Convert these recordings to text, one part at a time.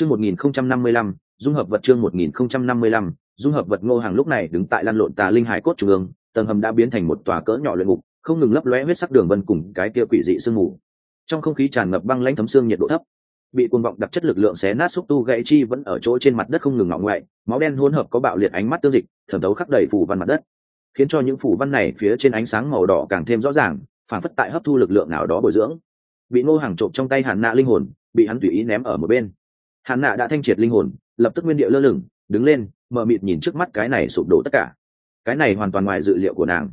chương một nghìn không trăm năm mươi lăm, dung hợp vật chương một nghìn không trăm năm mươi lăm, dung hợp vật ngô hàng lúc này đứng tại lăn lộn tà linh hải cốt trung ương, tầng hầm đã biến thành một tòa cỡ nhỏ luyện ngục, không ngừng lấp lóe huyết sắc đường vân cùng cái kia quỷ dị sương mù. Trong không khí tràn ngập băng lãnh thấm xương nhiệt độ thấp, bị cuồng vọng đặc chất lực lượng xé nát xúc tu gãy chi vẫn ở chỗ trên mặt đất không ngừng ngọ ngoại, máu đen hỗn hợp có bạo liệt ánh mắt tương dịch, thẩm thấu khắc đầy phủ văn mặt đất. Khiến cho những phủ văn này phía trên ánh sáng màu đỏ càng thêm rõ ràng, phản phất tại hấp thu lực lượng nào đó bồi dưỡng. Bị ngô hàng trộm trong tay hàn nạ linh hồn, bị hắn tùy ý ném ở một bên hàn nạ đã thanh triệt linh hồn, lập tức nguyên địa lơ lửng, đứng lên mờ mịt nhìn trước mắt cái này sụp đổ tất cả. Cái này hoàn toàn ngoài dự liệu của nàng.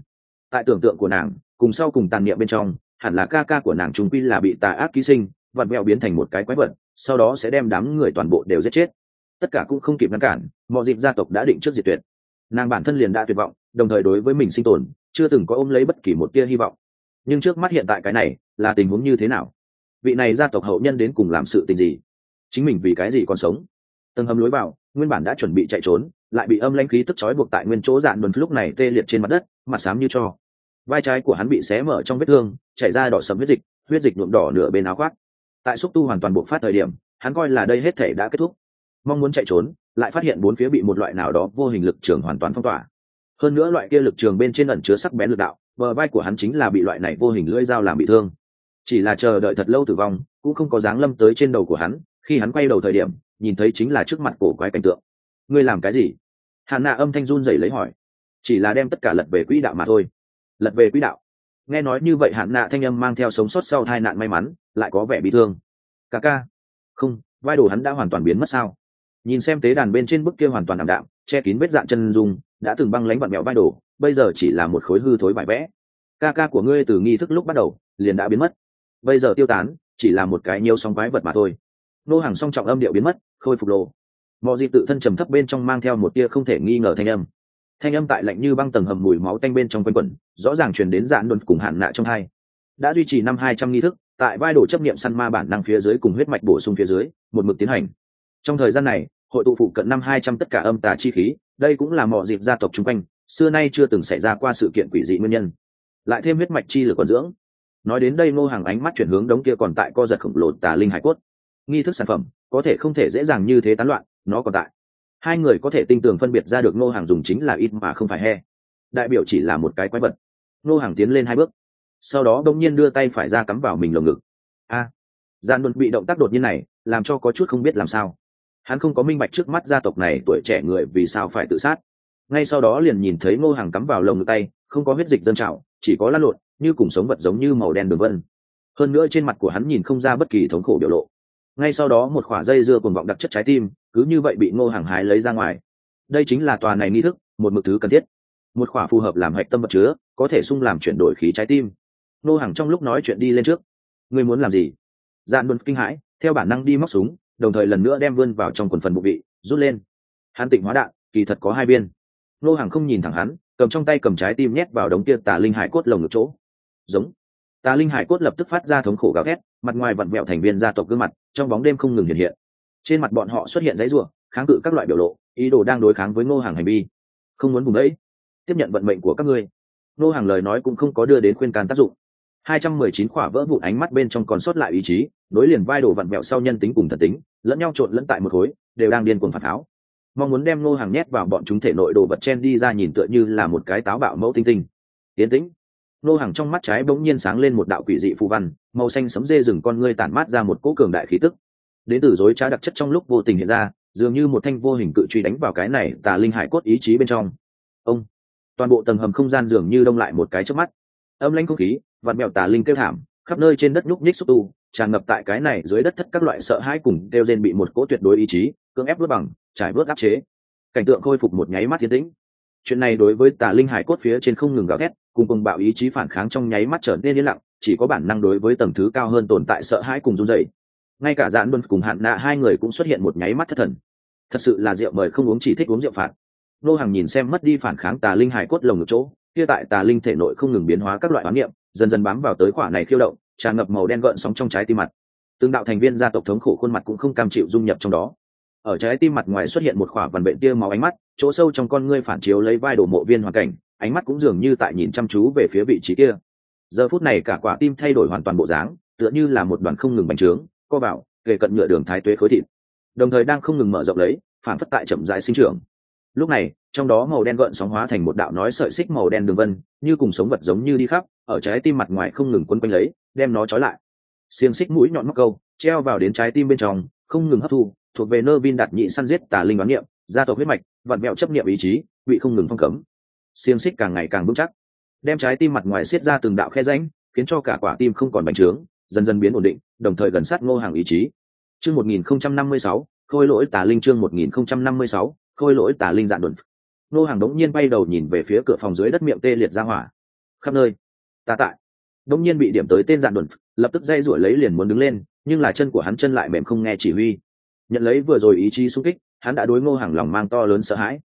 Tại tưởng tượng của nàng, cùng sau cùng tàn niệm bên trong, hẳn là ca ca của nàng trung quy là bị tà ác ký sinh, vặn vẹo biến thành một cái quái vật, sau đó sẽ đem đám người toàn bộ đều giết chết. Tất cả cũng không kịp ngăn cản, mọi dịp gia tộc đã định trước diệt tuyệt. Nàng bản thân liền đã tuyệt vọng, đồng thời đối với mình sinh tồn, chưa từng có ôm lấy bất kỳ một tia hy vọng. Nhưng trước mắt hiện tại cái này, là tình huống như thế nào? Vị này gia tộc hậu nhân đến cùng làm sự tình gì? Chính mình vì cái gì còn sống. Tầng hầm lối vào, nguyên bản đã chuẩn bị chạy trốn, lại bị âm lãnh khí tức chói buộc tại nguyên chỗ dạn đồn lúc này tê liệt trên mặt đất, mặt xám như cho. Vai trái của hắn bị xé mở trong vết thương, chảy ra đỏ sầm huyết dịch huyết dịch nhuộm đỏ nửa bên áo khoác. Tại xúc tu hoàn toàn bộc phát thời điểm, hắn coi là đây hết thể đã kết thúc. Mong muốn chạy trốn, lại phát hiện bốn phía bị một loại nào đó vô hình lực trường hoàn toàn phong tỏa. Hơn nữa loại kia lực trường bên trên ẩn chứa sắc bén lực đạo, bờ vai của hắn chính là bị loại này vô hình lưỡi dao làm bị thương. Chỉ là chờ đợi thật lâu tử vong, cũng không có dáng lâm tới trên đầu của hắn khi hắn quay đầu thời điểm, nhìn thấy chính là trước mặt cổ quái cảnh tượng. Ngươi làm cái gì? Hạn nạ âm thanh run rẩy lấy hỏi. Chỉ là đem tất cả lật về quỹ đạo mà thôi. Lật về quỹ đạo? Nghe nói như vậy hạn nạ thanh âm mang theo sống sót sau tai nạn may mắn, lại có vẻ bị thương. Ca ca. Không, vai đồ hắn đã hoàn toàn biến mất sao? Nhìn xem tế đàn bên trên bức kia hoàn toàn ảm đạm, che kín vết dạn chân dung, đã từng băng lánh vặn mẹo vai đồ, bây giờ chỉ là một khối hư thối vải vẽ. Ca ca của ngươi từ nghi thức lúc bắt đầu, liền đã biến mất. Bây giờ tiêu tán, chỉ là một cái nhiều sóng quái vật mà thôi nô hàng song trọng âm điệu biến mất, khôi phục lộ. Mọi gì tự thân trầm thấp bên trong mang theo một tia không thể nghi ngờ thanh âm. Thanh âm tại lạnh như băng tầng hầm mùi máu tanh bên trong quanh quẩn, rõ ràng truyền đến dạn đồn cùng hạn nạ trong hai. Đã duy trì năm hai trăm nghi thức, tại vai đổ chấp nghiệm săn ma bản năng phía dưới cùng huyết mạch bổ sung phía dưới, một mực tiến hành. Trong thời gian này, hội tụ phụ cận năm hai trăm tất cả âm tà chi khí, đây cũng là mọi dịp gia tộc chung quanh, xưa nay chưa từng xảy ra qua sự kiện quỷ dị nguyên nhân. Lại thêm huyết mạch chi lực còn dưỡng. Nói đến đây ngô hàng ánh mắt chuyển hướng đống kia còn tại co giật khổng lồ tà linh hải cốt nghi thức sản phẩm có thể không thể dễ dàng như thế tán loạn nó còn tại. Hai người có thể tinh tường phân biệt ra được ngô hàng dùng chính là ít mà không phải he. Đại biểu chỉ là một cái quái vật. Ngô hàng tiến lên hai bước. Sau đó đông nhiên đưa tay phải ra cắm vào mình lồng ngực. A! À, gian luận bị động tác đột nhiên này làm cho có chút không biết làm sao. Hắn không có minh bạch trước mắt gia tộc này tuổi trẻ người vì sao phải tự sát. Ngay sau đó liền nhìn thấy ngô hàng cắm vào lồng ngực tay không có huyết dịch dân trào chỉ có lăn lộn như cùng sống vật giống như màu đen đường vân. Hơn nữa trên mặt của hắn nhìn không ra bất kỳ thống khổ biểu lộ ngay sau đó một khoả dây dưa cùng vọng đặc chất trái tim, cứ như vậy bị ngô hàng hái lấy ra ngoài. Đây chính là tòa này nghi thức, một mực thứ cần thiết. Một khoả phù hợp làm hạch tâm vật chứa, có thể sung làm chuyển đổi khí trái tim. Ngô hàng trong lúc nói chuyện đi lên trước. Ngươi muốn làm gì? Dạn luôn kinh hãi, theo bản năng đi móc súng, đồng thời lần nữa đem vươn vào trong quần phần bụng vị, rút lên. Hắn tỉnh hóa đạn, kỳ thật có hai viên. Ngô hàng không nhìn thẳng hắn, cầm trong tay cầm trái tim nhét vào đống kia tà linh hải cốt lồng ngực chỗ. Giống. Tà linh hải cốt lập tức phát ra thống khổ gào ghét mặt ngoài vặn vẹo thành viên gia tộc gương mặt trong bóng đêm không ngừng hiện hiện. Trên mặt bọn họ xuất hiện dãy ruộng kháng cự các loại biểu lộ, ý đồ đang đối kháng với ngô hàng hành vi. Không muốn vùng ấy tiếp nhận vận mệnh của các ngươi. Ngô hàng lời nói cũng không có đưa đến khuyên can tác dụng. Hai trăm mười chín khỏa vỡ vụn ánh mắt bên trong còn sót lại ý chí, nối liền vai đồ vặn vẹo sau nhân tính cùng thần tính, lẫn nhau trộn lẫn tại một khối, đều đang điên cuồng phản tháo mong muốn đem ngô hàng nhét vào bọn chúng thể nội đồ vật chen đi ra nhìn tựa như là một cái táo bạo mẫu tinh tinh. Tiến tĩnh nô hàng trong mắt trái bỗng nhiên sáng lên một đạo quỷ dị phù văn, màu xanh sấm dê rừng con ngươi tản mát ra một cỗ cường đại khí tức. Đến từ dối trá đặc chất trong lúc vô tình hiện ra, dường như một thanh vô hình cự truy đánh vào cái này tà linh hải cốt ý chí bên trong. Ông! Toàn bộ tầng hầm không gian dường như đông lại một cái trước mắt. Âm lãnh không khí vạt mèo tà linh kêu thảm, khắp nơi trên đất nhúc nhích xúc tu, tràn ngập tại cái này dưới đất thất các loại sợ hãi cùng kêu rên bị một cỗ tuyệt đối ý chí, cưỡng ép vớt bằng, trải vớt áp chế. Cảnh tượng khôi phục một nháy mắt thiên tĩnh. Chuyện này đối với tà linh hải cốt phía trên không ngừng gào thét cùng cùng bạo ý chí phản kháng trong nháy mắt trở nên yên lặng, chỉ có bản năng đối với tầng thứ cao hơn tồn tại sợ hãi cùng run dậy ngay cả dạn luân cùng hạn nạ hai người cũng xuất hiện một nháy mắt thất thần. Thật sự là rượu mời không uống chỉ thích uống rượu phạt. Nô hàng nhìn xem mất đi phản kháng tà linh hải cốt lồng ngực chỗ, kia tại tà linh thể nội không ngừng biến hóa các loại oán niệm, dần dần bám vào tới khỏa này khiêu động, tràn ngập màu đen gợn sóng trong trái tim mặt. Tương đạo thành viên gia tộc thống khổ khuôn mặt cũng không cam chịu dung nhập trong đó. Ở trái tim mặt ngoài xuất hiện một khỏa vằn bệnh tia máu ánh mắt, chỗ sâu trong con ngươi phản chiếu lấy vai đổ mộ viên hoàn cảnh ánh mắt cũng dường như tại nhìn chăm chú về phía vị trí kia. Giờ phút này cả quả tim thay đổi hoàn toàn bộ dáng, tựa như là một đoàn không ngừng bành trướng, co bảo kề cận nhựa đường thái tuế khối thịt. Đồng thời đang không ngừng mở rộng lấy, phản phất tại chậm rãi sinh trưởng. Lúc này, trong đó màu đen gợn sóng hóa thành một đạo nói sợi xích màu đen đường vân, như cùng sống vật giống như đi khắp, ở trái tim mặt ngoài không ngừng quấn quanh lấy, đem nó trói lại. Xiềng xích mũi nhọn móc câu, treo vào đến trái tim bên trong, không ngừng hấp thu, thuộc về nơ vin đạt nhị săn giết tà linh đoán niệm, gia tộc huyết mạch vặn mẹo chấp niệm ý chí bị không ngừng phong cấm xiềng xích càng ngày càng vững chắc. Đem trái tim mặt ngoài xiết ra từng đạo khe rãnh, khiến cho cả quả tim không còn bành trướng, dần dần biến ổn định, đồng thời gần sát ngô hàng ý chí. Chương một nghìn không trăm năm mươi sáu, khôi lỗi tà linh chương một nghìn không trăm năm mươi sáu, khôi lỗi tà linh dạn đồn. Ngô hàng đống nhiên bay đầu nhìn về phía cửa phòng dưới đất miệng tê liệt ra hỏa. Khắp nơi ta tại. Đống nhiên bị điểm tới tên dạn đồn, lập tức dây rủi lấy liền muốn đứng lên, nhưng là chân của hắn chân lại mềm không nghe chỉ huy. Nhận lấy vừa rồi ý chí xung kích, hắn đã đối ngô hàng lòng mang to lớn sợ hãi.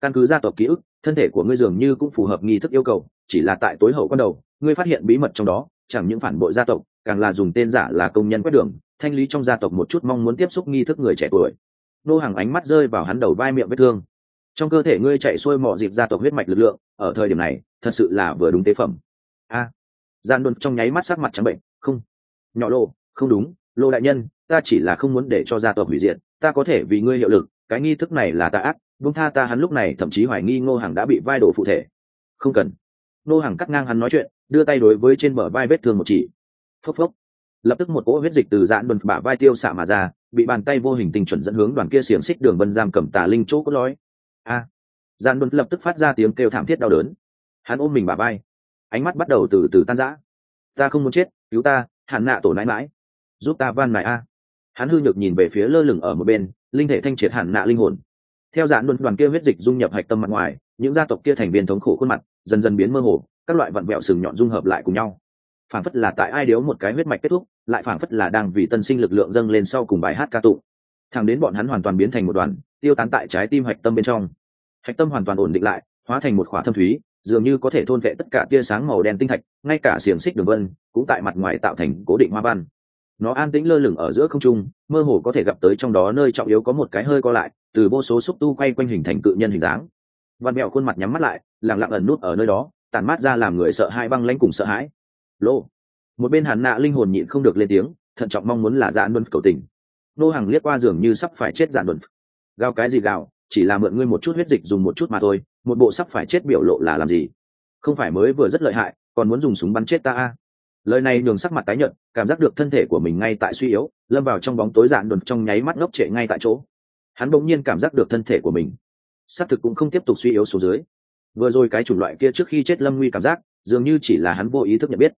Căn cứ gia tộc ký ức thân thể của ngươi dường như cũng phù hợp nghi thức yêu cầu chỉ là tại tối hậu con đầu ngươi phát hiện bí mật trong đó chẳng những phản bội gia tộc càng là dùng tên giả là công nhân quét đường thanh lý trong gia tộc một chút mong muốn tiếp xúc nghi thức người trẻ tuổi. Nô hàng ánh mắt rơi vào hắn đầu vai miệng vết thương. Trong cơ thể ngươi chạy xuôi mọi dịp gia tộc huyết mạch lực lượng ở thời điểm này thật sự là vừa đúng tế phẩm. A. À, gian đồn trong nháy mắt sắc mặt trắng bệnh không nhỏ lô không đúng lô đại nhân ta chỉ là không muốn để cho gia tộc hủy diệt ta có thể vì ngươi hiệu lực cái nghi thức này là ta ác buông tha ta hắn lúc này thậm chí hoài nghi ngô Hằng đã bị vai đổ phụ thể. Không cần. Ngô Hằng cắt ngang hắn nói chuyện đưa tay đối với trên bờ vai vết thương một chỉ. Phốc phốc. Lập tức một cỗ huyết dịch từ dạn đồn bả vai tiêu xạ mà ra bị bàn tay vô hình tình chuẩn dẫn hướng đoàn kia xiềng xích đường vân giam cầm tà linh chỗ có lói a. À, dạn đồn lập tức phát ra tiếng kêu thảm thiết đau đớn. Hắn ôm mình bả vai. Ánh mắt bắt đầu từ từ tan rã. Ta không muốn chết cứu ta Hàn nạ tổ nãi mãi. Giúp ta van nài a. Hắn hư nhược nhìn về phía lơ lửng ở một bên linh thể thanh triệt Hàn nạ linh hồn theo dạn luân đoàn kia huyết dịch dung nhập hạch tâm mặt ngoài, những gia tộc kia thành viên thống khổ khuôn mặt, dần dần biến mơ hồ, các loại vặn vẹo sừng nhọn dung hợp lại cùng nhau. Phảng phất là tại ai điếu một cái huyết mạch kết thúc, lại phảng phất là đang vì tân sinh lực lượng dâng lên sau cùng bài hát ca tụng. Thẳng đến bọn hắn hoàn toàn biến thành một đoàn, tiêu tán tại trái tim hạch tâm bên trong. Hạch tâm hoàn toàn ổn định lại, hóa thành một khóa thâm thúy, dường như có thể thôn vệ tất cả tia sáng màu đen tinh thạch, ngay cả xiềng xích đường vân cũng tại mặt ngoài tạo thành cố định hoa văn nó an tĩnh lơ lửng ở giữa không trung, mơ hồ có thể gặp tới trong đó nơi trọng yếu có một cái hơi co lại, từ vô số xúc tu quay quanh hình thành cự nhân hình dáng. Văn mẹo khuôn mặt nhắm mắt lại lẳng lặng ẩn nút ở nơi đó tàn mát ra làm người sợ hai băng lãnh cùng sợ hãi. Lô. Một bên hàn nạ linh hồn nhịn không được lên tiếng, thận trọng mong muốn là dạ luân cầu tình. Nô hàng liếc qua giường như sắp phải chết dạ luân. Gào cái gì gào, chỉ là mượn ngươi một chút huyết dịch dùng một chút mà thôi, một bộ sắp phải chết biểu lộ là làm gì? Không phải mới vừa rất lợi hại, còn muốn dùng súng bắn chết ta a lời này nhường sắc mặt tái nhợt, cảm giác được thân thể của mình ngay tại suy yếu, lâm vào trong bóng tối dạn đồn trong nháy mắt ngốc trệ ngay tại chỗ. Hắn bỗng nhiên cảm giác được thân thể của mình, xác thực cũng không tiếp tục suy yếu xuống dưới. Vừa rồi cái chủng loại kia trước khi chết lâm nguy cảm giác, dường như chỉ là hắn vô ý thức nhận biết.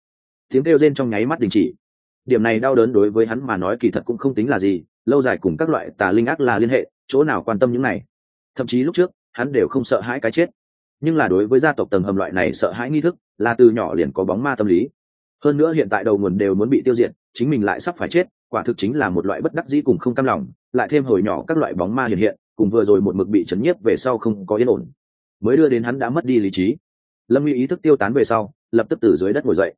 Tiếng kêu rên trong nháy mắt đình chỉ. Điểm này đau đớn đối với hắn mà nói kỳ thật cũng không tính là gì, lâu dài cùng các loại tà linh ác là liên hệ, chỗ nào quan tâm những này. Thậm chí lúc trước, hắn đều không sợ hãi cái chết. Nhưng là đối với gia tộc tầng hầm loại này sợ hãi nghi thức, là từ nhỏ liền có bóng ma tâm lý hơn nữa hiện tại đầu nguồn đều muốn bị tiêu diệt, chính mình lại sắp phải chết, quả thực chính là một loại bất đắc dĩ cùng không cam lòng, lại thêm hồi nhỏ các loại bóng ma hiện hiện, cùng vừa rồi một mực bị chấn nhiếp về sau không có yên ổn. Mới đưa đến hắn đã mất đi lý trí. Lâm nguy ý thức tiêu tán về sau, lập tức từ dưới đất ngồi dậy.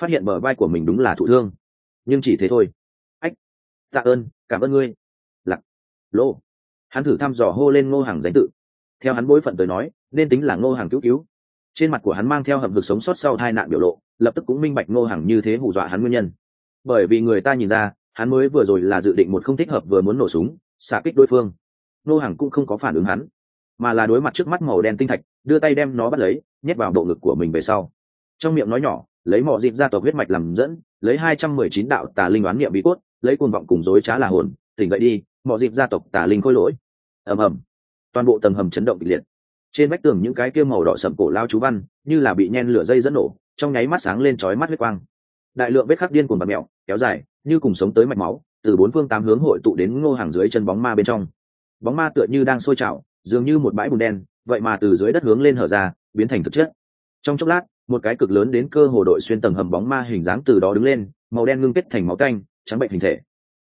Phát hiện bờ vai của mình đúng là thụ thương. Nhưng chỉ thế thôi. Ách, tạ ơn, cảm ơn ngươi. Lặc lô. Hắn thử thăm dò hô lên ngô hàng danh tự. Theo hắn bối phận tới nói, nên tính là ngô hàng cứu cứu trên mặt của hắn mang theo hầm vực sống sót sau hai nạn biểu lộ, lập tức cũng minh bạch ngô Hằng như thế hù dọa hắn nguyên nhân. Bởi vì người ta nhìn ra, hắn mới vừa rồi là dự định một không thích hợp vừa muốn nổ súng, xạ kích đối phương. Ngô Hằng cũng không có phản ứng hắn, mà là đối mặt trước mắt màu đen tinh thạch, đưa tay đem nó bắt lấy, nhét vào bộ ngực của mình về sau. Trong miệng nói nhỏ, lấy mỏ dịp ra tộc huyết mạch làm dẫn, lấy hai trăm mười chín đạo tà linh đoán niệm bí cốt, lấy cuồng vọng cùng dối trá là hồn, tỉnh dậy đi mỏ dịp gia tộc tà linh khôi lỗi. Ầm ầm. Toàn bộ tầng hầm chấn động kịch liệt trên vách tường những cái kia màu đỏ sậm cổ lao chú văn, như là bị nhen lửa dây dẫn nổ, trong nháy mắt sáng lên chói mắt huyết quang. Đại lượng vết khắc điên cuồng bạt mẹo, kéo dài, như cùng sống tới mạch máu, từ bốn phương tám hướng hội tụ đến ngô hàng dưới chân bóng ma bên trong. Bóng ma tựa như đang sôi trào, dường như một bãi bùn đen, vậy mà từ dưới đất hướng lên hở ra, biến thành thực chất. Trong chốc lát, một cái cực lớn đến cơ hồ đội xuyên tầng hầm bóng ma hình dáng từ đó đứng lên, màu đen ngưng kết thành máu canh trắng bệnh hình thể.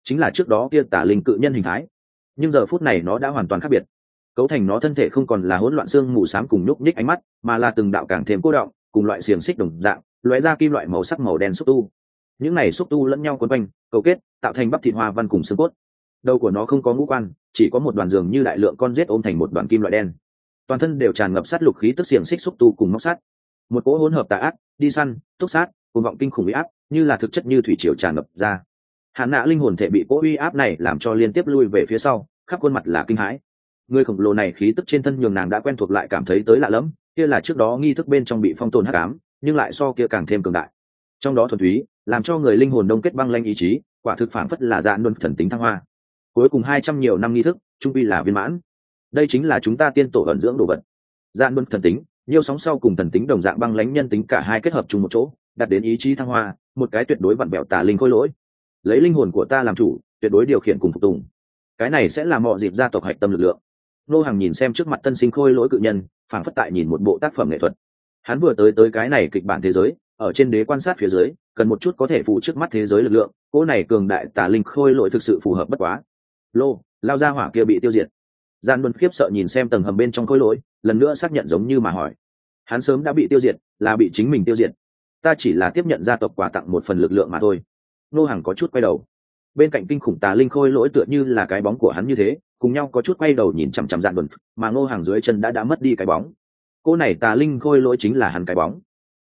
Chính là trước đó kia tả linh cự nhân hình thái. Nhưng giờ phút này nó đã hoàn toàn khác biệt cấu thành nó thân thể không còn là hỗn loạn xương mù xám cùng nhúc nhích ánh mắt, mà là từng đạo càng thêm cô động, cùng loại xiềng xích đồng dạng, lóe ra kim loại màu sắc màu đen xúc tu. Những này xúc tu lẫn nhau quấn quanh cầu kết, tạo thành bắp thịt hoa văn cùng xương cốt. Đầu của nó không có ngũ quan, chỉ có một đoàn giường như đại lượng con rết ôm thành một đoàn kim loại đen. Toàn thân đều tràn ngập sát lục khí tức xiềng xích xúc tu cùng móc sắt một cỗ hỗn hợp tà ác, đi săn, túc sát cùng vọng kinh khủng uy áp, như là thực chất như thủy triều tràn ngập ra. Hạn nạ linh hồn thể bị cỗ uy áp này làm cho liên tiếp lui về phía sau, khắp khuôn mặt là kinh hãi người khổng lồ này khí tức trên thân nhường nàng đã quen thuộc lại cảm thấy tới lạ lẫm, kia là trước đó nghi thức bên trong bị phong tồn hắc ám, nhưng lại so kia càng thêm cường đại. Trong đó thuần túy, làm cho người linh hồn đông kết băng lanh ý chí, quả thực phản phất là dạ luân thần tính thăng hoa. Cuối cùng hai trăm nhiều năm nghi thức, trung vi là viên mãn. Đây chính là chúng ta tiên tổ ẩn dưỡng đồ vật. Dạ luân thần tính, nhiều sóng sau cùng thần tính đồng dạng băng lãnh nhân tính cả hai kết hợp chung một chỗ, đặt đến ý chí thăng hoa, một cái tuyệt đối vặn bẹo tà linh khôi lỗi. Lấy linh hồn của ta làm chủ, tuyệt đối điều khiển cùng phục tùng. Cái này sẽ là mọi dịp gia tộc hạch tâm lực lượng nô hàng nhìn xem trước mặt tân sinh khôi lỗi cự nhân, phảng phất tại nhìn một bộ tác phẩm nghệ thuật. Hắn vừa tới tới cái này kịch bản thế giới, ở trên đế quan sát phía dưới, cần một chút có thể phụ trước mắt thế giới lực lượng, cỗ này cường đại tà linh khôi lỗi thực sự phù hợp bất quá. Lô, lao ra hỏa kia bị tiêu diệt. Gian luân khiếp sợ nhìn xem tầng hầm bên trong khôi lỗi, lần nữa xác nhận giống như mà hỏi. Hắn sớm đã bị tiêu diệt, là bị chính mình tiêu diệt. Ta chỉ là tiếp nhận gia tộc quà tặng một phần lực lượng mà thôi. Nô hàng có chút quay đầu. Bên cạnh kinh khủng tà linh khôi lỗi tựa như là cái bóng của hắn như thế cùng nhau có chút quay đầu nhìn chằm chằm dạn đồn mà ngô hàng dưới chân đã đã mất đi cái bóng. Cô này tà linh khôi lỗi chính là hắn cái bóng.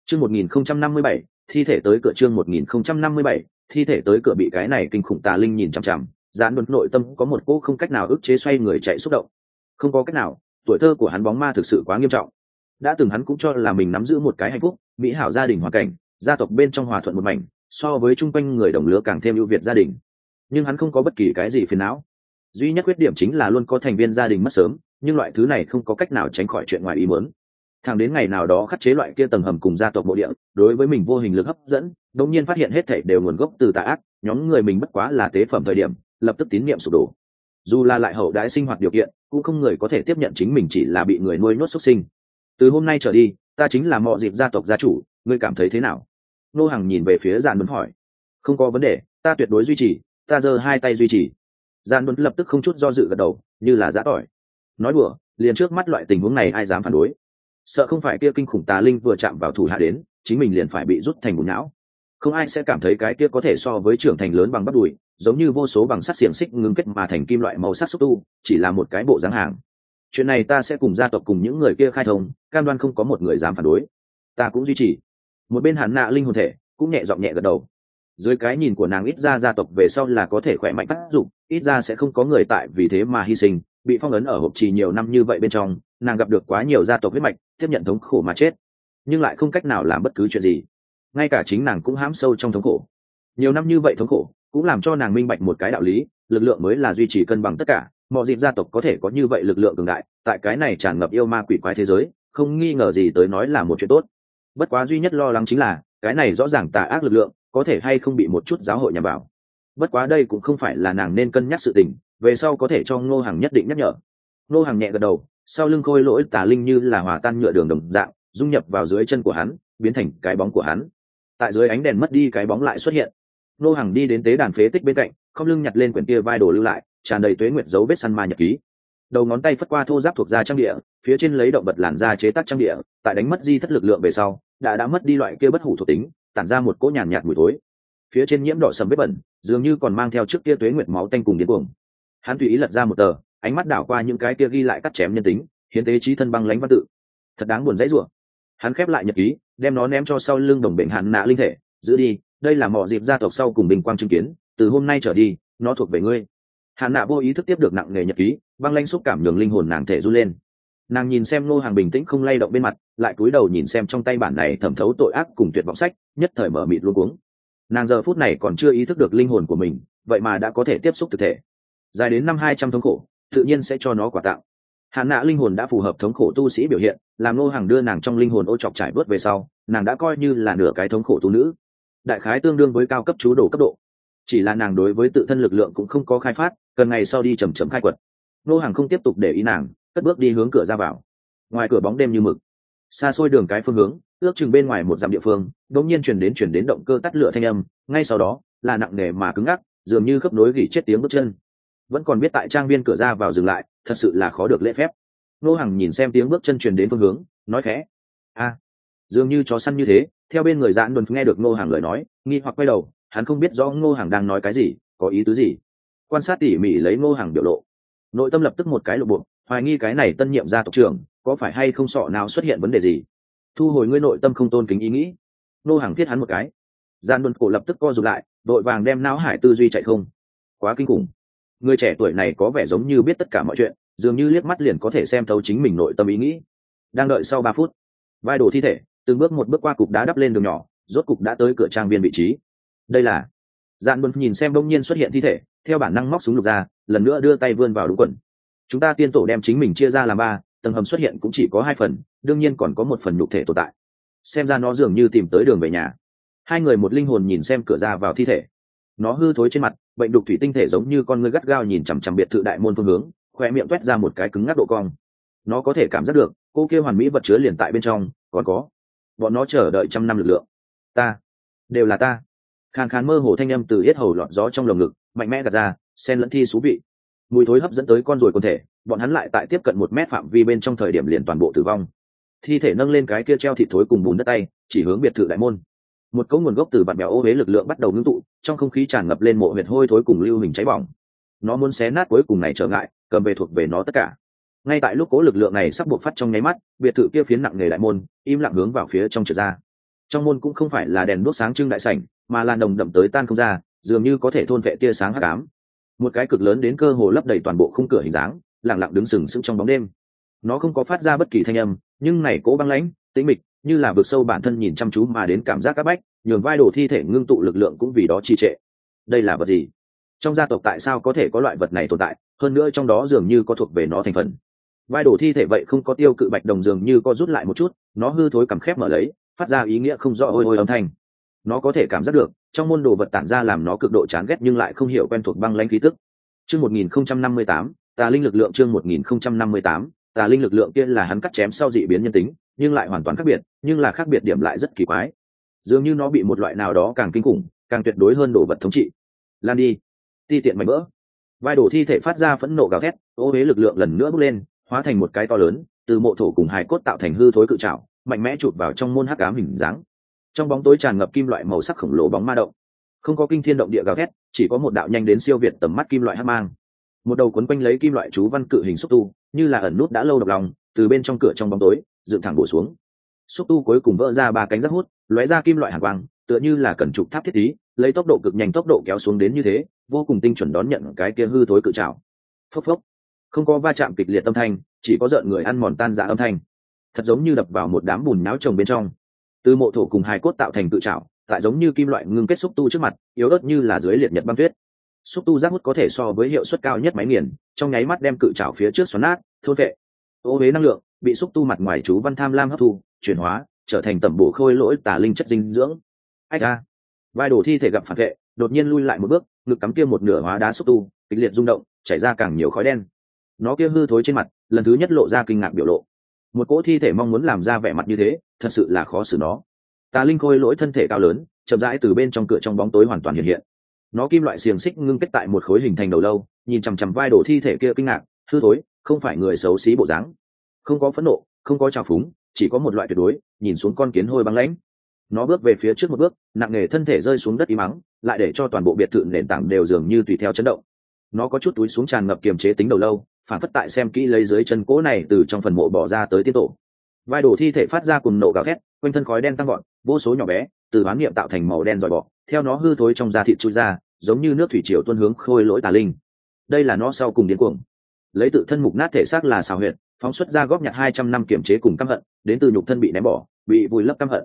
Chương một nghìn không trăm năm mươi bảy, thi thể tới cửa chương một nghìn không trăm năm mươi bảy, thi thể tới cửa bị cái này kinh khủng tà linh nhìn chằm chằm. Dạn đồn nội tâm có một cô không cách nào ức chế xoay người chạy xúc động. Không có cách nào, tuổi thơ của hắn bóng ma thực sự quá nghiêm trọng. Đã từng hắn cũng cho là mình nắm giữ một cái hạnh phúc, mỹ hảo gia đình hoàn cảnh, gia tộc bên trong hòa thuận một mảnh, so với chung quanh người đồng lứa càng thêm ưu việt gia đình. Nhưng hắn không có bất kỳ cái gì phiền não duy nhất khuyết điểm chính là luôn có thành viên gia đình mất sớm, nhưng loại thứ này không có cách nào tránh khỏi chuyện ngoài ý muốn. Thẳng đến ngày nào đó khắc chế loại kia tầng hầm cùng gia tộc mộ địa, đối với mình vô hình lực hấp dẫn đống nhiên phát hiện hết thảy đều nguồn gốc từ tà ác, nhóm người mình bất quá là tế phẩm thời điểm, lập tức tín niệm sụp đổ. Dù là lại hậu đãi sinh hoạt điều kiện, cũng không người có thể tiếp nhận chính mình chỉ là bị người nuôi nhốt xuất sinh. Từ hôm nay trở đi, ta chính là mọi dịp gia tộc gia chủ, ngươi cảm thấy thế nào? Nô hàng nhìn về phía giàn muốn hỏi. Không có vấn đề, ta tuyệt đối duy trì, ta giơ hai tay duy trì gian đồn lập tức không chút do dự gật đầu, như là giã tỏi. Nói đùa, liền trước mắt loại tình huống này ai dám phản đối? Sợ không phải kia kinh khủng tà linh vừa chạm vào thủ hạ đến, chính mình liền phải bị rút thành bùn não. Không ai sẽ cảm thấy cái kia có thể so với trưởng thành lớn bằng bắp đùi, giống như vô số bằng sắt xiềng xích ngưng kết mà thành kim loại màu sắc xúc tu, chỉ là một cái bộ dáng hàng. Chuyện này ta sẽ cùng gia tộc cùng những người kia khai thông, cam đoan không có một người dám phản đối. Ta cũng duy trì. Một bên hàn nạ linh hồn thể cũng nhẹ giọng nhẹ gật đầu dưới cái nhìn của nàng ít ra gia tộc về sau là có thể khỏe mạnh tác dụng, ít ra sẽ không có người tại vì thế mà hy sinh, bị phong ấn ở hộp trì nhiều năm như vậy bên trong, nàng gặp được quá nhiều gia tộc huyết mạch, tiếp nhận thống khổ mà chết. Nhưng lại không cách nào làm bất cứ chuyện gì. Ngay cả chính nàng cũng hãm sâu trong thống khổ. Nhiều năm như vậy thống khổ, cũng làm cho nàng minh bạch một cái đạo lý, lực lượng mới là duy trì cân bằng tất cả, mọi dịp gia tộc có thể có như vậy lực lượng cường đại, tại cái này tràn ngập yêu ma quỷ quái thế giới, không nghi ngờ gì tới nói là một chuyện tốt. Bất quá duy nhất lo lắng chính là, cái này rõ ràng tà ác lực lượng có thể hay không bị một chút giáo hội nhằm vào. Bất quá đây cũng không phải là nàng nên cân nhắc sự tình, về sau có thể cho ngô hàng nhất định nhắc nhở. Ngô hàng nhẹ gật đầu, sau lưng khôi lỗi tà linh như là hòa tan nhựa đường đồng dạng, dung nhập vào dưới chân của hắn, biến thành cái bóng của hắn. Tại dưới ánh đèn mất đi cái bóng lại xuất hiện. Ngô hàng đi đến tế đàn phế tích bên cạnh, không lưng nhặt lên quyển kia vai đồ lưu lại, tràn đầy tuế nguyệt dấu vết săn ma nhật ký. Đầu ngón tay phất qua thô giáp thuộc da trang địa, phía trên lấy động vật làn da chế tác trang địa, tại đánh mất di thất lực lượng về sau, đã đã mất đi loại kia bất hủ thuộc tính tản ra một cỗ nhàn nhạt mùi tối phía trên nhiễm đỏ sầm vết bẩn, dường như còn mang theo trước kia tuế nguyệt máu tanh cùng điên cuồng. Hắn tùy ý lật ra một tờ, ánh mắt đảo qua những cái kia ghi lại cắt chém nhân tính, hiến tế trí thân băng lãnh văn tự. Thật đáng buồn dãy rủa. Hắn khép lại nhật ký, đem nó ném cho sau lưng đồng bệnh hạn nạ linh thể, giữ đi, đây là mọi dịp gia tộc sau cùng bình quang chứng kiến, từ hôm nay trở đi, nó thuộc về ngươi. Hạn nạ vô ý thức tiếp được nặng nề nhật ký, băng lanh xúc cảm nhường linh hồn nàng thể run lên nàng nhìn xem nô hàng bình tĩnh không lay động bên mặt, lại cúi đầu nhìn xem trong tay bản này thẩm thấu tội ác cùng tuyệt vọng sách, nhất thời mở mịt luôn cuống. Nàng giờ phút này còn chưa ý thức được linh hồn của mình, vậy mà đã có thể tiếp xúc thực thể. Dài đến năm hai trăm thống khổ, tự nhiên sẽ cho nó quả tạo hạn nạ linh hồn đã phù hợp thống khổ tu sĩ biểu hiện, làm nô hàng đưa nàng trong linh hồn ô chọc trải bớt về sau, nàng đã coi như là nửa cái thống khổ tu nữ. Đại khái tương đương với cao cấp chú đồ cấp độ. Chỉ là nàng đối với tự thân lực lượng cũng không có khai phát, cần ngày sau đi chầm chầm khai quật. Nô hàng không tiếp tục để ý nàng cất bước đi hướng cửa ra vào. Ngoài cửa bóng đêm như mực, xa xôi đường cái phương hướng, ước chừng bên ngoài một dặm địa phương, đột nhiên chuyển đến chuyển đến động cơ tắt lửa thanh âm, ngay sau đó là nặng nề mà cứng ngắc, dường như khớp nối gỉ chết tiếng bước chân. Vẫn còn biết tại trang viên cửa ra vào dừng lại, thật sự là khó được lễ phép. Nô hằng nhìn xem tiếng bước chân truyền đến phương hướng, nói khẽ, a, dường như chó săn như thế. Theo bên người giãn đồn nghe được nô Hằng lời nói, nghi hoặc quay đầu, hắn không biết rõ ngô Hằng đang nói cái gì, có ý tứ gì. Quan sát tỉ mỉ lấy ngô Hằng biểu lộ, nội tâm lập tức một cái lộ bộ hoài nghi cái này tân nhiệm gia tộc trưởng có phải hay không sọ nào xuất hiện vấn đề gì? Thu hồi ngươi nội tâm không tôn kính ý nghĩ. Nô hàng thiết hắn một cái. Gian luân cổ lập tức co rụt lại, đội vàng đem não hải tư duy chạy không. Quá kinh khủng. Người trẻ tuổi này có vẻ giống như biết tất cả mọi chuyện, dường như liếc mắt liền có thể xem thấu chính mình nội tâm ý nghĩ. Đang đợi sau ba phút, vai đổ thi thể, từng bước một bước qua cục đá đắp lên đường nhỏ, rốt cục đã tới cửa trang viên vị trí. Đây là dạn buồn nhìn xem đông nhiên xuất hiện thi thể, theo bản năng móc súng lục ra, lần nữa đưa tay vươn vào đúng quần chúng ta tiên tổ đem chính mình chia ra làm ba, tầng hầm xuất hiện cũng chỉ có hai phần, đương nhiên còn có một phần nhục thể tồn tại. Xem ra nó dường như tìm tới đường về nhà. Hai người một linh hồn nhìn xem cửa ra vào thi thể. Nó hư thối trên mặt, bệnh đục thủy tinh thể giống như con ngươi gắt gao nhìn chằm chằm biệt thự đại môn phương hướng, khoe miệng toét ra một cái cứng ngắc độ cong. Nó có thể cảm giác được, cô kêu hoàn mỹ vật chứa liền tại bên trong, còn có. Bọn nó chờ đợi trăm năm lực lượng. Ta. Đều là ta. Khàn khàn mơ hồ thanh âm từ hết hầu lọt gió trong lồng ngực, mạnh mẽ gạt ra sen lẫn thi xú vị mùi thối hấp dẫn tới con ruồi quần thể, bọn hắn lại tại tiếp cận một mét phạm vi bên trong thời điểm liền toàn bộ tử vong. Thi thể nâng lên cái kia treo thịt thối cùng bùn đất tay, chỉ hướng biệt thự đại môn. Một cấu nguồn gốc từ bạn bèo ô huế lực lượng bắt đầu ngưng tụ, trong không khí tràn ngập lên mộ huyệt hôi thối cùng lưu hình cháy bỏng. Nó muốn xé nát cuối cùng này trở ngại, cầm về thuộc về nó tất cả. Ngay tại lúc cố lực lượng này sắp buộc phát trong nháy mắt, biệt thự kia phiến nặng nghề đại môn, im lặng hướng vào phía trong trượt ra. Trong môn cũng không phải là đèn đốt sáng trưng đại sảnh, mà là đồng đậm tới tan không ra, dường như có thể thôn vệ tia sáng hắc ám một cái cực lớn đến cơ hồ lấp đầy toàn bộ khung cửa hình dáng lẳng lặng đứng sừng sững trong bóng đêm. Nó không có phát ra bất kỳ thanh âm, nhưng này cố băng lãnh, tĩnh mịch, như là vượt sâu bản thân nhìn chăm chú mà đến cảm giác áp bách, nhường vai đồ thi thể ngưng tụ lực lượng cũng vì đó trì trệ. Đây là vật gì? Trong gia tộc tại sao có thể có loại vật này tồn tại? Hơn nữa trong đó dường như có thuộc về nó thành phần. Vai đồ thi thể vậy không có tiêu cự bạch đồng dường như có rút lại một chút, nó hư thối cằm khép mở lấy, phát ra ý nghĩa không rõ ôi ôi âm thanh nó có thể cảm giác được, trong môn đồ vật tản ra làm nó cực độ chán ghét nhưng lại không hiểu quen thuộc băng lãnh khí tức. Chương một nghìn không trăm năm mươi tám, tà linh lực lượng chương một nghìn không trăm năm mươi tám, tà linh lực lượng kia là hắn cắt chém sau dị biến nhân tính, nhưng lại hoàn toàn khác biệt, nhưng là khác biệt điểm lại rất kỳ quái. Dường như nó bị một loại nào đó càng kinh khủng, càng tuyệt đối hơn đồ vật thống trị. Lan đi. Ti tiện mạnh vỡ. Vai đổ thi thể phát ra phẫn nộ gào thét, ô huế lực lượng lần nữa bước lên, hóa thành một cái to lớn, từ mộ thổ cùng hài cốt tạo thành hư thối cự trạo mạnh mẽ chụp vào trong môn hắc ám hình dáng trong bóng tối tràn ngập kim loại màu sắc khổng lồ bóng ma động. Không có kinh thiên động địa gào thét, chỉ có một đạo nhanh đến siêu việt tầm mắt kim loại hát mang. Một đầu quấn quanh lấy kim loại chú văn cự hình xúc tu, như là ẩn nút đã lâu độc lòng, từ bên trong cửa trong bóng tối, dựng thẳng bổ xuống. Xúc tu cuối cùng vỡ ra ba cánh rác hút, lóe ra kim loại hàng quang, tựa như là cần trục tháp thiết tí lấy tốc độ cực nhanh tốc độ kéo xuống đến như thế, vô cùng tinh chuẩn đón nhận cái kia hư thối cự trào phốc phốc. Không có va chạm kịch liệt âm thanh, chỉ có rợn người ăn mòn tan dạ âm thanh. Thật giống như đập vào một đám bùn náo trồng bên trong từ mộ thổ cùng hai cốt tạo thành tự trảo, tại giống như kim loại ngưng kết xúc tu trước mặt, yếu ớt như là dưới liệt nhật băng tuyết. Xúc tu giác hút có thể so với hiệu suất cao nhất máy nghiền, trong nháy mắt đem cự trảo phía trước xoắn nát, thôn vệ. Ô huế năng lượng, bị xúc tu mặt ngoài chú văn tham lam hấp thu, chuyển hóa, trở thành tẩm bổ khôi lỗi tả linh chất dinh dưỡng. Ách a. Vai đồ thi thể gặp phản vệ, đột nhiên lui lại một bước, ngực cắm kia một nửa hóa đá xúc tu, kịch liệt rung động, chảy ra càng nhiều khói đen. Nó kia hư thối trên mặt, lần thứ nhất lộ ra kinh ngạc biểu lộ một cỗ thi thể mong muốn làm ra vẻ mặt như thế, thật sự là khó xử nó. Tà linh khôi lỗi thân thể cao lớn, chậm rãi từ bên trong cửa trong bóng tối hoàn toàn hiện hiện. Nó kim loại xiềng xích ngưng kết tại một khối hình thành đầu lâu, nhìn chằm chằm vai đổ thi thể kia kinh ngạc, hư thối, không phải người xấu xí bộ dáng. Không có phẫn nộ, không có trào phúng, chỉ có một loại tuyệt đối, nhìn xuống con kiến hôi băng lãnh. Nó bước về phía trước một bước, nặng nề thân thể rơi xuống đất y mắng lại để cho toàn bộ biệt thự nền tảng đều dường như tùy theo chấn động nó có chút túi xuống tràn ngập kiềm chế tính đầu lâu phản phất tại xem kỹ lấy dưới chân cỗ này từ trong phần mộ bỏ ra tới tiên tổ. Vai đổ thi thể phát ra cùng nổ gào thét quanh thân khói đen tăng vọt, vô số nhỏ bé từ bán niệm tạo thành màu đen dòi bọ theo nó hư thối trong da thịt chui ra giống như nước thủy triều tuôn hướng khôi lỗi tà linh. Đây là nó sau cùng điên cuồng. Lấy tự thân mục nát thể xác là xào huyệt phóng xuất ra góp nhặt hai trăm năm kiểm chế cùng căm hận đến từ nhục thân bị ném bỏ bị vùi lấp căm hận.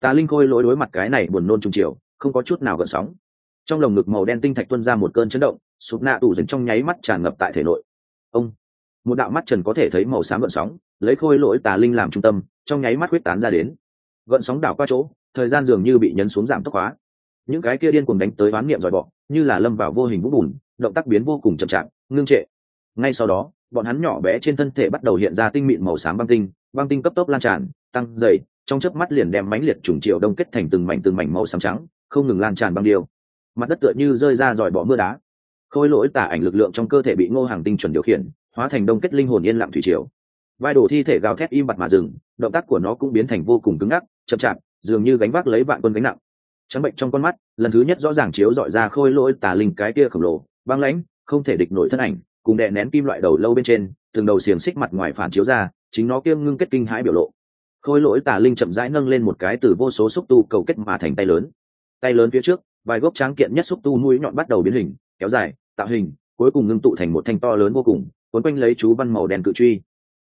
Tà linh khôi lỗi đối mặt cái này buồn nôn trung triều, không có chút nào gợn sóng trong lồng ngực màu đen tinh thạch tuân ra một cơn chấn động, sụp nạ tủ dính trong nháy mắt tràn ngập tại thể nội. Ông, một đạo mắt trần có thể thấy màu xám gợn sóng, lấy khôi lỗi tà linh làm trung tâm, trong nháy mắt huyết tán ra đến. Gợn sóng đảo qua chỗ, thời gian dường như bị nhấn xuống giảm tốc hóa. Những cái kia điên cuồng đánh tới oán niệm dòi bọ, như là lâm vào vô hình vũng bùn, động tác biến vô cùng chậm chạp, ngưng trệ. Ngay sau đó, bọn hắn nhỏ bé trên thân thể bắt đầu hiện ra tinh mịn màu xám băng tinh băng tinh cấp tốc lan tràn, tăng dày trong chớp mắt liền đem mãnh liệt trùng triệu đông kết thành từng mảnh từng mảnh màu xám trắng, không ngừng lan tràn băng điêu mặt đất tựa như rơi ra giỏi bỏ mưa đá. Khôi lỗi tả ảnh lực lượng trong cơ thể bị ngô hàng tinh chuẩn điều khiển, hóa thành đông kết linh hồn yên lặng thủy triều. Vai đổ thi thể gào thét im bặt mà dừng, động tác của nó cũng biến thành vô cùng cứng ngắc, chậm chạp, dường như gánh vác lấy vạn quân gánh nặng. Trắng bệnh trong con mắt, lần thứ nhất rõ ràng chiếu dọi ra khôi lỗi tà linh cái kia khổng lồ, băng lãnh, không thể địch nổi thân ảnh, cùng đè nén kim loại đầu lâu bên trên, từng đầu xiềng xích mặt ngoài phản chiếu ra, chính nó kiêng ngưng kết kinh hãi biểu lộ. Khôi lỗi tà linh chậm rãi nâng lên một cái từ vô số xúc tu cầu kết mà thành tay lớn. Tay lớn phía trước vài gốc tráng kiện nhất xúc tu mũi nhọn bắt đầu biến hình, kéo dài, tạo hình, cuối cùng ngưng tụ thành một thanh to lớn vô cùng quấn quanh lấy chú văn màu đen cự truy.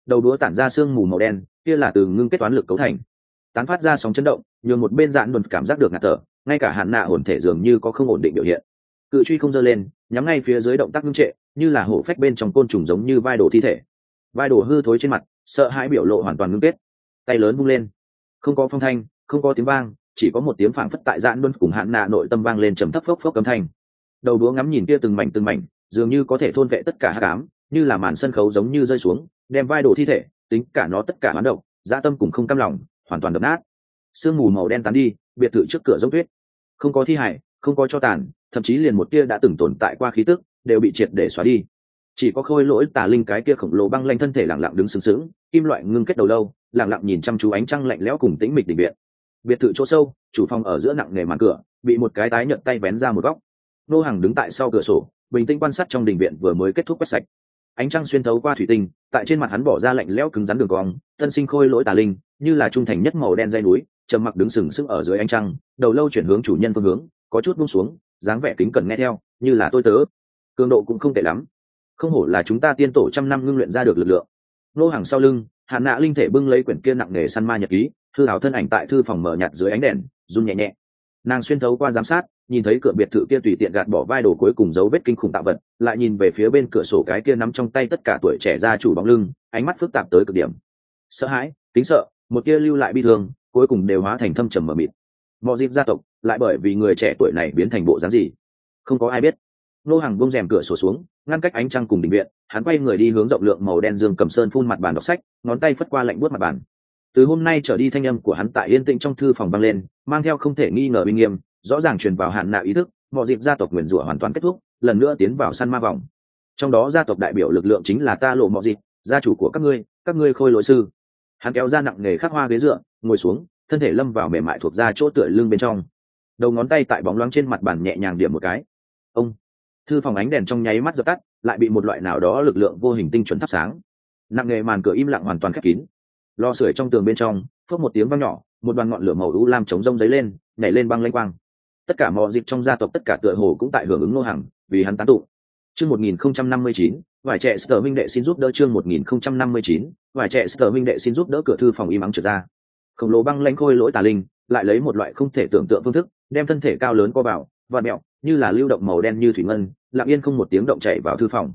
Đầu đũa tản ra sương mù màu đen, kia là từ ngưng kết toán lực cấu thành. Tán phát ra sóng chấn động, nhường một bên dạn đồn cảm giác được ngạt thở, ngay cả hạn nạ ổn thể dường như có không ổn định biểu hiện. Cự truy không dơ lên, nhắm ngay phía dưới động tác ngưng trệ, như là hổ phách bên trong côn trùng giống như vai đồ thi thể. Vai đồ hư thối trên mặt, sợ hãi biểu lộ hoàn toàn ngưng kết. Tay lớn vung lên. Không có phong thanh, không có tiếng vang chỉ có một tiếng phảng phất tại dạn luôn cùng hạn nạ nội tâm vang lên trầm thấp phốc phốc cấm thanh. Đầu đũa ngắm nhìn kia từng mảnh từng mảnh, dường như có thể thôn vệ tất cả hát cám như là màn sân khấu giống như rơi xuống, đem vai đổ thi thể, tính cả nó tất cả hoán động dã tâm cùng không cam lòng, hoàn toàn đập nát. Sương mù màu đen tán đi, biệt thự trước cửa dốc tuyết. Không có thi hải không có cho tàn, thậm chí liền một kia đã từng tồn tại qua khí tức, đều bị triệt để xóa đi. Chỉ có khôi lỗi tà linh cái kia khổng lồ băng lanh thân thể lặng lặng đứng sừng sững, kim loại ngưng kết đầu lâu, lặng lặng nhìn chăm chú ánh trăng lạnh lẽo cùng tĩnh mịch định viện biệt thự chỗ sâu, chủ phòng ở giữa nặng nề màn cửa, bị một cái tái nhợt tay vén ra một góc. Nô hàng đứng tại sau cửa sổ, bình tĩnh quan sát trong đình viện vừa mới kết thúc quét sạch. Ánh trăng xuyên thấu qua thủy tinh, tại trên mặt hắn bỏ ra lạnh lẽo cứng rắn đường cong tân sinh khôi lỗi tà linh, như là trung thành nhất màu đen dây núi, trầm mặc đứng sừng sững ở dưới ánh trăng, đầu lâu chuyển hướng chủ nhân phương hướng, có chút buông xuống, dáng vẻ kính cần nghe theo, như là tôi tớ. Cường độ cũng không tệ lắm. Không hổ là chúng ta tiên tổ trăm năm ngưng luyện ra được lực lượng. Nô hàng sau lưng hạn nạ linh thể bưng lấy quyển kia nặng nề săn ma nhật ký thư hảo thân ảnh tại thư phòng mở nhạt dưới ánh đèn, run nhẹ nhẹ. Nàng xuyên thấu qua giám sát, nhìn thấy cửa biệt thự kia tùy tiện gạt bỏ vai đồ cuối cùng dấu vết kinh khủng tạo vật, lại nhìn về phía bên cửa sổ cái kia nắm trong tay tất cả tuổi trẻ ra chủ bóng lưng, ánh mắt phức tạp tới cực điểm. Sợ hãi tính sợ, một kia lưu lại bi thương, cuối cùng đều hóa thành thâm trầm mờ mịt. Mọi dịp gia tộc, lại bởi vì người trẻ tuổi này biến thành bộ dáng gì? Không có ai biết. Nô hàng bông rèm cửa sổ xuống, ngăn cách ánh trăng cùng đình viện, hắn quay người đi hướng rộng lượng màu đen dương cầm sơn phun mặt bàn đọc sách, ngón tay phất qua lạnh buốt mặt bàn từ hôm nay trở đi thanh âm của hắn tại yên tĩnh trong thư phòng băng lên, mang theo không thể nghi ngờ uy nghiêm, rõ ràng truyền vào hạn nạ ý thức, mọi dịp gia tộc nguyền rủa hoàn toàn kết thúc, lần nữa tiến vào săn ma vòng. Trong đó gia tộc đại biểu lực lượng chính là ta lộ mọi dịp, gia chủ của các ngươi các ngươi khôi lỗi sư. Hắn kéo ra nặng nghề khắc hoa ghế dựa, ngồi xuống, thân thể lâm vào mềm mại thuộc ra chỗ tựa lưng bên trong. Đầu ngón tay tại bóng loáng trên mặt bàn nhẹ nhàng điểm một cái. Ông, thư phòng ánh đèn trong nháy mắt dập tắt, lại bị một loại nào đó lực lượng vô hình tinh chuẩn thắp sáng. Nặng nghề màn cửa im lặng hoàn toàn khép kín lo sưởi trong tường bên trong phớt một tiếng vang nhỏ, một đoàn ngọn lửa màu u lam chống rông giấy lên, nhảy lên băng lanh quang. Tất cả mọi dịp trong gia tộc, tất cả tựa hồ cũng tại hưởng ứng nô hàng vì hắn tán tụ. Chương một nghìn không trăm năm mươi chín, vài trẻ sở minh đệ xin giúp đỡ chương một nghìn không trăm năm mươi chín, vài trẻ sở minh đệ xin giúp đỡ cửa thư phòng im ắng trở ra. Khổng lồ băng lanh khôi lỗi tà linh, lại lấy một loại không thể tưởng tượng phương thức, đem thân thể cao lớn co vào và mẹo, như là lưu động màu đen như thủy ngân, lặng yên không một tiếng động chạy vào thư phòng.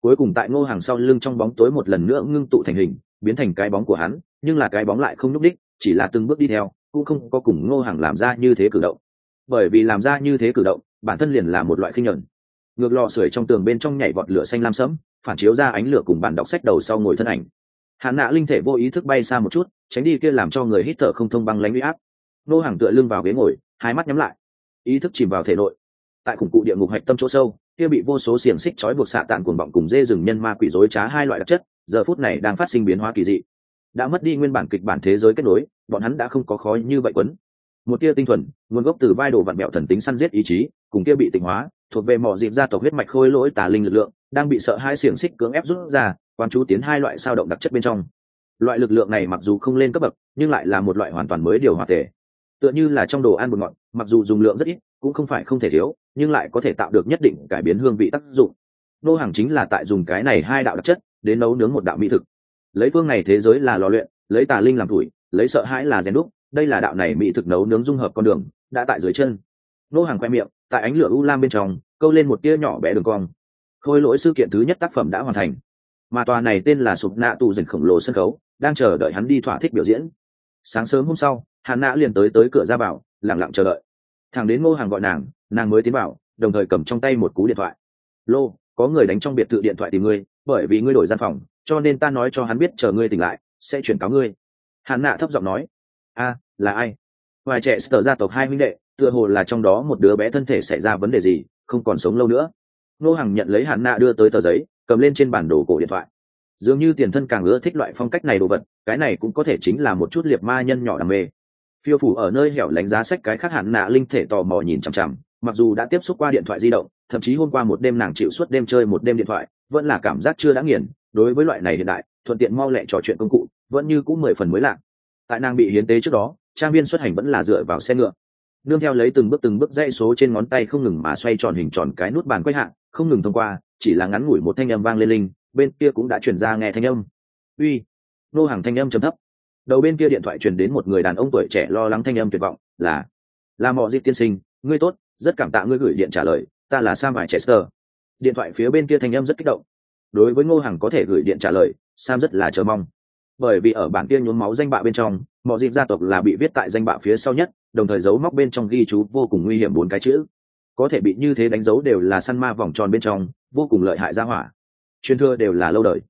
Cuối cùng tại ngô hàng sau lưng trong bóng tối một lần nữa ngưng tụ thành hình biến thành cái bóng của hắn, nhưng là cái bóng lại không nhúc đích chỉ là từng bước đi theo, cũng không có cùng ngô hàng làm ra như thế cử động. Bởi vì làm ra như thế cử động, bản thân liền là một loại khinh nhuận ngược lò sưởi trong tường bên trong nhảy vọt lửa xanh lam sẫm, phản chiếu ra ánh lửa cùng bản đọc sách đầu sau ngồi thân ảnh. Hạn nạ linh thể vô ý thức bay xa một chút, tránh đi kia làm cho người hít thở không thông băng lánh y áp. Nô hàng tựa lưng vào ghế ngồi, hai mắt nhắm lại. Ý thức chìm vào thể nội. Tại khủng cụ địa ngục hạch tâm chỗ sâu, kia bị vô số xiềng xích trói buộc xạ tàn cuồng vọng cùng dê rừng nhân ma quỷ dối trá hai loại đặc chất giờ phút này đang phát sinh biến hóa kỳ dị. Đã mất đi nguyên bản kịch bản thế giới kết nối, bọn hắn đã không có khó như vậy quấn. Một tia tinh thuần, nguồn gốc từ vai đồ vặn mẹo thần tính săn giết ý chí, cùng kia bị tịnh hóa, thuộc về mỏ dịp gia tộc huyết mạch khôi lỗi tà linh lực lượng, đang bị sợ hai xiềng xích cưỡng ép rút ra quan chú tiến hai loại sao động đặc chất bên trong. Loại lực lượng này mặc dù không lên cấp bậc, nhưng lại là một loại hoàn toàn mới điều hòa thể. Tựa như là trong đồ ăn bột ngọt, mặc dù dùng lượng rất ít, cũng không phải không thể thiếu, nhưng lại có thể tạo được nhất định cải biến hương vị tác dụng. Nô hàng chính là tại dùng cái này hai đạo đặc chất đến nấu nướng một đạo mỹ thực. Lấy phương này thế giới là lò luyện, lấy tà linh làm tuổi, lấy sợ hãi là rèn đúc, đây là đạo này mỹ thực nấu nướng dung hợp con đường, đã tại dưới chân. Nô hàng khoe miệng, tại ánh lửa u lam bên trong, câu lên một tia nhỏ bé đường cong. Khôi lỗi sự kiện thứ nhất tác phẩm đã hoàn thành. Mà tòa này tên là sụp nạ tù dình khổng lồ sân khấu, đang chờ đợi hắn đi thỏa thích biểu diễn. Sáng sớm hôm sau hắn nạ liền tới tới cửa ra vào lẳng lặng chờ đợi. Thằng đến ngô hàng gọi nàng nàng mới tiến vào, đồng thời cầm trong tay một cú điện thoại. Lô, có người đánh trong biệt thự điện thoại tìm ngươi bởi vì ngươi đổi gian phòng, cho nên ta nói cho hắn biết chờ ngươi tỉnh lại, sẽ chuyển cáo ngươi. Hắn nạ thấp giọng nói. A, là ai? Vài trẻ sở gia tộc hai huynh đệ, tựa hồ là trong đó một đứa bé thân thể xảy ra vấn đề gì, không còn sống lâu nữa. Nô hàng nhận lấy hắn nạ đưa tới tờ giấy, cầm lên trên bản đồ cổ điện thoại. Dường như tiền thân càng ưa thích loại phong cách này đồ vật, cái này cũng có thể chính là một chút liệt ma nhân nhỏ đam mê. Phiêu phủ ở nơi hẻo lánh giá sách cái khác hạn nạ linh thể tò mò nhìn chằm chằm mặc dù đã tiếp xúc qua điện thoại di động thậm chí hôm qua một đêm nàng chịu suốt đêm chơi một đêm điện thoại vẫn là cảm giác chưa đã nghiền. Đối với loại này hiện đại thuận tiện mau lẹ trò chuyện công cụ vẫn như cũng mười phần mới lạ. Tại nàng bị hiến tế trước đó trang viên xuất hành vẫn là dựa vào xe ngựa. Nương theo lấy từng bước từng bước dãy số trên ngón tay không ngừng mà xoay tròn hình tròn cái nút bàn quay hạng, không ngừng thông qua chỉ là ngắn ngủi một thanh âm vang lên linh bên kia cũng đã chuyển ra nghe thanh âm. Uy nô hàng thanh âm trầm thấp. Đầu bên kia điện thoại truyền đến một người đàn ông tuổi trẻ lo lắng thanh âm tuyệt vọng là là mọi dịp tiên sinh ngươi tốt rất cảm tạ ngươi gửi điện trả lời, ta là sam hải chester điện thoại phía bên kia thanh âm rất kích động. Đối với ngô hằng có thể gửi điện trả lời, sam rất là chờ mong. Bởi vì ở bản kia nhuốm máu danh bạ bên trong, mọi dịp gia tộc là bị viết tại danh bạ phía sau nhất, đồng thời dấu móc bên trong ghi chú vô cùng nguy hiểm bốn cái chữ. Có thể bị như thế đánh dấu đều là săn ma vòng tròn bên trong, vô cùng lợi hại ra hỏa. Truyền thừa đều là lâu đời.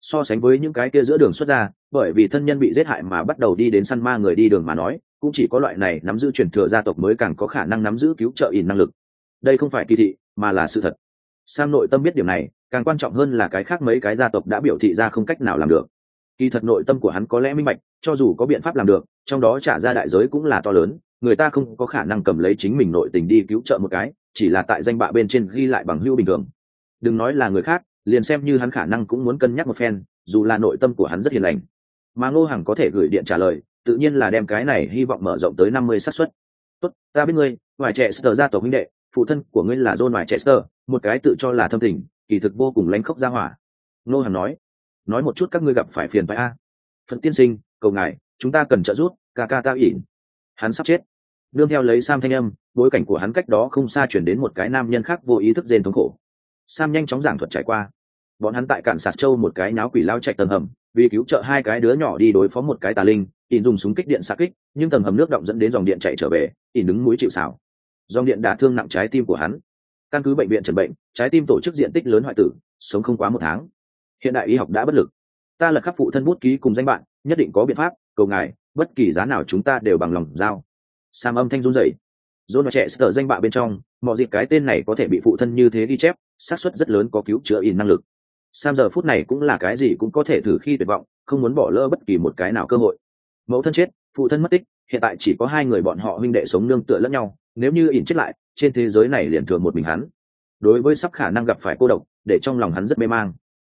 So sánh với những cái kia giữa đường xuất ra, bởi vì thân nhân bị giết hại mà bắt đầu đi đến săn ma người đi đường mà nói cũng chỉ có loại này nắm giữ truyền thừa gia tộc mới càng có khả năng nắm giữ cứu trợ ỉn năng lực. Đây không phải kỳ thị, mà là sự thật. Sam nội tâm biết điểm này, càng quan trọng hơn là cái khác mấy cái gia tộc đã biểu thị ra không cách nào làm được. Kỳ thật nội tâm của hắn có lẽ minh bạch, cho dù có biện pháp làm được, trong đó trả ra đại giới cũng là to lớn, người ta không có khả năng cầm lấy chính mình nội tình đi cứu trợ một cái, chỉ là tại danh bạ bên trên ghi lại bằng hưu bình thường. Đừng nói là người khác, liền xem như hắn khả năng cũng muốn cân nhắc một phen, dù là nội tâm của hắn rất hiền lành. Mà ngô hằng có thể gửi điện trả lời tự nhiên là đem cái này hy vọng mở rộng tới năm mươi xác suất. Tốt, ta biết ngươi, ngoài trẻ sờ ra tổ huynh đệ, phụ thân của ngươi là john ngoài trẻ sờ một cái tự cho là thâm tình, kỳ thực vô cùng lánh khóc ra hỏa. Nô hàm nói nói một chút các ngươi gặp phải phiền phải a. Phật tiên sinh, cầu ngài, chúng ta cần trợ giúp, ca ca ta ỉn. Hắn sắp chết. Đương theo lấy sam thanh âm, bối cảnh của hắn cách đó không xa chuyển đến một cái nam nhân khác vô ý thức rên thống khổ. Sam nhanh chóng giảng thuật trải qua bọn hắn tại cản sạt châu một cái náo quỷ lao chạy tầng hầm, vì cứu trợ hai cái đứa nhỏ đi đối phó một cái tà linh, ỉn dùng súng kích điện xa kích, nhưng tầng hầm nước động dẫn đến dòng điện chạy trở về, ỉn đứng mũi chịu xảo dòng điện đả thương nặng trái tim của hắn. Căn cứ bệnh viện trần bệnh, trái tim tổ chức diện tích lớn hoại tử, sống không quá một tháng. Hiện đại y học đã bất lực. Ta là khắc phụ thân bút ký cùng danh bạn, nhất định có biện pháp, cầu ngài, bất kỳ giá nào chúng ta đều bằng lòng giao. Sam âm thanh run rẩy. Dôn và trẻ sợ danh bạ bên trong, mọi dịp cái tên này có thể bị phụ thân như thế ghi chép, xác suất rất lớn có cứu chữa in năng lực sam giờ phút này cũng là cái gì cũng có thể thử khi tuyệt vọng, không muốn bỏ lỡ bất kỳ một cái nào cơ hội. Mẫu thân chết, phụ thân mất tích, hiện tại chỉ có hai người bọn họ huynh đệ sống nương tựa lẫn nhau, nếu như ỉn chết lại, trên thế giới này liền thường một mình hắn. Đối với sắp khả năng gặp phải cô độc, để trong lòng hắn rất mê mang.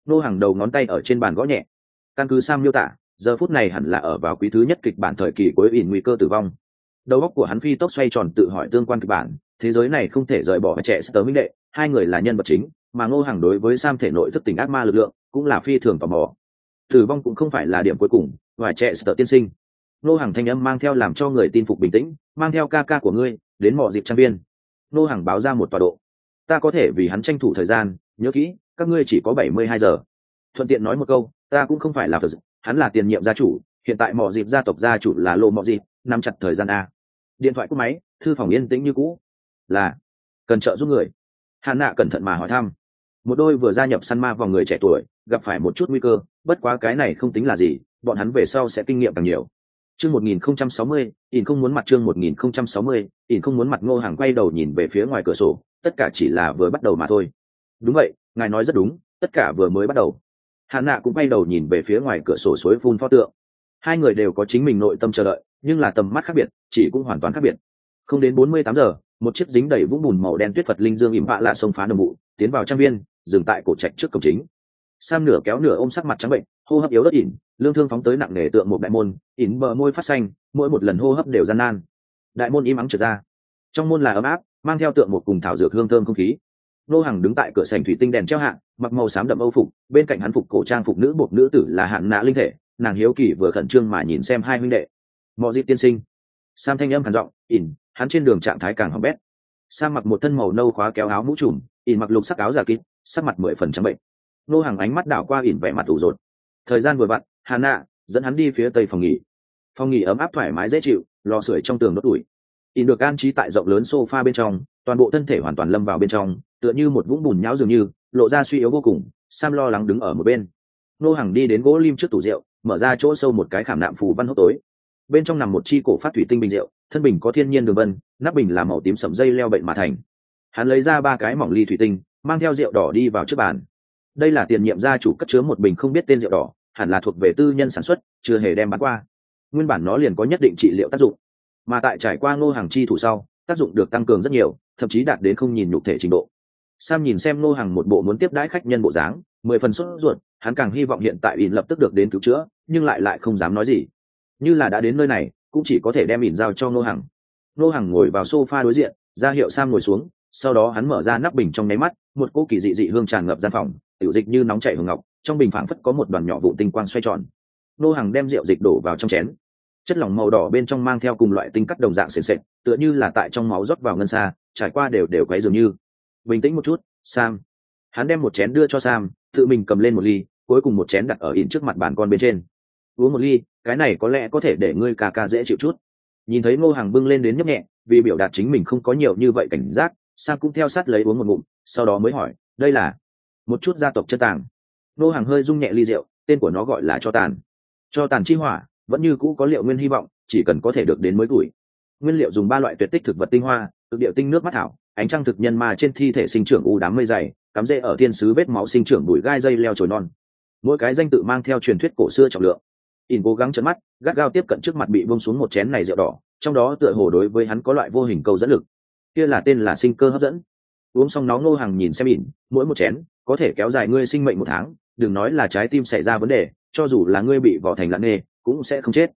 Nô hàng đầu ngón tay ở trên bàn gõ nhẹ. Căn cứ sam miêu tả, giờ phút này hẳn là ở vào quý thứ nhất kịch bản thời kỳ cuối ỉn nguy cơ tử vong. Đầu óc của hắn phi tốc xoay tròn tự hỏi tương quan kịch bản, thế giới này không thể rời bỏ trẻ sơ minh đệ, hai người là nhân vật chính mà ngô hàng đối với sam thể nội thức tỉnh ác ma lực lượng cũng là phi thường tò mò. Tử vong cũng không phải là điểm cuối cùng và trẻ sợ tiên sinh. Ngô hàng thanh âm mang theo làm cho người tin phục bình tĩnh, mang theo ca ca của ngươi, đến mọi dịp trang viên. Ngô hàng báo ra một tọa độ. Ta có thể vì hắn tranh thủ thời gian, nhớ kỹ, các ngươi chỉ có bảy mươi hai giờ. Thuận tiện nói một câu, ta cũng không phải là phật hắn là tiền nhiệm gia chủ, hiện tại mọi dịp gia tộc gia chủ là lộ mọi dịp, nắm chặt thời gian a. Điện thoại cúp máy, thư phòng yên tĩnh như cũ. Là, cần trợ giúp người hà nạ cẩn thận mà hỏi thăm. Một đôi vừa gia nhập săn ma vào người trẻ tuổi, gặp phải một chút nguy cơ, bất quá cái này không tính là gì, bọn hắn về sau sẽ kinh nghiệm càng nhiều. Chương một nghìn không trăm sáu mươi, ỉn không muốn mặt chương một nghìn không trăm sáu mươi, ỉn không muốn mặt ngô hàng quay đầu nhìn về phía ngoài cửa sổ, tất cả chỉ là vừa bắt đầu mà thôi. Đúng vậy, ngài nói rất đúng, tất cả vừa mới bắt đầu. Hạn nạ cũng quay đầu nhìn về phía ngoài cửa sổ suối phun pho tượng. Hai người đều có chính mình nội tâm chờ đợi, nhưng là tầm mắt khác biệt, chỉ cũng hoàn toàn khác biệt. Không đến bốn mươi tám giờ một chiếc dính đầy vũng bùn màu đen tuyết phật linh dương ỉm vạ lạ sông phá đồng bụ tiến vào trang viên, dừng tại cổ trạch trước cổng chính. Sam nửa kéo nửa ôm sắc mặt trắng bệnh, hô hấp yếu đất ỉn, lương thương phóng tới nặng nề tượng một đại môn, ỉn bờ môi phát xanh, mỗi một lần hô hấp đều gian nan. Đại môn im ắng trượt ra. Trong môn là ấm áp, mang theo tượng một cùng thảo dược hương thơm không khí. Nô hàng đứng tại cửa sảnh thủy tinh đèn treo hạng mặc màu xám đậm âu phục, bên cạnh hắn phục cổ trang phục nữ bột nữ tử là hạn nạ linh thể, nàng hiếu kỳ vừa khẩn trương mà nhìn xem hai huynh đệ. Mọi dịp tiên sinh. Sam thanh âm khản giọng, ỉn hắn trên đường trạng thái càng hỏng bét. Sam mặc một thân màu nâu khóa kéo áo mũ trùm, ỉn mặc lục sắc áo giả kín, sắc mặt mười phần trắng bệnh. Nô hàng ánh mắt đảo qua ỉn vẻ mặt ủ rột. Thời gian vừa vặn, hà nạ dẫn hắn đi phía tây phòng nghỉ. Phòng nghỉ ấm áp thoải mái dễ chịu, lò sưởi trong tường đốt tuổi ỉn được an trí tại rộng lớn sofa bên trong, toàn bộ thân thể hoàn toàn lâm vào bên trong, tựa như một vũng bùn nhão dường như, lộ ra suy yếu vô cùng, sam lo lắng đứng ở một bên. Nô hàng đi đến gỗ lim trước tủ rượu, mở ra chỗ sâu một cái khảm nạm phù văn hốc tối bên trong nằm một chi cổ phát thủy tinh bình rượu, thân bình có thiên nhiên đường vân, nắp bình là màu tím sầm dây leo bệnh mà thành. Hắn lấy ra ba cái mỏng ly thủy tinh, mang theo rượu đỏ đi vào trước bàn. Đây là tiền nhiệm gia chủ cất chứa một bình không biết tên rượu đỏ, hẳn là thuộc về tư nhân sản xuất, chưa hề đem bán qua. Nguyên bản nó liền có nhất định trị liệu tác dụng. Mà tại trải qua ngô hàng chi thủ sau, tác dụng được tăng cường rất nhiều, thậm chí đạt đến không nhìn nhục thể trình độ. Sam nhìn xem ngô hàng một bộ muốn tiếp đãi khách nhân bộ dáng, mười phần sốt ruột, hắn càng hy vọng hiện tại ỉn lập tức được đến cứu chữa, nhưng lại lại không dám nói gì như là đã đến nơi này, cũng chỉ có thể đem ỉn giao cho ngô hằng. Nô hàng ngồi vào sofa đối diện, ra hiệu sam ngồi xuống, sau đó hắn mở ra nắp bình trong nháy mắt, một cỗ kỳ dị dị hương tràn ngập gian phòng, tiểu dịch như nóng chảy hương ngọc, trong bình phảng phất có một đoàn nhỏ vụ tinh quang xoay tròn. Nô hàng đem rượu dịch đổ vào trong chén. Chất lỏng màu đỏ bên trong mang theo cùng loại tinh cắt đồng dạng sền sệt, tựa như là tại trong máu rót vào ngân xa, trải qua đều đều quấy dường như. Bình tĩnh một chút, sam. Hắn đem một chén đưa cho sam, tự mình cầm lên một ly, cuối cùng một chén đặt ở in trước mặt bàn con bên trên. Uống một ly cái này có lẽ có thể để ngươi ca ca dễ chịu chút. Nhìn thấy ngô hàng bưng lên đến nhấp nhẹ, vì biểu đạt chính mình không có nhiều như vậy cảnh giác sang cũng theo sát lấy uống một ngụm, sau đó mới hỏi, đây là một chút gia tộc chân tàng. Ngô hàng hơi rung nhẹ ly rượu, tên của nó gọi là cho tàn. Cho tàn chi hỏa, vẫn như cũ có liệu nguyên hy vọng, chỉ cần có thể được đến mới tuổi. Nguyên liệu dùng ba loại tuyệt tích thực vật tinh hoa thực điệu tinh nước mắt thảo, ánh trăng thực nhân mà trên thi thể sinh trưởng u đám mây dày, cắm rễ ở thiên sứ vết máu sinh trưởng bụi gai dây leo trồi non. Mỗi cái danh tự mang theo truyền thuyết cổ xưa trọng lượng in cố gắng chấn mắt, gắt gao tiếp cận trước mặt bị bông xuống một chén này rượu đỏ, trong đó tựa hồ đối với hắn có loại vô hình câu dẫn lực. Kia là tên là sinh cơ hấp dẫn. Uống xong nó ngô hàng nhìn xem ỉn mỗi một chén, có thể kéo dài ngươi sinh mệnh một tháng, đừng nói là trái tim xảy ra vấn đề, cho dù là ngươi bị vỏ thành lặng nghề cũng sẽ không chết.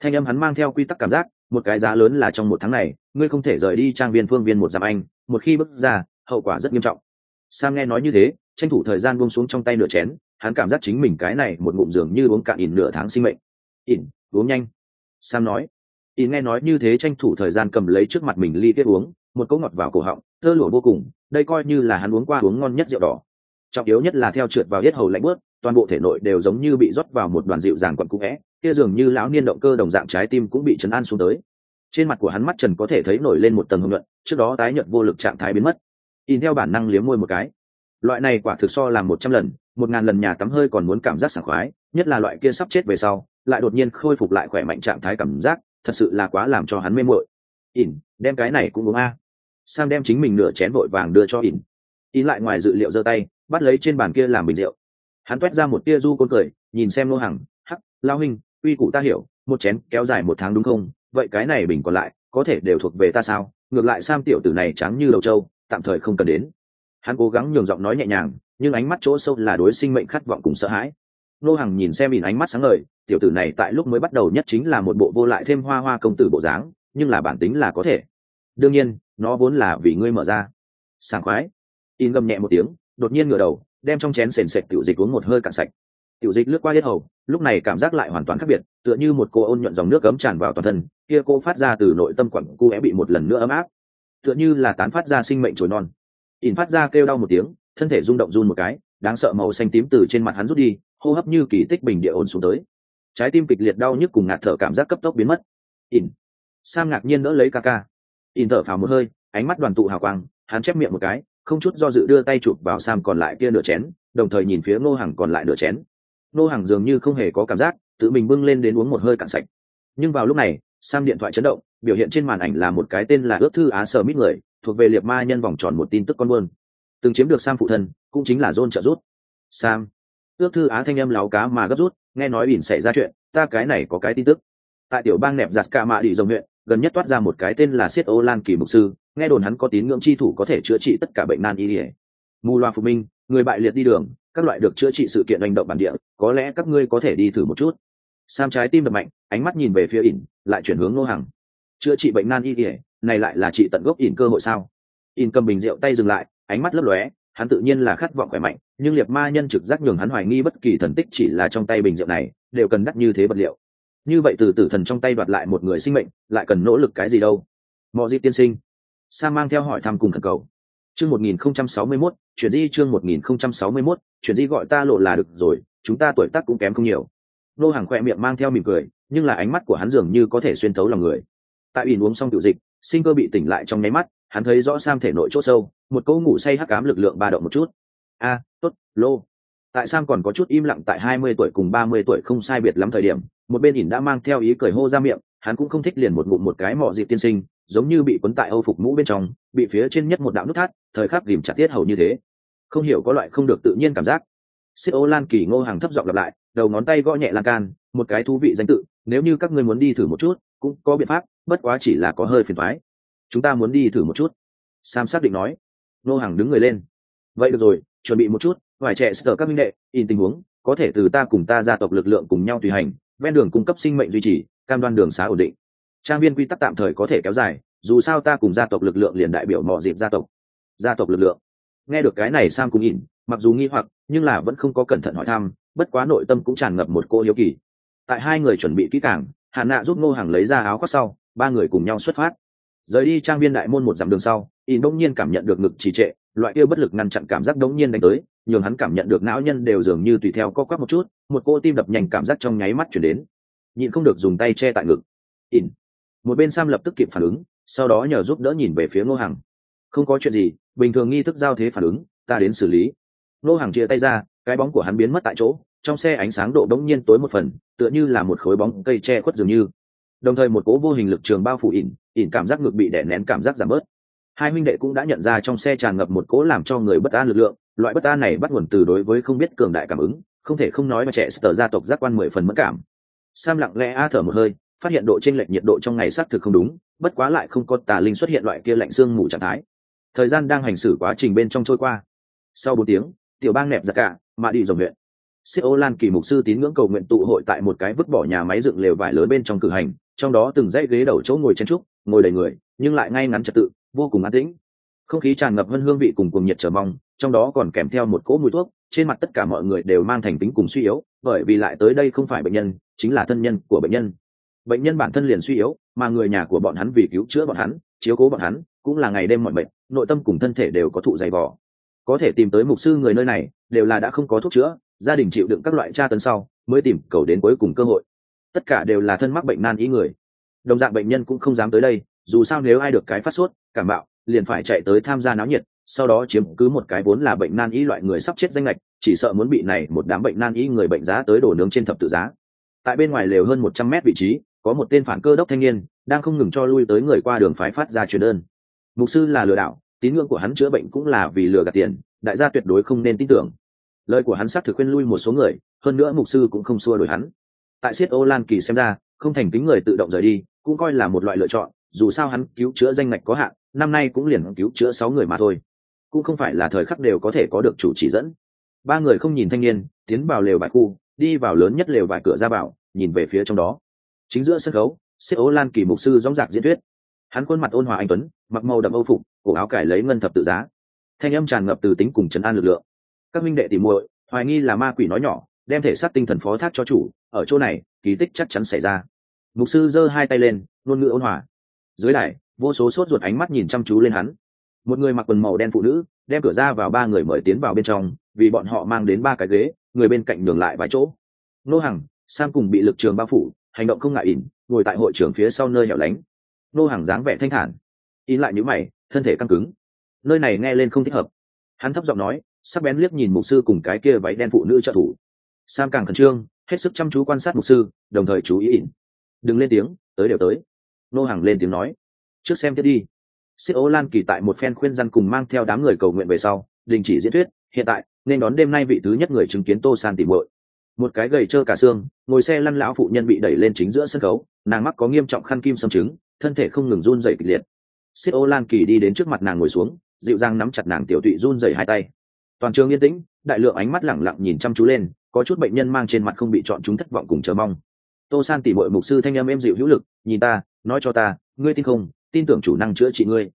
Thanh âm hắn mang theo quy tắc cảm giác, một cái giá lớn là trong một tháng này, ngươi không thể rời đi trang viên phương viên một dặm anh, một khi bước ra, hậu quả rất nghiêm trọng. Sam nghe nói như thế, tranh thủ thời gian buông xuống trong tay nửa chén hắn cảm giác chính mình cái này một ngụm dường như uống cạn ỉn nửa tháng sinh mệnh. Ỉn, uống nhanh. Sam nói. Ỉn nghe nói như thế tranh thủ thời gian cầm lấy trước mặt mình ly kết uống, một cỗ ngọt vào cổ họng, thơ lụa vô cùng, đây coi như là hắn uống qua uống ngon nhất rượu đỏ. Trọng yếu nhất là theo trượt vào hết hầu lạnh bớt, toàn bộ thể nội đều giống như bị rót vào một đoàn dịu dàng quặn cũ vẽ, kia dường như lão niên động cơ đồng dạng trái tim cũng bị chấn an xuống tới. Trên mặt của hắn mắt trần có thể thấy nổi lên một tầng hưng luận trước đó tái nhận vô lực trạng thái biến mất. In theo bản năng liếm môi một cái. Loại này quả thực so làm một trăm lần một ngàn lần nhà tắm hơi còn muốn cảm giác sảng khoái, nhất là loại kia sắp chết về sau, lại đột nhiên khôi phục lại khỏe mạnh trạng thái cảm giác, thật sự là quá làm cho hắn mê mội ỉn, đem cái này cũng uống a. Sam đem chính mình nửa chén vội vàng đưa cho ỉn. Ỉn lại ngoài dự liệu giơ tay, bắt lấy trên bàn kia làm bình rượu. Hắn toét ra một tia du côn cười, nhìn xem nô hằng, hắc, lao hình uy cụ ta hiểu, một chén kéo dài một tháng đúng không? Vậy cái này bình còn lại, có thể đều thuộc về ta sao? Ngược lại sam tiểu tử này trắng như đầu trâu, tạm thời không cần đến. Hắn cố gắng nhường giọng nói nhẹ nhàng nhưng ánh mắt chỗ sâu là đối sinh mệnh khát vọng cùng sợ hãi. Nô hằng nhìn xem ỉn ánh mắt sáng ngời, tiểu tử này tại lúc mới bắt đầu nhất chính là một bộ vô lại thêm hoa hoa công tử bộ dáng, nhưng là bản tính là có thể. Đương nhiên, nó vốn là vì ngươi mở ra. Sảng khoái. In gầm nhẹ một tiếng, đột nhiên ngửa đầu, đem trong chén sền sệt tiểu dịch uống một hơi cạn sạch. Tiểu dịch lướt qua hết hầu, lúc này cảm giác lại hoàn toàn khác biệt, tựa như một cô ôn nhuận dòng nước cấm tràn vào toàn thân, kia cô phát ra từ nội tâm quặng cô é bị một lần nữa ấm áp. Tựa như là tán phát ra sinh mệnh trồi non. In phát ra kêu đau một tiếng thân thể rung động run một cái, đáng sợ màu xanh tím từ trên mặt hắn rút đi, hô hấp như kỳ tích bình địa ổn xuống tới. Trái tim kịch liệt đau nhức cùng ngạt thở cảm giác cấp tốc biến mất. In sam ngạc nhiên đỡ lấy ca ca. In thở phào một hơi, ánh mắt đoàn tụ hào quang, hắn chép miệng một cái, không chút do dự đưa tay chụp vào sam còn lại kia nửa chén, đồng thời nhìn phía ngô hằng còn lại nửa chén. Ngô hằng dường như không hề có cảm giác, tự mình bưng lên đến uống một hơi cạn sạch. Nhưng vào lúc này, sam điện thoại chấn động, biểu hiện trên màn ảnh là một cái tên là ước thư á sờ mít người, thuộc về liệt ma nhân vòng tròn một tin tức con buôn từng chiếm được sam phụ thân, cũng chính là john trợ rút sam, ước thư á thanh âm láo cá mà gấp rút, nghe nói ỉn xảy ra chuyện, ta cái này có cái tin tức. Tại tiểu bang nẹp giặt ca mạ đi dòng huyện, gần nhất toát ra một cái tên là siết ô lan kỳ mục sư, nghe đồn hắn có tín ngưỡng chi thủ có thể chữa trị tất cả bệnh nan y ỉa mù loa phụ minh, người bại liệt đi đường, các loại được chữa trị sự kiện hành động bản địa, có lẽ các ngươi có thể đi thử một chút. Sam trái tim đập mạnh, ánh mắt nhìn về phía ỉn, lại chuyển hướng nô hàng chữa trị bệnh nan y ỉa này lại là trị tận gốc ỉn cơ hội sao? Ỉn cầm bình rượu tay dừng lại ánh mắt lấp lóe, hắn tự nhiên là khát vọng khỏe mạnh, nhưng liệt ma nhân trực giác nhường hắn hoài nghi bất kỳ thần tích chỉ là trong tay bình rượu này, đều cần đắt như thế vật liệu. Như vậy từ tử thần trong tay đoạt lại một người sinh mệnh, lại cần nỗ lực cái gì đâu? Mọi di tiên sinh. Sa mang theo hỏi thăm cùng thần cầu. Chương một nghìn không trăm sáu mươi mốt chuyển di chương một nghìn không trăm sáu mươi mốt chuyển di gọi ta lộ là được rồi, chúng ta tuổi tác cũng kém không nhiều. Nô hàng khoe miệng mang theo mỉm cười, nhưng là ánh mắt của hắn dường như có thể xuyên thấu lòng người. Tại ỉn uống xong tiểu dịch, sinh cơ bị tỉnh lại trong nháy mắt hắn thấy rõ sam thể nội c h ỗ sâu một cỗ ngủ say hắc cám lực lượng ba động một chút. A à, tốt lô. Tại sam còn có chút im lặng tại hai mươi tuổi cùng ba mươi tuổi không sai biệt lắm thời điểm một bên ỉn đã mang theo ý cười hô ra miệng hắn cũng không thích liền một ngụm một cái mọ dịp tiên sinh giống như bị quấn tại âu phục mũ bên trong bị phía trên nhất một đạo nút thắt thời khắc ghìm chặt tiết hầu như thế. Không hiểu có loại không được tự nhiên cảm giác. Xích ô lan kỳ ngô hàng thấp giọng lặp lại đầu ngón tay gõ nhẹ lan can một cái thú vị danh tự nếu như các ngươi muốn đi thử một chút cũng có biện pháp bất quá chỉ là có hơi phiền thoái chúng ta muốn đi thử một chút. Sam xác định nói. Nô hàng đứng người lên. Vậy được rồi, chuẩn bị một chút, vài trẻ sờ các minh đệ, in tình huống, có thể từ ta cùng ta gia tộc lực lượng cùng nhau tùy hành, ven đường cung cấp sinh mệnh duy trì, cam đoan đường xá ổn định. Trang viên quy tắc tạm thời có thể kéo dài, dù sao ta cùng gia tộc lực lượng liền đại biểu mọi dịp gia tộc. Gia tộc lực lượng. Nghe được cái này sam cũng nhìn, mặc dù nghi hoặc, nhưng là vẫn không có cẩn thận hỏi thăm, bất quá nội tâm cũng tràn ngập một cô hiếu kỳ. Tại hai người chuẩn bị kỹ càng hạn nạ giúp ngô hàng lấy ra áo khoác sau, ba người cùng nhau xuất phát rời đi trang viên đại môn một dặm đường sau in đông nhiên cảm nhận được ngực trì trệ, loại kia bất lực ngăn chặn cảm giác đống nhiên đánh tới, nhường hắn cảm nhận được não nhân đều dường như tùy theo co quắp một chút, một cô tim đập nhanh cảm giác trong nháy mắt chuyển đến. Nhịn không được dùng tay che tại ngực. In một bên sam lập tức kịp phản ứng, sau đó nhờ giúp đỡ nhìn về phía ngô hằng. Không có chuyện gì, bình thường nghi thức giao thế phản ứng, ta đến xử lý. Ngô hằng chia tay ra, cái bóng của hắn biến mất tại chỗ, trong xe ánh sáng độ đống nhiên tối một phần, tựa như là một khối bóng cây che khuất dường như đồng thời một cố vô hình lực trường bao phủ ỉn ỉn cảm giác ngực bị đè nén cảm giác giảm bớt. Hai minh đệ cũng đã nhận ra trong xe tràn ngập một cố làm cho người bất an lực lượng loại bất an này bắt nguồn từ đối với không biết cường đại cảm ứng không thể không nói mà trẻ sờ gia tộc giác quan mười phần mất cảm. Sam lặng lẽ a thở một hơi phát hiện độ chênh lệch nhiệt độ trong ngày xác thực không đúng bất quá lại không có tà linh xuất hiện loại kia lạnh xương mù trạng thái. Thời gian đang hành xử quá trình bên trong trôi qua. Sau bốn tiếng tiểu bang nẹp ra cả mà đi dòng huyện. Siết Lan kỳ mục sư tín ngưỡng cầu nguyện tụ hội tại một cái vứt bỏ nhà máy dựng lều vải lớn bên trong cử hành, trong đó từng dãy ghế đầu chỗ ngồi chen trúc, ngồi đầy người, nhưng lại ngay ngắn trật tự, vô cùng an tĩnh. Không khí tràn ngập hơn hương vị cùng cuồng nhiệt chờ mong, trong đó còn kèm theo một cỗ mùi thuốc, trên mặt tất cả mọi người đều mang thành tính cùng suy yếu, bởi vì lại tới đây không phải bệnh nhân, chính là thân nhân của bệnh nhân. Bệnh nhân bản thân liền suy yếu, mà người nhà của bọn hắn vì cứu chữa bọn hắn, chiếu cố bọn hắn, cũng là ngày đêm mọi bệnh, nội tâm cùng thân thể đều có thụ dày vò. Có thể tìm tới mục sư người nơi này, đều là đã không có thuốc chữa, gia đình chịu đựng các loại tra tấn sau mới tìm cầu đến cuối cùng cơ hội tất cả đều là thân mắc bệnh nan ý người. Đồng dạng bệnh nhân cũng không dám tới đây, dù sao nếu ai được cái phát sốt, cảm bạo, liền phải chạy tới tham gia náo nhiệt, sau đó chiếm cứ một cái vốn là bệnh nan y loại người sắp chết danh lệch chỉ sợ muốn bị này một đám bệnh nan y người bệnh giá tới đổ nướng trên thập tự giá. Tại bên ngoài lều hơn một trăm mét vị trí, có một tên phản cơ đốc thanh niên, đang không ngừng cho lui tới người qua đường phái phát ra truyền đơn. Mục sư là lừa đảo, tín ngưỡng của hắn chữa bệnh cũng là vì lừa gạt tiền, đại gia tuyệt đối không nên tin tưởng. Lời của hắn xác thực khuyên lui một số người, hơn nữa mục sư cũng không xua đổi hắn tại siết ô lan kỳ xem ra, không thành kính người tự động rời đi, cũng coi là một loại lựa chọn, dù sao hắn cứu chữa danh ngạch có hạn, năm nay cũng liền cứu chữa sáu người mà thôi. Cũng không phải là thời khắc đều có thể có được chủ chỉ dẫn. Ba người không nhìn thanh niên, tiến vào lều bài khu, đi vào lớn nhất lều bài cửa ra vào, nhìn về phía trong đó. Chính giữa sân khấu, siết ô lan kỳ mục sư dóng dạc diễn thuyết. Hắn khuôn mặt ôn hòa anh tuấn, mặc màu đậm âu phục, cổ áo cải lấy ngân thập tự giá. Thanh âm tràn ngập từ tính cùng trấn an lực lượng. Các minh đệ tỉ muội, hoài nghi là ma quỷ nói nhỏ đem thể xác tinh thần phó thác cho chủ, ở chỗ này, kỳ tích chắc chắn xảy ra. Mục sư giơ hai tay lên, ngôn ngữ ôn hòa. Dưới đài, vô số sốt ruột ánh mắt nhìn chăm chú lên hắn. Một người mặc quần màu đen phụ nữ, đem cửa ra vào ba người mời tiến vào bên trong, vì bọn họ mang đến ba cái ghế, người bên cạnh nhường lại vài chỗ. Nô hằng sang cùng bị lực trường bao phủ, hành động không ngại ỉn, ngồi tại hội trưởng phía sau nơi hẻo lánh. Nô hàng dáng vẻ thanh thản in lại nhữ mày, thân thể căng cứng. Nơi này nghe lên không thích hợp. Hắn thấp giọng nói, sắc bén liếc nhìn mục sư cùng cái kia váy đen phụ nữ trợ thủ sam càng khẩn trương hết sức chăm chú quan sát mục sư đồng thời chú ý ỉn. Đừng lên tiếng tới đều tới. Nô hàng lên tiếng nói. Trước xem tiếp đi. Siết Ô Lan kỳ tại một phen khuyên răn cùng mang theo đám người cầu nguyện về sau, đình chỉ diễn thuyết, hiện tại nên đón đêm nay vị thứ nhất người chứng kiến Tô San tìm muội. Một cái gầy trơ cả xương, ngồi xe lăn lão phụ nhân bị đẩy lên chính giữa sân khấu, nàng mắc có nghiêm trọng khăn kim xâm chứng, thân thể không ngừng run rẩy kịch liệt. Siết Ô Lan kỳ đi đến trước mặt nàng ngồi xuống, dịu dàng nắm chặt nàng tiểu tụy run rẩy hai tay. Toàn trường yên tĩnh đại lượng ánh mắt lẳng lặng nhìn chăm chú lên có chút bệnh nhân mang trên mặt không bị chọn chúng thất vọng cùng chờ mong. Tô san tỉ bội mục sư thanh em êm dịu hữu lực, nhìn ta, nói cho ta, ngươi tin không, tin tưởng chủ năng chữa trị ngươi.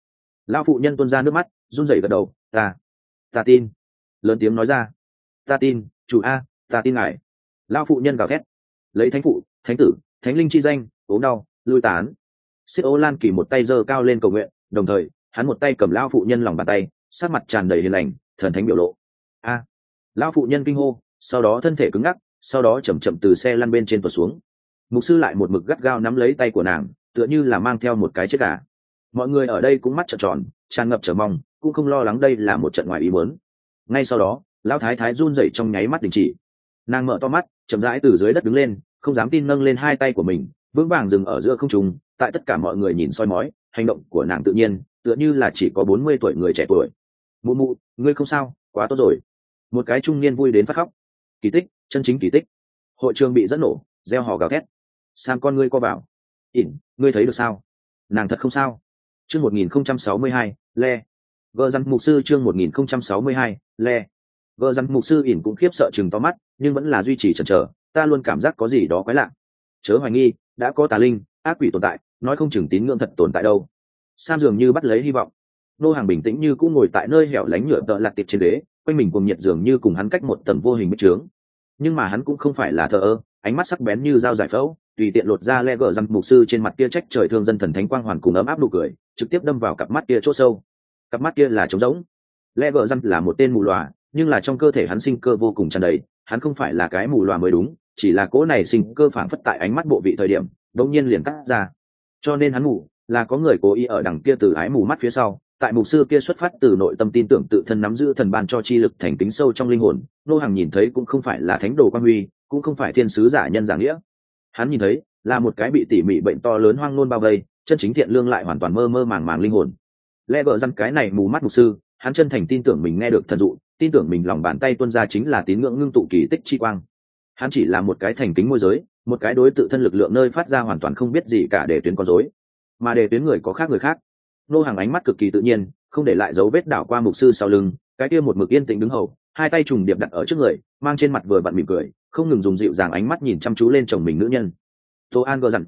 Lão phụ nhân tuôn ra nước mắt, run rẩy gật đầu, ta ta tin. Lớn tiếng nói ra, ta tin, chủ a, ta tin ngài. Lão phụ nhân gào thét, lấy thánh phụ, thánh tử, thánh linh chi danh, ốm đau, lui tán. Xích ô lan kỳ một tay giơ cao lên cầu nguyện, đồng thời, hắn một tay cầm lão phụ nhân lòng bàn tay sát mặt tràn đầy hiền lành, thần thánh biểu lộ. A. Lão phụ nhân kinh hô sau đó thân thể cứng ngắc, sau đó chậm chậm từ xe lăn bên trên tuột xuống. Mục sư lại một mực gắt gao nắm lấy tay của nàng, tựa như là mang theo một cái chết gà. Mọi người ở đây cũng mắt trợn tròn, tràn ngập trở mong, cũng không lo lắng đây là một trận ngoài ý muốn. Ngay sau đó, lão thái thái run rẩy trong nháy mắt đình chỉ. Nàng mở to mắt, chậm rãi từ dưới đất đứng lên, không dám tin nâng lên hai tay của mình, vững vàng dừng ở giữa không trung, tại tất cả mọi người nhìn soi mói, hành động của nàng tự nhiên, tựa như là chỉ có bốn mươi tuổi người trẻ tuổi. Mụ mụ, ngươi không sao, quá tốt rồi. Một cái trung niên vui đến phát khóc kỳ tích, chân chính kỳ tích. Hội trường bị dẫn nổ, gieo hò gào thét. Sam con ngươi co bảo ỉn, ngươi thấy được sao? Nàng thật không sao. Chương một nghìn không trăm sáu mươi hai, le. Vợ dặn mục sư chương một nghìn không trăm sáu mươi hai, le. Vợ dặn mục sư ỉn cũng khiếp sợ chừng to mắt, nhưng vẫn là duy trì chần chờ, ta luôn cảm giác có gì đó quái lạ. Chớ hoài nghi, đã có tà linh, ác quỷ tồn tại, nói không chừng tín ngưỡng thật tồn tại đâu. Sam dường như bắt lấy hy vọng. Nô hàng bình tĩnh như cũng ngồi tại nơi hẻo lánh nhựa tợ lặt tiệp trên đế quanh mình cùng nhiệt dường như cùng hắn cách một tầng vô hình bích trướng. Nhưng mà hắn cũng không phải là thờ ơ, ánh mắt sắc bén như dao giải phẫu, tùy tiện lột ra le gờ răng mục sư trên mặt kia trách trời thương dân thần thánh quang hoàn cùng ấm áp nụ cười, trực tiếp đâm vào cặp mắt kia chỗ sâu. Cặp mắt kia là trống rỗng. Le gờ răng là một tên mù lòa nhưng là trong cơ thể hắn sinh cơ vô cùng tràn đầy, hắn không phải là cái mù lòa mới đúng, chỉ là cỗ này sinh cơ phản phất tại ánh mắt bộ vị thời điểm, đột nhiên liền cắt ra. Cho nên hắn mù là có người cố ý ở đằng kia từ ái mù mắt phía sau tại mục sư kia xuất phát từ nội tâm tin tưởng tự thân nắm giữ thần ban cho chi lực thành tính sâu trong linh hồn, nô hàng nhìn thấy cũng không phải là thánh đồ quan huy, cũng không phải thiên sứ giả nhân giả nghĩa. Hắn nhìn thấy, là một cái bị tỉ mỉ bệnh to lớn hoang nôn bao vây, chân chính thiện lương lại hoàn toàn mơ mơ màng màng linh hồn. Lẽ vợ răng cái này mù mắt mục sư, hắn chân thành tin tưởng mình nghe được thần dụ, tin tưởng mình lòng bàn tay tuân ra chính là tín ngưỡng ngưng tụ kỳ tích chi quang. Hắn chỉ là một cái thành kính môi giới, một cái đối tự thân lực lượng nơi phát ra hoàn toàn không biết gì cả để tuyến con dối mà để tuyến người có khác người khác nô hàng ánh mắt cực kỳ tự nhiên, không để lại dấu vết đảo qua mục sư sau lưng, cái kia một mực yên tĩnh đứng hầu, hai tay trùng điệp đặt ở trước người, mang trên mặt vừa bận mỉm cười, không ngừng dùng dịu dàng ánh mắt nhìn chăm chú lên chồng mình nữ nhân. Tô an gờ dặn.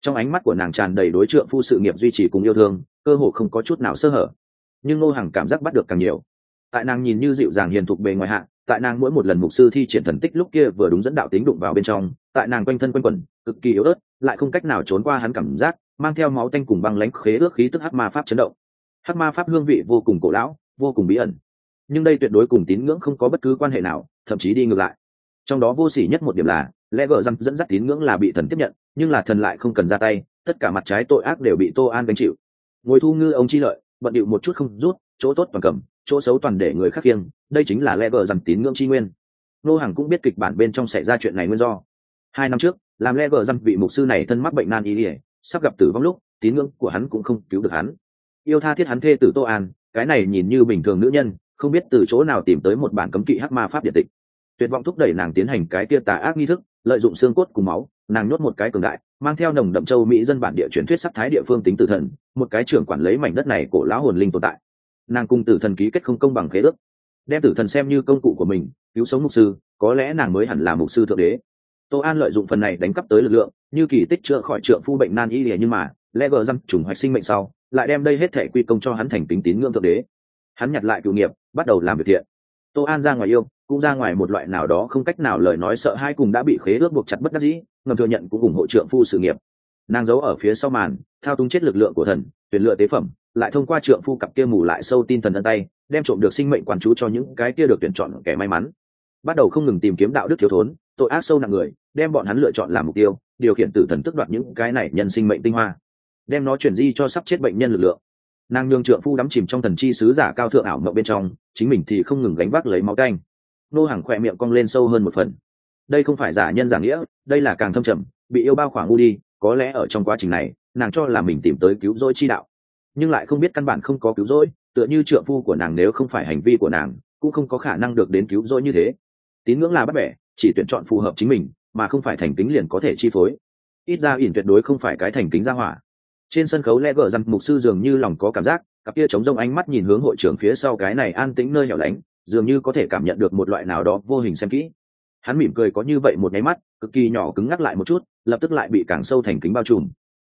Trong ánh mắt của nàng tràn đầy đối trượng phu sự nghiệp duy trì cùng yêu thương, cơ hồ không có chút nào sơ hở. Nhưng ngô hàng cảm giác bắt được càng nhiều. Tại nàng nhìn như dịu dàng hiền thục bề ngoài hạ, tại nàng mỗi một lần mục sư thi triển thần tích lúc kia vừa đúng dẫn đạo tính đụng vào bên trong, tại nàng quanh thân quanh quẩn, cực kỳ yếu ớt, lại không cách nào trốn qua hắn cảm giác mang theo máu tanh cùng băng lãnh khế ước khí tức hắc ma pháp chấn động. Hắc ma pháp hương vị vô cùng cổ lão, vô cùng bí ẩn. Nhưng đây tuyệt đối cùng tín ngưỡng không có bất cứ quan hệ nào, thậm chí đi ngược lại. Trong đó vô sỉ nhất một điểm là, lẽ gờ răng dẫn dắt tín ngưỡng là bị thần tiếp nhận, nhưng là thần lại không cần ra tay, tất cả mặt trái tội ác đều bị tô an gánh chịu. Ngồi thu ngư ông chi lợi, bận điệu một chút không rút, chỗ tốt toàn cầm, chỗ xấu toàn để người khác kiêng, đây chính là lẽ gờ rằng tín ngưỡng chi nguyên. Nô hàng cũng biết kịch bản bên trong xảy ra chuyện này nguyên do. Hai năm trước, làm lẽ gờ rằng vị mục sư này thân mắc bệnh nan y ỉa sắp gặp tử vong lúc, tín ngưỡng của hắn cũng không cứu được hắn. Yêu tha thiết hắn thê tử tô an, cái này nhìn như bình thường nữ nhân, không biết từ chỗ nào tìm tới một bản cấm kỵ hắc ma pháp điện tịch. Tuyệt vọng thúc đẩy nàng tiến hành cái kia tà ác nghi thức, lợi dụng xương cốt cùng máu, nàng nhốt một cái cường đại, mang theo nồng đậm châu mỹ dân bản địa truyền thuyết sắc thái địa phương tính tử thần, một cái trưởng quản lấy mảnh đất này cổ lão hồn linh tồn tại. Nàng cùng tử thần ký kết không công bằng khế ước. Đem tử thần xem như công cụ của mình, cứu sống mục sư, có lẽ nàng mới hẳn là mục sư thượng đế. Tô an lợi dụng phần này đánh cắp tới lực lượng như kỳ tích chữa khỏi trượng phu bệnh nan y lìa nhưng mà, lẽ gờ răng trùng hoạch sinh mệnh sau, lại đem đây hết thể quy công cho hắn thành tính tín ngưỡng thượng đế. Hắn nhặt lại cựu nghiệp, bắt đầu làm việc thiện. Tô an ra ngoài yêu, cũng ra ngoài một loại nào đó không cách nào lời nói sợ hai cùng đã bị khế ước buộc chặt bất đắc dĩ, ngầm thừa nhận cũng ủng hộ trượng phu sự nghiệp. Nàng giấu ở phía sau màn, thao túng chết lực lượng của thần, tuyển lựa tế phẩm, lại thông qua trượng phu cặp kia mù lại sâu tin thần ân tay, đem trộm được sinh mệnh quản chú cho những cái kia được tuyển chọn kẻ may mắn. Bắt đầu không ngừng tìm kiếm đạo đức thiếu thốn, tội ác sâu nặng người đem bọn hắn lựa chọn làm mục tiêu, điều khiển tử thần tức đoạt những cái này nhân sinh mệnh tinh hoa. Đem nó chuyển di cho sắp chết bệnh nhân lực lượng. Nàng nhường trượng phu đắm chìm trong thần chi sứ giả cao thượng ảo mộng bên trong, chính mình thì không ngừng gánh vác lấy máu canh. Nô hàng khỏe miệng cong lên sâu hơn một phần. Đây không phải giả nhân giả nghĩa, đây là càng thâm trầm, bị yêu bao khoảng ngu đi, có lẽ ở trong quá trình này, nàng cho là mình tìm tới cứu rỗi chi đạo. Nhưng lại không biết căn bản không có cứu rỗi, tựa như trượng phu của nàng nếu không phải hành vi của nàng, cũng không có khả năng được đến cứu rỗi như thế. Tín ngưỡng là bắt bẻ, chỉ tuyển chọn phù hợp chính mình mà không phải thành kính liền có thể chi phối. Ít ra ỉn tuyệt đối không phải cái thành kính ra hỏa. Trên sân khấu lẽ vợ rằng mục sư dường như lòng có cảm giác, cặp kia chống rông ánh mắt nhìn hướng hội trưởng phía sau cái này an tĩnh nơi hẻo lánh, dường như có thể cảm nhận được một loại nào đó vô hình xem kỹ. Hắn mỉm cười có như vậy một nháy mắt, cực kỳ nhỏ cứng ngắc lại một chút, lập tức lại bị càng sâu thành kính bao trùm.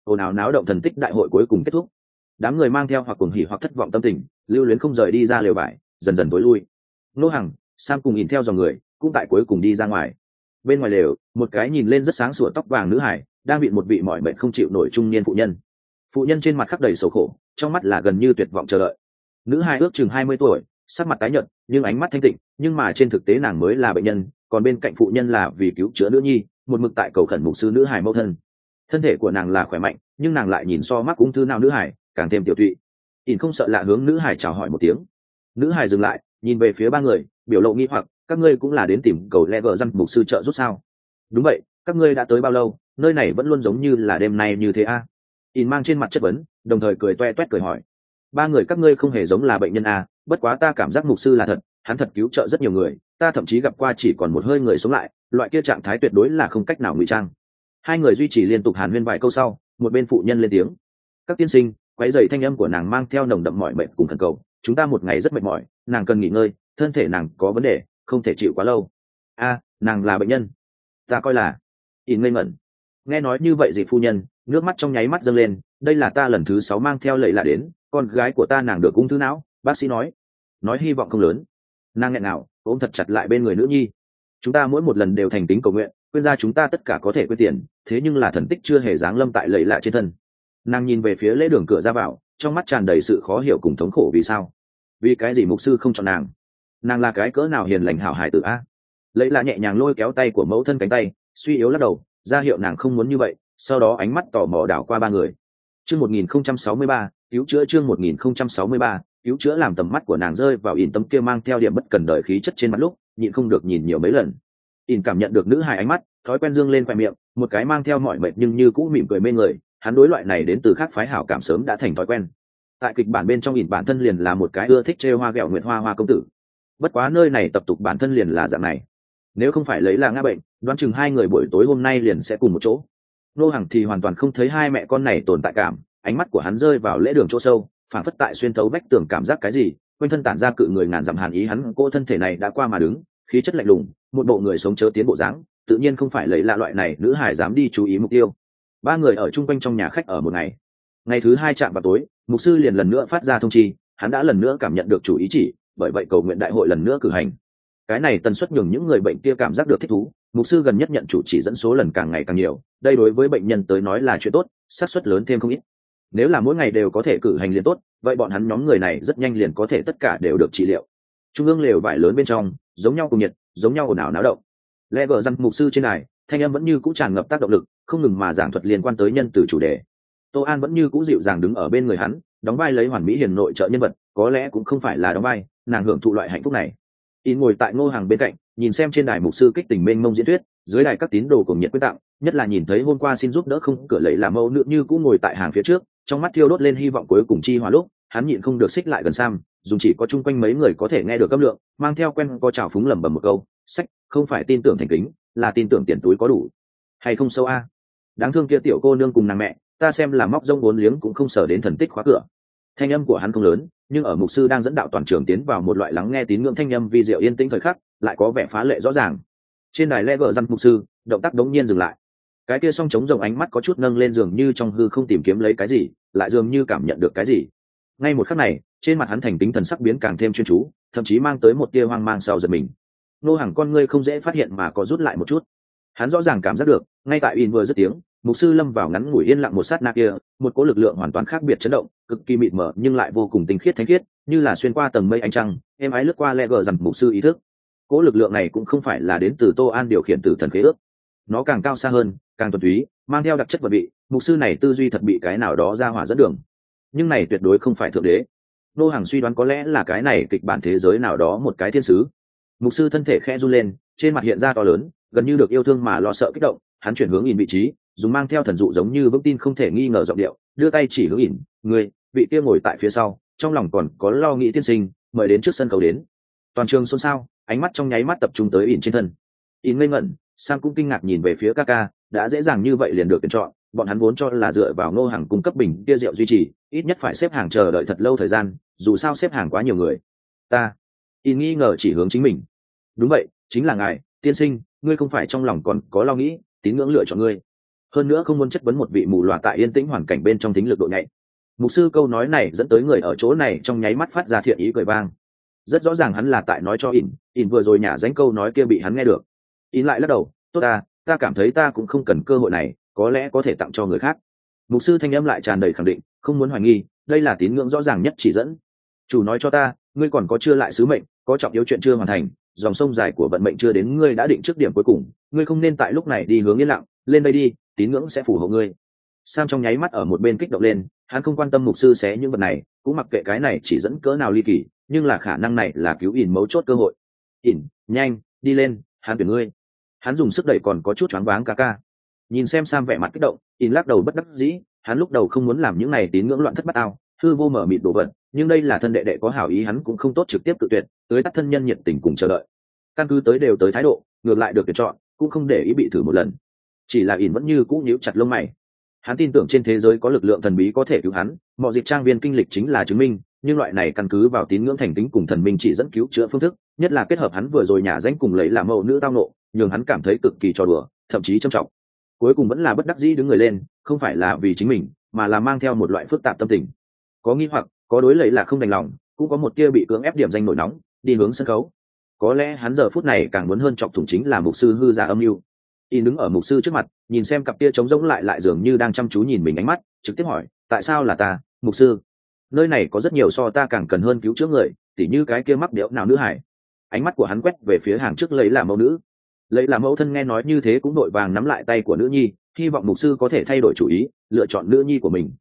Ồn ào náo động thần tích đại hội cuối cùng kết thúc. Đám người mang theo hoặc cuồng hỉ hoặc thất vọng tâm tình, lưu luyến không rời đi ra lều vải dần dần tối lui. Nô hằng, sam cùng nhìn theo dòng người, cũng tại cuối cùng đi ra ngoài bên ngoài lều, một cái nhìn lên rất sáng sủa tóc vàng nữ hải, đang bị một vị mọi mệnh không chịu nổi trung niên phụ nhân. Phụ nhân trên mặt khắc đầy sầu khổ, trong mắt là gần như tuyệt vọng chờ đợi. Nữ hai ước chừng hai mươi tuổi, sắc mặt tái nhợt, nhưng ánh mắt thanh tịnh, nhưng mà trên thực tế nàng mới là bệnh nhân, còn bên cạnh phụ nhân là vì cứu chữa nữ nhi, một mực tại cầu khẩn mục sư nữ hải mẫu thân. Thân thể của nàng là khỏe mạnh, nhưng nàng lại nhìn so mắc ung thư nào nữ hải, càng thêm tiểu thụy ỉn không sợ lạ hướng nữ hải chào hỏi một tiếng. Nữ hải dừng lại, nhìn về phía ba người, biểu lộ nghi hoặc các ngươi cũng là đến tìm cầu lẽ vợ răn mục sư trợ giúp sao? Đúng vậy, các ngươi đã tới bao lâu, nơi này vẫn luôn giống như là đêm nay như thế a? À? in mang trên mặt chất vấn, đồng thời cười toe toét cười hỏi. Ba người các ngươi không hề giống là bệnh nhân a, bất quá ta cảm giác mục sư là thật, hắn thật cứu trợ rất nhiều người, ta thậm chí gặp qua chỉ còn một hơi người sống lại, loại kia trạng thái tuyệt đối là không cách nào ngụy trang. Hai người duy trì liên tục hàn huyên vài câu sau, một bên phụ nhân lên tiếng. Các tiên sinh quái dày thanh âm của nàng mang theo nồng đậm mỏi mệt cùng thần cầu, chúng ta một ngày rất mệt mỏi, nàng cần nghỉ ngơi, thân thể nàng có vấn đề không thể chịu quá lâu. A, nàng là bệnh nhân. Ta coi là in ngây ngẩn. Nghe nói như vậy dị phu nhân, nước mắt trong nháy mắt dâng lên, đây là ta lần thứ sáu mang theo lệ lạ đến, con gái của ta nàng được ung thư não, bác sĩ nói. Nói hy vọng không lớn. Nàng nghẹn nào ôm thật chặt lại bên người nữ nhi. Chúng ta mỗi một lần đều thành tính cầu nguyện quên ra chúng ta tất cả có thể quên tiền, thế nhưng là thần tích chưa hề giáng lâm tại lệ lạ trên thân. Nàng nhìn về phía lễ đường cửa ra vào, trong mắt tràn đầy sự khó hiểu cùng thống khổ vì sao? Vì cái gì mục sư không chọn nàng? Nàng là cái cỡ nào hiền lành hảo hải tử a? Lấy là nhẹ nhàng lôi kéo tay của mẫu thân cánh tay, suy yếu lắc đầu, ra hiệu nàng không muốn như vậy, sau đó ánh mắt tò mò đảo qua ba người. Chương một nghìn không trăm sáu mươi ba, cứu chữa chương một nghìn không trăm sáu mươi ba, cứu chữa làm tầm mắt của nàng rơi vào ỉn tấm kia mang theo điểm bất cần đời khí chất trên mặt lúc, nhịn không được nhìn nhiều mấy lần. Ỉn cảm nhận được nữ hài ánh mắt, thói quen dương lên khoe miệng, một cái mang theo mọi mệt nhưng như cũ mỉm cười mê người, hắn đối loại này đến từ khác phái hảo cảm sớm đã thành thói quen. Tại kịch bản bên trong ỉn bản thân liền là một cái ưa thích chê hoa ghẹo nguyện hoa hoa công tử bất quá nơi này tập tục bản thân liền là dạng này. Nếu không phải lấy là ngã bệnh, đoán chừng hai người buổi tối hôm nay liền sẽ cùng một chỗ. Nô hằng thì hoàn toàn không thấy hai mẹ con này tồn tại cảm, ánh mắt của hắn rơi vào lễ đường chỗ sâu phản phất tại xuyên thấu vách tường cảm giác cái gì, quanh thân tản ra cự người ngàn dặm hàn ý hắn, cô thân thể này đã qua mà đứng, khí chất lạnh lùng, một bộ người sống chớ tiến bộ dáng, tự nhiên không phải lấy lạ loại này, nữ hải dám đi chú ý mục tiêu. Ba người ở chung quanh trong nhà khách ở một ngày. Ngày thứ hai chạm vào tối, mục sư liền lần nữa phát ra thông chi, hắn đã lần nữa cảm nhận được chủ ý chỉ bởi vậy cầu nguyện đại hội lần nữa cử hành. Cái này tần suất nhường những người bệnh kia cảm giác được thích thú. Mục sư gần nhất nhận chủ chỉ dẫn số lần càng ngày càng nhiều, đây đối với bệnh nhân tới nói là chuyện tốt, xác suất lớn thêm không ít. Nếu là mỗi ngày đều có thể cử hành liền tốt, vậy bọn hắn nhóm người này rất nhanh liền có thể tất cả đều được trị liệu. Trung ương lều vải lớn bên trong, giống nhau cùng nhiệt, giống nhau ồn ào náo động. Lẽ vợ răng mục sư trên này thanh âm vẫn như cũ tràn ngập tác động lực, không ngừng mà giảng thuật liên quan tới nhân từ chủ đề. Tô an vẫn như cũ dịu dàng đứng ở bên người hắn đóng vai lấy hoàn mỹ hiền nội trợ nhân vật, có lẽ cũng không phải là đóng vai, nàng hưởng thụ loại hạnh phúc này. In ngồi tại ngô hàng bên cạnh, nhìn xem trên đài mục sư kích tình mênh mông diễn thuyết, dưới đài các tín đồ cùng nhiệt quyết tặng, nhất là nhìn thấy hôm qua xin giúp đỡ không cửa lấy làm mẫu nữ như cũng ngồi tại hàng phía trước, trong mắt thiêu đốt lên hy vọng cuối cùng chi hòa lúc, hắn nhịn không được xích lại gần sam dùng chỉ có chung quanh mấy người có thể nghe được âm lượng, mang theo quen có trào phúng lẩm bẩm một câu, sách, không phải tin tưởng thành kính, là tin tưởng tiền túi có đủ. Hay không sâu a? Đáng thương kia tiểu cô nương cùng nàng mẹ, ta xem là móc rông bốn liếng cũng không sở đến thần tích khóa cửa thanh âm của hắn không lớn, nhưng ở mục sư đang dẫn đạo toàn trường tiến vào một loại lắng nghe tín ngưỡng thanh âm vi diệu yên tĩnh thời khắc, lại có vẻ phá lệ rõ ràng. Trên đài lê vợ răn mục sư, động tác đống nhiên dừng lại. Cái kia song trống rồng ánh mắt có chút nâng lên dường như trong hư không tìm kiếm lấy cái gì, lại dường như cảm nhận được cái gì. Ngay một khắc này, trên mặt hắn thành tính thần sắc biến càng thêm chuyên chú, thậm chí mang tới một tia hoang mang sau giật mình. Nô hàng con ngươi không dễ phát hiện mà có rút lại một chút. Hắn rõ ràng cảm giác được, ngay tại in vừa dứt tiếng mục sư lâm vào ngắn ngủi yên lặng một sát na kia, một cỗ lực lượng hoàn toàn khác biệt chấn động, cực kỳ mịt mờ nhưng lại vô cùng tinh khiết thánh khiết, như là xuyên qua tầng mây ánh trăng em ái lướt qua le gờ rằng mục sư ý thức. Cỗ lực lượng này cũng không phải là đến từ tô an điều khiển từ thần khế ước. Nó càng cao xa hơn, càng thuần túy, mang theo đặc chất vật vị mục sư này tư duy thật bị cái nào đó ra hỏa dẫn đường. Nhưng này tuyệt đối không phải thượng đế. Nô hàng suy đoán có lẽ là cái này kịch bản thế giới nào đó một cái thiên sứ. Mục sư thân thể khẽ run lên, trên mặt hiện ra to lớn, gần như được yêu thương mà lo sợ kích động, hắn chuyển hướng nhìn vị trí dùng mang theo thần dụ giống như vững tin không thể nghi ngờ giọng điệu đưa tay chỉ hướng ỉn người vị kia ngồi tại phía sau trong lòng còn có lo nghĩ tiên sinh mời đến trước sân cầu đến. Toàn trường xôn xao ánh mắt trong nháy mắt tập trung tới ỉn trên thân. Ỉn ngây ngẩn sang cũng kinh ngạc nhìn về phía Kaka, đã dễ dàng như vậy liền được tuyển chọn bọn hắn vốn cho là dựa vào ngô hàng cung cấp bình kia rượu duy trì ít nhất phải xếp hàng chờ đợi thật lâu thời gian dù sao xếp hàng quá nhiều người. Ta ỉn nghi ngờ chỉ hướng chính mình. Đúng vậy chính là ngài tiên sinh ngươi không phải trong lòng còn có lo nghĩ tín ngưỡng lựa chọn ngươi hơn nữa không muốn chất vấn một vị mù loà tại yên tĩnh hoàn cảnh bên trong tính lực độ nhạy. Mục sư câu nói này dẫn tới người ở chỗ này trong nháy mắt phát ra thiện ý cười vang. Rất rõ ràng hắn là tại nói cho ỉn ỉn vừa rồi nhả dánh câu nói kia bị hắn nghe được. Ỉn lại lắc đầu, tốt ta ta cảm thấy ta cũng không cần cơ hội này, có lẽ có thể tặng cho người khác. Mục sư thanh âm lại tràn đầy khẳng định, không muốn hoài nghi, đây là tín ngưỡng rõ ràng nhất chỉ dẫn. Chủ nói cho ta, ngươi còn có chưa lại sứ mệnh, có trọng yếu chuyện chưa hoàn thành, dòng sông dài của vận mệnh chưa đến ngươi đã định trước điểm cuối cùng, ngươi không nên tại lúc này đi hướng yên lặng, lên đây đi tín ngưỡng sẽ phù hộ ngươi. Sam trong nháy mắt ở một bên kích động lên, hắn không quan tâm mục sư xé những vật này, cũng mặc kệ cái này chỉ dẫn cỡ nào ly kỳ, nhưng là khả năng này là cứu ỉn mấu chốt cơ hội. Ỉn, nhanh, đi lên, hắn tuyển ngươi. Hắn dùng sức đẩy còn có chút choáng váng ca ca. Nhìn xem sam vẻ mặt kích động, ỉn lắc đầu bất đắc dĩ, hắn lúc đầu không muốn làm những này tín ngưỡng loạn thất bát ao, hư vô mở mịt đồ vật, nhưng đây là thân đệ đệ có hảo ý hắn cũng không tốt trực tiếp tự tuyệt, tới tắt thân nhân nhiệt tình cùng chờ đợi. Căn cứ tới đều tới thái độ, ngược lại được tuyển chọn, cũng không để ý bị thử một lần chỉ là ỉn vẫn như cũ nhíu chặt lông mày. Hắn tin tưởng trên thế giới có lực lượng thần bí có thể cứu hắn, mọi dịp trang viên kinh lịch chính là chứng minh, nhưng loại này căn cứ vào tín ngưỡng thành tính cùng thần minh chỉ dẫn cứu chữa phương thức, nhất là kết hợp hắn vừa rồi nhà danh cùng lấy làm mẫu nữ tao nộ nhường hắn cảm thấy cực kỳ trò đùa, thậm chí trầm trọng. Cuối cùng vẫn là bất đắc dĩ đứng người lên, không phải là vì chính mình, mà là mang theo một loại phức tạp tâm tình. Có nghi hoặc, có đối lấy là không đành lòng, cũng có một tia bị cưỡng ép điểm danh nổi nóng, đi hướng sân khấu. Có lẽ hắn giờ phút này càng muốn hơn chọc thủng chính là mục sư hư giả âm mưu y đứng ở mục sư trước mặt, nhìn xem cặp tia trống rỗng lại lại dường như đang chăm chú nhìn mình ánh mắt, trực tiếp hỏi, tại sao là ta, mục sư? Nơi này có rất nhiều so ta càng cần hơn cứu chữa người, tỉ như cái kia mắc điệu nào nữ hải. Ánh mắt của hắn quét về phía hàng trước lấy là mẫu nữ. Lấy là mẫu thân nghe nói như thế cũng đội vàng nắm lại tay của nữ nhi, hy vọng mục sư có thể thay đổi chủ ý, lựa chọn nữ nhi của mình.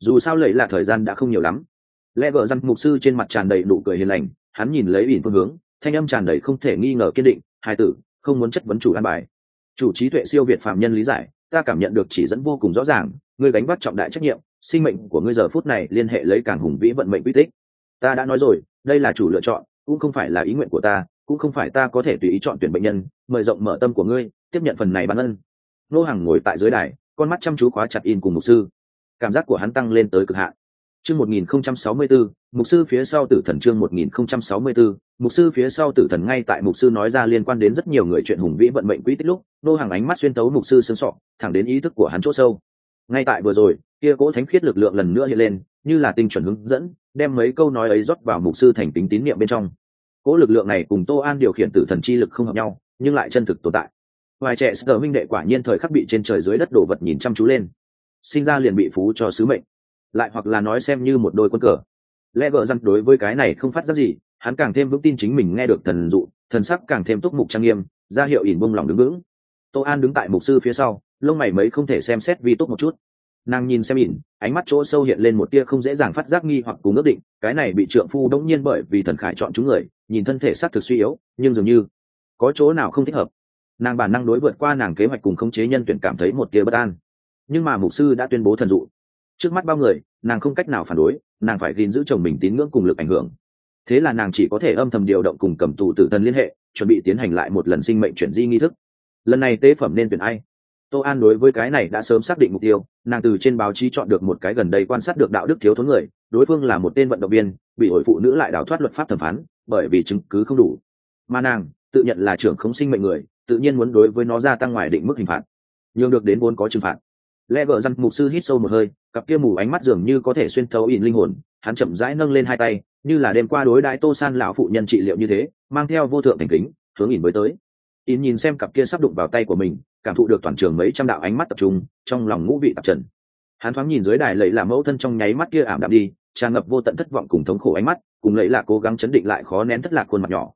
Dù sao lấy là thời gian đã không nhiều lắm. Lẽ vợ răn mục sư trên mặt tràn đầy nụ cười hiền lành, hắn nhìn lấy ỉn phương hướng, thanh âm tràn đầy không thể nghi ngờ kiên định, hai tử, không muốn chất vấn chủ an bài chủ trí tuệ siêu việt phạm nhân lý giải, ta cảm nhận được chỉ dẫn vô cùng rõ ràng, ngươi gánh vác trọng đại trách nhiệm, sinh mệnh của ngươi giờ phút này liên hệ lấy càng hùng vĩ vận mệnh quy tích. Ta đã nói rồi, đây là chủ lựa chọn, cũng không phải là ý nguyện của ta, cũng không phải ta có thể tùy ý chọn tuyển bệnh nhân, mời rộng mở tâm của ngươi, tiếp nhận phần này bản ân. Nô hàng ngồi tại dưới đài, con mắt chăm chú khóa chặt in cùng mục sư. Cảm giác của hắn tăng lên tới cực hạn chương 1064, mục sư phía sau tử thần chương 1064, mục sư phía sau tử thần ngay tại mục sư nói ra liên quan đến rất nhiều người chuyện hùng vĩ vận mệnh quý tích lúc nô hàng ánh mắt xuyên tấu mục sư sương sọ thẳng đến ý thức của hắn chỗ sâu. Ngay tại vừa rồi kia cỗ thánh khiết lực lượng lần nữa hiện lên như là tinh chuẩn hướng dẫn đem mấy câu nói ấy rót vào mục sư thành tính tín niệm bên trong. Cỗ lực lượng này cùng tô an điều khiển tử thần chi lực không hợp nhau nhưng lại chân thực tồn tại. Vài trẻ Sở minh đệ quả nhiên thời khắc bị trên trời dưới đất đổ vật nhìn chăm chú lên. Sinh ra liền bị phú cho sứ mệnh lại hoặc là nói xem như một đôi quân cờ. Lẽ vợ rằng đối với cái này không phát ra gì, hắn càng thêm vững tin chính mình nghe được thần dụ, thần sắc càng thêm túc mục trang nghiêm, ra hiệu ỉn bông lòng đứng vững. Tô an đứng tại mục sư phía sau, lông mày mấy không thể xem xét vi tốt một chút. Nàng nhìn xem ỉn, ánh mắt chỗ sâu hiện lên một tia không dễ dàng phát giác nghi hoặc cùng ước định, cái này bị trượng phu đông nhiên bởi vì thần khải chọn chúng người, nhìn thân thể xác thực suy yếu, nhưng dường như có chỗ nào không thích hợp. Nàng bản năng đối vượt qua nàng kế hoạch cùng khống chế nhân tuyển cảm thấy một tia bất an. Nhưng mà mục sư đã tuyên bố thần dụ trước mắt bao người, nàng không cách nào phản đối, nàng phải gìn giữ chồng mình tín ngưỡng cùng lực ảnh hưởng. Thế là nàng chỉ có thể âm thầm điều động cùng cầm tù tử thần liên hệ, chuẩn bị tiến hành lại một lần sinh mệnh chuyển di nghi thức. Lần này tế phẩm nên tuyển ai? Tô an đối với cái này đã sớm xác định mục tiêu, nàng từ trên báo chí chọn được một cái gần đây quan sát được đạo đức thiếu thốn người, đối phương là một tên vận động viên, bị hội phụ nữ lại đào thoát luật pháp thẩm phán, bởi vì chứng cứ không đủ. Mà nàng, tự nhận là trưởng không sinh mệnh người, tự nhiên muốn đối với nó gia tăng ngoài định mức hình phạt. Nhường được đến vốn có trừng phạt. Lẽ vợ răn mục sư hít sâu một hơi cặp kia mù ánh mắt dường như có thể xuyên thấu ỉn linh hồn, hắn chậm rãi nâng lên hai tay, như là đêm qua đối đại tô san lão phụ nhân trị liệu như thế, mang theo vô thượng thành kính, hướng ỉn mới tới. Ỉn nhìn xem cặp kia sắp đụng vào tay của mình, cảm thụ được toàn trường mấy trăm đạo ánh mắt tập trung, trong lòng ngũ vị tập trần. Hắn thoáng nhìn dưới đài lẫy là mẫu thân trong nháy mắt kia ảm đạm đi, tràn ngập vô tận thất vọng cùng thống khổ ánh mắt, cùng lẫy là cố gắng chấn định lại khó nén thất lạc khuôn mặt nhỏ.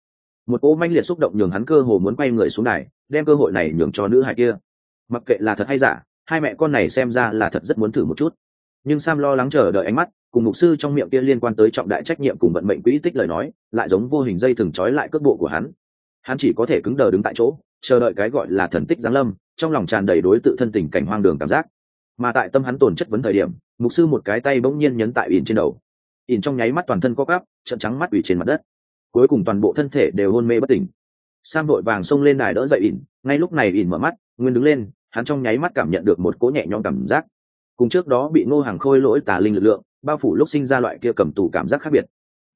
Một cỗ manh liệt xúc động nhường hắn cơ hồ muốn quay người xuống đài, đem cơ hội này nhường cho nữ hài kia. Mặc kệ là thật hay giả, hai mẹ con này xem ra là thật rất muốn thử một chút nhưng sam lo lắng chờ đợi ánh mắt, cùng mục sư trong miệng kia liên quan tới trọng đại trách nhiệm cùng vận mệnh quỹ tích lời nói, lại giống vô hình dây thừng trói lại cước bộ của hắn. Hắn chỉ có thể cứng đờ đứng tại chỗ, chờ đợi cái gọi là thần tích giáng lâm, trong lòng tràn đầy đối tự thân tình cảnh hoang đường cảm giác. Mà tại tâm hắn tồn chất vấn thời điểm, mục sư một cái tay bỗng nhiên nhấn tại ỉn trên đầu. Ỉn trong nháy mắt toàn thân co cắp trận trắng mắt ủy trên mặt đất. Cuối cùng toàn bộ thân thể đều hôn mê bất tỉnh. Sam vội vàng xông lên đài đỡ dậy ỉn, ngay lúc này ỉn mở mắt, nguyên đứng lên, hắn trong nháy mắt cảm nhận được một cỗ nhẹ nhõm cảm giác cùng trước đó bị ngô hàng khôi lỗi tà linh lực lượng, bao phủ lúc sinh ra loại kia cầm tù cảm giác khác biệt.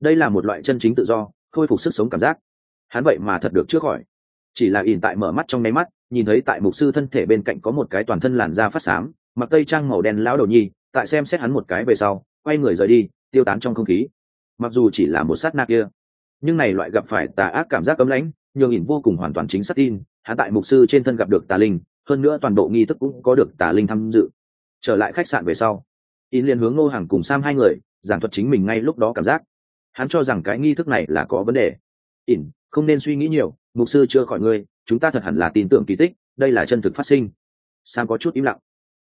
Đây là một loại chân chính tự do, khôi phục sức sống cảm giác. Hắn vậy mà thật được trước khỏi. Chỉ là ỉn tại mở mắt trong nháy mắt, nhìn thấy tại mục sư thân thể bên cạnh có một cái toàn thân làn da phát xám, mặc tây trang màu đen lão đầu nhi, tại xem xét hắn một cái về sau, quay người rời đi, tiêu tán trong không khí. Mặc dù chỉ là một sát na kia, nhưng này loại gặp phải tà ác cảm giác cấm lãnh, nhường ỉn vô cùng hoàn toàn chính xác tin, hắn tại mục sư trên thân gặp được tà linh, hơn nữa toàn bộ nghi thức cũng có được tà linh tham dự trở lại khách sạn về sau. In liền hướng ngô hàng cùng sam hai người, giảng thuật chính mình ngay lúc đó cảm giác. Hắn cho rằng cái nghi thức này là có vấn đề. In không nên suy nghĩ nhiều, mục sư chưa khỏi ngươi, chúng ta thật hẳn là tin tưởng kỳ tích, đây là chân thực phát sinh. Sam có chút im lặng.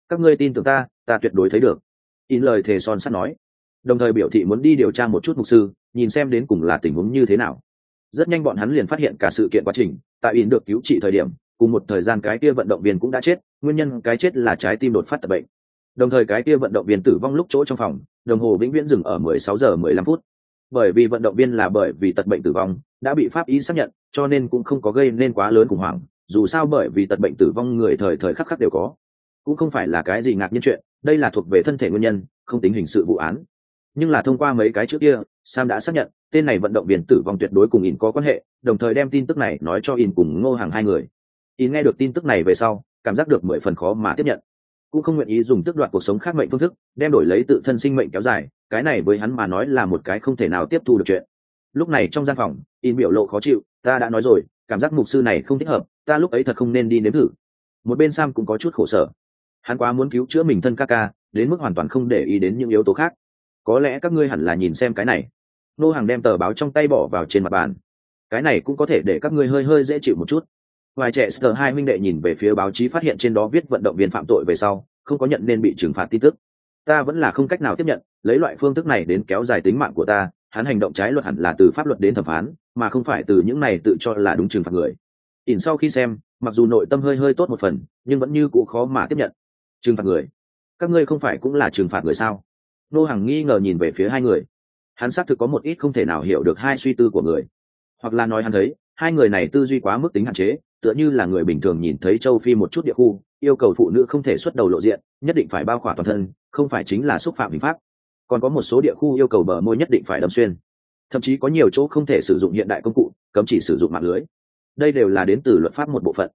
Các ngươi tin tưởng ta ta tuyệt đối thấy được. In lời thề son sắt nói. Đồng thời biểu thị muốn đi điều tra một chút mục sư, nhìn xem đến cùng là tình huống như thế nào. Rất nhanh bọn hắn liền phát hiện cả sự kiện quá trình, tại in được cứu trị thời điểm, cùng một thời gian cái kia vận động viên cũng đã chết, nguyên nhân cái chết là trái tim đột phát tập bệnh đồng thời cái kia vận động viên tử vong lúc chỗ trong phòng, đồng hồ vĩnh viễn dừng ở 16 giờ 15 phút. Bởi vì vận động viên là bởi vì tật bệnh tử vong, đã bị pháp y xác nhận, cho nên cũng không có gây nên quá lớn khủng hoảng, dù sao bởi vì tật bệnh tử vong người thời thời khắc khắc đều có. Cũng không phải là cái gì ngạc nhiên chuyện, đây là thuộc về thân thể nguyên nhân, không tính hình sự vụ án. Nhưng là thông qua mấy cái trước kia, sam đã xác nhận, tên này vận động viên tử vong tuyệt đối cùng in có quan hệ, đồng thời đem tin tức này nói cho in cùng ngô hàng hai người. In nghe được tin tức này về sau, cảm giác được mười phần khó mà tiếp nhận cũng không nguyện ý dùng tước đoạt cuộc sống khác mệnh phương thức, đem đổi lấy tự thân sinh mệnh kéo dài, cái này với hắn mà nói là một cái không thể nào tiếp thu được chuyện. Lúc này trong gian phòng, in biểu lộ khó chịu, ta đã nói rồi, cảm giác mục sư này không thích hợp, ta lúc ấy thật không nên đi nếm thử. Một bên sam cũng có chút khổ sở. Hắn quá muốn cứu chữa mình thân ca ca, đến mức hoàn toàn không để ý đến những yếu tố khác. Có lẽ các ngươi hẳn là nhìn xem cái này. Nô hàng đem tờ báo trong tay bỏ vào trên mặt bàn. Cái này cũng có thể để các ngươi hơi hơi dễ chịu một chút vài trẻ Sở hai minh đệ nhìn về phía báo chí phát hiện trên đó viết vận động viên phạm tội về sau, không có nhận nên bị trừng phạt tin tức. Ta vẫn là không cách nào tiếp nhận, lấy loại phương thức này đến kéo dài tính mạng của ta, hắn hành động trái luật hẳn là từ pháp luật đến thẩm phán, mà không phải từ những này tự cho là đúng trừng phạt người. Ỉn sau khi xem, mặc dù nội tâm hơi hơi tốt một phần, nhưng vẫn như cũ khó mà tiếp nhận. Trừng phạt người? Các ngươi không phải cũng là trừng phạt người sao? Nô hàng nghi ngờ nhìn về phía hai người. Hắn xác thực có một ít không thể nào hiểu được hai suy tư của người. Hoặc là nói hắn thấy, hai người này tư duy quá mức tính hạn chế tựa như là người bình thường nhìn thấy châu phi một chút địa khu, yêu cầu phụ nữ không thể xuất đầu lộ diện, nhất định phải bao khỏa toàn thân, không phải chính là xúc phạm hình pháp. Còn có một số địa khu yêu cầu bờ môi nhất định phải đâm xuyên. Thậm chí có nhiều chỗ không thể sử dụng hiện đại công cụ, cấm chỉ sử dụng mạng lưới. Đây đều là đến từ luật pháp một bộ phận.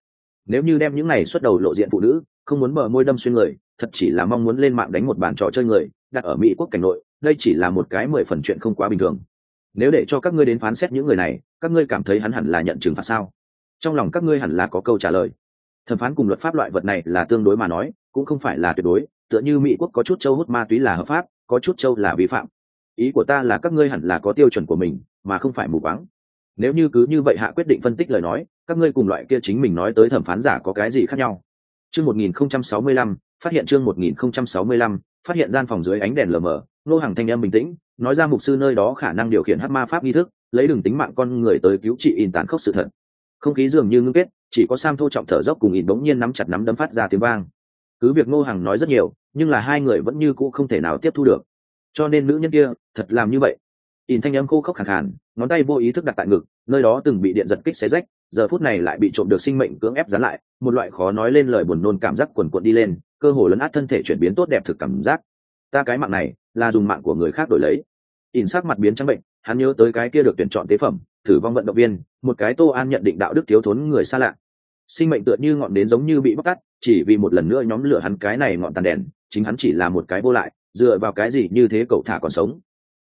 Nếu như đem những này xuất đầu lộ diện phụ nữ, không muốn bờ môi đâm xuyên người, thật chỉ là mong muốn lên mạng đánh một bàn trò chơi người, đặt ở mỹ quốc cảnh nội, đây chỉ là một cái mười phần chuyện không quá bình thường. Nếu để cho các ngươi đến phán xét những người này, các ngươi cảm thấy hắn hẳn là nhận trừng phạt sao? Trong lòng các ngươi hẳn là có câu trả lời. Thẩm phán cùng luật pháp loại vật này là tương đối mà nói cũng không phải là tuyệt đối tựa như mỹ quốc có chút châu hút ma túy là hợp pháp có chút châu là vi phạm. Ý của ta là các ngươi hẳn là có tiêu chuẩn của mình mà không phải mù vắng nếu như cứ như vậy hạ quyết định phân tích lời nói các ngươi cùng loại kia chính mình nói tới thẩm phán giả có cái gì khác nhau? Chương 1065, phát hiện chương 1065, phát hiện gian phòng dưới ánh đèn lờ mờ nô hàng thanh em bình tĩnh nói ra mục sư nơi đó khả năng điều khiển hát ma pháp nghi thức lấy đường tính mạng con người tới cứu trị in tán khốc sự thật không khí dường như ngưng kết, chỉ có sam thô trọng thở dốc cùng ỉn bỗng nhiên nắm chặt nắm đấm phát ra tiếng vang. Cứ việc ngô hằng nói rất nhiều, nhưng là hai người vẫn như cũ không thể nào tiếp thu được. Cho nên nữ nhân kia, thật làm như vậy. Ỉn thanh âm khô khốc khẳng hẳn ngón tay vô ý thức đặt tại ngực, nơi đó từng bị điện giật kích xé rách, giờ phút này lại bị trộm được sinh mệnh cưỡng ép dán lại, một loại khó nói lên lời buồn nôn cảm giác quần quận đi lên, cơ hồ lấn át thân thể chuyển biến tốt đẹp thực cảm giác. Ta cái mạng này, là dùng mạng của người khác đổi lấy. Ỉn sắc mặt biến trắng bệnh, hắn nhớ tới cái kia được tuyển chọn tế phẩm thử vong vận động viên, một cái tô an nhận định đạo đức thiếu thốn người xa lạ. Sinh mệnh tựa như ngọn đến giống như bị bóc tắt chỉ vì một lần nữa nhóm lửa hắn cái này ngọn tàn đèn, chính hắn chỉ là một cái vô lại, dựa vào cái gì như thế cậu thả còn sống.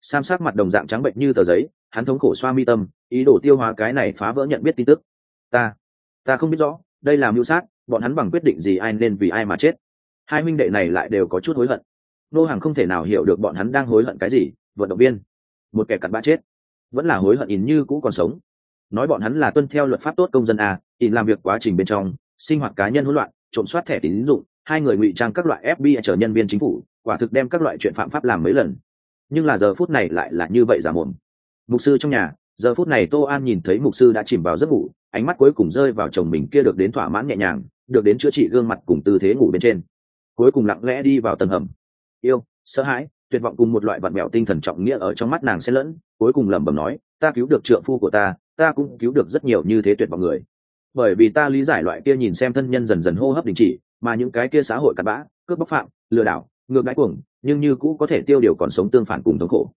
Sam sát mặt đồng dạng trắng bệnh như tờ giấy, hắn thống khổ xoa mi tâm, ý đồ tiêu hóa cái này phá vỡ nhận biết tin tức. Ta ta không biết rõ, đây là mưu sát, bọn hắn bằng quyết định gì ai nên vì ai mà chết. Hai minh đệ này lại đều có chút hối hận. Nô hàng không thể nào hiểu được bọn hắn đang hối hận cái gì, vận động viên. Một kẻ cặn bã chết vẫn là hối hận in như cũ còn sống. Nói bọn hắn là tuân theo luật pháp tốt công dân a, in làm việc quá trình bên trong, sinh hoạt cá nhân hỗn loạn, trộm soát thẻ tín dụng, hai người ngụy trang các loại fbi trở nhân viên chính phủ, quả thực đem các loại chuyện phạm pháp làm mấy lần. Nhưng là giờ phút này lại là như vậy giả mồm. Mục sư trong nhà, giờ phút này tô an nhìn thấy mục sư đã chìm vào giấc ngủ, ánh mắt cuối cùng rơi vào chồng mình kia được đến thỏa mãn nhẹ nhàng, được đến chữa trị gương mặt cùng tư thế ngủ bên trên. Cuối cùng lặng lẽ đi vào tầng hầm. Yêu, sợ hãi tuyệt vọng cùng một loại vặn mẹo tinh thần trọng nghĩa ở trong mắt nàng xen lẫn, cuối cùng lẩm bẩm nói, ta cứu được trượng phu của ta ta cũng cứu được rất nhiều như thế tuyệt vọng người. Bởi vì ta lý giải loại kia nhìn xem thân nhân dần dần hô hấp đình chỉ, mà những cái kia xã hội cặn bã, cướp bóc phạm, lừa đảo, ngược đãi cuồng, nhưng như cũ có thể tiêu điều còn sống tương phản cùng thống khổ.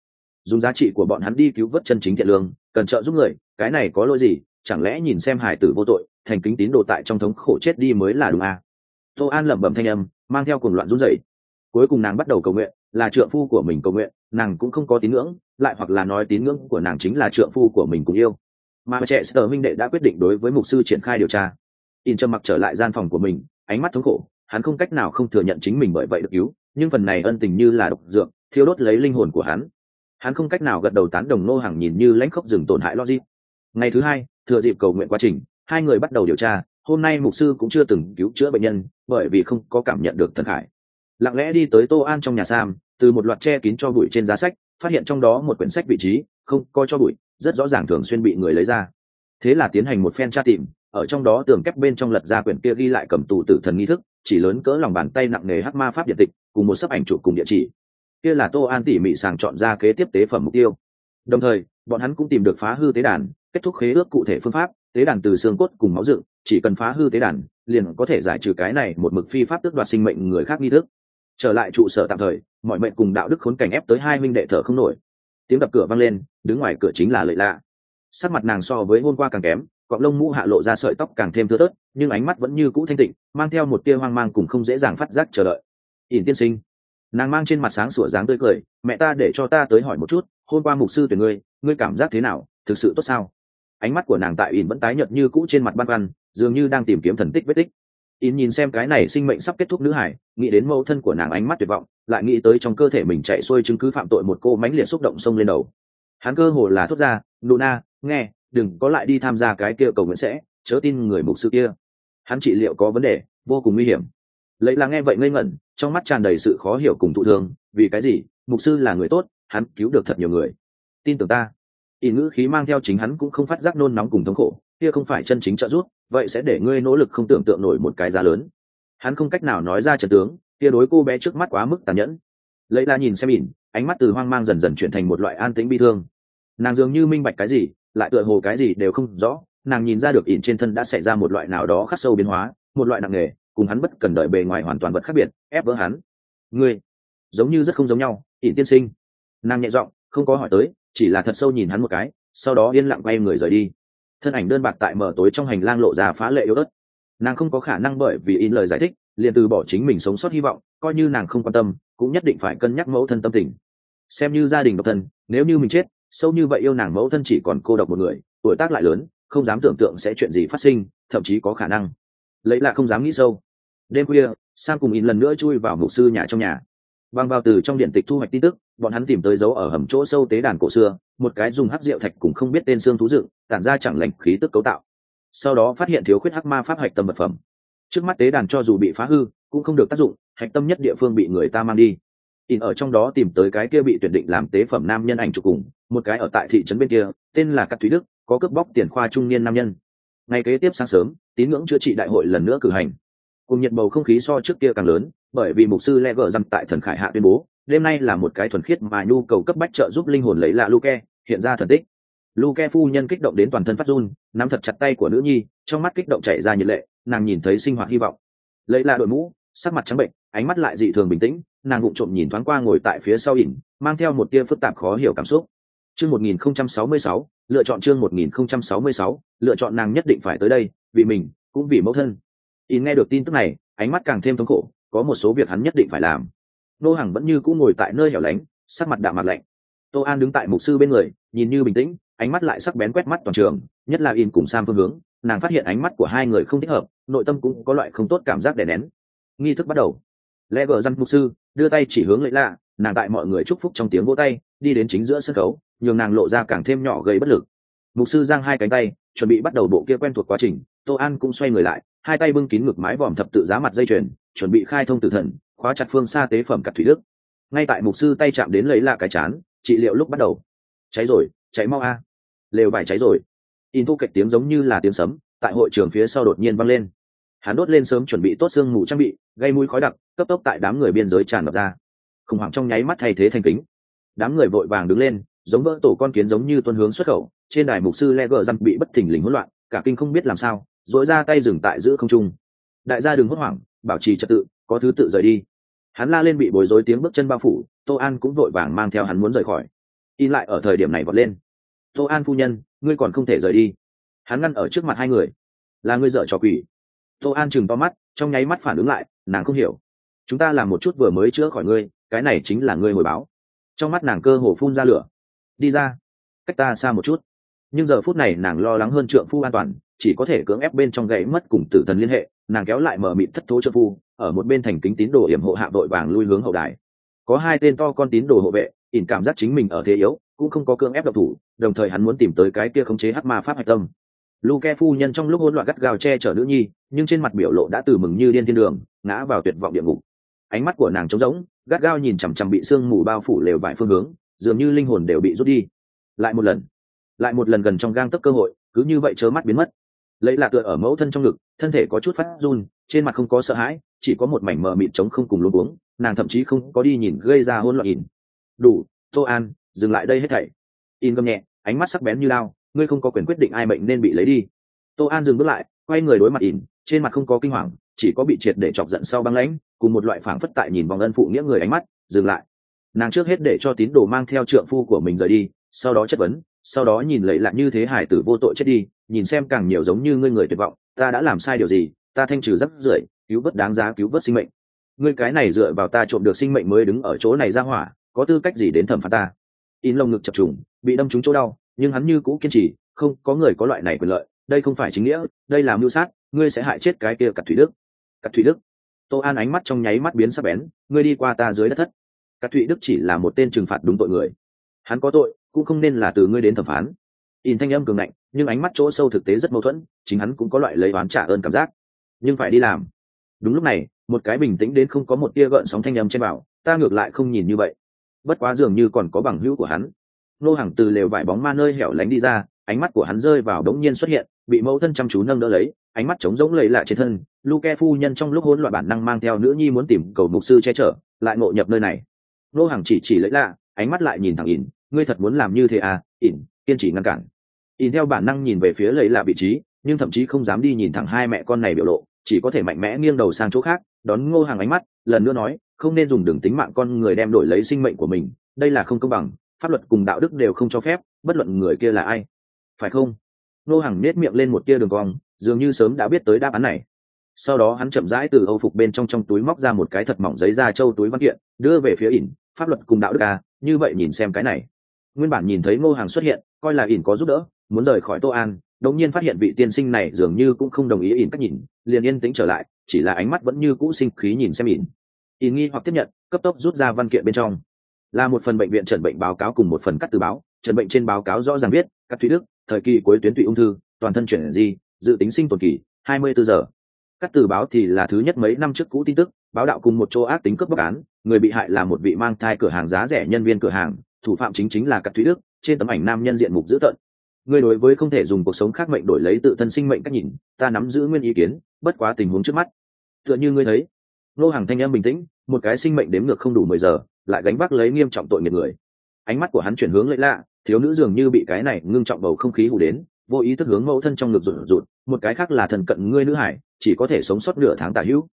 Dùng giá trị của bọn hắn đi cứu vớt chân chính thiện lương, cần trợ giúp người, cái này có lỗi gì? Chẳng lẽ nhìn xem hải tử vô tội, thành kính tín đồ tại trong thống khổ chết đi mới là đúng à? tô an lẩm bẩm thanh âm, mang theo cùng loạn run rẩy. Cuối cùng nàng bắt đầu cầu nguyện là trượng phu của mình cầu nguyện, nàng cũng không có tín ngưỡng, lại hoặc là nói tín ngưỡng của nàng chính là trượng phu của mình cũng yêu. Mà trẻ sơ minh đệ đã quyết định đối với mục sư triển khai điều tra. In trầm mặc trở lại gian phòng của mình, ánh mắt thống khổ, hắn không cách nào không thừa nhận chính mình bởi vậy được cứu, nhưng phần này ân tình như là độc dược, thiêu đốt lấy linh hồn của hắn. Hắn không cách nào gật đầu tán đồng nô hàng nhìn như lãnh khốc rừng tổn hại logic. Ngày thứ hai, thừa dịp cầu nguyện quá trình, hai người bắt đầu điều tra, hôm nay mục sư cũng chưa từng cứu chữa bệnh nhân, bởi vì không có cảm nhận được thần khải lặng lẽ đi tới tô an trong nhà sam, từ một loạt che kín cho bụi trên giá sách, phát hiện trong đó một quyển sách vị trí, không coi cho bụi, rất rõ ràng thường xuyên bị người lấy ra. Thế là tiến hành một phen tra tìm, ở trong đó tường kép bên trong lật ra quyển kia ghi lại cầm tù tử thần nghi thức, chỉ lớn cỡ lòng bàn tay nặng nề hắc ma pháp điện tịch, cùng một sấp ảnh chụp cùng địa chỉ. Kia là tô an tỉ mỉ sàng chọn ra kế tiếp tế phẩm mục tiêu. Đồng thời, bọn hắn cũng tìm được phá hư tế đàn, kết thúc khế ước cụ thể phương pháp, tế đàn từ xương cốt cùng máu dựng, chỉ cần phá hư tế đàn, liền có thể giải trừ cái này một mực phi pháp tước đoạt sinh mệnh người khác nghi thức trở lại trụ sở tạm thời, mọi mệnh cùng đạo đức khốn cảnh ép tới hai minh đệ thở không nổi. Tiếng đập cửa vang lên, đứng ngoài cửa chính là lợi lạ. Sắc mặt nàng so với hôm qua càng kém cọng lông mũ hạ lộ ra sợi tóc càng thêm thưa tớt nhưng ánh mắt vẫn như cũ thanh tịnh, mang theo một tia hoang mang cùng không dễ dàng phát giác chờ đợi. Ỉn tiên sinh. Nàng mang trên mặt sáng sủa dáng tươi cười, mẹ ta để cho ta tới hỏi một chút, hôm qua mục sư tuyển ngươi ngươi cảm giác thế nào, thực sự tốt sao? Ánh mắt của nàng tại ỉn vẫn tái nhợt như cũ trên mặt băn khoăn, dường như đang tìm kiếm thần tích vết tích in nhìn xem cái này sinh mệnh sắp kết thúc nữ hải, nghĩ đến mẫu thân của nàng ánh mắt tuyệt vọng, lại nghĩ tới trong cơ thể mình chạy xuôi chứng cứ phạm tội một cô mánh liệt xúc động sông lên đầu. Hắn cơ hồ là thốt ra luna nghe, đừng có lại đi tham gia cái kia cầu nguyện sẽ, chớ tin người mục sư kia. Hắn trị liệu có vấn đề, vô cùng nguy hiểm. Lấy là nghe vậy ngây ngẩn, trong mắt tràn đầy sự khó hiểu cùng thụ thương, vì cái gì? Mục sư là người tốt, hắn cứu được thật nhiều người. Tin tưởng ta. In ngữ khí mang theo chính hắn cũng không phát giác nôn nóng cùng thống khổ kia không phải chân chính trợ giúp, vậy sẽ để ngươi nỗ lực không tưởng tượng nổi một cái giá lớn. Hắn không cách nào nói ra trận tướng, kia đối cô bé trước mắt quá mức tàn nhẫn. Lấy la nhìn xem ỉn, ánh mắt từ hoang mang dần dần chuyển thành một loại an tĩnh bi thương. Nàng dường như minh bạch cái gì, lại tựa hồ cái gì đều không rõ, nàng nhìn ra được ỉn trên thân đã xảy ra một loại nào đó khắc sâu biến hóa, một loại nặng nề, cùng hắn bất cần đợi bề ngoài hoàn toàn vật khác biệt, ép vỡ hắn. Ngươi, giống như rất không giống nhau, ỉn tiên sinh. Nàng nhẹ giọng, không có hỏi tới, chỉ là thật sâu nhìn hắn một cái, sau đó yên lặng quay người rời đi thân ảnh đơn bạc tại mở tối trong hành lang lộ ra phá lệ yếu ớt. Nàng không có khả năng bởi vì in lời giải thích, liền từ bỏ chính mình sống sót hy vọng, coi như nàng không quan tâm, cũng nhất định phải cân nhắc mẫu thân tâm tình. Xem như gia đình độc thân, nếu như mình chết, sâu như vậy yêu nàng mẫu thân chỉ còn cô độc một người, tuổi tác lại lớn, không dám tưởng tượng sẽ chuyện gì phát sinh, thậm chí có khả năng. Lấy là không dám nghĩ sâu. Đêm khuya sang cùng in lần nữa chui vào mục sư nhà trong nhà. Băng vào từ trong điện tịch thu hoạch tin tức bọn hắn tìm tới dấu ở hầm chỗ sâu tế đàn cổ xưa, một cái dùng hắc rượu thạch cũng không biết tên xương thú dựng, tản ra chẳng lành khí tức cấu tạo. Sau đó phát hiện thiếu khuyết hắc ma pháp hạch tâm vật phẩm. Trước mắt tế đàn cho dù bị phá hư, cũng không được tác dụng, hạch tâm nhất địa phương bị người ta mang đi. In ở trong đó tìm tới cái kia bị tuyển định làm tế phẩm nam nhân ảnh chụp cùng, một cái ở tại thị trấn bên kia, tên là cát thúy đức, có cướp bóc tiền khoa trung niên nam nhân. Ngày kế tiếp sáng sớm, tín ngưỡng chữa trị đại hội lần nữa cử hành. Cùng nhiệt bầu không khí so trước kia càng lớn, bởi vì mục sư lê gờ rằng tại thần khải hạ tuyên bố đêm nay là một cái thuần khiết mà nhu cầu cấp bách trợ giúp linh hồn lấy lạ luke hiện ra thần tích. Luke phu nhân kích động đến toàn thân phát run nắm thật chặt tay của nữ nhi trong mắt kích động chảy ra nhiệt lệ nàng nhìn thấy sinh hoạt hy vọng. Lấy lạ đội mũ sắc mặt trắng bệnh ánh mắt lại dị thường bình tĩnh nàng vụng trộm nhìn thoáng qua ngồi tại phía sau ỉn mang theo một tia phức tạp khó hiểu cảm xúc. Chương 1066, lựa chọn chương 1066, lựa chọn nàng nhất định phải tới đây vì mình cũng vì mẫu thân. In nghe được tin tức này ánh mắt càng thêm thống khổ có một số việc hắn nhất định phải làm nô hằng vẫn như cũ ngồi tại nơi hẻo lánh, sắc mặt đạm mặt lạnh. Tô an đứng tại mục sư bên người, nhìn như bình tĩnh, ánh mắt lại sắc bén quét mắt toàn trường, nhất là in cùng sam phương hướng, nàng phát hiện ánh mắt của hai người không thích hợp, nội tâm cũng có loại không tốt cảm giác đè nén. Nghi thức bắt đầu. Lẽ gờ răn mục sư, đưa tay chỉ hướng lệ lạ, nàng tại mọi người chúc phúc trong tiếng vỗ tay, đi đến chính giữa sân khấu, nhường nàng lộ ra càng thêm nhỏ gây bất lực. Mục sư giang hai cánh tay, chuẩn bị bắt đầu bộ kia quen thuộc quá trình, tô an cũng xoay người lại, hai tay bưng kín ngực mái vòm thập tự giá mặt dây chuyền, chuẩn bị khai thông tử thần khóa chặt phương xa tế phẩm cặt thủy đức. Ngay tại mục sư tay chạm đến lấy lạ cái chán, trị liệu lúc bắt đầu. Cháy rồi, cháy mau a. À. Lều vải cháy rồi. In thu kịch tiếng giống như là tiếng sấm, tại hội trường phía sau đột nhiên vang lên. Hắn đốt lên sớm chuẩn bị tốt xương ngủ trang bị, gây mũi khói đặc, cấp tốc tại đám người biên giới tràn ngập ra. Khủng hoảng trong nháy mắt thay thế thành kính. Đám người vội vàng đứng lên, giống vỡ tổ con kiến giống như tuân hướng xuất khẩu, trên đài mục sư le gờ răng bị bất thình lình hỗn loạn, cả kinh không biết làm sao dỗi ra tay dừng tại giữa không trung. Đại gia đừng hốt hoảng, bảo trì trật tự, có thứ tự rời đi hắn la lên bị bối rối tiếng bước chân bao phủ, tô an cũng vội vàng mang theo hắn muốn rời khỏi. In lại ở thời điểm này vọt lên. Tô an phu nhân, ngươi còn không thể rời đi. Hắn ngăn ở trước mặt hai người. Là ngươi dở trò quỷ. Tô an chừng to mắt, trong nháy mắt phản ứng lại, nàng không hiểu. Chúng ta làm một chút vừa mới chữa khỏi ngươi, cái này chính là ngươi hồi báo. Trong mắt nàng cơ hồ phun ra lửa. Đi ra. Cách ta xa một chút. Nhưng giờ phút này nàng lo lắng hơn trượng phu an toàn, chỉ có thể cưỡng ép bên trong gãy mất cùng tử thần liên hệ, nàng kéo lại mở mịt thất thố trượng phu ở một bên thành kính tín đồ hiểm hộ hạ đội vàng lui hướng hậu đài có hai tên to con tín đồ hộ vệ ỉn cảm giác chính mình ở thế yếu cũng không có cưỡng ép độc thủ đồng thời hắn muốn tìm tới cái kia khống chế hắc ma pháp hạch tâm Luke phu nhân trong lúc hỗn loạn gắt gao che chở nữ nhi, nhưng trên mặt biểu lộ đã từ mừng như điên thiên đường, ngã vào tuyệt vọng địa ngục. Ánh mắt của nàng trống rỗng, gắt gao nhìn chằm chằm bị sương mù bao phủ lều vải phương hướng, dường như linh hồn đều bị rút đi. Lại một lần, lại một lần gần trong gang tấc cơ hội, cứ như vậy chớ mắt biến mất. Lấy là tựa ở mẫu thân trong ngực, thân thể có chút phát run, trên mặt không có sợ hãi, chỉ có một mảnh mờ mịt trống không cùng luống cuống, nàng thậm chí không có đi nhìn gây ra hỗn loạn ỉn Đủ, Tô An, dừng lại đây hết thảy. In gầm nhẹ, ánh mắt sắc bén như lao, ngươi không có quyền quyết định ai mệnh nên bị lấy đi. Tô an dừng bước lại quay người đối mặt ỉn trên mặt không có kinh hoàng chỉ có bị triệt để chọc giận sau băng lãnh cùng một loại phảng phất tại nhìn vòng ân phụ nghĩa người ánh mắt dừng lại. Nàng trước hết để cho tín đồ mang theo trượng phu của mình rời đi sau đó chất vấn sau đó nhìn lệ lạ như thế hải tử vô tội chết đi nhìn xem càng nhiều giống như ngươi người tuyệt vọng ta đã làm sai điều gì ta thanh trừ rất rưởi cứu vớt đáng giá cứu vớt sinh mệnh. Ngươi cái này dựa vào ta trộm được sinh mệnh mới đứng ở chỗ này ra hỏa, có tư cách gì đến thẩm phán ta? In lồng ngực chập trùng, bị đâm trúng chỗ đau, nhưng hắn như cũ kiên trì, không, có người có loại này quyền lợi, đây không phải chính nghĩa, đây là mưu sát, ngươi sẽ hại chết cái kia cặp thủy đức. Cặp thủy đức. Tô an ánh mắt trong nháy mắt biến sắc bén, ngươi đi qua ta dưới đất thất. Cặp thủy đức chỉ là một tên trừng phạt đúng tội người. Hắn có tội, cũng không nên là từ ngươi đến thẩm phán. In thanh âm cường ngạnh, nhưng ánh mắt chỗ sâu thực tế rất mâu thuẫn, chính hắn cũng có loại lấy oán trả ơn cảm giác. Nhưng phải đi làm đúng lúc này, một cái bình tĩnh đến không có một tia gợn sóng thanh âm trên bảo, ta ngược lại không nhìn như vậy. Bất quá dường như còn có bằng hữu của hắn. Nô hàng từ lều vải bóng ma nơi hẻo lánh đi ra, ánh mắt của hắn rơi vào đống nhiên xuất hiện, bị mẫu thân chăm chú nâng đỡ lấy, ánh mắt trống rỗng lầy lạ trên thân, luke phu nhân trong lúc hỗn loạn bản năng mang theo nữ nhi muốn tìm cầu mục sư che chở, lại ngộ nhập nơi này. Nô hàng chỉ chỉ lấy lạ, ánh mắt lại nhìn thẳng ỉn, ngươi thật muốn làm như thế à ỉn, kiên trì ngăn cản. Ỉn theo bản năng nhìn về phía lấy lạ vị trí, nhưng thậm chí không dám đi nhìn thẳng hai mẹ con này biểu lộ chỉ có thể mạnh mẽ nghiêng đầu sang chỗ khác, đón ngô hàng ánh mắt, lần nữa nói, không nên dùng đường tính mạng con người đem đổi lấy sinh mệnh của mình, đây là không công bằng, pháp luật cùng đạo đức đều không cho phép, bất luận người kia là ai. Phải không? Ngô hàng nết miệng lên một tia đường cong, dường như sớm đã biết tới đáp án này. Sau đó hắn chậm rãi từ âu phục bên trong trong túi móc ra một cái thật mỏng giấy da trâu túi văn kiện, đưa về phía ỉn, pháp luật cùng đạo đức à như vậy nhìn xem cái này. Nguyên bản nhìn thấy ngô hàng xuất hiện, coi là ỉn có giúp đỡ, muốn rời khỏi tô an đột nhiên phát hiện vị tiên sinh này dường như cũng không đồng ý ỉn cách nhìn, liền yên tĩnh trở lại, chỉ là ánh mắt vẫn như cũ sinh khí nhìn xem ỉn. Ỉn nghi hoặc tiếp nhận, cấp tốc rút ra văn kiện bên trong. Là một phần bệnh viện trần bệnh báo cáo cùng một phần cắt từ báo trần bệnh trên báo cáo rõ ràng biết, cắt thủy đức, thời kỳ cuối tuyến tụy ung thư, toàn thân chuyển di, dự tính sinh tồn kỳ 24 giờ. Cắt từ báo thì là thứ nhất mấy năm trước cũ tin tức, báo đạo cùng một chỗ ác tính cướp bóc án, người bị hại là một vị mang thai cửa hàng giá rẻ nhân viên cửa hàng, thủ phạm chính chính là cắt thủy đức, trên tấm ảnh nam nhân diện mục dữ tợn ngươi đối với không thể dùng cuộc sống khác mệnh đổi lấy tự thân sinh mệnh cách nhìn, ta nắm giữ nguyên ý kiến, bất quá tình huống trước mắt. Tựa như ngươi thấy, nô hàng thanh em bình tĩnh, một cái sinh mệnh đếm ngược không đủ mười giờ, lại gánh vác lấy nghiêm trọng tội nghiệp người. Ánh mắt của hắn chuyển hướng lệ lạ, thiếu nữ dường như bị cái này ngưng trọng bầu không khí hủ đến, vô ý thức hướng mẫu thân trong ngực rụt rụt, một cái khác là thần cận ngươi nữ hải, chỉ có thể sống sót nửa tháng tả hữu.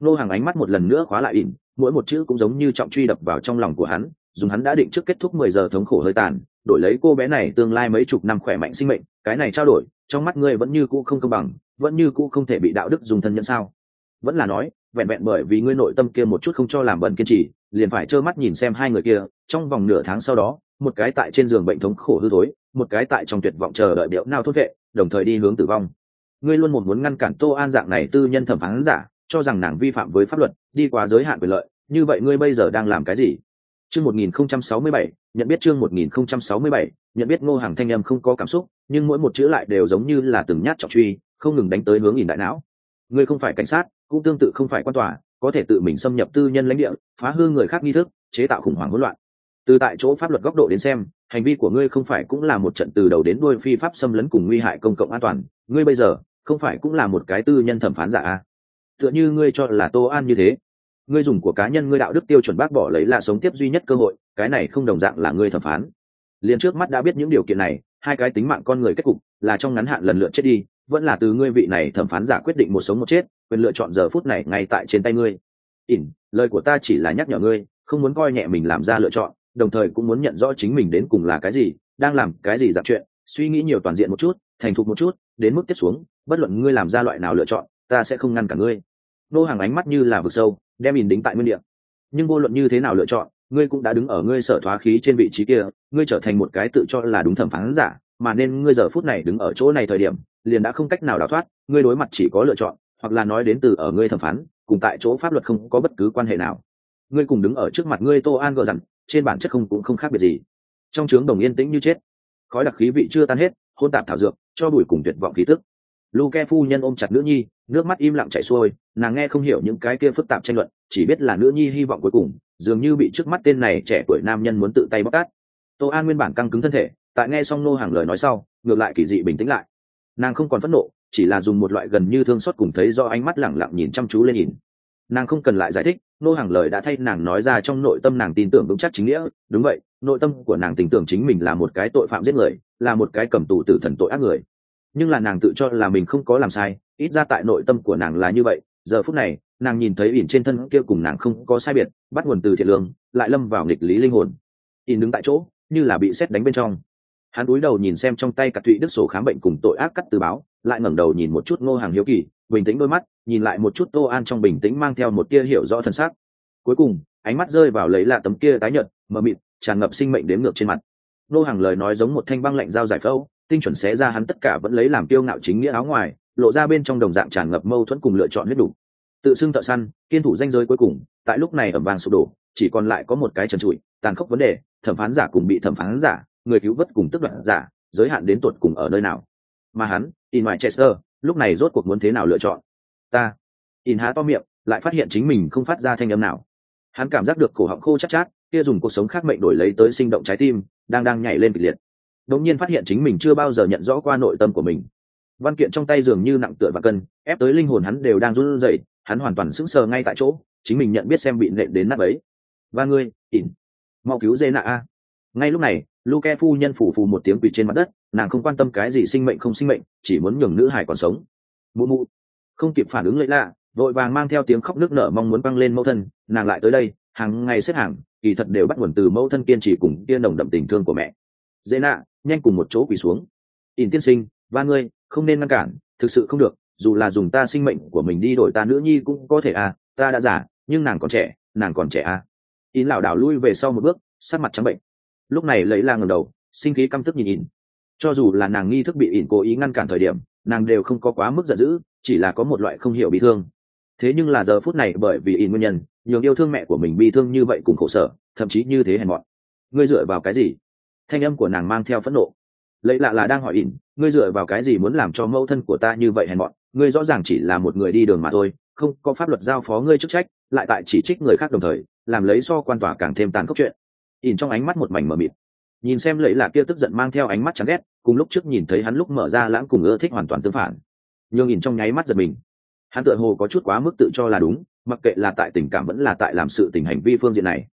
Nô hàng ánh mắt một lần nữa khóa lại ỉn, mỗi một chữ cũng giống như trọng truy đập vào trong lòng của hắn, dùng hắn đã định trước kết thúc mười giờ thống khổ hơi tàn đổi lấy cô bé này tương lai mấy chục năm khỏe mạnh sinh mệnh, cái này trao đổi, trong mắt ngươi vẫn như cũ không công bằng, vẫn như cũ không thể bị đạo đức dùng thân nhân sao? Vẫn là nói, vẹn vẹn bởi vì ngươi nội tâm kia một chút không cho làm bận kiên trì, liền phải trơ mắt nhìn xem hai người kia, trong vòng nửa tháng sau đó, một cái tại trên giường bệnh thống khổ hư thối, một cái tại trong tuyệt vọng chờ đợi điệu nao thốt vệ, đồng thời đi hướng tử vong. Ngươi luôn một muốn ngăn cản tô an dạng này tư nhân thẩm phán giả, cho rằng nàng vi phạm với pháp luật, đi quá giới hạn quyền lợi, như vậy ngươi bây giờ đang làm cái gì? Chương 1067, nhận biết chương 1067, nhận biết ngô hàng thanh âm không có cảm xúc nhưng mỗi một chữ lại đều giống như là từng nhát trọng truy không ngừng đánh tới hướng nhìn đại não. Ngươi không phải cảnh sát cũng tương tự không phải quan tòa có thể tự mình xâm nhập tư nhân lãnh địa phá hư người khác nghi thức chế tạo khủng hoảng hỗn loạn. Từ tại chỗ pháp luật góc độ đến xem hành vi của ngươi không phải cũng là một trận từ đầu đến đuôi phi pháp xâm lấn cùng nguy hại công cộng an toàn ngươi bây giờ không phải cũng là một cái tư nhân thẩm phán giả à? tựa như ngươi cho là tô an như thế ngươi dùng của cá nhân ngươi đạo đức tiêu chuẩn bác bỏ lấy là sống tiếp duy nhất cơ hội, cái này không đồng dạng là ngươi thẩm phán. Liền trước mắt đã biết những điều kiện này, hai cái tính mạng con người kết cục, là trong ngắn hạn lần lượt chết đi, vẫn là từ ngươi vị này thẩm phán giả quyết định một sống một chết, quyền lựa chọn giờ phút này ngay tại trên tay ngươi. Ỉn, lời của ta chỉ là nhắc nhở ngươi, không muốn coi nhẹ mình làm ra lựa chọn, đồng thời cũng muốn nhận rõ chính mình đến cùng là cái gì, đang làm cái gì dạng chuyện, suy nghĩ nhiều toàn diện một chút, thành thục một chút, đến mức tiếp xuống, bất luận ngươi làm ra loại nào lựa chọn, ta sẽ không ngăn cả ngươi. Nô hàng ánh mắt như là vực sâu đem ỉn đính tại nguyên địa. Nhưng vô luận như thế nào lựa chọn, ngươi cũng đã đứng ở ngươi sở thoá khí trên vị trí kia, ngươi trở thành một cái tự cho là đúng thẩm phán giả, mà nên ngươi giờ phút này đứng ở chỗ này thời điểm, liền đã không cách nào đào thoát, ngươi đối mặt chỉ có lựa chọn, hoặc là nói đến từ ở ngươi thẩm phán, cùng tại chỗ pháp luật không có bất cứ quan hệ nào. Ngươi cùng đứng ở trước mặt ngươi tô an gờ rằng, trên bản chất không cũng không khác biệt gì. Trong trướng đồng yên tĩnh như chết, khói đặc khí vị chưa tan hết hôn tạp thảo dược, cho bụi cùng tuyệt vọng khí tức. Luke phu nhân ôm chặt nữ nhi nước mắt im lặng chảy xuôi, nàng nghe không hiểu những cái kia phức tạp tranh luận, chỉ biết là nữ nhi hy vọng cuối cùng, dường như bị trước mắt tên này trẻ tuổi nam nhân muốn tự tay bóc tát. Tô an nguyên bản căng cứng thân thể, tại nghe xong nô hàng lời nói sau, ngược lại kỳ dị bình tĩnh lại. Nàng không còn phẫn nộ, chỉ là dùng một loại gần như thương xót cùng thấy do ánh mắt lẳng lặng nhìn chăm chú lên nhìn. Nàng không cần lại giải thích, nô hàng lời đã thay nàng nói ra trong nội tâm nàng tin tưởng vững chắc chính nghĩa. Đúng vậy, nội tâm của nàng tin tưởng chính mình là một cái tội phạm giết người, là một cái cầm tù tử thần tội ác người nhưng là nàng tự cho là mình không có làm sai, ít ra tại nội tâm của nàng là như vậy. Giờ phút này, nàng nhìn thấy ỉn trên thân kia cùng nàng không có sai biệt, bắt nguồn từ thiện lương, lại lâm vào nghịch lý linh hồn. Ỉn đứng tại chỗ, như là bị xét đánh bên trong. Hắn cúi đầu nhìn xem trong tay cả thụy đức sổ khám bệnh cùng tội ác cắt từ báo, lại ngẩng đầu nhìn một chút ngô hàng hiếu kỳ, bình tĩnh đôi mắt, nhìn lại một chút tô an trong bình tĩnh mang theo một tia hiểu rõ thân xác. Cuối cùng, ánh mắt rơi vào lấy là tấm kia tái nhợt, mờ mịt, tràn ngập sinh mệnh đến ngược trên mặt. Ngô hàng lời nói giống một thanh băng lạnh dao giải phẫu tinh chuẩn xé ra hắn tất cả vẫn lấy làm tiêu ngạo chính nghĩa áo ngoài lộ ra bên trong đồng dạng tràn ngập mâu thuẫn cùng lựa chọn huyết đủ. Tự xưng thợ săn kiên thủ danh giới cuối cùng tại lúc này ẩm vàng sụp đổ chỉ còn lại có một cái trần trụi tàn khốc vấn đề thẩm phán giả cùng bị thẩm phán giả người cứu vớt cùng tức đoạn giả giới hạn đến tuột cùng ở nơi nào. Mà hắn in ngoài chester lúc này rốt cuộc muốn thế nào lựa chọn? Ta. In há to miệng lại phát hiện chính mình không phát ra thanh âm nào. Hắn cảm giác được cổ họng khô chắc chát, chát kia dùng cuộc sống khác mệnh đổi lấy tới sinh động trái tim đang đang nhảy lên kịch liệt đột nhiên phát hiện chính mình chưa bao giờ nhận rõ qua nội tâm của mình. Văn kiện trong tay dường như nặng tựa và cân, ép tới linh hồn hắn đều đang run rẩy, hắn hoàn toàn sững sờ ngay tại chỗ, chính mình nhận biết xem bị nện đến nát ấy. Và ngươi, ỉn, mau cứu dê nạ a. Ngay lúc này, luke phu nhân phủ phù một tiếng quỳ trên mặt đất, nàng không quan tâm cái gì sinh mệnh không sinh mệnh, chỉ muốn nhường nữ hải còn sống. Mụ mụ. Không kịp phản ứng lấy lạ, vội vàng mang theo tiếng khóc nước nở mong muốn băng lên mẫu thân, nàng lại tới đây, hàng ngày xếp hàng, kỳ thật đều bắt nguồn từ mẫu thân kiên trì cùng kia nồng đậm tình thương của mẹ. Dễ nạ nhanh cùng một chỗ quỳ xuống. Ỉn tiên sinh, ba ngươi, không nên ngăn cản, thực sự không được, dù là dùng ta sinh mệnh của mình đi đổi ta nữ nhi cũng có thể à ta đã giả nhưng nàng còn trẻ, nàng còn trẻ à. Ỉn lảo đảo lui về sau một bước sát mặt trắng bệnh. Lúc này lấy la ngầm đầu, sinh khí căm tức nhìn Ỉn. cho dù là nàng nghi thức bị Ỉn cố ý ngăn cản thời điểm, nàng đều không có quá mức giận dữ, chỉ là có một loại không hiểu bị thương. Thế nhưng là giờ phút này bởi vì Ỉn nguyên nhân, nhường yêu thương mẹ của mình bị thương như vậy cùng khổ sở, thậm chí như thế hèn mọn. Ngươi dựa vào cái gì? Thanh âm của nàng mang theo phẫn nộ. Lấy lạ là đang hỏi ỉn, ngươi dựa vào cái gì muốn làm cho mẫu thân của ta như vậy hèn mọn? Ngươi rõ ràng chỉ là một người đi đường mà thôi, không có pháp luật giao phó ngươi chức trách, lại tại chỉ trích người khác đồng thời, làm lấy so quan tòa càng thêm tàn khốc chuyện. Ỉn trong ánh mắt một mảnh mờ mịt. Nhìn xem lấy lạ kia tức giận mang theo ánh mắt chán ghét, cùng lúc trước nhìn thấy hắn lúc mở ra lãng cùng ưa thích hoàn toàn tương phản. Nhưng ỉn trong nháy mắt giật mình. Hắn tựa hồ có chút quá mức tự cho là đúng, mặc kệ là tại tình cảm vẫn là tại làm sự tình hành vi phương diện này.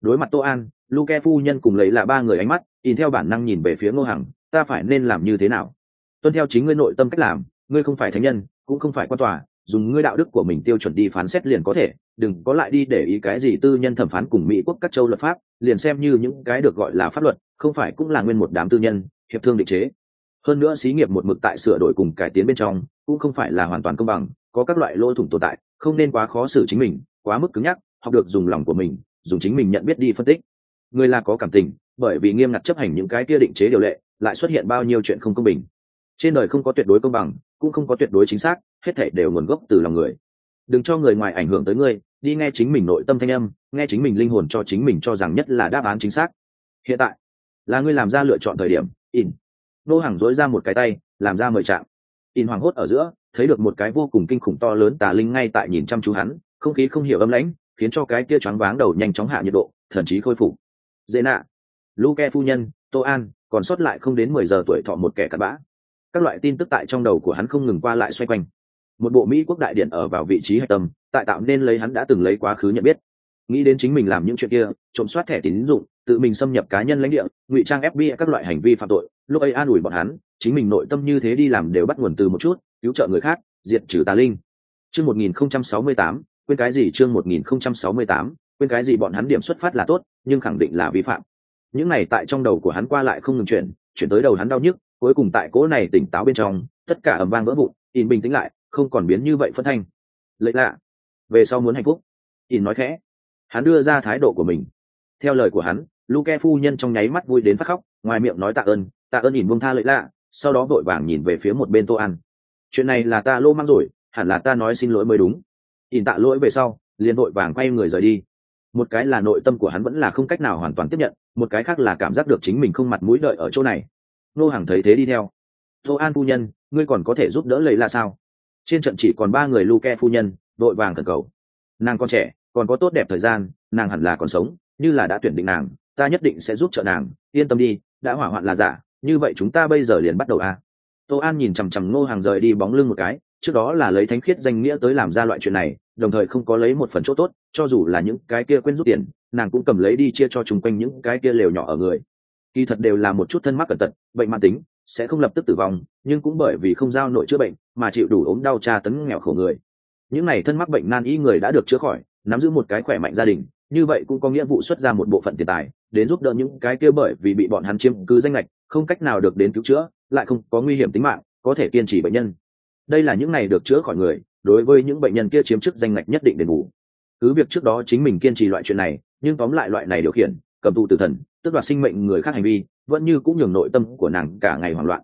Đối mặt tô an luke phu nhân cùng lấy là ba người ánh mắt in theo bản năng nhìn về phía ngô hằng, ta phải nên làm như thế nào? Tuân theo chính ngươi nội tâm cách làm, ngươi không phải thánh nhân, cũng không phải quan tòa, dùng ngươi đạo đức của mình tiêu chuẩn đi phán xét liền có thể, đừng có lại đi để ý cái gì tư nhân thẩm phán cùng mỹ quốc các châu luật pháp, liền xem như những cái được gọi là pháp luật, không phải cũng là nguyên một đám tư nhân, hiệp thương định chế. Hơn nữa xí nghiệp một mực tại sửa đổi cùng cải tiến bên trong, cũng không phải là hoàn toàn công bằng, có các loại lỗ thủng tồn tại, không nên quá khó xử chính mình, quá mức cứng nhắc, học được dùng lòng của mình, dùng chính mình nhận biết đi phân tích người là có cảm tình, bởi vì nghiêm ngặt chấp hành những cái kia định chế điều lệ, lại xuất hiện bao nhiêu chuyện không công bình. Trên đời không có tuyệt đối công bằng, cũng không có tuyệt đối chính xác, hết thể đều nguồn gốc từ lòng người. Đừng cho người ngoài ảnh hưởng tới ngươi, đi nghe chính mình nội tâm thanh âm, nghe chính mình linh hồn cho chính mình cho rằng nhất là đáp án chính xác. Hiện tại, là ngươi làm ra lựa chọn thời điểm, in. Nô hàng dối ra một cái tay, làm ra mời chạm. In hoảng hốt ở giữa, thấy được một cái vô cùng kinh khủng to lớn tà linh ngay tại nhìn chăm chú hắn, không khí không hiểu âm lãnh, khiến cho cái kia choáng váng đầu nhanh chóng hạ nhiệt độ thậm chí khôi phục dễ nạ. Luke phu nhân tô an còn sót lại không đến mười giờ tuổi thọ một kẻ cặn bã. Các loại tin tức tại trong đầu của hắn không ngừng qua lại xoay quanh. Một bộ mỹ quốc đại điện ở vào vị trí hạch tâm tại tạo nên lấy hắn đã từng lấy quá khứ nhận biết. Nghĩ đến chính mình làm những chuyện kia trộm soát thẻ tín dụng tự mình xâm nhập cá nhân lãnh địa ngụy trang fbi các loại hành vi phạm tội lúc ấy an ủi bọn hắn chính mình nội tâm như thế đi làm đều bắt nguồn từ một chút cứu trợ người khác diệt trừ tà linh. Chương 1068, quên cái gì chương 1068, quên cái gì bọn hắn điểm xuất phát là tốt, nhưng khẳng định là vi phạm. Những này tại trong đầu của hắn qua lại không ngừng chuyển chuyển tới đầu hắn đau nhức, cuối cùng tại cỗ này tỉnh táo bên trong, tất cả ầm vang vỡ vụn, in bình tĩnh lại, không còn biến như vậy phân thanh. Lệ lạ, về sau muốn hạnh phúc. In nói khẽ. Hắn đưa ra thái độ của mình. Theo lời của hắn, luke phu nhân trong nháy mắt vui đến phát khóc, ngoài miệng nói tạ ơn tạ ơn in buông tha lệ lạ, sau đó vội vàng nhìn về phía một bên tô ăn chuyện này là ta lô mang rồi, hẳn là ta nói xin lỗi mới đúng. In tạ lỗi về sau, liền vội vàng quay người rời đi một cái là nội tâm của hắn vẫn là không cách nào hoàn toàn tiếp nhận, một cái khác là cảm giác được chính mình không mặt mũi đợi ở chỗ này. Nô hàng thấy thế đi theo. Tô an phu nhân, ngươi còn có thể giúp đỡ lấy là sao? Trên trận chỉ còn ba người luke phu nhân, đội vàng thần cầu. Nàng còn trẻ, còn có tốt đẹp thời gian, nàng hẳn là còn sống, như là đã tuyển định nàng, ta nhất định sẽ giúp trợ nàng, yên tâm đi, đã hỏa hoạn là giả, như vậy chúng ta bây giờ liền bắt đầu à. tô an nhìn chằm chằm ngô hàng rời đi bóng lưng một cái, trước đó là lấy thánh khiết danh nghĩa tới làm ra loại chuyện này đồng thời không có lấy một phần chỗ tốt, cho dù là những cái kia quên rút tiền, nàng cũng cầm lấy đi chia cho chung quanh những cái kia lều nhỏ ở người. Kỳ thật đều là một chút thân mắc cẩn tật bệnh mạng tính, sẽ không lập tức tử vong, nhưng cũng bởi vì không giao nội chữa bệnh mà chịu đủ ốm đau tra tấn nghèo khổ người. Những này thân mắc bệnh nan y người đã được chữa khỏi, nắm giữ một cái khỏe mạnh gia đình, như vậy cũng có nghĩa vụ xuất ra một bộ phận tiền tài, đến giúp đỡ những cái kia bởi vì bị bọn hắn chiếm cứ danh lệch không cách nào được đến cứu chữa, lại không có nguy hiểm tính mạng, có thể kiên trì bệnh nhân đây là những này được chữa khỏi người, đối với những bệnh nhân kia chiếm chức danh ngạch nhất định đền bù. Cứ việc trước đó chính mình kiên trì loại chuyện này, nhưng tóm lại loại này điều khiển, cầm tù tử thần, tức đoạt sinh mệnh người khác hành vi, vẫn như cũng nhường nội tâm của nàng cả ngày hoảng loạn.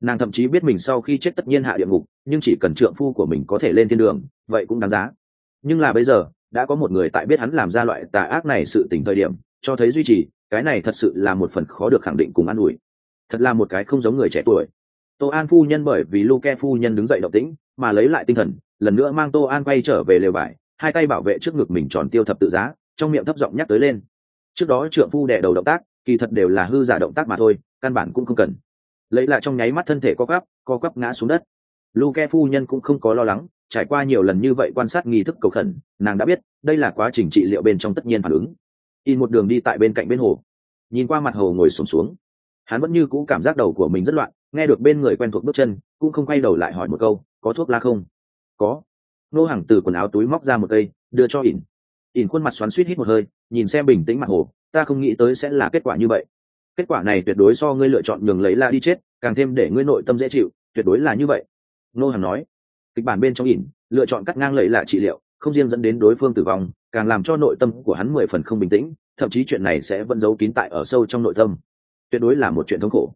Nàng thậm chí biết mình sau khi chết tất nhiên hạ địa ngục, nhưng chỉ cần trượng phu của mình có thể lên thiên đường, vậy cũng đáng giá. Nhưng là bây giờ, đã có một người tại biết hắn làm ra loại tà ác này sự tỉnh thời điểm, cho thấy duy trì, cái này thật sự là một phần khó được khẳng định cùng an ủi. Thật là một cái không giống người trẻ tuổi tô an phu nhân bởi vì luke phu nhân đứng dậy động tĩnh mà lấy lại tinh thần lần nữa mang tô an quay trở về lều vải hai tay bảo vệ trước ngực mình tròn tiêu thập tự giá trong miệng thấp giọng nhắc tới lên. Trước đó trượng phu đẻ đầu động tác kỳ thật đều là hư giả động tác mà thôi căn bản cũng không cần. Lấy lại trong nháy mắt thân thể co quắp co quắp ngã xuống đất. Luke phu nhân cũng không có lo lắng trải qua nhiều lần như vậy quan sát nghi thức cầu khẩn nàng đã biết đây là quá trình trị liệu bên trong tất nhiên phản ứng. In một đường đi tại bên cạnh bên hồ. Nhìn qua mặt hồ ngồi sùng xuống, xuống. Hắn vẫn như cũ cảm giác đầu của mình rất loạn nghe được bên người quen thuộc bước chân, cũng không quay đầu lại hỏi một câu, có thuốc la không? Có. Nô hàng từ quần áo túi móc ra một cây, đưa cho ỉn ỉn khuôn mặt xoắn suýt hít một hơi, nhìn xem bình tĩnh mặt hồ, ta không nghĩ tới sẽ là kết quả như vậy. Kết quả này tuyệt đối so ngươi lựa chọn nhường lấy la đi chết, càng thêm để ngươi nội tâm dễ chịu, tuyệt đối là như vậy. Nô hàng nói. Kịch bản bên trong ỉn lựa chọn cắt ngang lấy là trị liệu, không riêng dẫn đến đối phương tử vong, càng làm cho nội tâm của hắn mười phần không bình tĩnh, thậm chí chuyện này sẽ vẫn giấu kín tại ở sâu trong nội tâm. Tuyệt đối là một chuyện thống khổ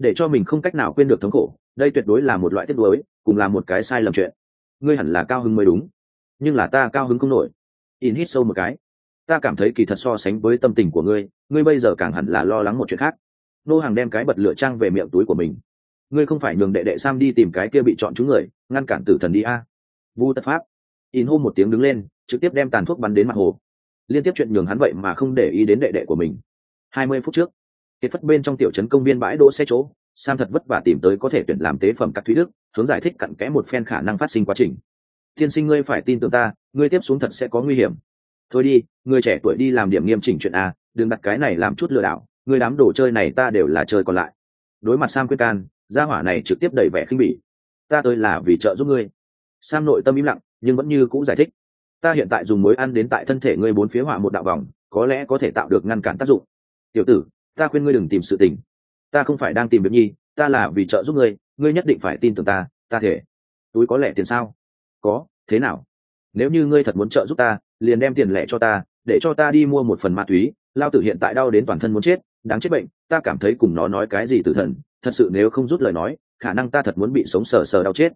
để cho mình không cách nào quên được thống khổ đây tuyệt đối là một loại tiết đối, cùng là một cái sai lầm chuyện. Ngươi hẳn là cao hứng mới đúng nhưng là ta cao hứng không nổi. In hít sâu một cái. Ta cảm thấy kỳ thật so sánh với tâm tình của ngươi ngươi bây giờ càng hẳn là lo lắng một chuyện khác. Nô hàng đem cái bật lửa trang về miệng túi của mình. Ngươi không phải nhường đệ đệ sam đi tìm cái kia bị chọn chúng người ngăn cản tử thần đi a. Vu tất pháp. In hô một tiếng đứng lên trực tiếp đem tàn thuốc bắn đến mặt hồ. Liên tiếp chuyện nhường hắn vậy mà không để ý đến đệ đệ của mình. Hai mươi phút trước kiệt phất bên trong tiểu trấn công viên bãi đỗ xe chỗ, sam thật vất vả tìm tới có thể tuyển làm tế phẩm các thúy đức, hướng giải thích cặn kẽ một phen khả năng phát sinh quá trình. Tiên sinh ngươi phải tin tưởng ta, ngươi tiếp xuống thật sẽ có nguy hiểm. Thôi đi, người trẻ tuổi đi làm điểm nghiêm chỉnh chuyện a đừng đặt cái này làm chút lừa đảo, người đám đồ chơi này ta đều là chơi còn lại. Đối mặt sam quyết can, gia hỏa này trực tiếp đầy vẻ khinh bỉ. Ta tới là vì trợ giúp ngươi. Sam nội tâm im lặng, nhưng vẫn như cũ giải thích. Ta hiện tại dùng mối ăn đến tại thân thể ngươi bốn phía hỏa một đạo vòng, có lẽ có thể tạo được ngăn cản tác dụng. Tiểu tử ta khuyên ngươi đừng tìm sự tình. Ta không phải đang tìm việc nhi, ta là vì trợ giúp ngươi ngươi nhất định phải tin tưởng ta ta thể. Túi có lẻ tiền sao? Có, thế nào? Nếu như ngươi thật muốn trợ giúp ta, liền đem tiền lẻ cho ta, để cho ta đi mua một phần ma túy. Lao tử hiện tại đau đến toàn thân muốn chết, đáng chết bệnh, ta cảm thấy cùng nó nói cái gì tử thần, thật sự nếu không rút lời nói, khả năng ta thật muốn bị sống sờ sờ đau chết.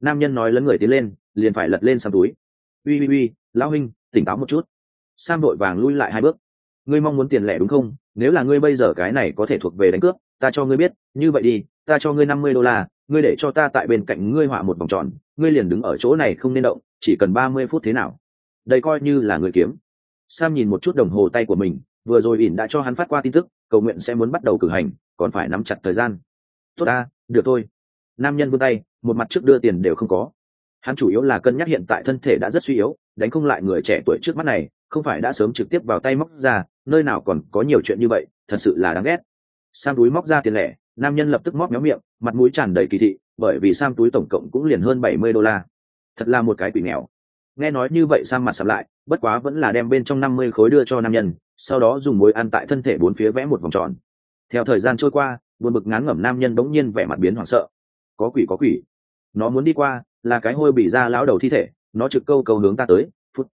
Nam nhân nói lấn người tiến lên, liền phải lật lên sang túi. Ui ui ui lão huynh, tỉnh táo một chút. Sam đội vàng lui lại hai bước. Ngươi mong muốn tiền lẻ đúng không? Nếu là ngươi bây giờ cái này có thể thuộc về đánh cướp, ta cho ngươi biết, như vậy đi, ta cho ngươi năm mươi đô la, ngươi để cho ta tại bên cạnh ngươi họa một vòng tròn, ngươi liền đứng ở chỗ này không nên động, chỉ cần ba mươi phút thế nào. Đây coi như là người kiếm. Sam nhìn một chút đồng hồ tay của mình, vừa rồi ỉn đã cho hắn phát qua tin tức, cầu nguyện sẽ muốn bắt đầu cử hành, còn phải nắm chặt thời gian. Tốt ta, được thôi. Nam nhân vươn tay, một mặt trước đưa tiền đều không có. Hắn chủ yếu là cân nhắc hiện tại thân thể đã rất suy yếu, đánh không lại người trẻ tuổi trước mắt này, không phải đã sớm trực tiếp vào tay móc ra nơi nào còn có nhiều chuyện như vậy, thật sự là đáng ghét. Sam túi móc ra tiền lẻ, nam nhân lập tức móc méo miệng, mặt mũi tràn đầy kỳ thị, bởi vì sam túi tổng cộng cũng liền hơn bảy mươi đô la. Thật là một cái quỷ nghèo. Nghe nói như vậy sam mặt sập lại, bất quá vẫn là đem bên trong năm mươi khối đưa cho nam nhân, sau đó dùng mối ăn tại thân thể bốn phía vẽ một vòng tròn. Theo thời gian trôi qua, buồn bực ngán ngẩm nam nhân bỗng nhiên vẻ mặt biến hoảng sợ. Có quỷ có quỷ. Nó muốn đi qua, là cái hôi bị ra lão đầu thi thể, nó trực câu câu hướng ta tới, phút.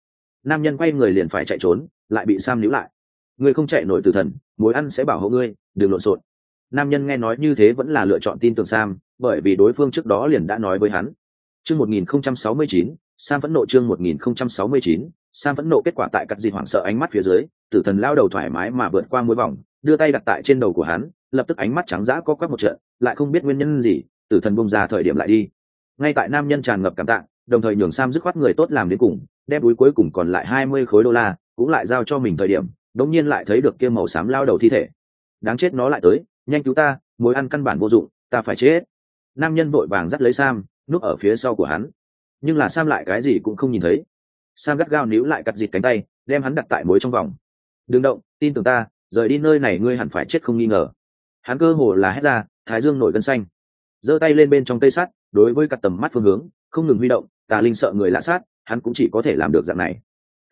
Nam nhân quay người liền phải chạy trốn, lại bị sam níu lại ngươi không chạy nổi từ thần mối ăn sẽ bảo hộ ngươi đừng lộn xộn. Nam nhân nghe nói như thế vẫn là lựa chọn tin tưởng sam bởi vì đối phương trước đó liền đã nói với hắn. Chương 1069, sam vẫn nộ chương 1069, sam vẫn nộ kết quả tại cắt dịt hoảng sợ ánh mắt phía dưới tử thần lao đầu thoải mái mà vượt qua mối vòng đưa tay đặt tại trên đầu của hắn lập tức ánh mắt trắng dã co quắp một trận lại không biết nguyên nhân gì tử thần bông ra thời điểm lại đi. Ngay tại nam nhân tràn ngập cảm tạ đồng thời nhường sam dứt khoát người tốt làm đến cùng đem túi cuối cùng còn lại hai mươi khối đô la cũng lại giao cho mình thời điểm đống nhiên lại thấy được kia màu xám lao đầu thi thể. Đáng chết nó lại tới, nhanh cứu ta, mối ăn căn bản vô dụng, ta phải chết. Nam nhân vội vàng dắt lấy sam, núp ở phía sau của hắn. Nhưng là sam lại cái gì cũng không nhìn thấy. Sam gắt gao níu lại cặt dịt cánh tay, đem hắn đặt tại mối trong vòng. Đừng động, tin tưởng ta, rời đi nơi này ngươi hẳn phải chết không nghi ngờ. Hắn cơ hồ là hét ra, thái dương nổi gân xanh. Giơ tay lên bên trong cây sắt, đối với cặp tầm mắt phương hướng, không ngừng huy động, tà linh sợ người lạ sát, hắn cũng chỉ có thể làm được dạng này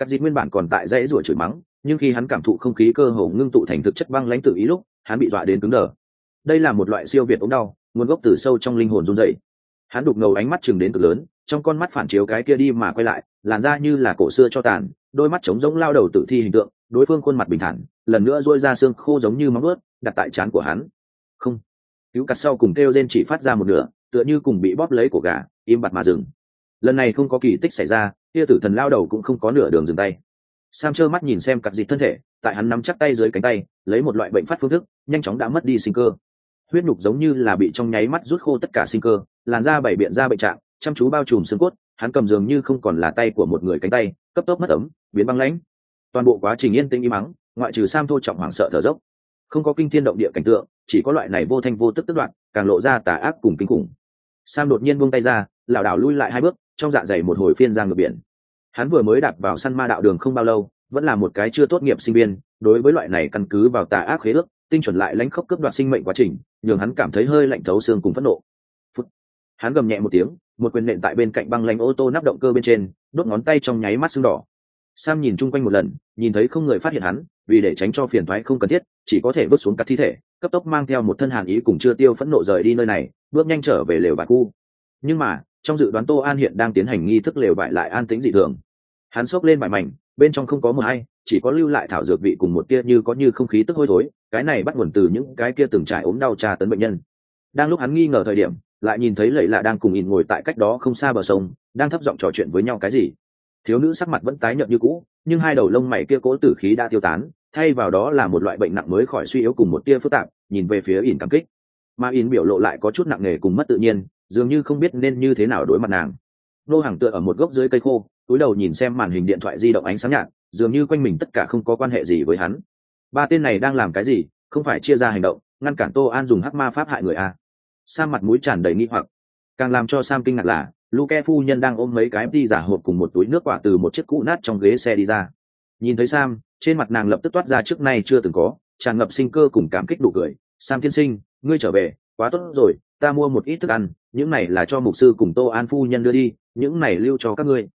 cắt dịt nguyên bản còn tại dãy rủa chửi mắng, nhưng khi hắn cảm thụ không khí cơ hồ ngưng tụ thành thực chất băng lãnh tự ý lúc, hắn bị dọa đến cứng đờ. Đây là một loại siêu việt ống đau, nguồn gốc từ sâu trong linh hồn run dậy hắn đục ngầu ánh mắt chừng đến cực lớn, trong con mắt phản chiếu cái kia đi mà quay lại, làn da như là cổ xưa cho tàn, đôi mắt trống rỗng lao đầu tự thi hình tượng, đối phương khuôn mặt bình thản, lần nữa dôi ra xương khô giống như móng ướt, đặt tại trán của hắn. Không. Cứu cắt sau cùng kêu gen chỉ phát ra một nửa, tựa như cùng bị bóp lấy cổ gà, im bặt mà dừng lần này không có kỳ tích xảy ra, kia tử thần lao đầu cũng không có nửa đường dừng tay. Sam trơ mắt nhìn xem cặp dịt thân thể, tại hắn nắm chắc tay dưới cánh tay, lấy một loại bệnh phát phương thức, nhanh chóng đã mất đi sinh cơ. Huyết nhục giống như là bị trong nháy mắt rút khô tất cả sinh cơ, làn da bảy biện ra bệnh trạng, chăm chú bao trùm xương cốt, hắn cầm dường như không còn là tay của một người cánh tay, cấp tốc mất ấm, biến băng lãnh. Toàn bộ quá trình yên tĩnh im mắng ngoại trừ sam thô trọng hoảng sợ thở dốc. Không có kinh thiên động địa cảnh tượng, chỉ có loại này vô thanh vô tức tức đoạn, càng lộ ra tà ác cùng kinh khủng. Sam đột nhiên buông tay ra lảo đảo lui lại hai bước, trong dạ dày một hồi phiên giang ngược biển. Hắn vừa mới đạp vào săn ma đạo đường không bao lâu, vẫn là một cái chưa tốt nghiệp sinh viên, đối với loại này căn cứ vào tà ác khế ước, tinh chuẩn lại lãnh khốc cướp đoạt sinh mệnh quá trình, nhường hắn cảm thấy hơi lạnh thấu xương cùng phẫn nộ. Phút. hắn gầm nhẹ một tiếng, một quyền nện tại bên cạnh băng lánh ô tô nắp động cơ bên trên, đốt ngón tay trong nháy mắt sưng đỏ. Sam nhìn chung quanh một lần, nhìn thấy không người phát hiện hắn, vì để tránh cho phiền thoái không cần thiết, chỉ có thể vứt xuống các thi thể, cấp tốc mang theo một thân hàn ý cùng chưa tiêu phẫn nộ rời đi nơi này, bước nhanh trở về lều bạc khu nhưng mà trong dự đoán tô an hiện đang tiến hành nghi thức lều bại lại an tính dị thường. Hắn xốc lên vải mảnh, bên trong không có mờ hay chỉ có lưu lại thảo dược vị cùng một tia như có như không khí tức hôi thối, cái này bắt nguồn từ những cái kia từng trải ốm đau tra tấn bệnh nhân. Đang lúc hắn nghi ngờ thời điểm, lại nhìn thấy lệ lạ đang cùng ỉn ngồi tại cách đó không xa bờ sông, đang thấp giọng trò chuyện với nhau cái gì. Thiếu nữ sắc mặt vẫn tái nhợt như cũ, nhưng hai đầu lông mày kia cố tử khí đã tiêu tán, thay vào đó là một loại bệnh nặng mới khỏi suy yếu cùng một tia phức tạp, nhìn về phía ỉn cảm kích. Mà ỉn biểu lộ lại có chút nặng nề cùng mất tự nhiên dường như không biết nên như thế nào đối mặt nàng. Nô hàng tựa ở một gốc dưới cây khô, túi đầu nhìn xem màn hình điện thoại di động ánh sáng nhạt, dường như quanh mình tất cả không có quan hệ gì với hắn. Ba tên này đang làm cái gì? Không phải chia ra hành động, ngăn cản tô an dùng hắc ma pháp hại người à? a sam mặt mũi tràn đầy nghi hoặc. Càng làm cho sam kinh ngạc là, luke phu nhân đang ôm mấy cái đi giả hộp cùng một túi nước quả từ một chiếc cũ nát trong ghế xe đi ra. Nhìn thấy sam, trên mặt nàng lập tức toát ra trước nay chưa từng có, tràn ngập sinh cơ cùng cảm kích đủ cười. Sam tiên sinh, ngươi trở về, quá tốt rồi ta mua một ít thức ăn, những này là cho mục sư cùng tô an phu nhân đưa đi, những này lưu cho các ngươi.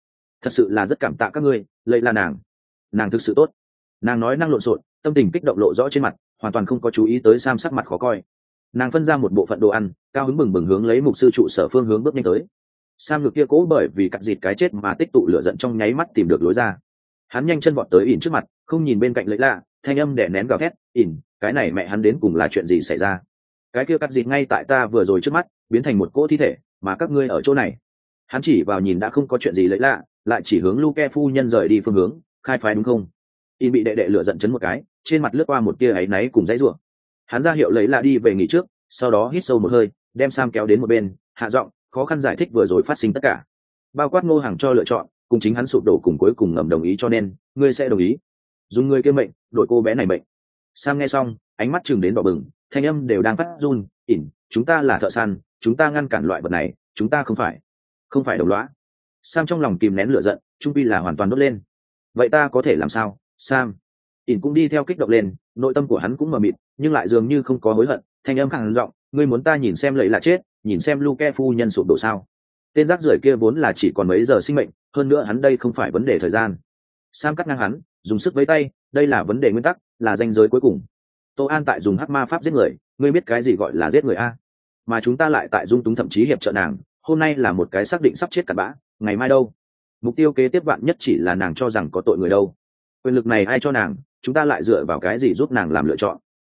Thật sự là rất cảm tạ các ngươi lây là nàng. Nàng thực sự tốt. Nàng nói năng lộn xộn, tâm tình kích động lộ rõ trên mặt, hoàn toàn không có chú ý tới sam sắc mặt khó coi. Nàng phân ra một bộ phận đồ ăn, cao hứng bừng bừng hướng lấy mục sư trụ sở phương hướng bước nhanh tới. Sam ngực kia cố bởi vì cặn dịt cái chết mà tích tụ lửa giận trong nháy mắt tìm được lối ra. Hắn nhanh chân vọt tới ỉn trước mặt, không nhìn bên cạnh lấy lạ thanh âm để nén gào thét, ỉn, cái này mẹ hắn đến cùng là chuyện gì xảy ra? Cái kia cắt dịt ngay tại ta vừa rồi trước mắt, biến thành một cỗ thi thể, mà các ngươi ở chỗ này. Hắn chỉ vào nhìn đã không có chuyện gì lấy lạ, lại chỉ hướng luke phu nhân rời đi phương hướng, khai phái đúng không? In bị đệ đệ lửa giận chấn một cái, trên mặt lướt qua một tia áy náy cùng dãy ruộng hắn ra hiệu lấy lạ đi về nghỉ trước, sau đó hít sâu một hơi, đem sam kéo đến một bên, hạ giọng, khó khăn giải thích vừa rồi phát sinh tất cả. Bao quát ngô hàng cho lựa chọn, cùng chính hắn sụp đổ cùng cuối cùng ngầm đồng ý cho nên, ngươi sẽ đồng ý. Dùng ngươi kia mệnh đội cô bé này mệnh. Sam nghe xong, ánh mắt chừng đến đỏ bừng thanh âm đều đang phát run, ỉn, chúng ta là thợ săn, chúng ta ngăn cản loại vật này, chúng ta không phải không phải đồng loã sam trong lòng kìm nén lửa giận, trung pi là hoàn toàn đốt lên. Vậy ta có thể làm sao, sam? Ỉn cũng đi theo kích động lên, nội tâm của hắn cũng mờ mịt, nhưng lại dường như không có hối hận, thanh âm khẳng giọng, ngươi muốn ta nhìn xem lấy là chết, nhìn xem luke phu nhân sụp đổ sao? Tên rác rưởi kia vốn là chỉ còn mấy giờ sinh mệnh, hơn nữa hắn đây không phải vấn đề thời gian. Sam cắt ngang hắn, dùng sức với tay, đây là vấn đề nguyên tắc, là danh giới cuối cùng tô an tại dùng hắc ma pháp giết người ngươi biết cái gì gọi là giết người a? Mà chúng ta lại tại dung túng thậm chí hiệp trợ nàng hôm nay là một cái xác định sắp chết cặn bã ngày mai đâu? Mục tiêu kế tiếp vạn nhất chỉ là nàng cho rằng có tội người đâu. Quyền lực này ai cho nàng chúng ta lại dựa vào cái gì giúp nàng làm lựa chọn?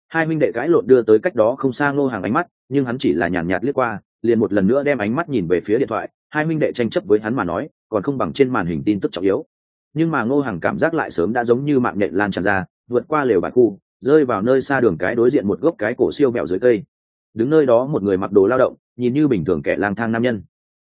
Hai minh đệ cãi lộn đưa tới cách đó không xa ngô hàng ánh mắt nhưng hắn chỉ là nhàn nhạt, nhạt liếc qua liền một lần nữa đem ánh mắt nhìn về phía điện thoại hai minh đệ tranh chấp với hắn mà nói còn không bằng trên màn hình tin tức trọng yếu. Nhưng mà ngô hàng cảm giác lại sớm đã giống như mạng nhện lan tràn ra vượt qua lều bãi khu rơi vào nơi xa đường cái đối diện một gốc cái cổ siêu mẹo dưới cây. Đứng nơi đó một người mặc đồ lao động, nhìn như bình thường kẻ lang thang nam nhân.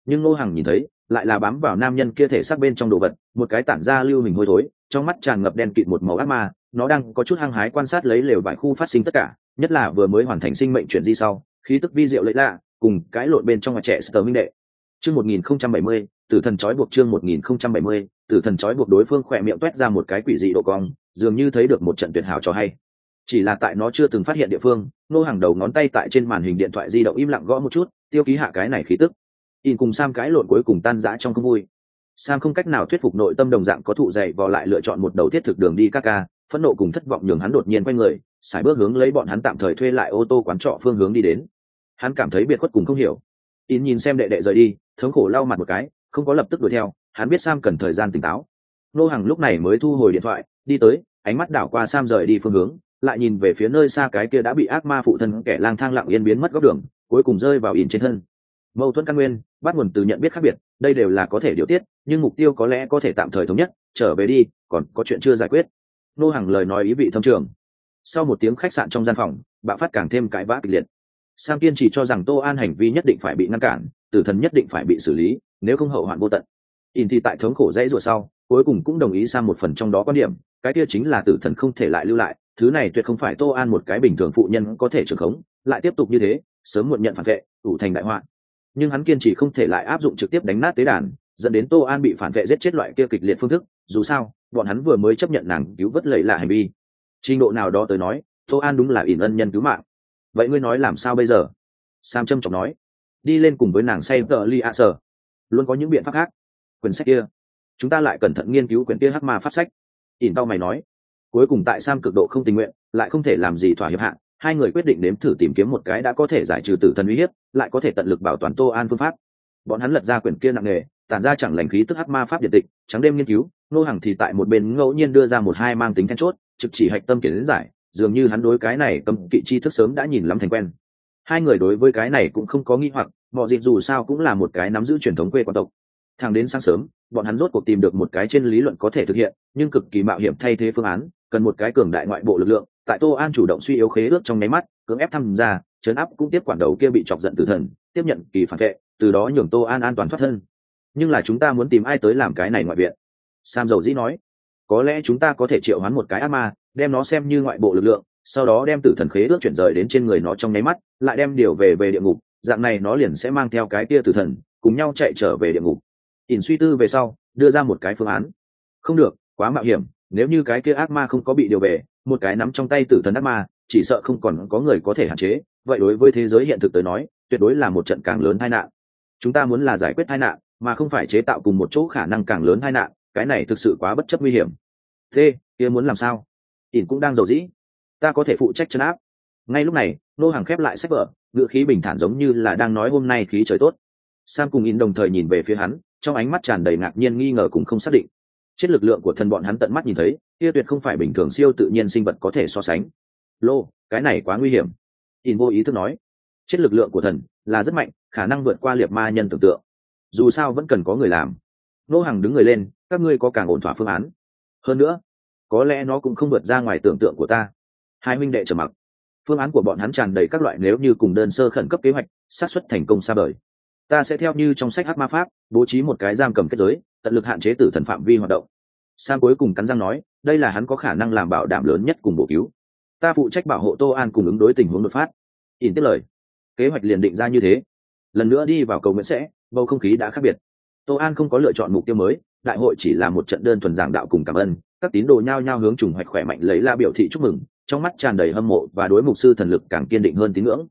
Nhưng ngô Hằng nhìn thấy, lại là bám vào nam nhân kia thể xác bên trong đồ vật, một cái tản ra lưu hình hôi thối, trong mắt tràn ngập đen kịt một màu ác ma, nó đang có chút hăng hái quan sát lấy lều vải khu phát sinh tất cả, nhất là vừa mới hoàn thành sinh mệnh chuyển di sau, khí tức vi diệu lấy lạ, cùng cái lộn bên trong mặt trẻ sờ minh đệ. Chương một nghìn không trăm bảy mươi, tử thần trói buộc chương một nghìn không trăm bảy mươi, tử thần trói buộc đối phương khỏe miệng toét ra một cái quỷ dị độ cong, dường như thấy được một trận tuyệt hảo cho hay chỉ là tại nó chưa từng phát hiện địa phương, nô hàng đầu ngón tay tại trên màn hình điện thoại di động im lặng gõ một chút, tiêu ký hạ cái này khí tức. In cùng sam cái lộn cuối cùng tan rã trong không vui. Sam không cách nào thuyết phục nội tâm đồng dạng có thụ dày vò lại lựa chọn một đầu thiết thực đường đi các ca phẫn nộ cùng thất vọng nhường hắn đột nhiên quay người xài bước hướng lấy bọn hắn tạm thời thuê lại ô tô quán trọ phương hướng đi đến. Hắn cảm thấy biệt khuất cùng không hiểu. In nhìn xem đệ đệ rời đi, thống khổ lau mặt một cái, không có lập tức đuổi theo, hắn biết sam cần thời gian tỉnh táo. Nô hàng lúc này mới thu hồi điện thoại, đi tới, ánh mắt đảo qua sam rời đi phương hướng lại nhìn về phía nơi xa cái kia đã bị ác ma phụ thân kẻ lang thang lặng yên biến mất góc đường, cuối cùng rơi vào ỉn trên thân. Mâu thuẫn căn nguyên, bắt nguồn từ nhận biết khác biệt, đây đều là có thể điều tiết, nhưng mục tiêu có lẽ có thể tạm thời thống nhất, trở về đi, còn có chuyện chưa giải quyết. Nô hàng lời nói ý vị thâm trường. Sau một tiếng khách sạn trong gian phòng, bạo phát càng thêm cãi vã kịch liệt. Sam kiên chỉ cho rằng tô an hành vi nhất định phải bị ngăn cản, tử thần nhất định phải bị xử lý, nếu không hậu hoạn vô tận. In thì tại thống khổ dãy ruột sau, cuối cùng cũng đồng ý sang một phần trong đó quan điểm, cái kia chính là tử thần không thể lại lưu lại thứ này tuyệt không phải tô an một cái bình thường phụ nhân có thể trưởng khống, lại tiếp tục như thế, sớm muộn nhận phản vệ, ủ thành đại họa. Nhưng hắn kiên trì không thể lại áp dụng trực tiếp đánh nát tế đàn, dẫn đến tô an bị phản vệ giết chết loại kia kịch liệt phương thức, dù sao, bọn hắn vừa mới chấp nhận nàng cứu vớt lầy là hành vi. Trình độ nào đó tới nói, tô an đúng là ỉn ân nhân cứu mạng. Vậy ngươi nói làm sao bây giờ? Sam trâm trọng nói. Đi lên cùng với nàng say tờ li a sở luôn có những biện pháp khác. Quyển sách kia. Chúng ta lại cẩn thận nghiên cứu quyển kia hắc ma pháp sách. Ỉn tao mày nói cuối cùng tại sam cực độ không tình nguyện, lại không thể làm gì thỏa hiệp hạn hai người quyết định nếm thử tìm kiếm một cái đã có thể giải trừ tử thần uy hiếp, lại có thể tận lực bảo toàn tô an phương pháp. Bọn hắn lật ra quyển kia nặng nề, tản ra chẳng lành khí tức hát ma pháp điện tịch, trắng đêm nghiên cứu nô hàng thì tại một bên ngẫu nhiên đưa ra một hai mang tính then chốt, trực chỉ hạch tâm kiến giải, dường như hắn đối cái này cầm kỵ chi thức sớm đã nhìn lắm thành quen. Hai người đối với cái này cũng không có nghi hoặc, mọi dịp dù sao cũng là một cái nắm giữ truyền thống quê quan tộc. Thằng đến sáng sớm, bọn hắn rốt cuộc tìm được một cái trên lý luận có thể thực hiện, nhưng cực kỳ mạo hiểm thay thế phương án cần một cái cường đại ngoại bộ lực lượng, tại tô an chủ động suy yếu khế ước trong nháy mắt, cưỡng ép tham gia, chấn áp cũng tiếp quản đầu kia bị chọc giận tử thần, tiếp nhận kỳ phản vệ, từ đó nhường tô an an toàn thoát thân. Nhưng là chúng ta muốn tìm ai tới làm cái này ngoại viện? Sam dầu dĩ nói. Có lẽ chúng ta có thể triệu hoán một cái ác ma, đem nó xem như ngoại bộ lực lượng, sau đó đem tử thần khế ước chuyển rời đến trên người nó trong nháy mắt, lại đem điều về về địa ngục, dạng này nó liền sẽ mang theo cái kia tử thần, cùng nhau chạy trở về địa ngục. Ỉn suy tư về sau, đưa ra một cái phương án. Không được, quá mạo hiểm nếu như cái kia ác ma không có bị điều về, một cái nắm trong tay tử thần ác ma, chỉ sợ không còn có người có thể hạn chế. Vậy đối với thế giới hiện thực tới nói, tuyệt đối là một trận càng lớn tai nạn. Chúng ta muốn là giải quyết tai nạn, mà không phải chế tạo cùng một chỗ khả năng càng lớn tai nạn, cái này thực sự quá bất chấp nguy hiểm. Thế, kia muốn làm sao? Ỉn cũng đang giàu dĩ. Ta có thể phụ trách chấn áp. Ngay lúc này, nô hàng khép lại sách vở, ngựa khí bình thản giống như là đang nói hôm nay khí trời tốt. Sam cùng in đồng thời nhìn về phía hắn, trong ánh mắt tràn đầy ngạc nhiên nghi ngờ cũng không xác định chết lực lượng của thần bọn hắn tận mắt nhìn thấy, kia tuyệt không phải bình thường siêu tự nhiên sinh vật có thể so sánh. Lô, cái này quá nguy hiểm. In vô ý thức nói, chết lực lượng của thần là rất mạnh, khả năng vượt qua liệt ma nhân tưởng tượng. Dù sao vẫn cần có người làm. Nô hàng đứng người lên, các ngươi có càng ổn thỏa phương án. Hơn nữa, có lẽ nó cũng không vượt ra ngoài tưởng tượng của ta. Hai minh đệ trở mặc. Phương án của bọn hắn tràn đầy các loại nếu như cùng đơn sơ khẩn cấp kế hoạch sát xuất thành công xa bời ta sẽ theo như trong sách hát ma pháp, bố trí một cái giam cầm kết giới, tận lực hạn chế tử thần phạm vi hoạt động. Sam cuối cùng cắn răng nói, đây là hắn có khả năng làm bảo đảm lớn nhất cùng bổ cứu. Ta phụ trách bảo hộ tô an cùng ứng đối tình huống đột phát. In tiết lời. Kế hoạch liền định ra như thế. Lần nữa đi vào cầu nguyện sẽ, bầu không khí đã khác biệt. Tô an không có lựa chọn mục tiêu mới, đại hội chỉ là một trận đơn thuần giảng đạo cùng cảm ơn. Các tín đồ nhao nhao hướng trùng hoạch khỏe mạnh lấy la biểu thị chúc mừng, trong mắt tràn đầy hâm mộ và đối mục sư thần lực càng kiên định hơn tín ngưỡng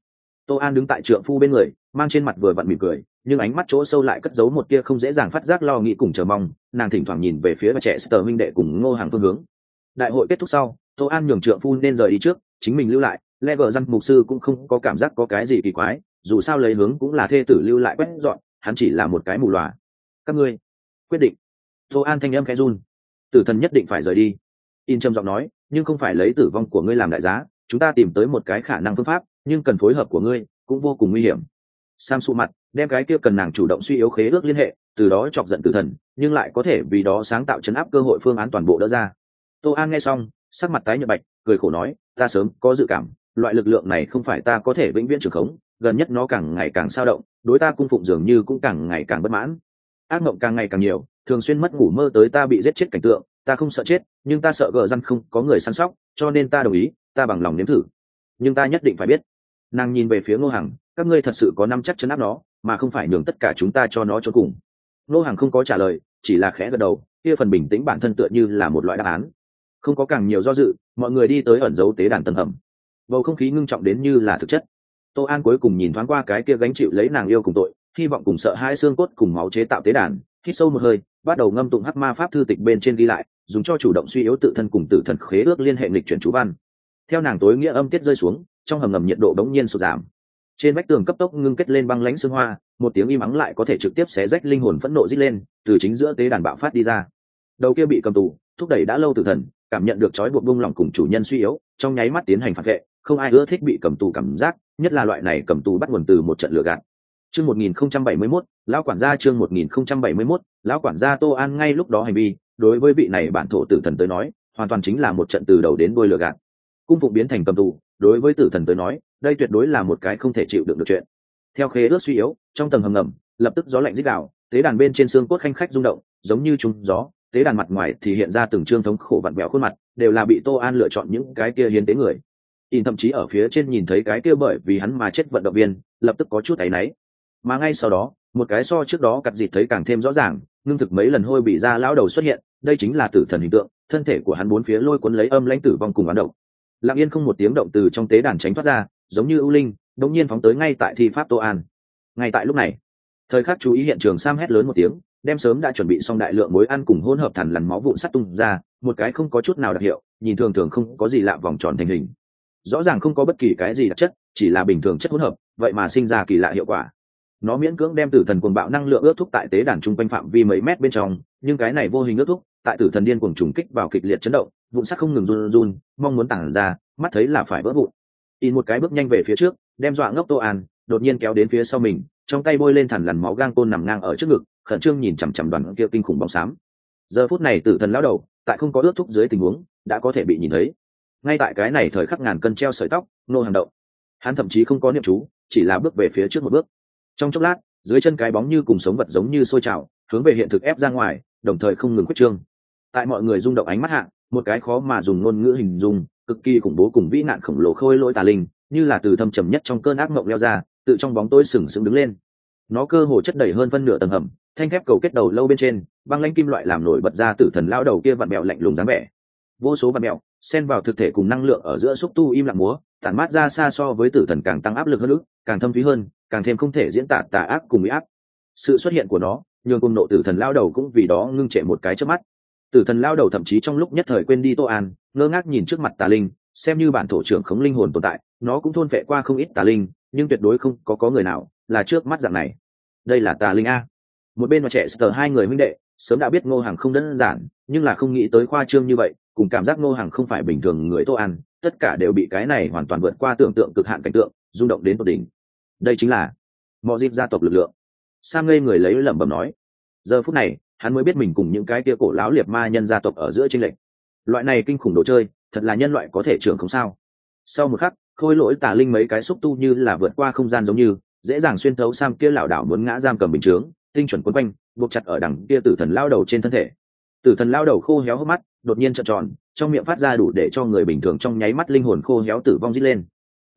tô an đứng tại trượng phu bên người, mang trên mặt vừa vặn mỉm cười, nhưng ánh mắt chỗ sâu lại cất giấu một tia không dễ dàng phát giác lo nghĩ cùng chờ mong, nàng thỉnh thoảng nhìn về phía trẻ sờ minh đệ cùng ngô hàng phương hướng. Đại hội kết thúc sau, tô an nhường trượng phu nên rời đi trước, chính mình lưu lại le vợ răn mục sư cũng không có cảm giác có cái gì kỳ quái, dù sao lấy hướng cũng là thê tử lưu lại quét dọn, hắn chỉ là một cái mù loà. Các ngươi, quyết định. Tô an thanh âm khẽ run. Tử thần nhất định phải rời đi. In trầm giọng nói, nhưng không phải lấy tử vong của ngươi làm đại giá, chúng ta tìm tới một cái khả năng phương pháp nhưng cần phối hợp của ngươi cũng vô cùng nguy hiểm. Sam sụ mặt, đem cái kia cần nàng chủ động suy yếu khế ước liên hệ, từ đó chọc giận tử thần, nhưng lại có thể vì đó sáng tạo chấn áp cơ hội phương án toàn bộ đỡ ra. Tô an nghe xong, sắc mặt tái nhợt bạch, cười khổ nói, ta sớm có dự cảm, loại lực lượng này không phải ta có thể vĩnh viễn trưởng khống, gần nhất nó càng ngày càng sao động, đối ta cung phụng dường như cũng càng ngày càng bất mãn. Ác mộng càng ngày càng nhiều, thường xuyên mất ngủ mơ tới ta bị giết chết cảnh tượng, ta không sợ chết, nhưng ta sợ gờ răn không có người săn sóc, cho nên ta đồng ý, ta bằng lòng nếm thử. Nhưng ta nhất định phải biết nàng nhìn về phía ngô hằng, các ngươi thật sự có năm chắc chấn áp nó, mà không phải nhường tất cả chúng ta cho nó cho cùng. Ngô hằng không có trả lời, chỉ là khẽ gật đầu, kia phần bình tĩnh bản thân tựa như là một loại đáp án. Không có càng nhiều do dự, mọi người đi tới ẩn dấu tế đàn tầng hầm. Bầu không khí ngưng trọng đến như là thực chất. Tô an cuối cùng nhìn thoáng qua cái kia gánh chịu lấy nàng yêu cùng tội, hy vọng cùng sợ hai xương cốt cùng máu chế tạo tế đàn, hít sâu một hơi, bắt đầu ngâm tụng hắc ma pháp thư tịch bên trên ghi lại, dùng cho chủ động suy yếu tự thân cùng tử thần khế ước liên hệ lịch chuyển chú văn. Theo nàng tối nghĩa âm tiết rơi xuống trong hầm ngầm nhiệt độ đống nhiên sụt giảm. Trên vách tường cấp tốc ngưng kết lên băng lãnh xương hoa một tiếng im ắng lại có thể trực tiếp xé rách linh hồn phẫn nộ dít lên từ chính giữa tế đàn bạo phát đi ra. Đầu kia bị cầm tù thúc đẩy đã lâu từ thần cảm nhận được trói buộc bung lỏng cùng chủ nhân suy yếu trong nháy mắt tiến hành phản vệ không ai ưa thích bị cầm tù cảm giác nhất là loại này cầm tù bắt nguồn từ một trận lừa gạt. Chương 1071, lão quản gia chương 1071, lão quản gia tô an ngay lúc đó hành vi đối với vị này bản thổ tử thần tới nói hoàn toàn chính là một trận từ đầu đến đuôi lừa gạt. Cung phục biến thành cầm tù đối với tử thần tới nói, đây tuyệt đối là một cái không thể chịu đựng được chuyện. Theo khế ước suy yếu, trong tầng hầm ngầm, lập tức gió lạnh dích đạo tế đàn bên trên xương cốt khanh khách rung động, giống như trúng gió, tế đàn mặt ngoài thì hiện ra từng trương thống khổ vặn vẹo khuôn mặt, đều là bị tô an lựa chọn những cái kia hiến tế người. In thậm chí ở phía trên nhìn thấy cái kia bởi vì hắn mà chết vận động viên, lập tức có chút áy náy. Mà ngay sau đó, một cái so trước đó cặp dịt thấy càng thêm rõ ràng, ngưng thực mấy lần hôi bị ra lão đầu xuất hiện, đây chính là tử thần hình tượng, thân thể của hắn bốn phía lôi cuốn lấy âm lãnh tử vong cùng bán động lặng yên không một tiếng động từ trong tế đàn tránh thoát ra, giống như ưu linh, đống nhiên phóng tới ngay tại thi pháp tô an. Ngay tại lúc này, thời khắc chú ý hiện trường sam hét lớn một tiếng, đem sớm đã chuẩn bị xong đại lượng mối ăn cùng hỗn hợp thẳn lằn máu vụn sắt tung ra, một cái không có chút nào đặc hiệu, nhìn thường thường không có gì lạ vòng tròn thành hình. Rõ ràng không có bất kỳ cái gì đặc chất, chỉ là bình thường chất hỗn hợp, vậy mà sinh ra kỳ lạ hiệu quả. Nó miễn cưỡng đem tử thần cuồng bạo năng lượng ước thúc tại tế đàn trung quanh phạm vi mấy mét bên trong, nhưng cái này vô hình ước thúc tại tử thần điên cuồng trùng kích vào kịch liệt chấn động, vụn sắc không ngừng run run, mong muốn tản ra, mắt thấy là phải vỡ vụn. In một cái bước nhanh về phía trước, đem dọa ngốc tô an, đột nhiên kéo đến phía sau mình, trong tay bôi lên thẳng lằn máu gang côn nằm ngang ở trước ngực, khẩn trương nhìn chằm chằm đoàn kia kinh khủng bóng xám. Giờ phút này tử thần lão đầu, tại không có ước thúc dưới tình huống, đã có thể bị nhìn thấy. Ngay tại cái này thời khắc ngàn cân treo sợi tóc, nô hàng động. Hắn thậm chí không có niệm chú, chỉ là bước về phía trước một bước. Trong chốc lát, dưới chân cái bóng như cùng sống vật giống như sôi trào, hướng về hiện thực ép ra ngoài, đồng thời không ngừng quyết trương tại mọi người rung động ánh mắt hạ, một cái khó mà dùng ngôn ngữ hình dung cực kỳ khủng bố cùng vĩ nạn khổng lồ khôi lỗi tà linh như là từ thâm trầm nhất trong cơn ác mộng leo ra tự trong bóng tối sừng sững đứng lên. Nó cơ hồ chất đầy hơn phân nửa tầng hầm thanh thép cầu kết đầu lâu bên trên băng lanh kim loại làm nổi bật ra tử thần lao đầu kia vặn mẹo lạnh lùng dáng vẻ. Vô số vặn mẹo xen vào thực thể cùng năng lượng ở giữa xúc tu im lặng múa tản mát ra xa so với tử thần càng tăng áp lực hơn nữa càng thâm thúy hơn càng thêm không thể diễn tả tà ác cùng bị áp. Sự xuất hiện của nó nhường cùng nộ tử thần lao đầu cũng vì đó ngưng trệ một cái trước mắt tử thần lao đầu thậm chí trong lúc nhất thời quên đi tô an, ngơ ngác nhìn trước mặt tà linh, xem như bản thổ trưởng khống linh hồn tồn tại, nó cũng thôn vệ qua không ít tà linh, nhưng tuyệt đối không có có người nào là trước mắt dạng này. Đây là tà linh a. Một bên mà trẻ sờ hai người huynh đệ, sớm đã biết ngô hàng không đơn giản, nhưng là không nghĩ tới khoa trương như vậy, cùng cảm giác ngô hàng không phải bình thường người tô an, tất cả đều bị cái này hoàn toàn vượt qua tưởng tượng cực hạn cảnh tượng, rung động đến tột đỉnh. Đây chính là mọi dịp gia tộc lực lượng. Sang ngây người lấy lẩm bẩm nói, giờ phút này hắn mới biết mình cùng những cái kia cổ lão liệt ma nhân gia tộc ở giữa tranh lệch. Loại này kinh khủng đồ chơi, thật là nhân loại có thể trưởng không sao. Sau một khắc, khôi lỗi tà linh mấy cái xúc tu như là vượt qua không gian giống như, dễ dàng xuyên thấu sam kia lảo đảo muốn ngã giam cầm bình chướng, tinh chuẩn quấn quanh, buộc chặt ở đằng kia tử thần lao đầu trên thân thể. Tử thần lao đầu khô héo hốc mắt, đột nhiên trợn tròn, trong miệng phát ra đủ để cho người bình thường trong nháy mắt linh hồn khô héo tử vong dít lên.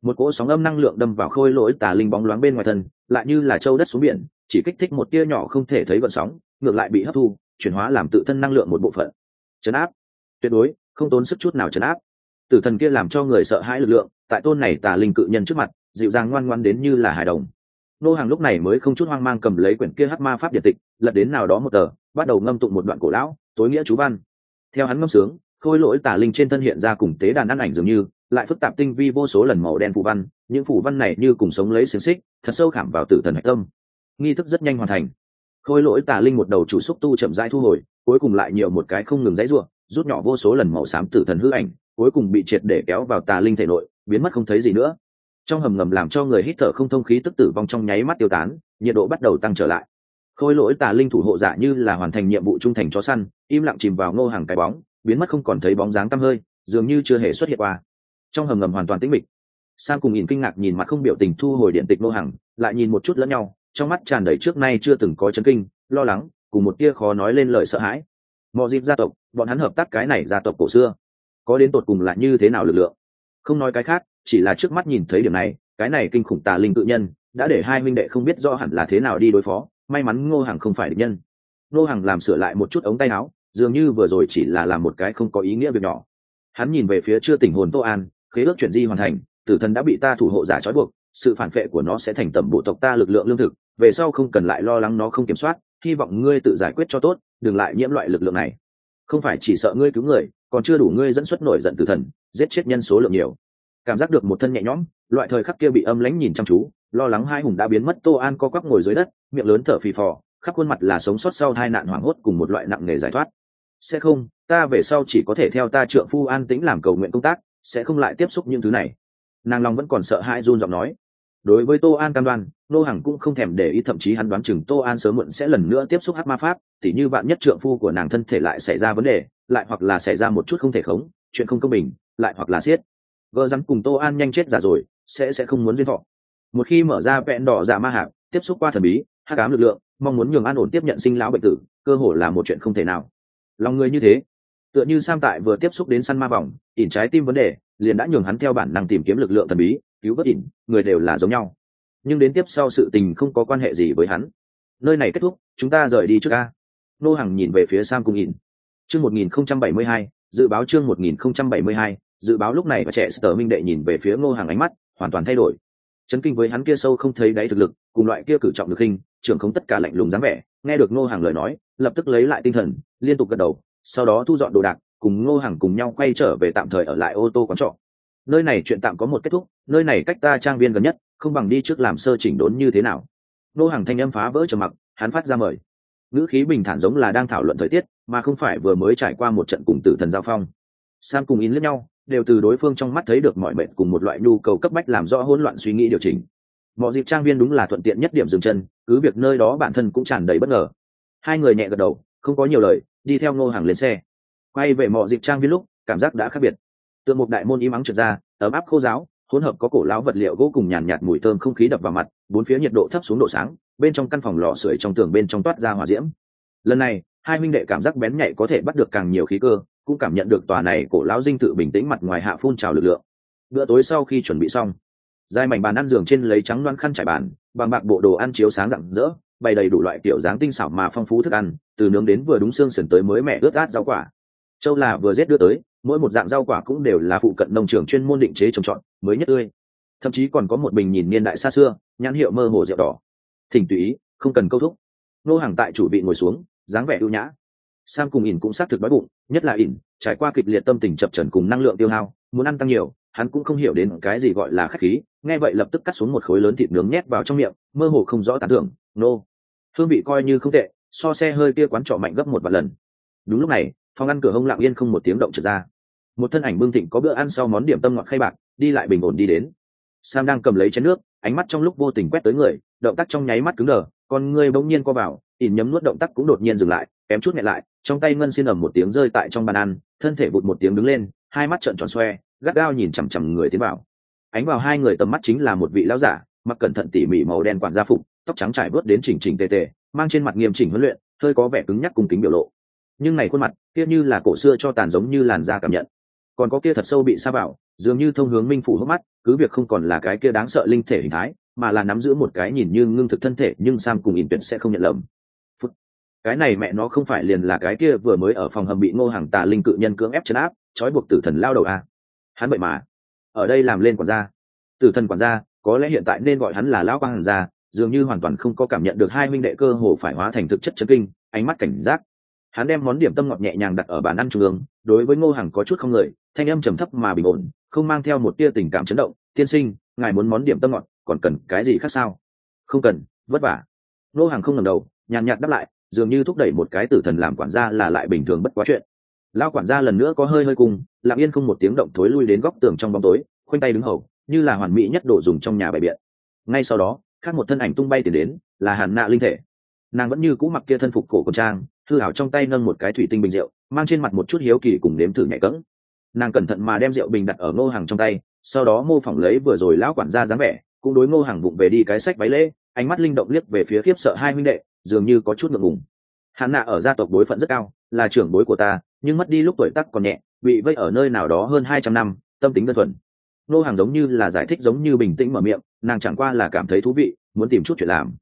Một cỗ sóng âm năng lượng đâm vào khôi lỗi tà linh bóng loáng bên ngoài thân, lại như là châu đất xuống biển chỉ kích thích một tia nhỏ không thể thấy gợn sóng, ngược lại bị hấp thu, chuyển hóa làm tự thân năng lượng một bộ phận. Chấn áp. Tuyệt đối, không tốn sức chút nào chấn áp. Tử thần kia làm cho người sợ hãi lực lượng, tại tôn này tà linh cự nhân trước mặt, dịu dàng ngoan ngoan đến như là hài đồng. Nô hàng lúc này mới không chút hoang mang cầm lấy quyển kia hắc ma pháp điện tịch, lật đến nào đó một tờ, bắt đầu ngâm tụng một đoạn cổ lão, tối nghĩa chú văn. Theo hắn ngâm sướng, khôi lỗi tà linh trên thân hiện ra cùng tế đàn ăn ảnh dường như, lại phức tạp tinh vi vô số lần màu đen phù văn, những phù văn này như cùng sống lấy xiềng xích, thật sâu khảm vào tử thần hạch tâm nghi thức rất nhanh hoàn thành. Khôi lỗi tà linh một đầu chủ xúc tu chậm rãi thu hồi, cuối cùng lại nhiều một cái không ngừng dãy ruộng rút nhỏ vô số lần màu xám tử thần hư ảnh, cuối cùng bị triệt để kéo vào tà linh thể nội, biến mất không thấy gì nữa. Trong hầm ngầm làm cho người hít thở không thông khí tức tử vong trong nháy mắt tiêu tán, nhiệt độ bắt đầu tăng trở lại. Khôi lỗi tà linh thủ hộ giả như là hoàn thành nhiệm vụ trung thành chó săn, im lặng chìm vào ngô hàng cái bóng, biến mất không còn thấy bóng dáng tăm hơi, dường như chưa hề xuất hiện qua. Trong hầm ngầm hoàn toàn tĩnh mịch. Sang cùng nhìn kinh ngạc nhìn mặt không biểu tình thu hồi điện tịch ngô hàng, lại nhìn một chút lẫn nhau trong mắt tràn đầy trước nay chưa từng có chấn kinh, lo lắng, cùng một tia khó nói lên lời sợ hãi. Mọi dịp gia tộc, bọn hắn hợp tác cái này gia tộc cổ xưa, có đến tột cùng là như thế nào lực lượng? Không nói cái khác, chỉ là trước mắt nhìn thấy điểm này, cái này kinh khủng tà linh tự nhân, đã để hai minh đệ không biết rõ hẳn là thế nào đi đối phó, may mắn ngô hằng không phải địch nhân. Ngô hằng làm sửa lại một chút ống tay áo, dường như vừa rồi chỉ là làm một cái không có ý nghĩa việc nhỏ. Hắn nhìn về phía chưa tỉnh hồn tô an, khế ước chuyển di hoàn thành, tử thần đã bị ta thủ hộ giả trói buộc sự phản vệ của nó sẽ thành tầm bộ tộc ta lực lượng lương thực, về sau không cần lại lo lắng nó không kiểm soát, hy vọng ngươi tự giải quyết cho tốt, đừng lại nhiễm loại lực lượng này. Không phải chỉ sợ ngươi cứu người, còn chưa đủ ngươi dẫn xuất nổi giận tử thần, giết chết nhân số lượng nhiều. Cảm giác được một thân nhẹ nhõm, loại thời khắc kia bị âm lãnh nhìn chăm chú, lo lắng hai hùng đã biến mất, tô an co quắp ngồi dưới đất, miệng lớn thở phì phò, khắp khuôn mặt là sống sót sau hai nạn hoảng hốt cùng một loại nặng nề giải thoát. Sẽ không, ta về sau chỉ có thể theo ta trượng phu an tĩnh làm cầu nguyện công tác, sẽ không lại tiếp xúc những thứ này. Nàng long vẫn còn sợ hãi run giọng nói đối với tô an cam đoan, nô hằng cũng không thèm để ý, thậm chí hắn đoán chừng tô an sớm muộn sẽ lần nữa tiếp xúc hát ma pháp, tỉ như bạn nhất trượng phu của nàng thân thể lại xảy ra vấn đề, lại hoặc là xảy ra một chút không thể khống, chuyện không công bình, lại hoặc là siết. Vợ rắn cùng tô an nhanh chết giả rồi, sẽ sẽ không muốn duyên thọ. Một khi mở ra vẹn đỏ giả ma hạc, tiếp xúc qua thần bí hát cám lực lượng, mong muốn nhường an ổn tiếp nhận sinh lão bệnh tử, cơ hồ là một chuyện không thể nào. Lòng người như thế, tựa như sam tại vừa tiếp xúc đến săn ma vòng, ỉn trái tim vấn đề, liền đã nhường hắn theo bản năng tìm kiếm lực lượng thần bí cứu vớt ỉn, người đều là giống nhau. Nhưng đến tiếp sau sự tình không có quan hệ gì với hắn. Nơi này kết thúc, chúng ta rời đi trước ca nô hằng nhìn về phía sam cùng ỉn. Chương một nghìn không trăm bảy mươi hai, dự báo chương một nghìn không trăm bảy mươi hai, dự báo lúc này và trẻ sở minh đệ nhìn về phía ngô hàng ánh mắt, hoàn toàn thay đổi. Chấn kinh với hắn kia sâu không thấy đáy thực lực, cùng loại kia cử trọng được hình, trưởng không tất cả lạnh lùng dáng vẻ, nghe được ngô hàng lời nói, lập tức lấy lại tinh thần, liên tục gật đầu, sau đó thu dọn đồ đạc, cùng ngô hàng cùng nhau quay trở về tạm thời ở lại ô tô quán trọ nơi này chuyện tạm có một kết thúc, nơi này cách ta trang viên gần nhất, không bằng đi trước làm sơ chỉnh đốn như thế nào. Ngô hàng thanh âm phá vỡ trầm mặc, hắn phát ra mời. Ngữ khí bình thản giống là đang thảo luận thời tiết, mà không phải vừa mới trải qua một trận cùng tử thần giao phong. Sam cùng in lẫn nhau, đều từ đối phương trong mắt thấy được mọi mệnh cùng một loại nhu cầu cấp bách làm rõ hỗn loạn suy nghĩ điều chỉnh. Mọi dịp trang viên đúng là thuận tiện nhất điểm dừng chân, cứ việc nơi đó bản thân cũng tràn đầy bất ngờ. Hai người nhẹ gật đầu, không có nhiều lời, đi theo ngô hàng lên xe. Quay về mọi dịp trang viên lúc, cảm giác đã khác biệt tượng một đại môn im ắng trượt ra, ấm áp khô giáo hỗn hợp có cổ láo vật liệu gỗ cùng nhàn nhạt mùi thơm không khí đập vào mặt, bốn phía nhiệt độ thấp xuống độ sáng, bên trong căn phòng lò sưởi trong tường bên trong toát ra hỏa diễm. Lần này, hai minh đệ cảm giác bén nhạy có thể bắt được càng nhiều khí cơ, cũng cảm nhận được tòa này cổ lão dinh tự bình tĩnh mặt ngoài hạ phun trào lực lượng. Bữa tối sau khi chuẩn bị xong, dài mảnh bàn ăn giường trên lấy trắng loan khăn trải bàn, bằng bạc bộ đồ ăn chiếu sáng rạng rỡ, bày đầy đủ loại kiểu dáng tinh xảo mà phong phú thức ăn, từ nướng đến vừa đúng xương sườn tới mới mẹ ướt át rau quả. Châu là vừa rét đưa tới mỗi một dạng rau quả cũng đều là phụ cận nông trường chuyên môn định chế trồng trọt, mới nhất tươi. Thậm chí còn có một bình nhìn niên đại xa xưa, nhãn hiệu mơ hồ rượu đỏ. Thỉnh tùy ý, không cần câu thúc. Nô hàng tại chủ vị ngồi xuống, dáng vẻ ưu nhã. Sam cùng ỉn cũng xác thực đói bụng, nhất là ỉn, trải qua kịch liệt tâm tình chập trần cùng năng lượng tiêu hao, muốn ăn tăng nhiều, hắn cũng không hiểu đến cái gì gọi là khách khí, nghe vậy lập tức cắt xuống một khối lớn thịt nướng nhét vào trong miệng, mơ hồ không rõ tán thưởng, nô, hương vị coi như không tệ, so xe hơi kia quán trọ mạnh gấp một vài lần. Đúng lúc này, phòng ăn cửa hông lặng yên không một tiếng động trượt ra một thân ảnh bưng thịnh có bữa ăn sau món điểm tâm ngọt khay bạc, đi lại bình ổn đi đến. Sam đang cầm lấy chén nước, ánh mắt trong lúc vô tình quét tới người, động tác trong nháy mắt cứng đờ, con ngươi bỗng nhiên co vào, ỉn nhấm nuốt động tác cũng đột nhiên dừng lại, kém chút nghẹn lại, trong tay ngân xin ẩm một tiếng rơi tại trong bàn ăn, thân thể vụt một tiếng đứng lên, hai mắt trợn tròn xoe, gắt gao nhìn chằm chằm người tiến vào. Ánh vào hai người tầm mắt chính là một vị lão giả, mặc cẩn thận tỉ mỉ màu đen quản gia phục, tóc trắng trải bớt đến chỉnh chỉnh tề tề, mang trên mặt nghiêm chỉnh huấn luyện, hơi có vẻ cứng nhắc cùng kính biểu lộ. Nhưng này khuôn mặt, kia như là cổ xưa cho tàn giống như làn da cảm nhận còn có kia thật sâu bị sa bảo dường như thông hướng minh phủ hốc mắt, cứ việc không còn là cái kia đáng sợ linh thể hình thái, mà là nắm giữ một cái nhìn như ngưng thực thân thể, nhưng sam cùng ỉn tuyển sẽ không nhận lầm Phút. cái này mẹ nó không phải liền là cái kia vừa mới ở phòng hầm bị ngô hàng tà linh cự nhân cưỡng ép chấn áp, trói buộc tử thần lao đầu à. hắn vậy mà, ở đây làm lên quản gia tử thần quản gia, có lẽ hiện tại nên gọi hắn là lão quang hàn gia, dường như hoàn toàn không có cảm nhận được hai minh đệ cơ hồ phải hóa thành thực chất chấn kinh, ánh mắt cảnh giác hắn đem món điểm tâm ngọt nhẹ nhàng đặt ở bàn ăn trung ương, đối với ngô hằng có chút không lời thanh âm trầm thấp mà bình ổn, không mang theo một tia tình cảm chấn động, tiên sinh, ngài muốn món điểm tâm ngọt, còn cần cái gì khác sao? Không cần, vất vả. Ngô hằng không ngầm đầu, nhàn nhạt đáp lại, dường như thúc đẩy một cái tử thần làm quản gia là lại bình thường bất quá chuyện. Lao quản gia lần nữa có hơi hơi cùng lặng yên không một tiếng động thối lui đến góc tường trong bóng tối, khoanh tay đứng hầu, như là hoàn mỹ nhất đồ dùng trong nhà bày biện. Ngay sau đó, khác một thân ảnh tung bay tiền đến, là hàn nạ linh thể. Nàng vẫn như cũ mặc kia thân phục cổ quần trang thư hảo trong tay nâng một cái thủy tinh bình rượu, mang trên mặt một chút hiếu kỳ cùng nếm thử nhẹ cỡng nàng cẩn thận mà đem rượu bình đặt ở ngô hàng trong tay, sau đó mô phỏng lấy vừa rồi lão quản gia dáng vẻ, cũng đối ngô hàng vụng về đi cái sách váy lễ, ánh mắt linh động liếc về phía khiếp sợ hai huynh đệ, dường như có chút ngượng ngùng. Hạn nạ ở gia tộc bối phận rất cao, là trưởng bối của ta, nhưng mất đi lúc tuổi tác còn nhẹ, bị vây ở nơi nào đó hơn hai trăm năm, tâm tính đơn thuần. Ngô hàng giống như là giải thích giống như bình tĩnh mở miệng, nàng chẳng qua là cảm thấy thú vị, muốn tìm chút chuyện làm.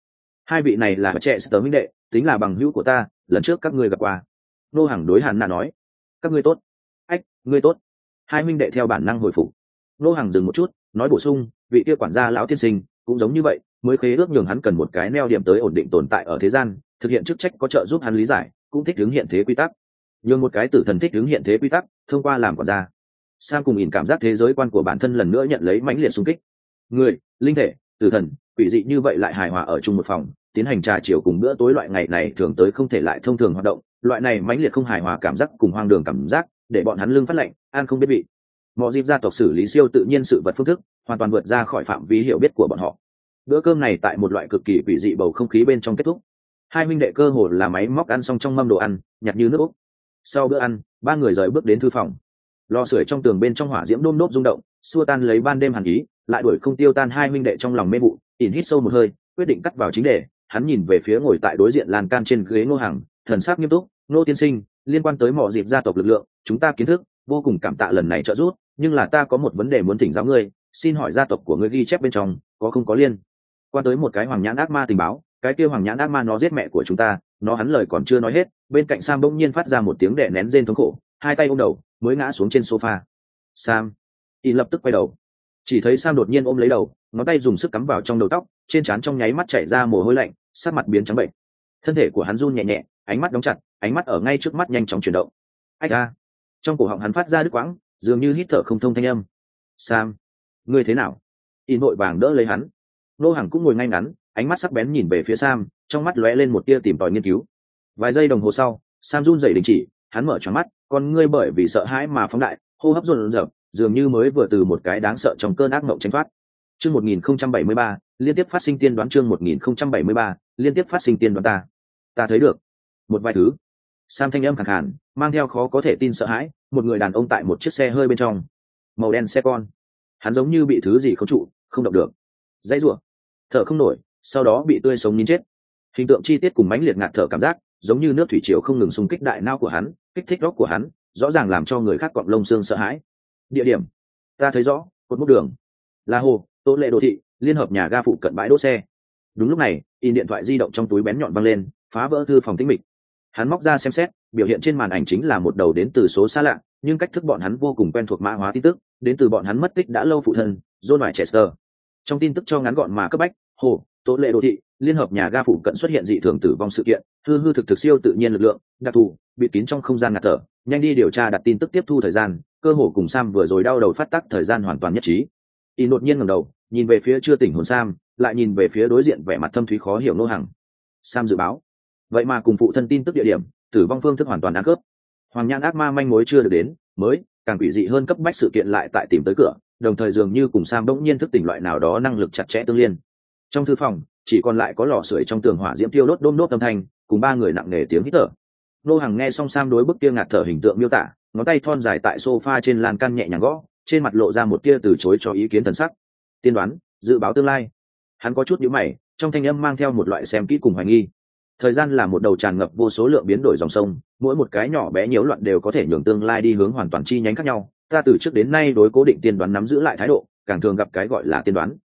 Hai vị này là trẻ sơ huynh đệ, tính là bằng hữu của ta lần trước các ngươi gặp qua. Nô hàng đối hàn nạ nói, các ngươi tốt. Ách, ngươi tốt. Hai minh đệ theo bản năng hồi phục. Nô hàng dừng một chút, nói bổ sung, vị kia quản gia lão tiên sinh cũng giống như vậy, mới khế ước nhường hắn cần một cái neo điểm tới ổn định tồn tại ở thế gian, thực hiện chức trách có trợ giúp hắn lý giải, cũng thích hướng hiện thế quy tắc. Nhường một cái tử thần thích hướng hiện thế quy tắc, thông qua làm quản gia. Sam cùng nhìn cảm giác thế giới quan của bản thân lần nữa nhận lấy mãnh liệt xung kích. Người linh thể, tử thần, quỷ dị như vậy lại hài hòa ở chung một phòng tiến hành trà chiều cùng bữa tối loại ngày này thường tới không thể lại thông thường hoạt động, loại này mãnh liệt không hài hòa cảm giác cùng hoang đường cảm giác, để bọn hắn lương phát lệnh an không biết bị mọi dịp gia tộc xử lý siêu tự nhiên sự vật phương thức, hoàn toàn vượt ra khỏi phạm vi hiểu biết của bọn họ. Bữa cơm này tại một loại cực kỳ quỷ dị bầu không khí bên trong kết thúc. Hai minh đệ cơ hồ là máy móc ăn xong trong mâm đồ ăn, nhặt như nước úc. Sau bữa ăn, ba người rời bước đến thư phòng. Lò sưởi trong tường bên trong hỏa diễm đôm nốt rung động, xua tan lấy ban đêm hàn ý, lại đuổi không tiêu tan hai minh đệ trong lòng mê vụ, ỉn hít sâu một hơi, quyết định cắt vào chính đề hắn nhìn về phía ngồi tại đối diện lan can trên ghế ngô hàng thần sắc nghiêm túc, Ngô tiên sinh, liên quan tới mọi dịp gia tộc lực lượng, chúng ta kiến thức, vô cùng cảm tạ lần này trợ giúp, nhưng là ta có một vấn đề muốn thỉnh giáo ngươi, xin hỏi gia tộc của ngươi ghi chép bên trong, có không có liên quan tới một cái hoàng nhãn ác ma tình báo, cái kia hoàng nhãn ác ma nó giết mẹ của chúng ta, nó hắn lời còn chưa nói hết, bên cạnh sam bỗng nhiên phát ra một tiếng đẻ nén rên thống khổ, hai tay ôm đầu, mới ngã xuống trên sofa. Sam, y lập tức quay đầu. Chỉ thấy sam đột nhiên ôm lấy đầu, ngón tay dùng sức cắm vào trong đầu tóc, trên trán trong nháy mắt chảy ra mồ hôi lạnh sát mặt biến trắng bệnh. Thân thể của hắn run nhẹ nhẹ ánh mắt đóng chặt ánh mắt ở ngay trước mắt nhanh chóng chuyển động. Ách a. Trong cổ họng hắn phát ra đứt quãng dường như hít thở không thông thanh âm. Sam ngươi thế nào? In nội vàng đỡ lấy hắn. Nô hàng cũng ngồi ngay ngắn ánh mắt sắc bén nhìn về phía sam trong mắt lóe lên một tia tìm tòi nghiên cứu. Vài giây đồng hồ sau sam run dậy đình chỉ hắn mở tròn mắt con ngươi bởi vì sợ hãi mà phóng đại hô hấp run rợp dường như mới vừa từ một cái đáng sợ trong cơn ác mộng tránh thoát. Chương 1073, liên tiếp phát sinh tiên đoán chương 1073, liên tiếp phát sinh tiên đoán ta. Ta thấy được. Một vài thứ. Sam thanh âm khàn khàn mang theo khó có thể tin sợ hãi một người đàn ông tại một chiếc xe hơi bên trong. Màu đen xe con. Hắn giống như bị thứ gì không trụ không động được. Dãy rủa. Thở không nổi sau đó bị tươi sống nín chết. Hình tượng chi tiết cùng mãnh liệt ngạt thở cảm giác giống như nước thủy triều không ngừng xung kích đại não của hắn kích thích góc của hắn rõ ràng làm cho người khác quặng lông xương sợ hãi. Địa điểm. Ta thấy rõ cột mốc đường. Là hồ tố lệ đô thị liên hợp nhà ga phụ cận bãi đỗ xe. Đúng lúc này, in điện thoại di động trong túi bén nhọn văng lên, phá vỡ thư phòng tĩnh mịch. Hắn móc ra xem xét, biểu hiện trên màn ảnh chính là một đầu đến từ số xa lạ, nhưng cách thức bọn hắn vô cùng quen thuộc mã hóa tin tức, đến từ bọn hắn mất tích đã lâu phụ thân, john ngoại chester trong tin tức cho ngắn gọn mà cấp bách, hồ, tố lệ đô thị, liên hợp nhà ga phụ cận xuất hiện dị thường tử vong sự kiện, hư hư thực thực siêu tự nhiên lực lượng, đặc thù, bị kín trong không gian ngạt thở, nhanh đi điều tra đặt tin tức tiếp thu thời gian, cơ hồ cùng sam vừa rồi đau đầu phát tắc thời gian hoàn toàn nhất trí y đột nhiên ngầm đầu, nhìn về phía chưa tỉnh hồn sam, lại nhìn về phía đối diện vẻ mặt thâm thúy khó hiểu nô hàng sam dự báo, vậy mà cùng phụ thân tin tức địa điểm, tử vong phương thức hoàn toàn ăn cướp hoàng nhãn ác ma manh mối chưa được đến, mới, càng quỷ dị hơn cấp bách sự kiện lại tại tìm tới cửa, đồng thời dường như cùng sam bỗng nhiên thức tỉnh loại nào đó năng lực chặt chẽ tương liên. Trong thư phòng, chỉ còn lại có lò sưởi trong tường hỏa diễm tiêu đốt đôm đốt âm thanh, cùng ba người nặng nề tiếng hít thở. Nô hàng nghe xong sam đối bức kia ngạt thở hình tượng miêu tả, ngón tay thon dài tại sofa trên lan can nhẹ nhàng gõ trên mặt lộ ra một tia từ chối cho ý kiến thần sắc. Tiên đoán, dự báo tương lai. Hắn có chút nhíu mày, trong thanh âm mang theo một loại xem kỹ cùng hoài nghi. Thời gian là một đầu tràn ngập vô số lượng biến đổi dòng sông, mỗi một cái nhỏ bé nhiễu loạn đều có thể nhường tương lai đi hướng hoàn toàn chi nhánh khác nhau. Ta từ trước đến nay đối cố định tiên đoán nắm giữ lại thái độ, càng thường gặp cái gọi là tiên đoán.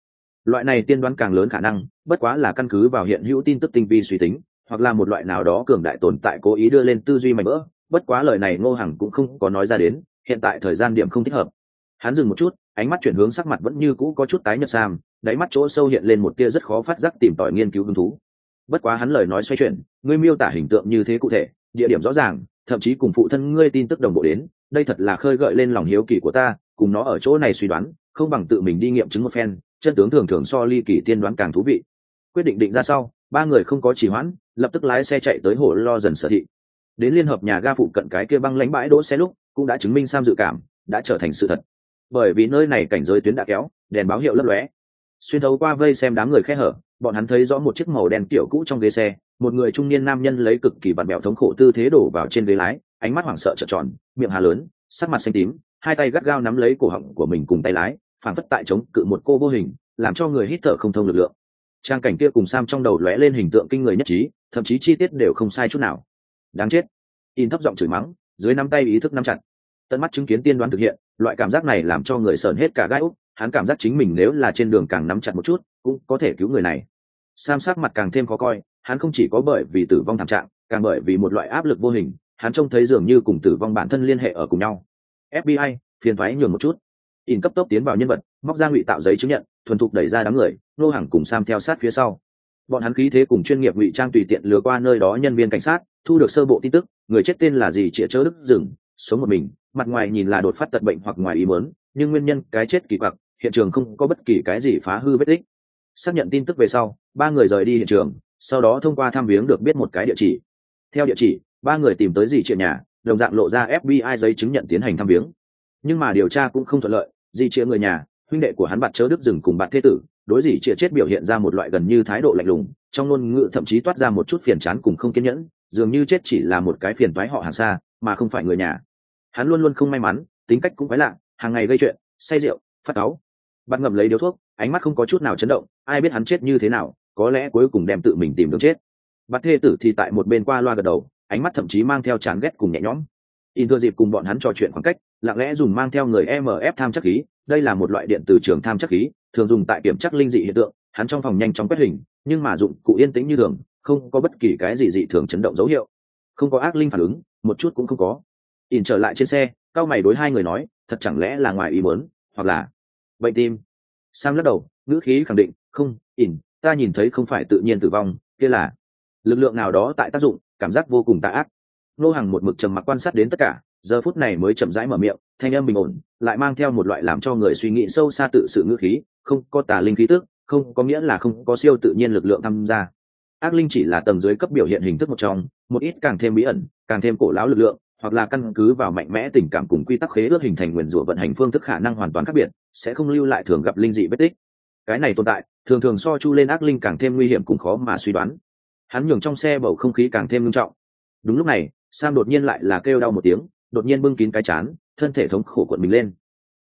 Loại này tiên đoán càng lớn khả năng, bất quá là căn cứ vào hiện hữu tin tức tinh vi suy tính, hoặc là một loại nào đó cường đại tồn tại cố ý đưa lên tư duy mạnh mỡ bất quá lời này ngô hằng cũng không có nói ra đến, hiện tại thời gian điểm không thích hợp hắn dừng một chút, ánh mắt chuyển hướng sắc mặt vẫn như cũ có chút tái nhợt sam, đáy mắt chỗ sâu hiện lên một tia rất khó phát giác tìm tòi nghiên cứu hứng thú. Bất quá hắn lời nói xoay chuyển, ngươi miêu tả hình tượng như thế cụ thể, địa điểm rõ ràng, thậm chí cùng phụ thân ngươi tin tức đồng bộ đến, đây thật là khơi gợi lên lòng hiếu kỳ của ta, cùng nó ở chỗ này suy đoán, không bằng tự mình đi nghiệm chứng một phen, chân tướng thường thường so ly kỳ tiên đoán càng thú vị. Quyết định định ra sau, ba người không có trì hoãn, lập tức lái xe chạy tới hồ lo dần sở thị. Đến liên hợp nhà ga phụ cận cái kia băng lãnh bãi đỗ xe lúc, cũng đã chứng minh sam dự cảm, đã trở thành sự thật bởi vì nơi này cảnh giới tuyến đã kéo, đèn báo hiệu lấp lóe. Xuyên thấu qua vây xem đám người khe hở, bọn hắn thấy rõ một chiếc màu đen kiểu cũ trong ghế xe, một người trung niên nam nhân lấy cực kỳ vặn bẹo thống khổ tư thế đổ vào trên ghế lái, ánh mắt hoảng sợ trợn tròn, miệng hà lớn, sắc mặt xanh tím, hai tay gắt gao nắm lấy cổ họng của mình cùng tay lái, phảng phất tại chống cự một cô vô hình, làm cho người hít thở không thông lực lượng. Trang cảnh kia cùng sam trong đầu lóe lên hình tượng kinh người nhất trí, thậm chí chi tiết đều không sai chút nào. Đáng chết. In thấp giọng chửi mắng, dưới nắm tay ý thức nắm chặt. Tận mắt chứng kiến tiên đoán thực hiện loại cảm giác này làm cho người sờn hết cả gai úc, hắn cảm giác chính mình nếu là trên đường càng nắm chặt một chút, cũng có thể cứu người này. Sam sắc mặt càng thêm khó coi, hắn không chỉ có bởi vì tử vong thảm trạng, càng bởi vì một loại áp lực vô hình, hắn trông thấy dường như cùng tử vong bản thân liên hệ ở cùng nhau. Fbi phiền thoái nhường một chút. In cấp tốc tiến vào nhân vật, móc ra ngụy tạo giấy chứng nhận, thuần thục đẩy ra đám người nô hàng cùng sam theo sát phía sau. Bọn hắn khí thế cùng chuyên nghiệp ngụy trang tùy tiện lừa qua nơi đó nhân viên cảnh sát, thu được sơ bộ tin tức, người chết tên là gì chĩa chớ đức rừng, sống một mình mặt ngoài nhìn là đột phát tật bệnh hoặc ngoài ý muốn, nhưng nguyên nhân cái chết kỳ quặc hiện trường không có bất kỳ cái gì phá hư vết tích. Xác nhận tin tức về sau ba người rời đi hiện trường sau đó thông qua tham viếng được biết một cái địa chỉ. Theo địa chỉ ba người tìm tới dì chuyện nhà đồng dạng lộ ra fbi giấy chứng nhận tiến hành thăm viếng. Nhưng mà điều tra cũng không thuận lợi dì chia người nhà huynh đệ của hắn bạn chớ đức rừng cùng bạn thế tử đối dì chia chết biểu hiện ra một loại gần như thái độ lạnh lùng trong ngôn ngữ thậm chí toát ra một chút phiền chán cùng không kiên nhẫn dường như chết chỉ là một cái phiền toái họ hàng xa mà không phải người nhà hắn luôn luôn không may mắn, tính cách cũng quái lạ, hàng ngày gây chuyện, say rượu, phát cáu. Bắt ngậm lấy điếu thuốc, ánh mắt không có chút nào chấn động, ai biết hắn chết như thế nào, có lẽ cuối cùng đem tự mình tìm được chết. Bắt thê tử thì tại một bên qua loa gật đầu, ánh mắt thậm chí mang theo chán ghét cùng nhẹ nhõm. In thừa dịp cùng bọn hắn trò chuyện khoảng cách, lặng lẽ dùng mang theo người mf tham chắc khí, đây là một loại điện từ trường tham chắc khí, thường dùng tại kiểm chắc linh dị hiện tượng, hắn trong phòng nhanh chóng quét hình, nhưng mà dụng cụ yên tĩnh như thường, không có bất kỳ cái gì dị thường chấn động dấu hiệu. Không có ác linh phản ứng, một chút cũng không có ỉn trở lại trên xe cao mày đối hai người nói thật chẳng lẽ là ngoài ý muốn hoặc là bệnh tim. Sam lắc đầu ngữ khí khẳng định không ỉn, ta nhìn thấy không phải tự nhiên tử vong kia là lực lượng nào đó tại tác dụng cảm giác vô cùng tạ ác. Nô hàng một mực trầm mặc quan sát đến tất cả giờ phút này mới chậm rãi mở miệng thanh âm bình ổn lại mang theo một loại làm cho người suy nghĩ sâu xa tự sự ngữ khí không có tà linh khí tức không có nghĩa là không có siêu tự nhiên lực lượng tham gia. Ác linh chỉ là tầng dưới cấp biểu hiện hình thức một trong một ít càng thêm bí ẩn càng thêm cổ lão lực lượng hoặc là căn cứ vào mạnh mẽ tình cảm cùng quy tắc khế ước hình thành nguyền rủa vận hành phương thức khả năng hoàn toàn khác biệt, sẽ không lưu lại thường gặp linh dị vết tích. Cái này tồn tại, thường thường so chu lên ác linh càng thêm nguy hiểm cùng khó mà suy đoán. Hắn nhường trong xe bầu không khí càng thêm nghiêm trọng. Đúng lúc này, sam đột nhiên lại là kêu đau một tiếng, đột nhiên bưng kín cái chán, thân thể thống khổ cuộn mình lên.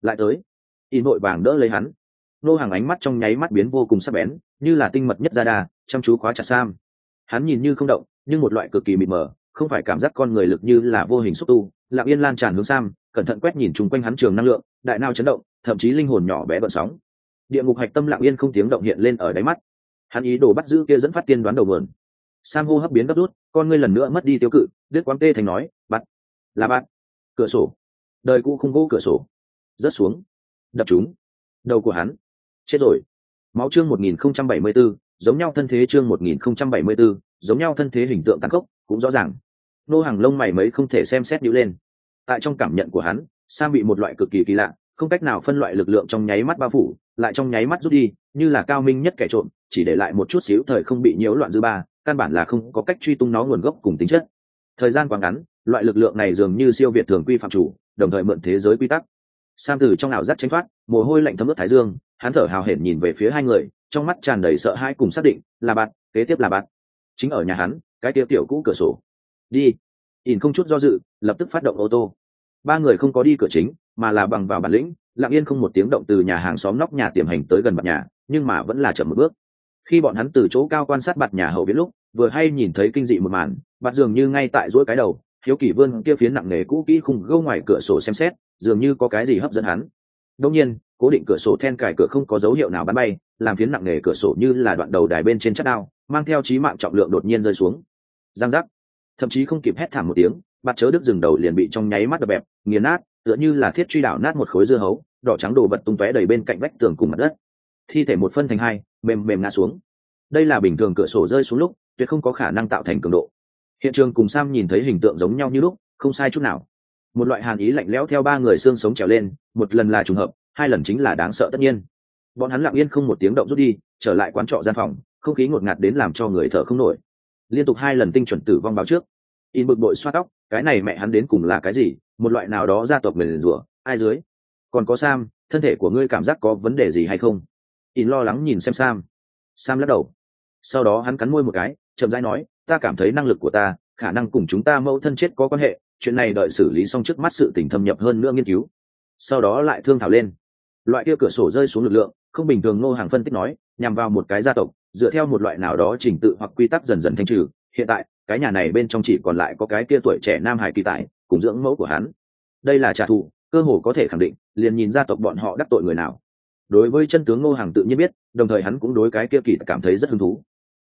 Lại tới, y nội vàng đỡ lấy hắn. Nô hàng ánh mắt trong nháy mắt biến vô cùng sắc bén, như là tinh mật nhất ra đà, chăm chú khóa chặt sam. Hắn nhìn như không động, nhưng một loại cực kỳ mịt mờ không phải cảm giác con người lực như là vô hình xúc tu lặng yên lan tràn hướng sam cẩn thận quét nhìn chung quanh hắn trường năng lượng đại nao chấn động thậm chí linh hồn nhỏ bé bận sóng. Địa ngục hạch tâm lặng yên không tiếng động hiện lên ở đáy mắt. Hắn ý đồ bắt giữ kia dẫn phát tiên đoán đầu vườn sam hô hấp biến gấp rút con ngươi lần nữa mất đi tiêu cự đứt quán tê thành nói bắt là bạn cửa sổ. Đời cũ không gỗ cửa sổ. Rớt xuống. Đập chúng đầu của hắn. Chết rồi. Máu chương một nghìn không trăm bảy mươi 1074, giống nhau thân thế chương một nghìn không trăm bảy mươi 1074, giống nhau thân thế hình tượng tăng cốc cũng rõ ràng nô hàng lông mày mấy không thể xem xét nhữ lên. Tại trong cảm nhận của hắn, sam bị một loại cực kỳ kỳ lạ, không cách nào phân loại lực lượng trong nháy mắt bao phủ, lại trong nháy mắt rút đi, như là cao minh nhất kẻ trộm, chỉ để lại một chút xíu thời không bị nhiễu loạn dư ba, căn bản là không có cách truy tung nó nguồn gốc cùng tính chất. Thời gian quá ngắn, loại lực lượng này dường như siêu việt thường quy phạm chủ, đồng thời mượn thế giới quy tắc. Sam từ trong ảo giác tranh thoát, mồ hôi lạnh thấm ướt thái dương, hắn thở hào hển nhìn về phía hai người, trong mắt tràn đầy sợ hãi cùng xác định, là bạn, kế tiếp là bạn. Chính ở nhà hắn, cái tiêu tiểu cũ cửa sổ đi. Ỉn không chút do dự, lập tức phát động ô tô. Ba người không có đi cửa chính, mà là bằng vào bản lĩnh, lặng yên không một tiếng động từ nhà hàng xóm nóc nhà tiềm hành tới gần mặt nhà, nhưng mà vẫn là chậm một bước. Khi bọn hắn từ chỗ cao quan sát bạt nhà hậu biết lúc, vừa hay nhìn thấy kinh dị một màn bạt dường như ngay tại rỗi cái đầu, hiếu kỳ vươn kia phiến nặng nề cũ kỹ khung gâu ngoài cửa sổ xem xét, dường như có cái gì hấp dẫn hắn. Đông nhiên, cố định cửa sổ then cài cửa không có dấu hiệu nào bắn bay, làm phiến nặng nề cửa sổ như là đoạn đầu đài bên trên chất đao, mang theo trí mạng trọng lượng đột nhiên rơi xuống. Giang giác thậm chí không kịp hét thảm một tiếng, bạt chớ đức dừng đầu liền bị trong nháy mắt đập bẹp, nghiền nát, tựa như là thiết truy đảo nát một khối dưa hấu, đỏ trắng đồ vật tung tóe đầy bên cạnh vách tường cùng mặt đất. Thi thể một phân thành hai, mềm mềm ngã xuống. Đây là bình thường cửa sổ rơi xuống lúc, tuyệt không có khả năng tạo thành cường độ. Hiện trường cùng sam nhìn thấy hình tượng giống nhau như lúc, không sai chút nào. Một loại hàn ý lạnh lẽo theo ba người xương sống trèo lên, một lần là trùng hợp, hai lần chính là đáng sợ tất nhiên. Bọn hắn lặng yên không một tiếng động rút đi, trở lại quán trọ gian phòng, không khí ngột ngạt đến làm cho người thở không nổi liên tục hai lần tinh chuẩn tử vong báo trước. In bực bội xoa tóc, cái này mẹ hắn đến cùng là cái gì? Một loại nào đó gia tộc mình rủa, ai dưới? Còn có sam, thân thể của ngươi cảm giác có vấn đề gì hay không? In lo lắng nhìn xem sam. Sam lắc đầu. Sau đó hắn cắn môi một cái, chậm rãi nói, ta cảm thấy năng lực của ta, khả năng cùng chúng ta mẫu thân chết có quan hệ, chuyện này đợi xử lý xong trước mắt sự tình thâm nhập hơn nữa nghiên cứu. Sau đó lại thương thảo lên. Loại kia cửa sổ rơi xuống lực lượng, không bình thường ngô hàng phân tích nói nhằm vào một cái gia tộc, dựa theo một loại nào đó trình tự hoặc quy tắc dần dần thanh trừ. Hiện tại, cái nhà này bên trong chỉ còn lại có cái kia tuổi trẻ nam hải kỳ tại cùng dưỡng mẫu của hắn. Đây là trả thù, cơ hồ có thể khẳng định, liền nhìn gia tộc bọn họ đắc tội người nào. Đối với chân tướng ngô hàng tự nhiên biết, đồng thời hắn cũng đối cái kia kỳ cảm thấy rất hứng thú.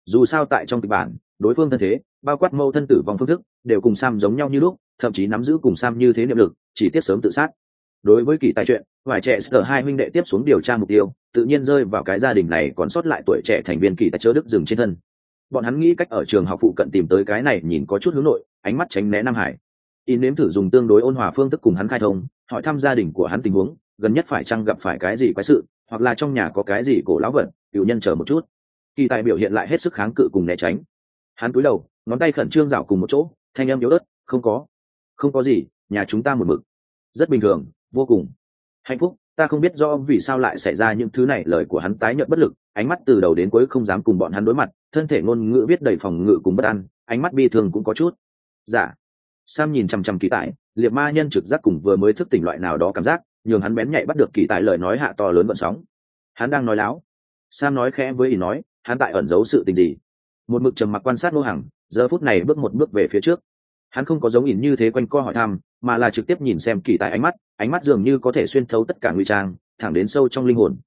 Dù sao tại trong kịch bản, đối phương thân thế, bao quát mâu thân tử vong phương thức, đều cùng sam giống nhau như lúc, thậm chí nắm giữ cùng sam như thế niệm lực, chỉ tiếp sớm tự sát đối với kỳ tài chuyện, vài trẻ sở hai huynh đệ tiếp xuống điều tra mục tiêu, tự nhiên rơi vào cái gia đình này còn sót lại tuổi trẻ thành viên kỳ tài chớ đức dừng trên thân. Bọn hắn nghĩ cách ở trường học phụ cận tìm tới cái này nhìn có chút hướng nội, ánh mắt tránh né nam hải. In nếm thử dùng tương đối ôn hòa phương thức cùng hắn khai thông, hỏi thăm gia đình của hắn tình huống, gần nhất phải chăng gặp phải cái gì quái sự, hoặc là trong nhà có cái gì cổ lão vật, cựu nhân chờ một chút. Kỳ tài biểu hiện lại hết sức kháng cự cùng né tránh. Hắn cúi đầu, ngón tay khẩn trương rảo cùng một chỗ, thanh âm yếu ớt, không có. Không có gì, nhà chúng ta một mực. Rất bình thường vô cùng. Hạnh phúc, ta không biết rõ vì sao lại xảy ra những thứ này, lời của hắn tái nhợt bất lực, ánh mắt từ đầu đến cuối không dám cùng bọn hắn đối mặt, thân thể ngôn ngữ viết đầy phòng ngự cùng bất an, ánh mắt bi thường cũng có chút. Giả dạ. sam nhìn chằm chằm kỳ tài, liệt ma nhân trực giác cùng vừa mới thức tỉnh loại nào đó cảm giác, nhường hắn bén nhạy bắt được kỳ tài lời nói hạ to lớn vận sóng. Hắn đang nói láo. Sam nói khẽ với ý nói, hắn tại ẩn giấu sự tình gì? Một mực trầm mặc quan sát lô hàng giờ phút này bước một bước về phía trước hắn không có giống ỉn như thế quanh co hỏi thăm, mà là trực tiếp nhìn xem kỳ tại ánh mắt ánh mắt dường như có thể xuyên thấu tất cả nguy trang, thẳng đến sâu trong linh hồn.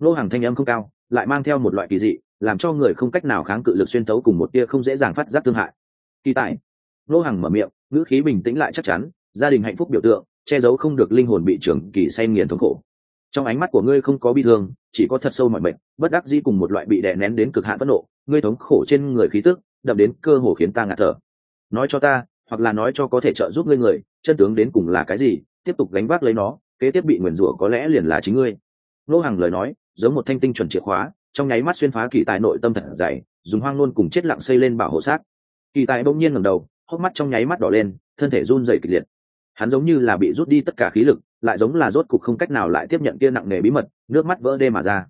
Lô hằng thanh âm không cao, lại mang theo một loại kỳ dị, làm cho người không cách nào kháng cự lực xuyên thấu cùng một tia không dễ dàng phát giác thương hại. Kỳ tại Lô hằng mở miệng, ngữ khí bình tĩnh lại chắc chắn, gia đình hạnh phúc biểu tượng, che giấu không được linh hồn bị trưởng kỳ say nghiền thống khổ. Trong ánh mắt của ngươi không có bi thương, chỉ có thật sâu mọi mệnh, bất đắc dĩ cùng một loại bị đè nén đến cực hạn phẫn nộ, ngươi thống khổ trên người khí tức, đậm đến cơ hồ khiến ta ngạt thở. Nói cho ta hoặc là nói cho có thể trợ giúp ngươi người, chân tướng đến cùng là cái gì, tiếp tục gánh vác lấy nó, kế tiếp bị nguyền rủa có lẽ liền là chính ngươi. Nô hàng lời nói, giống một thanh tinh chuẩn chìa khóa, trong nháy mắt xuyên phá kỳ tài nội tâm thật dày, dùng hoang nôn cùng chết lặng xây lên bảo hộ xác. Kỳ tài bỗng nhiên ngẩng đầu, hốc mắt trong nháy mắt đỏ lên, thân thể run dày kịch liệt. Hắn giống như là bị rút đi tất cả khí lực, lại giống là rốt cục không cách nào lại tiếp nhận kia nặng nề bí mật, nước mắt vỡ đê mà ra.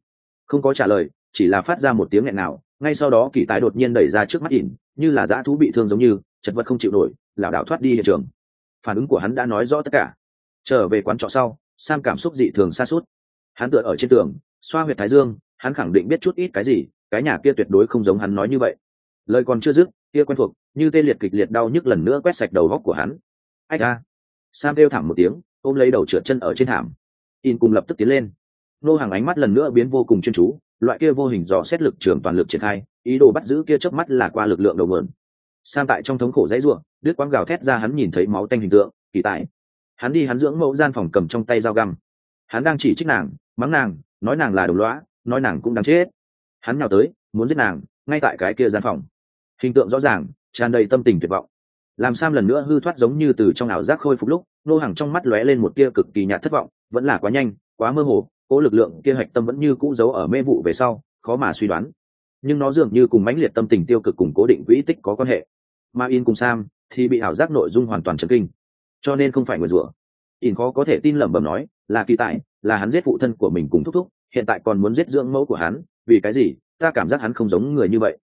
Không có trả lời, chỉ là phát ra một tiếng nghẹn nào ngay sau đó kỳ tài đột nhiên đẩy ra trước mắt ỉn, như là dã thú bị thương giống như, chật vật không chịu nổi lảo đảo thoát đi hiện trường. Phản ứng của hắn đã nói rõ tất cả. Trở về quán trọ sau, sam cảm xúc dị thường xa suốt hắn tựa ở trên tường, xoa huyệt thái dương, hắn khẳng định biết chút ít cái gì, cái nhà kia tuyệt đối không giống hắn nói như vậy. Lời còn chưa dứt, kia quen thuộc, như tê liệt kịch liệt đau nhức lần nữa quét sạch đầu góc của hắn. Ách a sam kêu thẳng một tiếng, ôm lấy đầu trượt chân ở trên thảm. In cùng lập tức tiến lên. Nô hàng ánh mắt lần nữa biến vô cùng chuyên chú, loại kia vô hình dò xét lực trường toàn lực triển khai, ý đồ bắt giữ kia chớp mắt là qua lực lượng đầu mượn sam tại trong thống khổ dãy ruộng đứt quang gào thét ra hắn nhìn thấy máu tanh hình tượng, kỳ tại hắn đi hắn dưỡng mẫu gian phòng cầm trong tay dao găm. Hắn đang chỉ trích nàng, mắng nàng, nói nàng là đồng lõa, nói nàng cũng đáng chết. Hắn nhào tới, muốn giết nàng, ngay tại cái kia gian phòng. Hình tượng rõ ràng, tràn đầy tâm tình tuyệt vọng. Làm sam lần nữa hư thoát giống như từ trong ảo giác khôi phục lúc, nô hàng trong mắt lóe lên một tia cực kỳ nhạt thất vọng, vẫn là quá nhanh, quá mơ hồ, cố lực lượng kia hạch tâm vẫn như cũ giấu ở mê vụ về sau, khó mà suy đoán. Nhưng nó dường như cùng mãnh liệt tâm tình tiêu cực cùng cố định quỹ tích có quan hệ mà in cùng sam thì bị ảo giác nội dung hoàn toàn chấn kinh. Cho nên không phải người rủa. In khó có thể tin lẩm bẩm nói, là kỳ tại là hắn giết phụ thân của mình cùng thúc thúc, hiện tại còn muốn giết dưỡng mẫu của hắn, vì cái gì? Ta cảm giác hắn không giống người như vậy.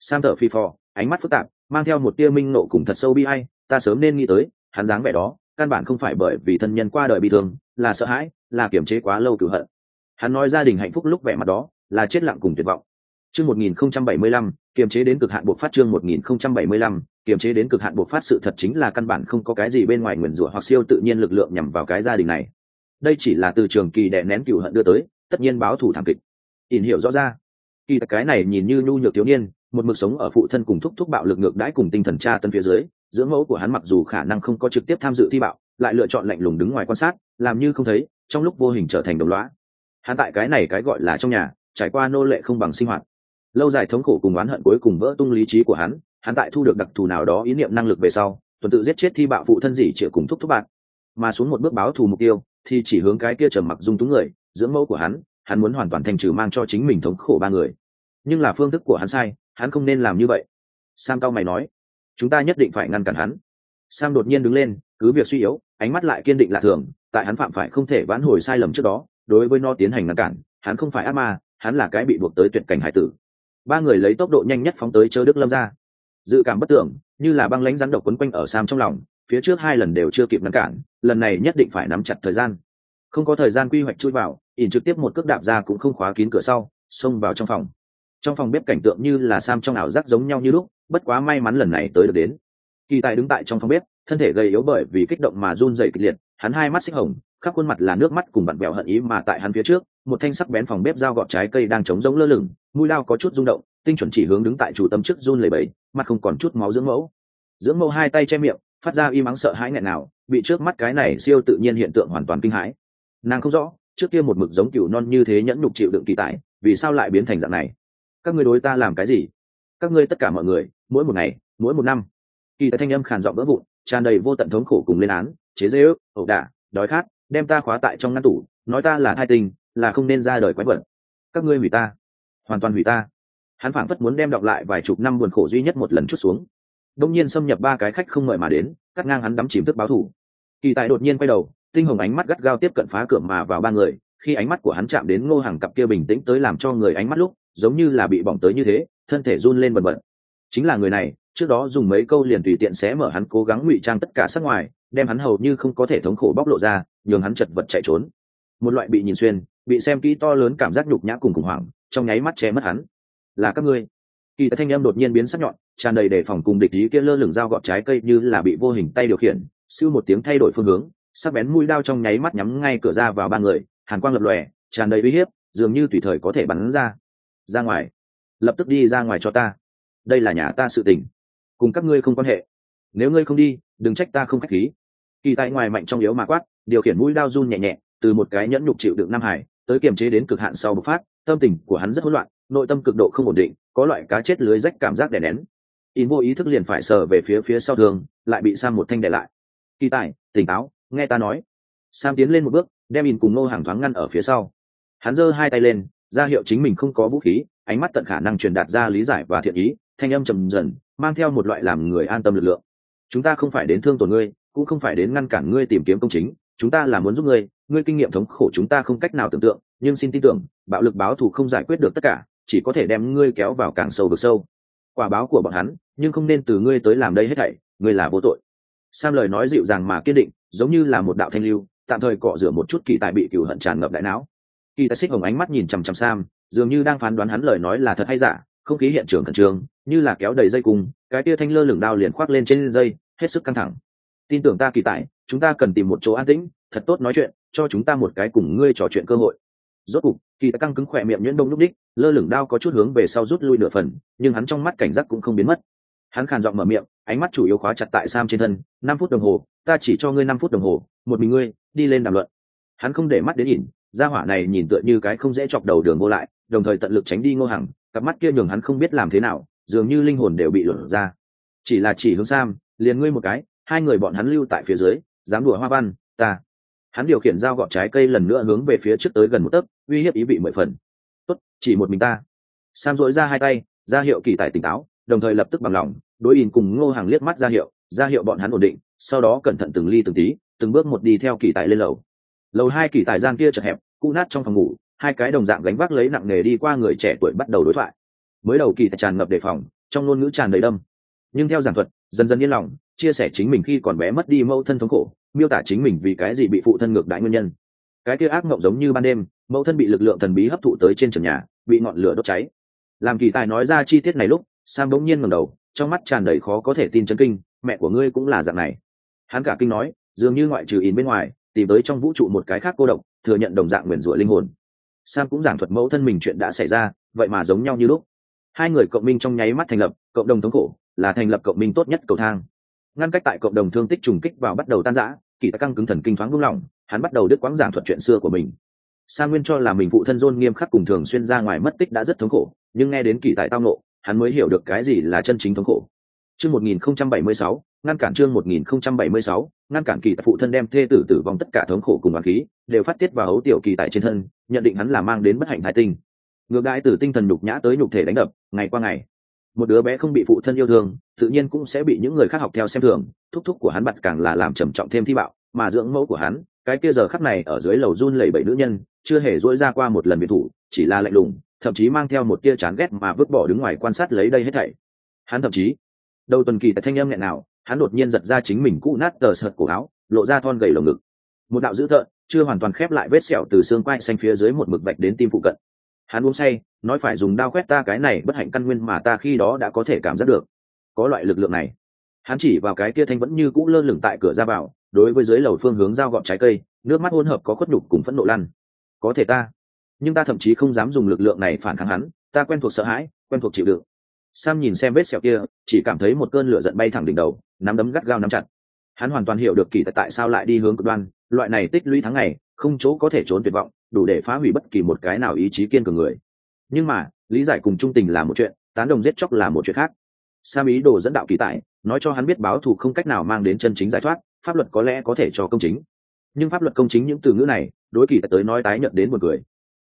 Sam thở phi phò, ánh mắt phức tạp, mang theo một tia minh nộ cùng thật sâu bi hay ta sớm nên nghĩ tới, hắn dáng vẻ đó, căn bản không phải bởi vì thân nhân qua đời bị thương, là sợ hãi, là kiềm chế quá lâu cửu hận. Hắn nói gia đình hạnh phúc lúc vẻ mặt đó, là chết lặng cùng tuyệt vọng chương 1075, kiềm chế đến cực hạn buộc phát chương 1075, kiềm chế đến cực hạn buộc phát sự thật chính là căn bản không có cái gì bên ngoài nguyền rủa hoặc siêu tự nhiên lực lượng nhằm vào cái gia đình này. Đây chỉ là từ trường kỳ đè nén cừu hận đưa tới tất nhiên báo thủ thảm kịch. Ỉn hiểu rõ ra. Kỳ cái này nhìn như nhu nhược thiếu niên một mực sống ở phụ thân cùng thúc thúc bạo lực ngược đãi cùng tinh thần cha tân phía dưới dưỡng mẫu của hắn mặc dù khả năng không có trực tiếp tham dự thi bạo lại lựa chọn lạnh lùng đứng ngoài quan sát làm như không thấy trong lúc vô hình trở thành đồng lõa hắn tại cái này cái gọi là trong nhà trải qua nô lệ không bằng sinh hoạt lâu dài thống khổ cùng oán hận cuối cùng vỡ tung lý trí của hắn hắn tại thu được đặc thù nào đó ý niệm năng lực về sau, tuần tự giết chết thi bạo phụ thân gì chịu cùng thúc thúc bạn. Mà xuống một bước báo thù mục tiêu, thì chỉ hướng cái kia trầm mặc dung túng người, dưỡng mẫu của hắn hắn muốn hoàn toàn thành trừ mang cho chính mình thống khổ ba người. Nhưng là phương thức của hắn sai, hắn không nên làm như vậy. Sam cao mày nói, chúng ta nhất định phải ngăn cản hắn. Sam đột nhiên đứng lên, cứ việc suy yếu, ánh mắt lại kiên định lạ thường, tại hắn phạm phải không thể vãn hồi sai lầm trước đó, đối với nó tiến hành ngăn cản, hắn không phải ác ma, hắn là cái bị buộc tới tuyệt cảnh hải tử ba người lấy tốc độ nhanh nhất phóng tới chớ đức lâm ra. Dự cảm bất tưởng, như là băng lãnh rắn độc quấn quanh ở sam trong lòng, phía trước hai lần đều chưa kịp ngăn cản, lần này nhất định phải nắm chặt thời gian. Không có thời gian quy hoạch chui vào, ỉn trực tiếp một cước đạp ra cũng không khóa kín cửa sau, xông vào trong phòng. Trong phòng bếp cảnh tượng như là sam trong ảo giác giống nhau như lúc, bất quá may mắn lần này tới được đến. Kỳ tài đứng tại trong phòng bếp, thân thể gầy yếu bởi vì kích động mà run dày kịch liệt, hắn hai mắt xích hồng khắp khuôn mặt là nước mắt cùng bạn bèo hận ý mà tại hắn phía trước, một thanh sắc bén phòng bếp dao gọt trái cây đang chống giống lơ lửng, mũi lao có chút rung động, tinh chuẩn chỉ hướng đứng tại chủ tâm trước run lầy bẫy mặt không còn chút máu dưỡng mẫu. Dưỡng mẫu hai tay che miệng, phát ra y mắng sợ hãi nghẹn nào, bị trước mắt cái này siêu tự nhiên hiện tượng hoàn toàn kinh hãi. Nàng không rõ, trước kia một mực giống cừu non như thế nhẫn nhục chịu đựng kỳ tài, vì sao lại biến thành dạng này? Các ngươi đối ta làm cái gì? Các ngươi tất cả mọi người, mỗi một ngày, mỗi một năm. Kỳ tài thanh âm khàn giọng vỡ vụn, tràn đầy vô tận thống khổ cùng lên án, chế dễ ước ẩu đả, đói khát đem ta khóa tại trong ngăn tủ, nói ta là thai tình, là không nên ra đời quái vật. Các ngươi hủy ta. Hoàn toàn hủy ta. Hắn phảng phất muốn đem đọc lại vài chục năm buồn khổ duy nhất một lần chút xuống. Đông nhiên xâm nhập ba cái khách không mời mà đến, cắt ngang hắn đắm chìm thức báo thủ. Kỳ tài đột nhiên quay đầu, tinh hồng ánh mắt gắt gao tiếp cận phá cửa mà vào ba người, khi ánh mắt của hắn chạm đến ngô hàng cặp kia bình tĩnh tới làm cho người ánh mắt lúc, giống như là bị bỏng tới như thế, thân thể run lên bần bật. Chính là người này, trước đó dùng mấy câu liền tùy tiện xé mở hắn cố gắng ngụy trang tất cả sắc ngoài đem hắn hầu như không có thể thống khổ bóc lộ ra, nhường hắn chật vật chạy trốn. Một loại bị nhìn xuyên, bị xem kỹ to lớn cảm giác nhục nhã cùng khủng hoảng, trong nháy mắt che mất hắn. Là các ngươi. Kỳ thanh em đột nhiên biến sắc nhọn, tràn đầy đề phòng cùng địch ý kia lơ lửng dao gọt trái cây như là bị vô hình tay điều khiển, sưu một tiếng thay đổi phương hướng, sắc bén mũi đao trong nháy mắt nhắm ngay cửa ra vào ba người, hàn quang lập lòe, tràn đầy uy hiếp, dường như tùy thời có thể bắn ra. Ra ngoài. Lập tức đi ra ngoài cho ta. Đây là nhà ta sự tình. Cùng các ngươi không quan hệ. Nếu ngươi không đi, đừng trách ta không k h á c h khí kỳ tại ngoài mạnh trong yếu mà quát, điều khiển mũi đao run nhẹ nhẹ, từ một cái nhẫn nhục chịu đựng nam hải, tới kiềm chế đến cực hạn sau bộc phát, tâm tình của hắn rất hỗn loạn, nội tâm cực độ không ổn định, có loại cá chết lưới rách cảm giác đè nén. In vô ý thức liền phải sờ về phía phía sau thường lại bị sam một thanh đè lại. Kỳ tài tỉnh táo, nghe ta nói. Sam tiến lên một bước, đem in cùng nô hàng thoáng ngăn ở phía sau. Hắn giơ hai tay lên, ra hiệu chính mình không có vũ khí, ánh mắt tận khả năng truyền đạt ra lý giải và thiện ý, thanh âm trầm dần, mang theo một loại làm người an tâm lực lượng. Chúng ta không phải đến thương tổn ngươi cũng không phải đến ngăn cản ngươi tìm kiếm công chính, chúng ta là muốn giúp ngươi ngươi kinh nghiệm thống khổ chúng ta không cách nào tưởng tượng, nhưng xin tin tưởng, bạo lực báo thù không giải quyết được tất cả, chỉ có thể đem ngươi kéo vào càng sâu vực sâu. Quả báo của bọn hắn, nhưng không nên từ ngươi tới làm đây hết thảy, ngươi là vô tội. Sam lời nói dịu dàng mà kiên định, giống như là một đạo thanh lưu, tạm thời cọ rửa một chút kỳ tài bị cựu hận tràn ngập đại não. Kỳ tài xích hồng ánh mắt nhìn chằm chằm sam, dường như đang phán đoán hắn lời nói là thật hay giả, không khí hiện trường khẩn trương, như là kéo đầy dây cung, cái tia thanh lơ lửng đao liền khoác lên trên dây, hết sức căng thẳng tin tưởng ta kỳ tại chúng ta cần tìm một chỗ an tĩnh, thật tốt nói chuyện, cho chúng ta một cái cùng ngươi trò chuyện cơ hội. Rốt cục, kỳ đã căng cứng khỏe miệng nhuyễn đông lúc đích, lơ lửng đao có chút hướng về sau rút lui nửa phần, nhưng hắn trong mắt cảnh giác cũng không biến mất. Hắn khàn giọng mở miệng, ánh mắt chủ yếu khóa chặt tại sam trên thân, năm phút đồng hồ, ta chỉ cho ngươi năm phút đồng hồ, một mình ngươi, đi lên đàm luận. Hắn không để mắt đến nhìn, gia hỏa này nhìn tựa như cái không dễ chọc đầu đường vô lại, đồng thời tận lực tránh đi ngô hằng, cặp mắt kia nhường hắn không biết làm thế nào, dường như linh hồn đều bị lửa ra. Chỉ là chỉ hướng sam, liền ngươi một cái hai người bọn hắn lưu tại phía dưới, dám đùa hoa văn, ta. Hắn điều khiển dao gọt trái cây lần nữa hướng về phía trước tới gần một tấc, uy hiếp ý vị mười phần. Tốt, chỉ một mình ta. Sam dội ra hai tay, ra hiệu kỳ tài tỉnh táo, đồng thời lập tức bằng lòng, đối in cùng ngô hàng liếc mắt ra hiệu ra hiệu bọn hắn ổn định, sau đó cẩn thận từng ly từng tí, từng bước một đi theo kỳ tài lên lầu. Lầu hai kỳ tài gian kia chật hẹp cụ nát trong phòng ngủ, hai cái đồng dạng gánh vác lấy nặng nề đi qua người trẻ tuổi bắt đầu đối thoại. Mới đầu kỳ tài tràn ngập đề phòng, trong ngôn ngữ tràn đầy đâm. Nhưng theo giảng thuật, dần dần yên lòng chia sẻ chính mình khi còn bé mất đi mẫu thân thống khổ, miêu tả chính mình vì cái gì bị phụ thân ngược đại nguyên nhân. Cái kia ác mộng giống như ban đêm, mẫu thân bị lực lượng thần bí hấp thụ tới trên trần nhà, bị ngọn lửa đốt cháy. Làm kỳ tài nói ra chi tiết này lúc, sam bỗng nhiên ngầm đầu, trong mắt tràn đầy khó có thể tin chân kinh, mẹ của ngươi cũng là dạng này. Hắn cả kinh nói, dường như ngoại trừ in bên ngoài, tìm tới trong vũ trụ một cái khác cô độc, thừa nhận đồng dạng nguyền rủa linh hồn. Sam cũng giảng thuật mẫu thân mình chuyện đã xảy ra, vậy mà giống nhau như lúc. Hai người cộng minh trong nháy mắt thành lập cộng đồng thống khổ, là thành lập cộng minh tốt nhất cầu thang ngăn cách tại cộng đồng thương tích trùng kích vào bắt đầu tan rã kỳ tài căng cứng thần kinh thoáng vung lòng hắn bắt đầu đứt quãng giảng thuật chuyện xưa của mình. Sa nguyên cho là mình phụ thân dôn nghiêm khắc cùng thường xuyên ra ngoài mất tích đã rất thống khổ nhưng nghe đến kỳ tại tao nộ hắn mới hiểu được cái gì là chân chính thống khổ. Chương 1076, ngăn cản chương 1076, ngăn cản kỳ tại phụ thân đem thê tử tử vong tất cả thống khổ cùng đoàn khí đều phát tiết vào ấu tiểu kỳ tại trên thân nhận định hắn là mang đến bất hạnh thái tinh. Ngược đãi từ tinh thần nhục nhã tới nhục thể đánh đập ngày qua ngày một đứa bé không bị phụ thân yêu thương, tự nhiên cũng sẽ bị những người khác học theo xem thường, thúc thúc của hắn bặt càng là làm trầm trọng thêm thi bạo, mà dưỡng mẫu của hắn, cái kia giờ khắc này ở dưới lầu run lẩy bẩy nữ nhân, chưa hề dỗi ra qua một lần biệt thủ, chỉ là lạnh lùng, thậm chí mang theo một tia chán ghét mà vứt bỏ đứng ngoài quan sát lấy đây hết thảy. Hắn thậm chí, đầu tuần kỳ tại thanh âm nghẹn nào, hắn đột nhiên giật ra chính mình cũ nát tờ sợt cổ áo, lộ ra thon gầy lồng ngực. Một đạo dữ thợn chưa hoàn toàn khép lại vết sẹo từ xương quai xanh phía dưới một mực vạch đến tim phụ cận. Hắn uống say nói phải dùng đao quét ta cái này bất hạnh căn nguyên mà ta khi đó đã có thể cảm giác được. Có loại lực lượng này. Hắn chỉ vào cái kia thanh vẫn như cũ lơ lửng tại cửa ra vào, đối với dưới lầu phương hướng giao gọn trái cây, nước mắt hỗn hợp có khuất nhục cùng phẫn nộ lăn. Có thể ta, nhưng ta thậm chí không dám dùng lực lượng này phản kháng hắn, ta quen thuộc sợ hãi, quen thuộc chịu đựng. Sam nhìn xem vết sẹo kia, chỉ cảm thấy một cơn lửa giận bay thẳng đỉnh đầu, nắm đấm gắt gao nắm chặt. Hắn hoàn toàn hiểu được kỳ tại sao lại đi hướng cực đoan, loại này tích lũy tháng ngày, không chỗ có thể trốn tuyệt vọng, đủ để phá hủy bất kỳ một cái nào ý chí kiên cường người nhưng mà, lý giải cùng trung tình là một chuyện, tán đồng giết chóc là một chuyện khác. Sam ý đồ dẫn đạo kỳ tại nói cho hắn biết báo thù không cách nào mang đến chân chính giải thoát, pháp luật có lẽ có thể cho công chính. Nhưng pháp luật công chính những từ ngữ này, đối kỳ tới nói tái nhận đến một người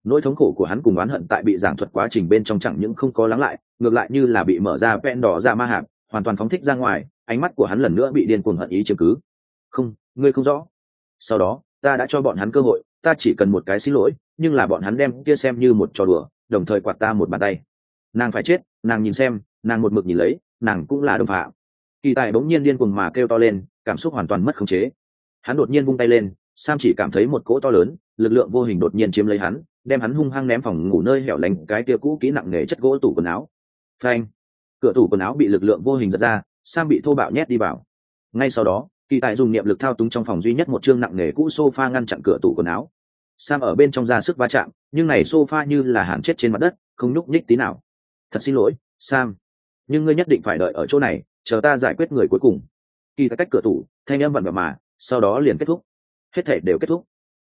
nỗi thống khổ của hắn cùng oán hận tại bị giảng thuật quá trình bên trong chẳng những không có lắng lại, ngược lại như là bị mở ra ven đỏ ra ma hạp, hoàn toàn phóng thích ra ngoài, ánh mắt của hắn lần nữa bị điên cuồng hận ý chứng cứ. Không, ngươi không rõ. Sau đó, ta đã cho bọn hắn cơ hội, ta chỉ cần một cái xin lỗi, nhưng là bọn hắn đem kia xem như một trò đùa đồng thời quạt ta một bàn tay. Nàng phải chết, nàng nhìn xem, nàng một mực nhìn lấy, nàng cũng là đồng phạm. Kỳ tài bỗng nhiên điên cuồng mà kêu to lên, cảm xúc hoàn toàn mất khống chế. Hắn đột nhiên vung tay lên, sam chỉ cảm thấy một cỗ to lớn, lực lượng vô hình đột nhiên chiếm lấy hắn, đem hắn hung hăng ném phòng ngủ nơi hẻo lánh, cái kia cũ kỹ nặng nề chất gỗ tủ quần áo. Phanh! Cửa tủ quần áo bị lực lượng vô hình giật ra, sam bị thô bạo nhét đi vào. Ngay sau đó, kỳ tài dùng niệm lực thao túng trong phòng duy nhất một chương nặng nề cũ sofa ngăn chặn cửa tủ quần áo sam ở bên trong ra sức va chạm, nhưng này sofa như là hàn chết trên mặt đất, không nhúc nhích tí nào. Thật xin lỗi, sam. Nhưng ngươi nhất định phải đợi ở chỗ này, chờ ta giải quyết người cuối cùng. Kỳ ta cách cửa tủ, thanh âm vặn vẹo mà, sau đó liền kết thúc. Hết thể đều kết thúc.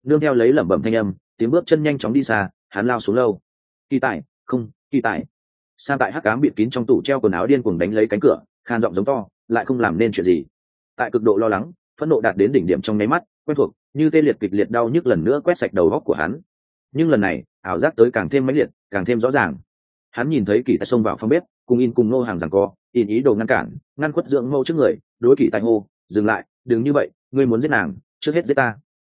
Nương theo lấy lẩm bẩm thanh âm, tiếng bước chân nhanh chóng đi xa, hắn lao xuống lâu. Kỳ tài không, kỳ tài sam tại hắc cám bịt kín trong tủ treo quần áo điên cuồng đánh lấy cánh cửa, khan giọng giống to, lại không làm nên chuyện gì. Tại cực độ lo lắng, phẫn nộ đạt đến đỉnh điểm trong nháy mắt, quen thuộc như tê liệt kịch liệt đau nhức lần nữa quét sạch đầu góc của hắn. Nhưng lần này, ảo giác tới càng thêm mãnh liệt, càng thêm rõ ràng. Hắn nhìn thấy kỳ tài xông vào phòng bếp, cùng in cùng nô hàng rằng co, in ý đồ ngăn cản, ngăn khuất dưỡng mâu trước người, đối kỳ tài hô, dừng lại, đừng như vậy, ngươi muốn giết nàng, trước hết giết ta.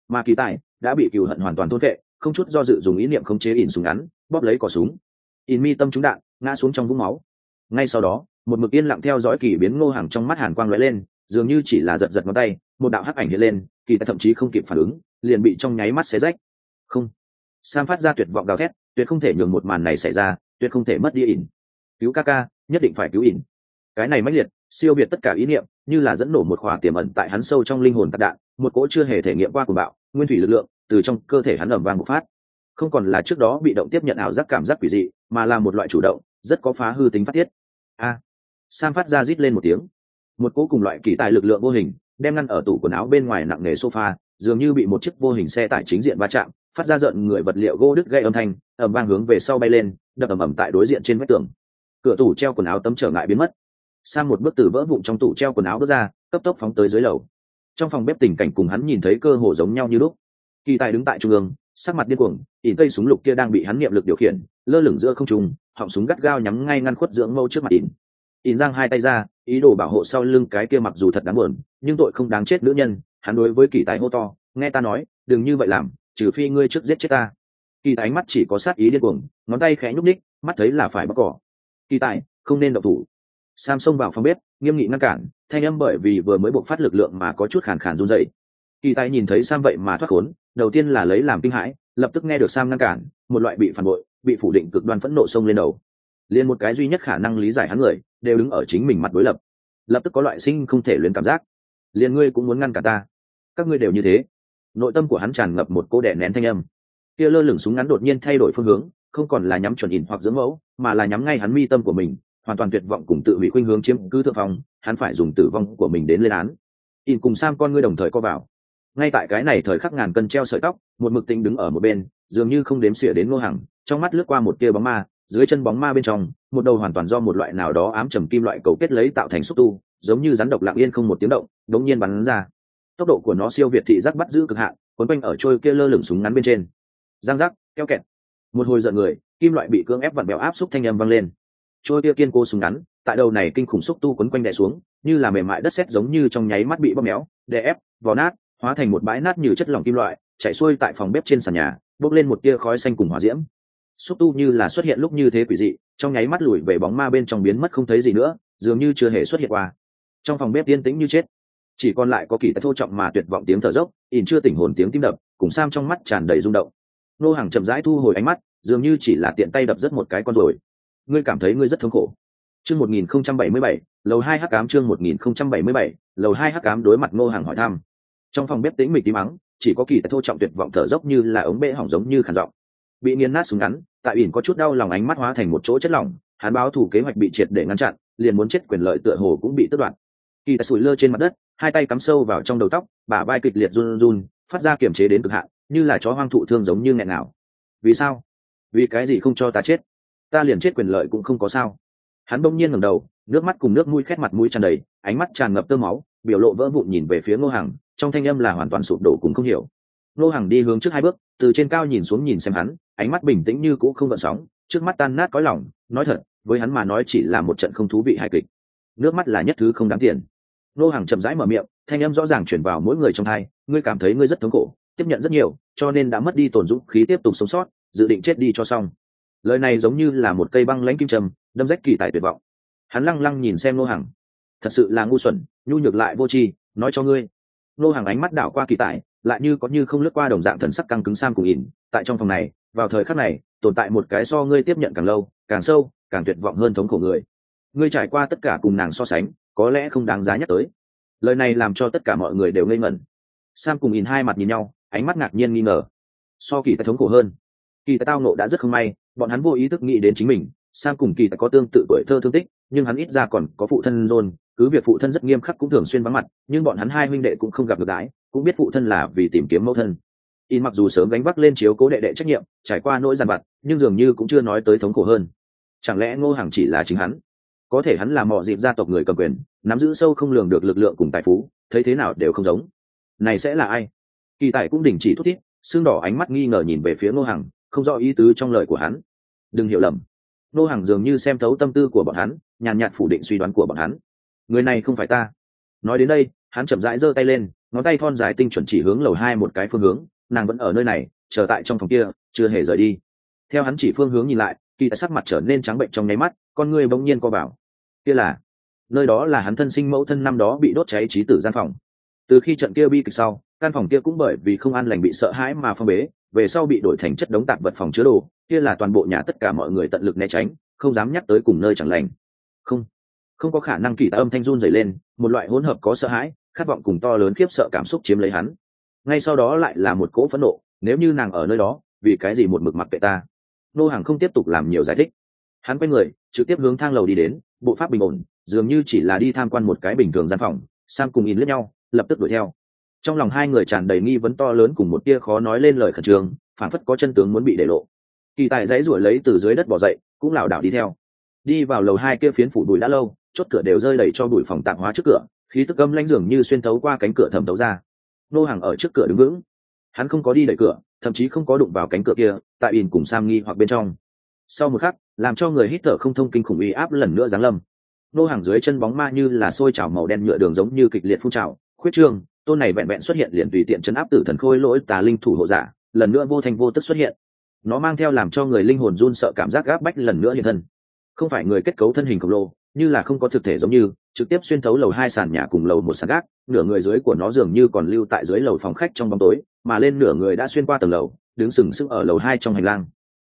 Mà kỳ tài đã bị cựu hận hoàn toàn thôn vệ không chút do dự dùng ý niệm khống chế in súng ngắn, bóp lấy cỏ súng. In mi tâm trúng đạn, ngã xuống trong vũng máu. Ngay sau đó, một mực yên lặng theo dõi kỳ biến ngô hàng trong mắt hàn quang lóe lên, dường như chỉ là giật giật ngón tay, một đạo hắc ảnh hiện lên kỳ tài thậm chí không kịp phản ứng, liền bị trong nháy mắt xé rách. Không. Sam phát ra tuyệt vọng gào thét, tuyệt không thể nhường một màn này xảy ra, tuyệt không thể mất đi ỉn. Cứu ca ca nhất định phải cứu ỉn. Cái này mãnh liệt, siêu việt tất cả ý niệm, như là dẫn nổ một khỏa tiềm ẩn tại hắn sâu trong linh hồn tạc đạn, một cỗ chưa hề thể nghiệm qua của bạo, nguyên thủy lực lượng từ trong cơ thể hắn ẩm vang một phát. Không còn là trước đó bị động tiếp nhận ảo giác cảm giác quỷ dị, mà là một loại chủ động, rất có phá hư tính phát tiết. A. Sam phát ra rít lên một tiếng. Một cỗ cùng loại kỳ tài lực lượng vô hình đem ngăn ở tủ quần áo bên ngoài nặng nề sofa, dường như bị một chiếc vô hình xe tải chính diện va chạm, phát ra giận người vật liệu gỗ đứt gây âm thanh ẩm vang hướng về sau bay lên, đập ầm ầm tại đối diện trên vách tường. Cửa tủ treo quần áo tấm trở ngại biến mất. Sang một bước từ vỡ vụn trong tủ treo quần áo bước ra, cấp tốc phóng tới dưới lầu. Trong phòng bếp tình cảnh cùng hắn nhìn thấy cơ hồ giống nhau như lúc. Kỳ tài đứng tại trung ương, sắc mặt điên cuồng, ỉn cây súng lục kia đang bị hắn niệm lực điều khiển, lơ lửng giữa không trung, họng súng gắt gao nhắm ngay ngăn khuất dưỡng mâu trước mặt ỉn in giang hai tay ra, ý đồ bảo hộ sau lưng cái kia mặc dù thật đáng buồn, nhưng tội không đáng chết nữ nhân, hắn đối với kỳ tài hô to, nghe ta nói, đừng như vậy làm, trừ phi ngươi trước giết chết ta. Kỳ tài ánh mắt chỉ có sát ý điên cuồng, ngón tay khẽ nhúc ních mắt thấy là phải bóc cỏ. Kỳ tài, không nên động thủ. Sam xông vào phòng bếp, nghiêm nghị ngăn cản, thanh âm bởi vì vừa mới buộc phát lực lượng mà có chút khàn khàn run dậy kỳ tài nhìn thấy sam vậy mà thoát khốn, đầu tiên là lấy làm kinh hãi, lập tức nghe được sam ngăn cản, một loại bị phản bội, bị phủ định cực đoan phẫn nộ xông lên đầu liền một cái duy nhất khả năng lý giải hắn người, đều đứng ở chính mình mặt đối lập. Lập tức có loại sinh không thể luyến cảm giác. Liền ngươi cũng muốn ngăn cả ta. Các ngươi đều như thế. Nội tâm của hắn tràn ngập một cô đẻ nén thanh âm. Kia lơ lửng súng ngắn đột nhiên thay đổi phương hướng, không còn là nhắm chuẩn ỉn hoặc dưỡng mẫu, mà là nhắm ngay hắn mi tâm của mình, hoàn toàn tuyệt vọng cùng tự hủy khuynh hướng chiếm cứ thượng phong, hắn phải dùng tử vong của mình đến lên án. Ỉn cùng sam con ngươi đồng thời co vào. Ngay tại cái này thời khắc ngàn cân treo sợi tóc, một mực tính đứng ở một bên, dường như không đếm xỉa đến ngô hằng, trong mắt lướt qua một tia bóng ma dưới chân bóng ma bên trong, một đầu hoàn toàn do một loại nào đó ám trầm kim loại cầu kết lấy tạo thành xúc tu, giống như rắn độc lặng yên không một tiếng động, đống nhiên bắn ra. Tốc độ của nó siêu việt thị giác bắt giữ cực hạn quấn quanh ở trôi kia lơ lửng súng ngắn bên trên. Giang giác, keo kẹt. Một hồi giận người, kim loại bị cưỡng ép vặn bèo áp xúc thanh âm vang lên. Trôi kia kiên cố súng ngắn, tại đầu này kinh khủng xúc tu quấn quanh đè xuống, như là mềm mại đất sét giống như trong nháy mắt bị bóp méo, đè ép, vò nát, hóa thành một bãi nát như chất lỏng kim loại, chạy xuôi tại phòng bếp trên sàn nhà, bốc lên một tia khói xanh cùng hỏa diễm xúc tu như là xuất hiện lúc như thế quỷ dị, trong nháy mắt lùi về bóng ma bên trong biến mất không thấy gì nữa, dường như chưa hề xuất hiện qua. Trong phòng bếp yên tĩnh như chết, chỉ còn lại có kỳ tài thô trọng mà tuyệt vọng tiếng thở dốc, ỉn chưa tỉnh hồn tiếng tim đập, cùng sam trong mắt tràn đầy rung động. Nô hàng chậm rãi thu hồi ánh mắt, dường như chỉ là tiện tay đập rất một cái con rồi. Ngươi cảm thấy ngươi rất thống khổ. Chương một nghìn không trăm bảy mươi bảy, lầu hai hắc cám chương một nghìn không trăm bảy mươi bảy, lầu hai hắc cám đối mặt nô hàng hỏi thăm. Trong phòng bếp tĩnh mịch tí mắng, chỉ có kỳ tài thô trọng tuyệt vọng thở dốc như là ống bệ hỏng giống như khản giọng bị nghiền nát súng ngắn, tại ỉn có chút đau lòng ánh mắt hóa thành một chỗ chất lỏng, hắn báo thủ kế hoạch bị triệt để ngăn chặn, liền muốn chết quyền lợi tựa hồ cũng bị tước đoạt. Kỳ tài sủi lơ trên mặt đất, hai tay cắm sâu vào trong đầu tóc, bả vai kịch liệt run run, phát ra kiểm chế đến cực hạn, như là chó hoang thụ thương giống như nghẹn nào vì sao? Vì cái gì không cho ta chết? Ta liền chết quyền lợi cũng không có sao. Hắn bỗng nhiên ngẩng đầu, nước mắt cùng nước mũi khét mặt mũi tràn đầy, ánh mắt tràn ngập tơ máu, biểu lộ vỡ vụn nhìn về phía ngô hằng, trong thanh âm là hoàn toàn sụp đổ cũng không hiểu nô hàng đi hướng trước hai bước, từ trên cao nhìn xuống nhìn xem hắn, ánh mắt bình tĩnh như cũ không gợn sóng, trước mắt tan nát cõi lòng, nói thật, với hắn mà nói chỉ là một trận không thú vị hài kịch. Nước mắt là nhất thứ không đáng tiền. Nô hàng chậm rãi mở miệng, thanh âm rõ ràng chuyển vào mỗi người trong hai, ngươi cảm thấy ngươi rất thống khổ, tiếp nhận rất nhiều, cho nên đã mất đi tổn dũng, khí tiếp tục sống sót, dự định chết đi cho xong. Lời này giống như là một cây băng lãnh kim trầm đâm rách kỳ tài tuyệt vọng. Hắn lăng lăng nhìn xem nô hàng thật sự là ngu xuẩn, nhu nhược lại vô tri, nói cho ngươi. Nô hàng ánh mắt đảo qua kỳ tài lại như có như không lướt qua đồng dạng thần sắc căng cứng sam cùng ỉn tại trong phòng này, vào thời khắc này, tồn tại một cái so ngươi tiếp nhận càng lâu, càng sâu, càng tuyệt vọng hơn thống khổ người. Ngươi trải qua tất cả cùng nàng so sánh, có lẽ không đáng giá nhắc tới. Lời này làm cho tất cả mọi người đều ngây ngẩn. Sam cùng ỉn hai mặt nhìn nhau, ánh mắt ngạc nhiên nghi ngờ. So kỳ tài thống khổ hơn. Kỳ tài tao nộ đã rất không may, bọn hắn vô ý thức nghĩ đến chính mình. Sam cùng kỳ tài có tương tự tuổi thơ thương tích, nhưng hắn ít ra còn có phụ thân rôn cứ việc phụ thân rất nghiêm khắc cũng thường xuyên vắng mặt, nhưng bọn hắn hai huynh đệ cũng không gặp được đái cũng biết phụ thân là vì tìm kiếm mẫu thân. In mặc dù sớm gánh vác lên chiếu cố đệ đệ trách nhiệm, trải qua nỗi giàn vặt, nhưng dường như cũng chưa nói tới thống khổ hơn. Chẳng lẽ ngô hàng chỉ là chính hắn? Có thể hắn là mọi dịp gia tộc người cầm quyền, nắm giữ sâu không lường được lực lượng cùng tài phú, thấy thế nào đều không giống. Này sẽ là ai? Kỳ tài cũng đình chỉ thúc thiết xương đỏ ánh mắt nghi ngờ nhìn về phía ngô hằng, không rõ ý tứ trong lời của hắn. Đừng hiểu lầm. Ngô hằng dường như xem thấu tâm tư của bọn hắn, nhàn nhạt phủ định suy đoán của bọn hắn. Người này không phải ta. Nói đến đây, hắn chậm rãi giơ tay lên ngón tay thon dài tinh chuẩn chỉ hướng lầu hai một cái phương hướng, nàng vẫn ở nơi này, chờ tại trong phòng kia, chưa hề rời đi. Theo hắn chỉ phương hướng nhìn lại, kỳ tại sắc mặt trở nên trắng bệnh trong nháy mắt, con người bỗng nhiên co bảo kia là, nơi đó là hắn thân sinh mẫu thân năm đó bị đốt cháy trí tử gian phòng. Từ khi trận kia bi kịch sau, căn phòng kia cũng bởi vì không an lành bị sợ hãi mà phong bế, về sau bị đổi thành chất đống tạp vật phòng chứa đồ, kia là toàn bộ nhà tất cả mọi người tận lực né tránh, không dám nhắc tới cùng nơi chẳng lành. Không không có khả năng kỳ tạ âm thanh run dày lên, một loại hỗn hợp có sợ hãi khát vọng cùng to lớn khiếp sợ cảm xúc chiếm lấy hắn. Ngay sau đó lại là một cỗ phẫn nộ, nếu như nàng ở nơi đó, vì cái gì một mực mặc kệ ta? Nô hàng không tiếp tục làm nhiều giải thích. Hắn quay người, trực tiếp hướng thang lầu đi đến, bộ pháp bình ổn, dường như chỉ là đi tham quan một cái bình thường gian phòng, sam cùng in lướt nhau, lập tức đuổi theo. Trong lòng hai người tràn đầy nghi vấn to lớn cùng một tia khó nói lên lời khẩn trương phản phất có chân tướng muốn bị để lộ. Kỳ tài dãy ruổi lấy từ dưới đất bỏ dậy, cũng lảo đảo đi theo. Đi vào lầu hai kia phiến phủ đùi đã lâu, chốt cửa đều rơi đầy cho đùi phòng tạp hóa trước cửa khí tức âm lãnh dường như xuyên thấu qua cánh cửa thẩm thấu ra. Nô hàng ở trước cửa đứng vững. Hắn không có đi đẩy cửa, thậm chí không có đụng vào cánh cửa kia, tại ìn cùng sam nghi hoặc bên trong. Sau một khắc, làm cho người hít thở không thông kinh khủng uy áp lần nữa giáng lâm. Nô hàng dưới chân bóng ma như là xôi trào màu đen nhựa đường giống như kịch liệt phun trào. Khuyết trương, tôn này vẹn vẹn xuất hiện liền tùy tiện chấn áp tử thần khôi lỗi tà linh thủ hộ giả, lần nữa vô thành vô tức xuất hiện. Nó mang theo làm cho người linh hồn run sợ cảm giác gáp bách lần nữa hiện thân. Không phải người kết cấu thân hình khổng lồ như là không có thực thể giống như, trực tiếp xuyên thấu lầu hai sàn nhà cùng lầu một sàn gác, nửa người dưới của nó dường như còn lưu tại dưới lầu phòng khách trong bóng tối, mà lên nửa người đã xuyên qua tầng lầu, đứng sừng sững ở lầu hai trong hành lang.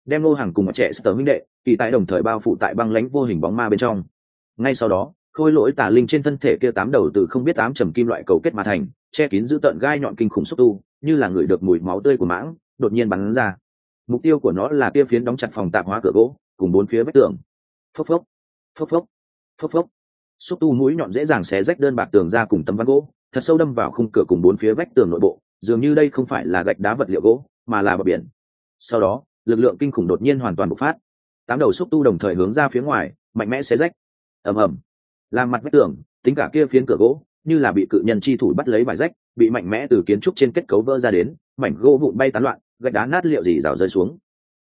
Đem ngô hàng cùng trẻ sơ huynh đệ, kỳ tại đồng thời bao phủ tại băng lánh vô hình bóng ma bên trong. Ngay sau đó, khôi lỗi tà linh trên thân thể kia tám đầu từ không biết tám trầm kim loại cầu kết mà thành, che kín giữ tợn gai nhọn kinh khủng xúc tu, như là người được mùi máu tươi của mãng, đột nhiên bắn ra. Mục tiêu của nó là kia phiến đóng chặt phòng tạp hóa cửa gỗ, cùng bốn phía vách tường. Phốc phốc phốc phốc phốc phốc. Xúc tu mũi nhọn dễ dàng xé rách đơn bạc tường ra cùng tấm ván gỗ, thật sâu đâm vào khung cửa cùng bốn phía vách tường nội bộ, dường như đây không phải là gạch đá vật liệu gỗ, mà là bờ biển. Sau đó, lực lượng kinh khủng đột nhiên hoàn toàn bộc phát. Tám đầu xúc tu đồng thời hướng ra phía ngoài, mạnh mẽ xé rách. Ầm ầm. Làm mặt vách tường, tính cả kia phiến cửa gỗ, như là bị cự nhân chi thủ bắt lấy bài rách, bị mạnh mẽ từ kiến trúc trên kết cấu vỡ ra đến, mảnh gỗ vụn bay tán loạn, gạch đá nát liệu gì rào rơi xuống.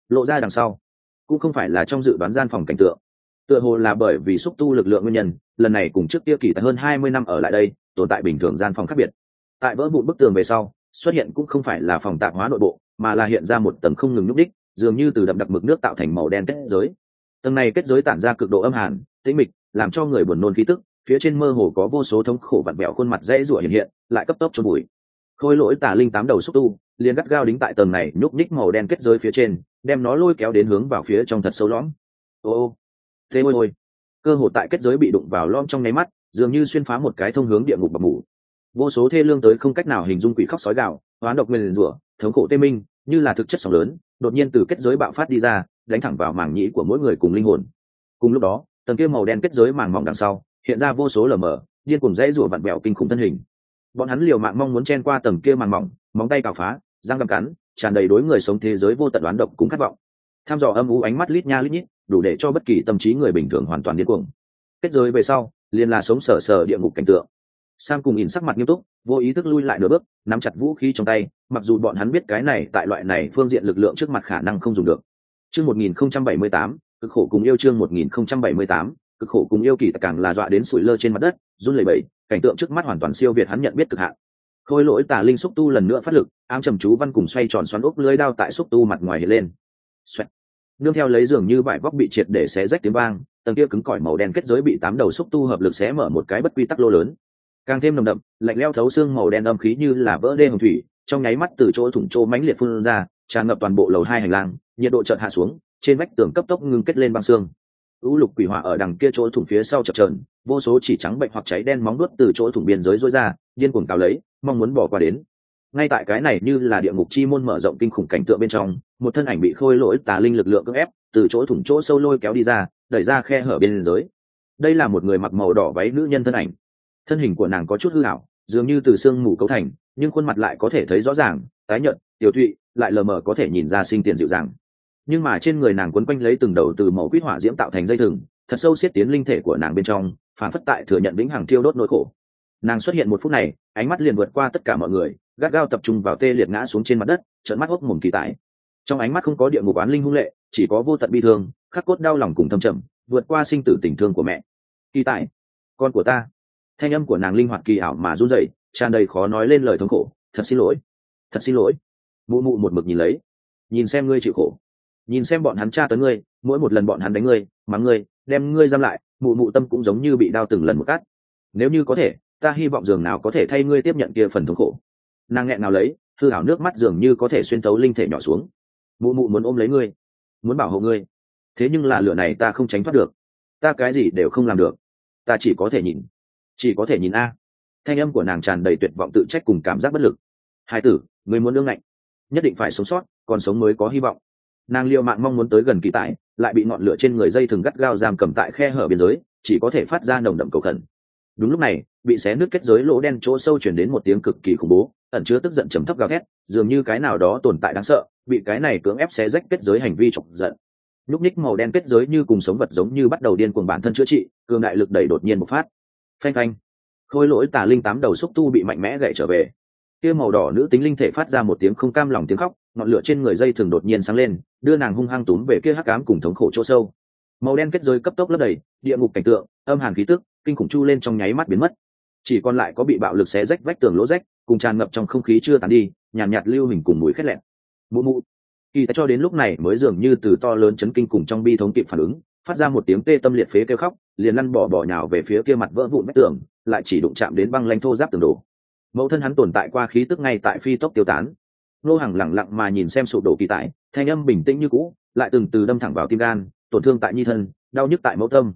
Lộ ra đằng sau. Cũng không phải là trong dự đoán gian phòng cảnh tượng tựa hồ là bởi vì xúc tu lực lượng nguyên nhân, lần này cùng trước kia kỳ tại hơn hai mươi năm ở lại đây, tồn tại bình thường gian phòng khác biệt. Tại vỡ vụn bức tường về sau, xuất hiện cũng không phải là phòng tạp hóa nội bộ, mà là hiện ra một tầng không ngừng nhúc đích, dường như từ đậm đặc mực nước tạo thành màu đen kết giới. Tầng này kết giới tản ra cực độ âm hàn, tĩnh mịch, làm cho người buồn nôn khí tức, phía trên mơ hồ có vô số thống khổ vặn vẹo khuôn mặt dễ rủa hiện hiện, lại cấp tốc cho bụi. Khôi lỗi tà linh tám đầu xúc tu, liền gắt gao đính tại tầng này nhúc nhích màu đen kết giới phía trên, đem nó lôi kéo đến hướng vào phía trong thật sâu lõm. Ô ô thế ôi ôi. Cơ hồ tại kết giới bị đụng vào lom trong nháy mắt, dường như xuyên phá một cái thông hướng địa ngục bập mủ. Vô số thê lương tới không cách nào hình dung quỷ khóc sói gạo hoán độc nguyền rủa, thống khổ tê minh, như là thực chất sóng lớn, đột nhiên từ kết giới bạo phát đi ra, đánh thẳng vào mảng nhĩ của mỗi người cùng linh hồn. Cùng lúc đó, tầng kia màu đen kết giới màng mỏng đằng sau, hiện ra vô số lờ mờ, điên cùng dãy rủa vặn vẹo kinh khủng thân hình. Bọn hắn liều mạng mong muốn chen qua tầng kia màng mỏng, móng tay cào phá, răng găm cắn, tràn đầy đối người sống thế giới vô tận đoán độc cùng khát vọng tham dò âm u ánh mắt lít nha lít nhít, đủ để cho bất kỳ tâm trí người bình thường hoàn toàn điên cuồng. Kết giới về sau, liền là sống sờ sờ địa ngục cảnh tượng. Sam cùng ỉn sắc mặt nghiêm túc, vô ý thức lui lại nửa bước, nắm chặt vũ khí trong tay, mặc dù bọn hắn biết cái này tại loại này phương diện lực lượng trước mặt khả năng không dùng được. Chương một nghìn không trăm bảy mươi tám, cực khổ cùng yêu chương một nghìn không trăm bảy mươi tám, cực khổ cùng yêu kỳ càng là dọa đến sủi lơ trên mặt đất, run lẩy bẩy, cảnh tượng trước mắt hoàn toàn siêu việt hắn nhận biết cực hạn. Khôi lỗi tà linh xúc tu lần nữa phát lực, ám trầm chú văn cùng xoay tròn xoắn úp lưới đao tại xúc tu mặt ngoài hiện lên. Xoẹt. nương theo lấy giường như vải vóc bị triệt để xé rách tiếng vang, tầng kia cứng cỏi màu đen kết giới bị tám đầu xúc tu hợp lực xé mở một cái bất quy tắc lô lớn. Càng thêm nồng đậm, lạnh leo thấu xương màu đen âm khí như là vỡ đê hồng thủy, trong nháy mắt từ chỗ thủng chỗ mãnh liệt phun ra, tràn ngập toàn bộ lầu hai hành lang, nhiệt độ chợt hạ xuống, trên vách tường cấp tốc ngưng kết lên băng xương. U lục quỷ hỏa ở đằng kia chỗ thủng phía sau chập trờn vô số chỉ trắng bệnh hoặc cháy đen móng đuốt từ chỗ thủng biên giới rối ra, điên cuồng cào lấy, mong muốn bỏ qua đến ngay tại cái này như là địa ngục chi môn mở rộng kinh khủng cảnh tượng bên trong, một thân ảnh bị khôi lỗi tà linh lực lượng cưỡng ép, từ chỗ thủng chỗ sâu lôi kéo đi ra, đẩy ra khe hở bên giới. Đây là một người mặc màu đỏ váy nữ nhân thân ảnh. Thân hình của nàng có chút hư hảo dường như từ xương mù cấu thành, nhưng khuôn mặt lại có thể thấy rõ ràng, tái nhợt, tiểu thụy, lại lờ mờ có thể nhìn ra sinh tiền dịu dàng. Nhưng mà trên người nàng quấn quanh lấy từng đầu từ màu quýt hỏa diễm tạo thành dây thừng, thật sâu xiết tiến linh thể của nàng bên trong, phản phất tại thừa nhận vĩnh hằng thiêu đốt nỗi khổ. Nàng xuất hiện một phút này ánh mắt liền vượt qua tất cả mọi người, gắt gao tập trung vào tê liệt ngã xuống trên mặt đất, trợn mắt hốc mồm kỳ tải trong ánh mắt không có địa ngục oán linh hung lệ, chỉ có vô tận bi thương, khắc cốt đau lòng cùng thâm trầm, vượt qua sinh tử tình thương của mẹ. Kỳ tải con của ta. Thanh âm của nàng linh hoạt kỳ ảo mà run rẩy, tràn đầy khó nói lên lời thống khổ. Thật xin lỗi, thật xin lỗi. Mụ mụ một mực nhìn lấy. Nhìn xem ngươi chịu khổ. Nhìn xem bọn hắn tra tấn ngươi, mỗi một lần bọn hắn đánh ngươi, mắng ngươi, đem ngươi giam lại, mụ mụ tâm cũng giống như bị đau từng lần một cắt nếu như có thể ta hy vọng giường nào có thể thay ngươi tiếp nhận kia phần thống khổ. Nàng nghẹn nào lấy, hư hảo nước mắt dường như có thể xuyên tấu linh thể nhỏ xuống. Mụ mụ muốn ôm lấy ngươi, muốn bảo hộ ngươi. Thế nhưng là lửa này ta không tránh thoát được. Ta cái gì đều không làm được. Ta chỉ có thể nhìn, chỉ có thể nhìn a. Thanh âm của nàng tràn đầy tuyệt vọng tự trách cùng cảm giác bất lực. Hai tử người muốn lương ngạnh, nhất định phải sống sót, còn sống mới có hy vọng. Nàng liệu mạng mong muốn tới gần kỳ tải lại bị ngọn lửa trên người dây thừng gắt gao giam cầm tại khe hở biên giới, chỉ có thể phát ra nồng đậm cầu khẩn đúng lúc này, bị xé nước kết giới lỗ đen chỗ sâu chuyển đến một tiếng cực kỳ khủng bố, ẩn chứa tức giận chấm thấp gào thét, dường như cái nào đó tồn tại đáng sợ, bị cái này cưỡng ép xé rách kết giới hành vi chọc giận. Nhúc ních màu đen kết giới như cùng sống vật giống như bắt đầu điên cuồng bản thân chữa trị, cường đại lực đẩy đột nhiên một phát. Phanh phanh. Khôi lỗi tà linh tám đầu xúc tu bị mạnh mẽ gậy trở về. Kia màu đỏ nữ tính linh thể phát ra một tiếng không cam lòng tiếng khóc, ngọn lửa trên người dây thường đột nhiên sáng lên, đưa nàng hung hăng túm về kia hắc cám cùng thống khổ chỗ sâu. Màu đen kết giới cấp tốc lấp đầy, địa ngục cảnh tượng, âm hàn khí tức kinh khủng chu lên trong nháy mắt biến mất. Chỉ còn lại có bị bạo lực xé rách vách tường lỗ rách cùng tràn ngập trong không khí chưa tàn đi nhàn nhạt, nhạt lưu hình cùng mùi khét lẹn. Mụ mụ. Kỳ cho đến lúc này mới dường như từ to lớn chấn kinh cùng trong bi thống kịp phản ứng phát ra một tiếng tê tâm liệt phế kêu khóc liền lăn bỏ bỏ nhào về phía kia mặt vỡ vụn vách tường lại chỉ đụng chạm đến băng lanh thô giáp tường đổ. Mẫu thân hắn tồn tại qua khí tức ngay tại phi tốc tiêu tán. Nô hàng lẳng lặng mà nhìn xem sụp đổ kỳ tại thanh âm bình tĩnh như cũ lại từng từ đâm thẳng vào tim gan tổn thương tại nhi thân đau nhức tại mẫu tâm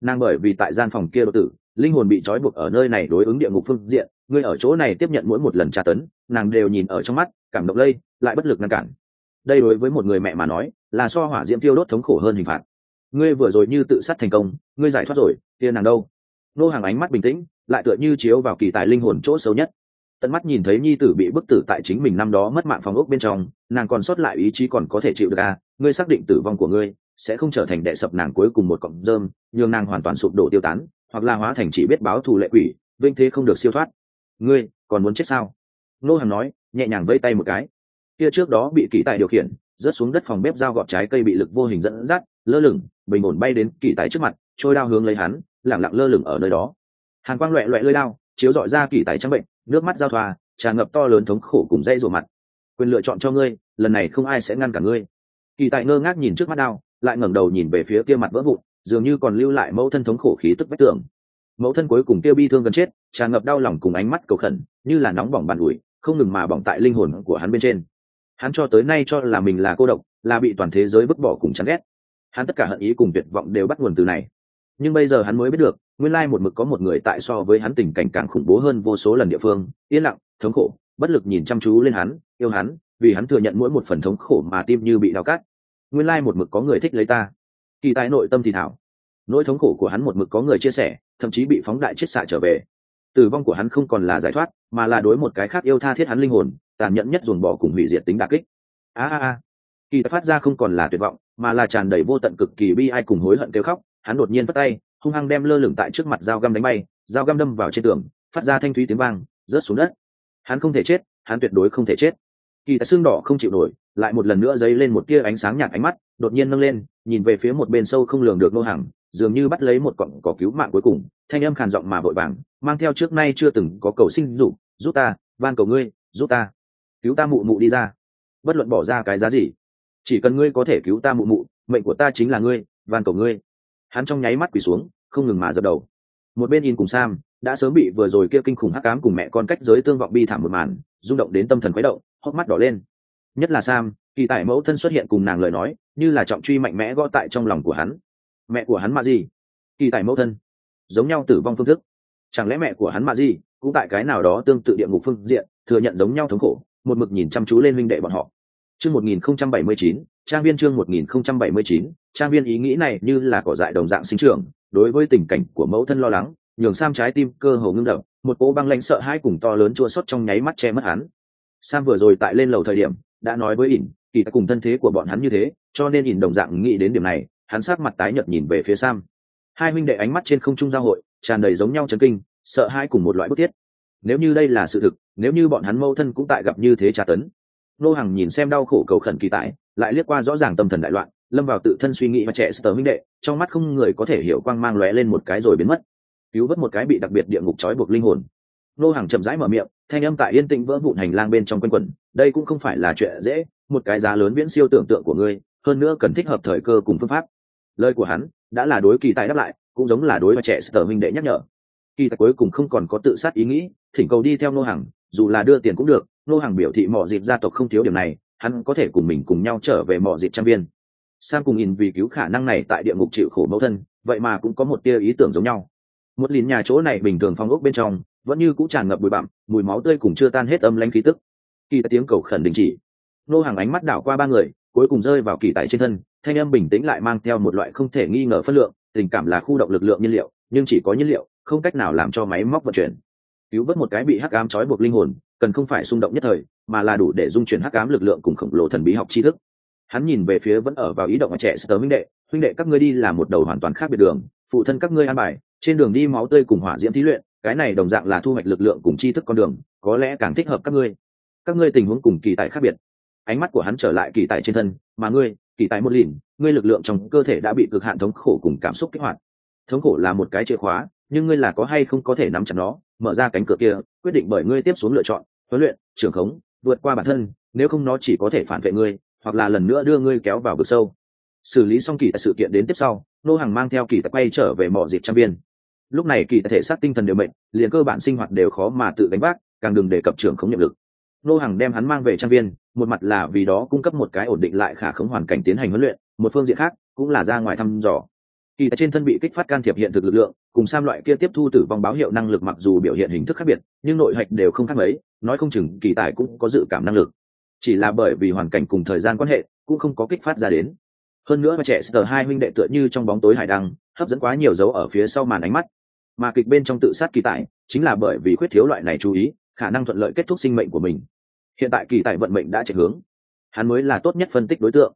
nàng bởi vì tại gian phòng kia độ tử, linh hồn bị trói buộc ở nơi này đối ứng địa ngục phương diện ngươi ở chỗ này tiếp nhận mỗi một lần tra tấn, nàng đều nhìn ở trong mắt, cảm động lây, lại bất lực ngăn cản. Đây đối với một người mẹ mà nói, là so hỏa diễm tiêu đốt thống khổ hơn hình phạt. Ngươi vừa rồi như tự sát thành công, ngươi giải thoát rồi, kia nàng đâu? Nô hàng ánh mắt bình tĩnh, lại tựa như chiếu vào kỳ tài linh hồn chỗ xấu nhất. Tận mắt nhìn thấy nhi tử bị bức tử tại chính mình năm đó mất mạng phòng ốc bên trong, nàng còn sót lại ý chí còn có thể chịu được à? Ngươi xác định tử vong của ngươi sẽ không trở thành đệ sập nàng cuối cùng một cọng rơm, nhường nàng hoàn toàn sụp đổ tiêu tán, hoặc là hóa thành chỉ biết báo thù lệ quỷ, vinh thế không được siêu thoát. Ngươi, còn muốn chết sao? Nô hàng nói, nhẹ nhàng vây tay một cái. Kia trước đó bị kỳ tài điều khiển, rớt xuống đất phòng bếp dao gọt trái cây bị lực vô hình dẫn dắt, lơ lửng, bình ổn bay đến kỳ tài trước mặt, trôi đao hướng lấy hắn, lẳng lặng lơ lửng ở nơi đó. Hàn quang loẹ loẹ lơi đao, chiếu dọi ra kỳ tài trắng bệnh, nước mắt giao thoa, tràn ngập to lớn thống khổ cùng dây rổ mặt. Quyền lựa chọn cho ngươi, lần này không ai sẽ ngăn cả ngươi. Kỳ tài ngơ ngác nhìn trước mắt đao lại ngẩng đầu nhìn về phía kia mặt vỡ vụn, dường như còn lưu lại mẫu thân thống khổ khí tức vách tường. Mẫu thân cuối cùng kia bi thương gần chết, tràn ngập đau lòng cùng ánh mắt cầu khẩn, như là nóng bỏng bàn ủi, không ngừng mà bỏng tại linh hồn của hắn bên trên. Hắn cho tới nay cho là mình là cô độc, là bị toàn thế giới vứt bỏ cùng chán ghét. Hắn tất cả hận ý cùng tuyệt vọng đều bắt nguồn từ này. Nhưng bây giờ hắn mới biết được, nguyên lai một mực có một người tại so với hắn tình cảnh càng khủng bố hơn vô số lần địa phương, yên lặng, thống khổ, bất lực nhìn chăm chú lên hắn, yêu hắn, vì hắn thừa nhận mỗi một phần thống khổ mà tim như bị đau cắt nguyên lai một mực có người thích lấy ta. Kỳ tài nội tâm thì thảo. Nỗi thống khổ của hắn một mực có người chia sẻ, thậm chí bị phóng đại chết xạ trở về. Tử vong của hắn không còn là giải thoát, mà là đối một cái khác yêu tha thiết hắn linh hồn, tàn nhẫn nhất dồn bỏ cùng hủy diệt tính đà kích. A a a. Kỳ phát ra không còn là tuyệt vọng, mà là tràn đầy vô tận cực kỳ bi ai cùng hối hận kêu khóc, hắn đột nhiên vất tay, hung hăng đem lơ lửng tại trước mặt dao găm đánh bay, dao găm đâm vào trên tường, phát ra thanh thúy tiếng vang, rớt xuống đất. Hắn không thể chết, hắn tuyệt đối không thể chết. Kỳ tài xương đỏ không chịu nổi lại một lần nữa dấy lên một tia ánh sáng nhạt ánh mắt, đột nhiên nâng lên, nhìn về phía một bên sâu không lường được nô hàng dường như bắt lấy một cọng cỏ cứu mạng cuối cùng, thanh âm khàn giọng mà vội vàng, mang theo trước nay chưa từng có cầu sinh dụ giúp ta, van cầu ngươi, giúp ta, cứu ta mụ mụ đi ra. Bất luận bỏ ra cái giá gì, chỉ cần ngươi có thể cứu ta mụ mụ, mệnh của ta chính là ngươi, van cầu ngươi. Hắn trong nháy mắt quỳ xuống, không ngừng mà dập đầu. Một bên in cùng sam đã sớm bị vừa rồi kia kinh khủng hắc cám cùng mẹ con cách giới tương vọng bi thảm một màn, rung động đến tâm thần khuấy động, hốc mắt đỏ lên nhất là sam, kỳ tại mẫu thân xuất hiện cùng nàng lời nói, như là trọng truy mạnh mẽ gõ tại trong lòng của hắn. Mẹ của hắn mà gì kỳ tại mẫu thân. Giống nhau tử vong phương thức. Chẳng lẽ mẹ của hắn mà gì cũng tại cái nào đó tương tự địa ngục phương diện, thừa nhận giống nhau thống khổ, một mực nhìn chăm chú lên minh đệ bọn họ. Chương một nghìn không trăm bảy mươi chín, trang viên chương một nghìn không trăm bảy mươi chín, trang viên ý nghĩ này như là cỏ dại đồng dạng sinh trưởng, đối với tình cảnh của mẫu thân lo lắng, nhường sam trái tim cơ hồ ngưng đập, một cỗ băng lãnh sợ hãi cùng to lớn chua xót trong nháy mắt che mất hắn. Sam vừa rồi tại lên lầu thời điểm đã nói với ỉn, kỳ cùng thân thế của bọn hắn như thế, cho nên ỉn đồng dạng nghĩ đến điểm này, hắn sát mặt tái nhợt nhìn về phía sam. Hai minh đệ ánh mắt trên không trung giao hội, tràn đầy giống nhau chấn kinh, sợ hai cùng một loại bức thiết. Nếu như đây là sự thực, nếu như bọn hắn mâu thân cũng tại gặp như thế tra tấn. Nô hằng nhìn xem đau khổ cầu khẩn kỳ tại lại liếc qua rõ ràng tâm thần đại loạn, lâm vào tự thân suy nghĩ và trẻ sờ minh đệ, trong mắt không người có thể hiểu quang mang lóe lên một cái rồi biến mất. Cứu vớt một cái bị đặc biệt địa ngục trói buộc linh hồn nô hàng chậm rãi mở miệng, thanh âm tại yên tĩnh vỡ vụn hành lang bên trong quanh quẩn, đây cũng không phải là chuyện dễ, một cái giá lớn viễn siêu tưởng tượng của ngươi, hơn nữa cần thích hợp thời cơ cùng phương pháp. Lời của hắn đã là đối kỳ tài đáp lại, cũng giống là đối với trẻ sở minh đệ nhắc nhở. Kỳ tài cuối cùng không còn có tự sát ý nghĩ, thỉnh cầu đi theo nô hàng dù là đưa tiền cũng được, nô hàng biểu thị mỏ dịp gia tộc không thiếu điểm này, hắn có thể cùng mình cùng nhau trở về mỏ dịp trang viên. Sang cùng in vì cứu khả năng này tại địa ngục chịu khổ mẫu thân, vậy mà cũng có một tia ý tưởng giống nhau một lìn nhà chỗ này bình thường phong ốc bên trong, vẫn như cũng tràn ngập bụi bặm, mùi máu tươi cùng chưa tan hết âm lãnh khí tức. Kỳ tại tiếng cầu khẩn đình chỉ. Nô hàng ánh mắt đảo qua ba người, cuối cùng rơi vào kỳ tại trên thân, thanh âm bình tĩnh lại mang theo một loại không thể nghi ngờ phân lượng, tình cảm là khu động lực lượng nhiên liệu, nhưng chỉ có nhiên liệu, không cách nào làm cho máy móc vận chuyển. Cứu vớt một cái bị hắc ám trói buộc linh hồn, cần không phải xung động nhất thời, mà là đủ để dung chuyển hắc ám lực lượng cùng khổng lồ thần bí học tri thức. Hắn nhìn về phía vẫn ở vào ý động trẻ sơ minh đệ, huynh đệ, các ngươi đi là một đầu hoàn toàn khác biệt đường, phụ thân các ngươi an bài trên đường đi máu tươi cùng hỏa diễm thí luyện, cái này đồng dạng là thu hoạch lực lượng cùng tri thức con đường, có lẽ càng thích hợp các ngươi. Các ngươi tình huống cùng kỳ tài khác biệt. Ánh mắt của hắn trở lại kỳ tài trên thân, mà ngươi, kỳ tài một lìn, ngươi lực lượng trong cơ thể đã bị cực hạn thống khổ cùng cảm xúc kích hoạt. Thống khổ là một cái chìa khóa, nhưng ngươi là có hay không có thể nắm chặt nó, mở ra cánh cửa kia, quyết định bởi ngươi tiếp xuống lựa chọn, huấn luyện, trưởng khống, vượt qua bản thân, nếu không nó chỉ có thể phản vệ ngươi, hoặc là lần nữa đưa ngươi kéo vào vực sâu. Xử lý xong kỳ tại sự kiện đến tiếp sau, nô hàng mang theo kỳ tại quay trở về mỏ dịp trang viên lúc này kỳ thể xác tinh thần đều mệnh liền cơ bản sinh hoạt đều khó mà tự đánh bác càng đừng đề cập trưởng khống nhiệm lực. Nô hàng đem hắn mang về trang viên, một mặt là vì đó cung cấp một cái ổn định lại khả khống hoàn cảnh tiến hành huấn luyện, một phương diện khác cũng là ra ngoài thăm dò. Kỳ tại trên thân bị kích phát can thiệp hiện thực lực lượng, cùng sam loại kia tiếp thu tử vong báo hiệu năng lực mặc dù biểu hiện hình thức khác biệt, nhưng nội hạch đều không khác mấy, nói không chừng kỳ tài cũng có dự cảm năng lực. Chỉ là bởi vì hoàn cảnh cùng thời gian quan hệ, cũng không có kích phát ra đến. Hơn nữa mà trẻ sờ hai huynh đệ tựa như trong bóng tối hải đăng, hấp dẫn quá nhiều dấu ở phía sau màn ánh mắt mà kịch bên trong tự sát kỳ tài chính là bởi vì khuyết thiếu loại này chú ý, khả năng thuận lợi kết thúc sinh mệnh của mình. Hiện tại kỳ tài vận mệnh đã chạy hướng. Hắn mới là tốt nhất phân tích đối tượng.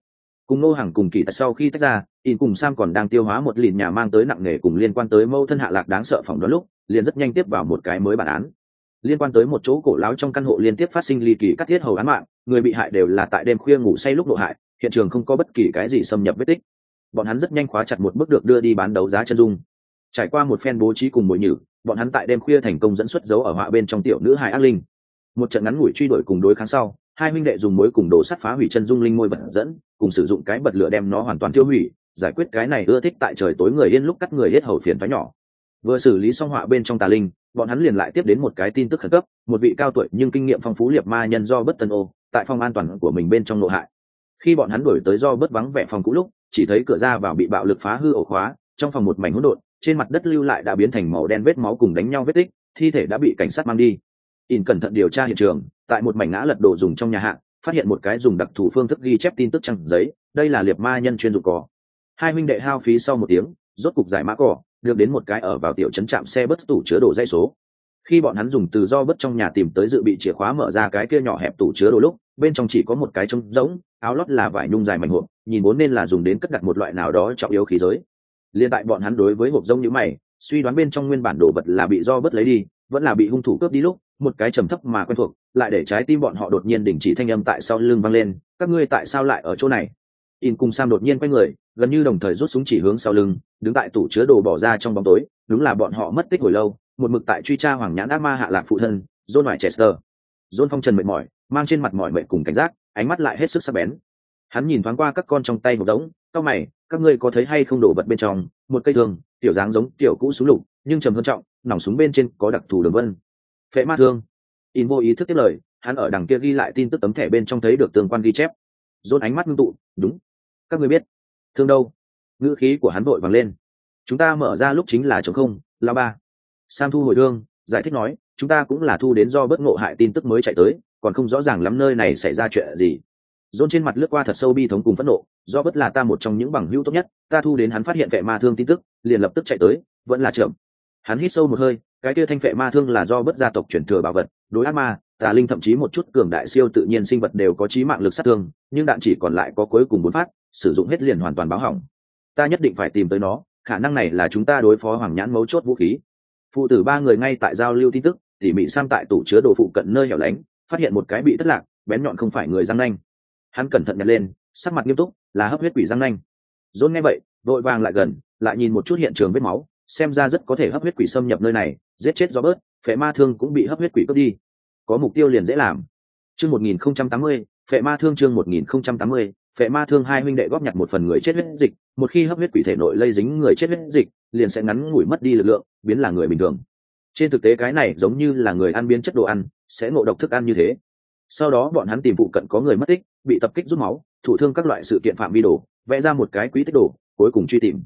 Cùng nô hàng cùng kỳ tại sau khi tách ra, in cùng sam còn đang tiêu hóa một lìn nhà mang tới nặng nề cùng liên quan tới mâu thân hạ lạc đáng sợ phỏng đoán lúc, liền rất nhanh tiếp vào một cái mới bản án. Liên quan tới một chỗ cổ láo trong căn hộ liên tiếp phát sinh ly kỳ cắt thiết hầu án mạng, người bị hại đều là tại đêm khuya ngủ say lúc độ hại, hiện trường không có bất kỳ cái gì xâm nhập vết tích. Bọn hắn rất nhanh khóa chặt một bước được đưa đi bán đấu giá chân dung trải qua một phen bố trí cùng mồi nhử, bọn hắn tại đêm khuya thành công dẫn xuất dấu ở họa bên trong tiểu nữ hài ác linh. Một trận ngắn ngủi truy đuổi cùng đối kháng sau, hai minh đệ dùng mối cùng đồ sắt phá hủy chân dung linh môi vật dẫn, cùng sử dụng cái bật lửa đem nó hoàn toàn tiêu hủy, giải quyết cái này ưa thích tại trời tối người yên lúc cắt người hết hầu phiền thoái nhỏ. Vừa xử lý xong họa bên trong tà linh, bọn hắn liền lại tiếp đến một cái tin tức khẩn cấp, một vị cao tuổi nhưng kinh nghiệm phong phú liệt ma nhân do bất tân ô, tại phòng an toàn của mình bên trong nội hại. Khi bọn hắn đổi tới do bất vắng vẻ phòng cũ lúc, chỉ thấy cửa ra vào bị bạo lực phá hư ổ khóa, trong phòng một mảnh hỗn độn trên mặt đất lưu lại đã biến thành màu đen vết máu cùng đánh nhau vết tích, thi thể đã bị cảnh sát mang đi. In cẩn thận điều tra hiện trường, tại một mảnh ngã lật đồ dùng trong nhà hạng, phát hiện một cái dùng đặc thù phương thức ghi chép tin tức trăng giấy, đây là liệt ma nhân chuyên dụng cỏ hai minh đệ hao phí sau một tiếng, rốt cục giải mã cỏ được đến một cái ở vào tiểu trấn trạm xe bất tủ chứa đồ dây số. Khi bọn hắn dùng từ do bất trong nhà tìm tới dự bị chìa khóa mở ra cái kia nhỏ hẹp tủ chứa đồ lúc, bên trong chỉ có một cái trống rỗng, áo lót là vải nhung dài mảnh hộp, nhìn vốn nên là dùng đến cất đặt một loại nào đó trọng yếu khí giới liên tại bọn hắn đối với hộp rông như mày, suy đoán bên trong nguyên bản đồ vật là bị do bớt lấy đi, vẫn là bị hung thủ cướp đi lúc, một cái trầm thấp mà quen thuộc, lại để trái tim bọn họ đột nhiên đình chỉ thanh âm tại sau lưng vang lên, các ngươi tại sao lại ở chỗ này? In cùng sam đột nhiên quay người, gần như đồng thời rút súng chỉ hướng sau lưng, đứng tại tủ chứa đồ bỏ ra trong bóng tối, đúng là bọn họ mất tích hồi lâu, một mực tại truy tra hoàng nhãn ác ma hạ lạc phụ thân, john ngoại chester john phong trần mệt mỏi, mang trên mặt mỏi mệt cùng cảnh giác, ánh mắt lại hết sức sắc bén. Hắn nhìn thoáng qua các con trong tay hộp đống cao mày, các ngươi có thấy hay không đổ vật bên trong? Một cây thương, tiểu dáng giống tiểu cũ súng lục, nhưng trầm hơn trọng, nòng súng bên trên có đặc thù đường vân. Phệ ma thương. In vô ý thức tiếp lời, hắn ở đằng kia ghi lại tin tức tấm thẻ bên trong thấy được tương quan ghi chép. Dồn ánh mắt ngưng tụ, đúng. Các ngươi biết. Thương đâu? Ngữ khí của hắn vội vàng lên. Chúng ta mở ra lúc chính là chống không la ba. Sam thu hồi thương, giải thích nói, chúng ta cũng là thu đến do bất ngộ hại tin tức mới chạy tới, còn không rõ ràng lắm nơi này xảy ra chuyện gì. Dồn trên mặt lướt qua thật sâu bi thống cùng phẫn nộ do bất là ta một trong những bằng hữu tốt nhất, ta thu đến hắn phát hiện vệ ma thương tin tức, liền lập tức chạy tới, vẫn là chậm hắn hít sâu một hơi, cái kia thanh vệ ma thương là do bất gia tộc chuyển thừa bảo vật, đối ác ma, tà linh thậm chí một chút cường đại siêu tự nhiên sinh vật đều có trí mạng lực sát thương, nhưng đạn chỉ còn lại có cuối cùng bốn phát, sử dụng hết liền hoàn toàn báo hỏng. Ta nhất định phải tìm tới nó, khả năng này là chúng ta đối phó hoàng nhãn mấu chốt vũ khí. Phụ tử ba người ngay tại giao lưu tin tức, tỉ mỉ sang tại tủ chứa đồ phụ cận nơi hẻo lánh, phát hiện một cái bị thất lạc, bén nhọn không phải người răng nanh. Hắn cẩn thận nhặt lên sắc mặt nghiêm túc, là hấp huyết quỷ răng nanh. Dôn nghe vậy, vội vàng lại gần, lại nhìn một chút hiện trường vết máu, xem ra rất có thể hấp huyết quỷ xâm nhập nơi này, giết chết do bớt, phệ ma thương cũng bị hấp huyết quỷ cướp đi. Có mục tiêu liền dễ làm. Chương một nghìn không trăm tám mươi, phệ ma thương chương một nghìn không trăm tám mươi, phệ ma thương hai huynh đệ góp nhặt một phần người chết huyết dịch, một khi hấp huyết quỷ thể nội lây dính người chết huyết dịch, liền sẽ ngắn ngủi mất đi lực lượng, biến là người bình thường. Trên thực tế cái này giống như là người ăn biến chất đồ ăn, sẽ ngộ độc thức ăn như thế. Sau đó bọn hắn tìm phụ cận có người mất tích bị tập kích rút máu, thủ thương các loại sự kiện phạm vi đồ, vẽ ra một cái quỹ tích đồ, cuối cùng truy tìm.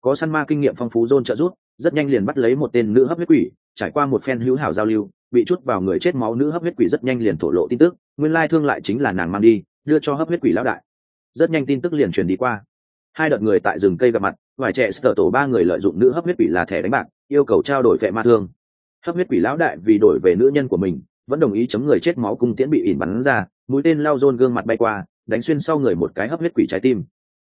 Có săn ma kinh nghiệm phong phú dôn trợ rút rất nhanh liền bắt lấy một tên nữ hấp huyết quỷ, trải qua một phen hữu hảo giao lưu, bị chút vào người chết máu nữ hấp huyết quỷ rất nhanh liền thổ lộ tin tức, nguyên lai thương lại chính là nàng mang đi, đưa cho hấp huyết quỷ lão đại. Rất nhanh tin tức liền truyền đi qua. Hai đợt người tại rừng cây gặp mặt, vài trẻ sở tổ ba người lợi dụng nữ hấp huyết quỷ là thẻ đánh bạc, yêu cầu trao đổi vệ ma thương. Hấp huyết quỷ lão đại vì đổi về nữ nhân của mình, vẫn đồng ý chấm người chết máu cung tiễn bị ỉn bắn ra mũi tên lao rôn gương mặt bay qua, đánh xuyên sau người một cái hấp huyết quỷ trái tim.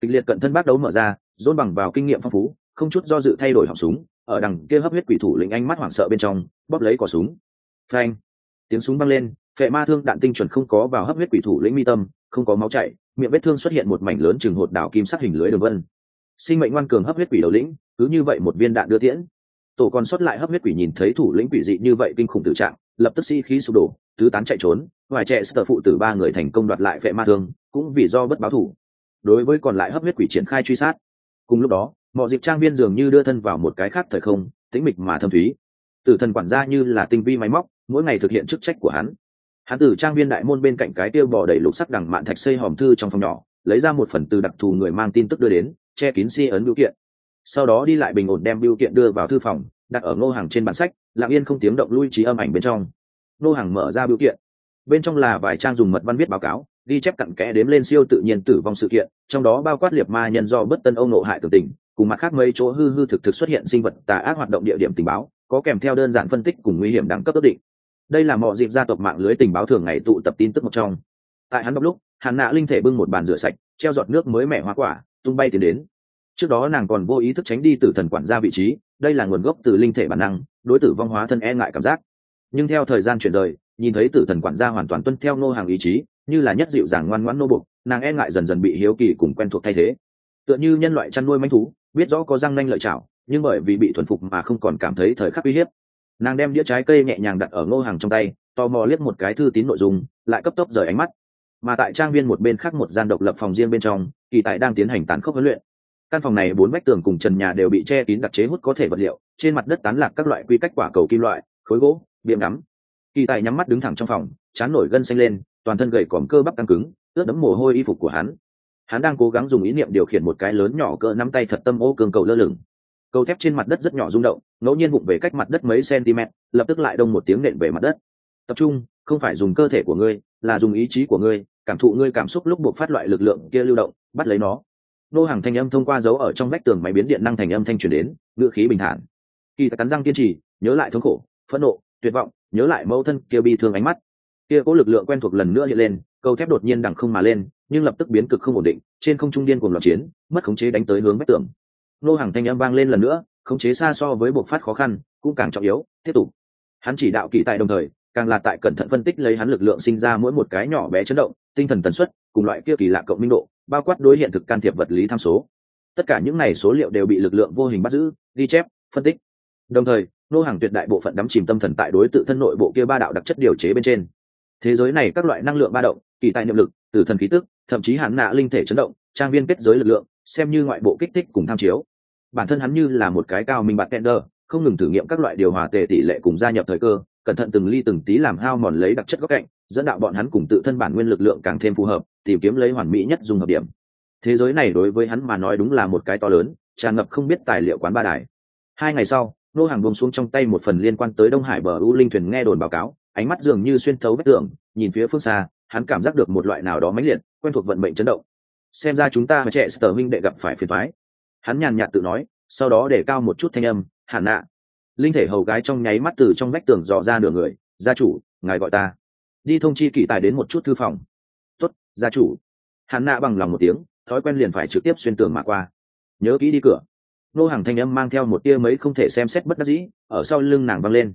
Kịch liệt cận thân bác đấu mở ra rôn bằng vào kinh nghiệm phong phú, không chút do dự thay đổi họng súng, ở đằng kia hấp huyết quỷ thủ lĩnh ánh mắt hoảng sợ bên trong, bóp lấy cỏ súng. Phanh! Tiếng súng vang lên, phệ ma thương đạn tinh chuẩn không có vào hấp huyết quỷ thủ lĩnh mi tâm, không có máu chảy, miệng vết thương xuất hiện một mảnh lớn chừng hột đảo kim sắc hình lưới đường vân. Sinh mệnh ngoan cường hấp huyết quỷ đầu lĩnh, cứ như vậy một viên đạn đưa tiễn. Tổ còn xuất lại hấp huyết quỷ nhìn thấy thủ lĩnh quỷ dị như vậy kinh khủng tự trạng, lập tức sĩ khí sụp đổ, tứ tán chạy trốn vài trẻ sở phụ tử ba người thành công đoạt lại vệ ma thương, cũng vì do bất báo thủ. Đối với còn lại hấp huyết quỷ triển khai truy sát. Cùng lúc đó, mọi dịp trang viên dường như đưa thân vào một cái khác thời không, tĩnh mịch mà thâm thúy. Tử thần quản gia như là tinh vi máy móc, mỗi ngày thực hiện chức trách của hắn. Hắn từ trang viên đại môn bên cạnh cái tiêu bò đầy lục sắc đằng mạn thạch xây hòm thư trong phòng nhỏ, lấy ra một phần từ đặc thù người mang tin tức đưa đến, che kín si ấn biểu kiện. Sau đó đi lại bình ổn đem biểu kiện đưa vào thư phòng, đặt ở ngô hàng trên bản sách, lặng yên không tiếng động lui trí âm ảnh bên trong. Ngô hàng mở ra biểu kiện bên trong là vài trang dùng mật văn viết báo cáo, ghi chép cặn kẽ đếm lên siêu tự nhiên tử vong sự kiện, trong đó bao quát liệt ma nhân do bất tân âu nộ hại tử tình, cùng mặt khác mấy chỗ hư hư thực thực xuất hiện sinh vật tà ác hoạt động địa điểm tình báo, có kèm theo đơn giản phân tích cùng nguy hiểm đẳng cấp ước định. Đây là mọi dịp gia tộc mạng lưới tình báo thường ngày tụ tập tin tức một trong. Tại hắn đọc lúc, hàn nạ linh thể bưng một bàn rửa sạch, treo giọt nước mới mẻ hoa quả, tung bay tiến đến. Trước đó nàng còn vô ý thức tránh đi từ thần quản gia vị trí, đây là nguồn gốc từ linh thể bản năng, đối tử vong hóa thân e ngại cảm giác. Nhưng theo thời gian chuyển rời nhìn thấy tử thần quản gia hoàn toàn tuân theo nô hàng ý chí, như là nhất dịu dàng ngoan ngoãn nô bục nàng e ngại dần dần bị hiếu kỳ cùng quen thuộc thay thế. Tựa như nhân loại chăn nuôi manh thú, biết rõ có răng nanh lợi chảo, nhưng bởi vì bị thuần phục mà không còn cảm thấy thời khắc uy hiếp. Nàng đem đĩa trái cây nhẹ nhàng đặt ở ngô hàng trong tay, tò mò liếc một cái thư tín nội dung, lại cấp tốc rời ánh mắt. Mà tại trang viên một bên khác một gian độc lập phòng riêng bên trong, kỳ tại đang tiến hành tán khốc huấn luyện. Căn phòng này bốn vách tường cùng trần nhà đều bị che kín đặc chế hút có thể vật liệu, trên mặt đất tán lạc các loại quy cách quả cầu kim loại, khối gỗ, biệm đắm kỳ tài nhắm mắt đứng thẳng trong phòng, chán nổi gân xanh lên, toàn thân gầy còm cơ bắp căng cứng, ướt đẫm mồ hôi y phục của hắn. Hắn đang cố gắng dùng ý niệm điều khiển một cái lớn nhỏ cỡ nắm tay thật tâm ô cương cầu lơ lửng. Cầu thép trên mặt đất rất nhỏ rung động, ngẫu nhiên vụng về cách mặt đất mấy cm, lập tức lại đông một tiếng nện về mặt đất. Tập trung, không phải dùng cơ thể của ngươi, là dùng ý chí của ngươi, cảm thụ ngươi cảm xúc lúc buộc phát loại lực lượng kia lưu động, bắt lấy nó. Nô hàng thanh âm thông qua dấu ở trong vách tường máy biến điện năng thành âm thanh truyền đến, ngữ khí bình thản. Kỳ tài cắn răng kiên trì, nhớ lại thống khổ, phẫn nộ tuyệt vọng, nhớ lại mẫu thân kia bi thương ánh mắt. Kia cố lực lượng quen thuộc lần nữa hiện lên câu thép đột nhiên đằng không mà lên, nhưng lập tức biến cực không ổn định, trên không trung điên cùng loạt chiến, mất khống chế đánh tới hướng vách tường. Nô hàng thanh âm vang lên lần nữa, khống chế xa so với buộc phát khó khăn, cũng càng trọng yếu, tiếp tục. Hắn chỉ đạo kỳ tại đồng thời, càng là tại cẩn thận phân tích lấy hắn lực lượng sinh ra mỗi một cái nhỏ bé chấn động, tinh thần tần suất, cùng loại kia kỳ lạ cộng minh độ, bao quát đối hiện thực can thiệp vật lý tham số. Tất cả những này số liệu đều bị lực lượng vô hình bắt giữ, ghi chép, phân tích đồng thời, nô hàng tuyệt đại bộ phận đắm chìm tâm thần tại đối tự thân nội bộ kia ba đạo đặc chất điều chế bên trên. Thế giới này các loại năng lượng ba động, kỳ tài niệm lực, từ thần khí tức, thậm chí hắn nạ linh thể chấn động, trang viên kết giới lực lượng, xem như ngoại bộ kích thích cùng tham chiếu. Bản thân hắn như là một cái cao minh bạt tender không ngừng thử nghiệm các loại điều hòa tề tỷ lệ cùng gia nhập thời cơ, cẩn thận từng ly từng tí làm hao mòn lấy đặc chất góc cạnh, dẫn đạo bọn hắn cùng tự thân bản nguyên lực lượng càng thêm phù hợp, tìm kiếm lấy hoàn mỹ nhất dùng hợp điểm. Thế giới này đối với hắn mà nói đúng là một cái to lớn, tràn ngập không biết tài liệu quán ba đài. Hai ngày sau nô hàng buông xuống trong tay một phần liên quan tới đông hải bờ u linh thuyền nghe đồn báo cáo, ánh mắt dường như xuyên thấu vách tường, nhìn phía phương xa, hắn cảm giác được một loại nào đó mãnh liệt, quen thuộc vận mệnh chấn động. Xem ra chúng ta và trẻ sở minh đệ gặp phải phiền thoái hắn nhàn nhạt tự nói, sau đó để cao một chút thanh âm hạn nạ? Linh thể hầu gái trong nháy mắt từ trong vách tường dò ra nửa người, gia chủ, ngài gọi ta. Đi thông chi kỷ tài đến một chút thư phòng. Tuất gia chủ. Hạn nạ bằng lòng một tiếng, thói quen liền phải trực tiếp xuyên tường mà qua. Nhớ kỹ đi cửa nô hàng thanh âm mang theo một tia mấy không thể xem xét bất đắc dĩ, ở sau lưng nàng văng lên.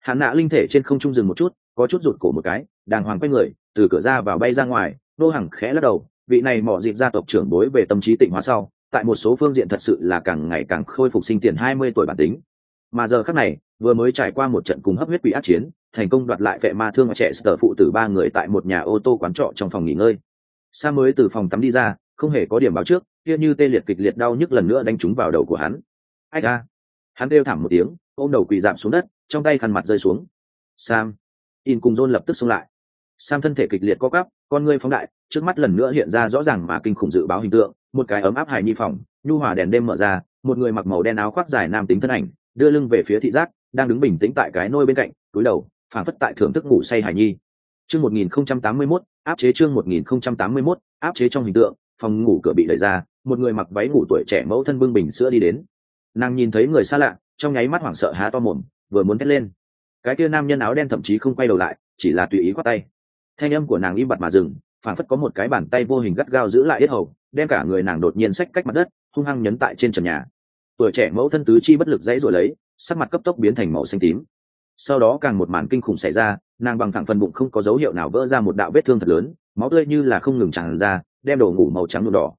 Hạn nạ linh thể trên không trung dừng một chút, có chút rụt cổ một cái, đàng hoàng quay người, từ cửa ra vào bay ra ngoài, nô hàng khẽ lắc đầu, vị này mỏ dịp gia tộc trưởng bối về tâm trí tịnh hóa sau, tại một số phương diện thật sự là càng ngày càng khôi phục sinh tiền hai mươi tuổi bản tính. Mà giờ khác này, vừa mới trải qua một trận cùng hấp huyết quỷ ác chiến, thành công đoạt lại vệ ma thương và trẻ sở phụ tử ba người tại một nhà ô tô quán trọ trong phòng nghỉ ngơi. Sa mới từ phòng tắm đi ra, không hề có điểm báo trước kia như tê liệt kịch liệt đau nhức lần nữa đánh trúng vào đầu của hắn. Ai da? hắn kêu thảm một tiếng ôm đầu quỳ giảm xuống đất trong tay khăn mặt rơi xuống. Sam. In cùng john lập tức xông lại. Sam thân thể kịch liệt co cắp con ngươi phóng đại trước mắt lần nữa hiện ra rõ ràng mà kinh khủng dự báo hình tượng một cái ấm áp hài nhi phòng nhu hòa đèn đêm mở ra một người mặc màu đen áo khoác dài nam tính thân ảnh đưa lưng về phía thị giác đang đứng bình tĩnh tại cái nôi bên cạnh túi đầu phản phất tại thưởng thức ngủ say hài nhi. Chương một nghìn không trăm tám mươi 1081, áp chế chương một nghìn không trăm tám mươi 1081, áp chế trong hình tượng phòng ngủ cửa bị đẩy ra một người mặc váy ngủ tuổi trẻ mẫu thân bưng bình sữa đi đến. Nàng nhìn thấy người xa lạ, trong nháy mắt hoảng sợ há to mồm, vừa muốn thét lên. Cái kia nam nhân áo đen thậm chí không quay đầu lại, chỉ là tùy ý khoác tay. Thanh âm của nàng im bặt mà dừng phản phất có một cái bàn tay vô hình gắt gao giữ lại yết hầu, đem cả người nàng đột nhiên xách cách mặt đất, hung hăng nhấn tại trên trần nhà. Tuổi trẻ mẫu thân tứ chi bất lực dãy rồi lấy, sắc mặt cấp tốc biến thành màu xanh tím. Sau đó càng một màn kinh khủng xảy ra, nàng bằng thẳng phần bụng không có dấu hiệu nào vỡ ra một đạo vết thương thật lớn, máu tươi như là không ngừng tràn ra, đem đồ ngủ màu trắng nhuộm đỏ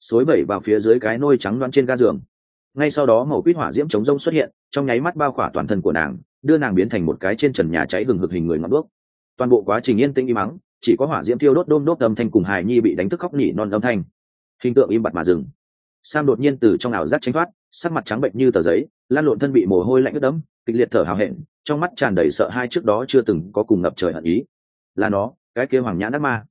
xối bẩy vào phía dưới cái nôi trắng loan trên ga giường. Ngay sau đó màu quýt hỏa diễm chống rông xuất hiện, trong nháy mắt bao khỏa toàn thân của nàng, đưa nàng biến thành một cái trên trần nhà cháy hừng hực hình người ngọn đuốc. Toàn bộ quá trình yên tĩnh im mắng chỉ có hỏa diễm thiêu đốt đôm đốt âm thanh cùng hài nhi bị đánh thức khóc nỉ non âm thanh. Hình tượng im bặt mà dừng. Sam đột nhiên từ trong ảo giác tránh thoát, sắc mặt trắng bệnh như tờ giấy, lan lộn thân bị mồ hôi lạnh ướt đẫm, kịch liệt thở hào hẹn, trong mắt tràn đầy sợ hai trước đó chưa từng có cùng ngập trời hận ý. Là nó, cái kia hoàng nhãn ác ma.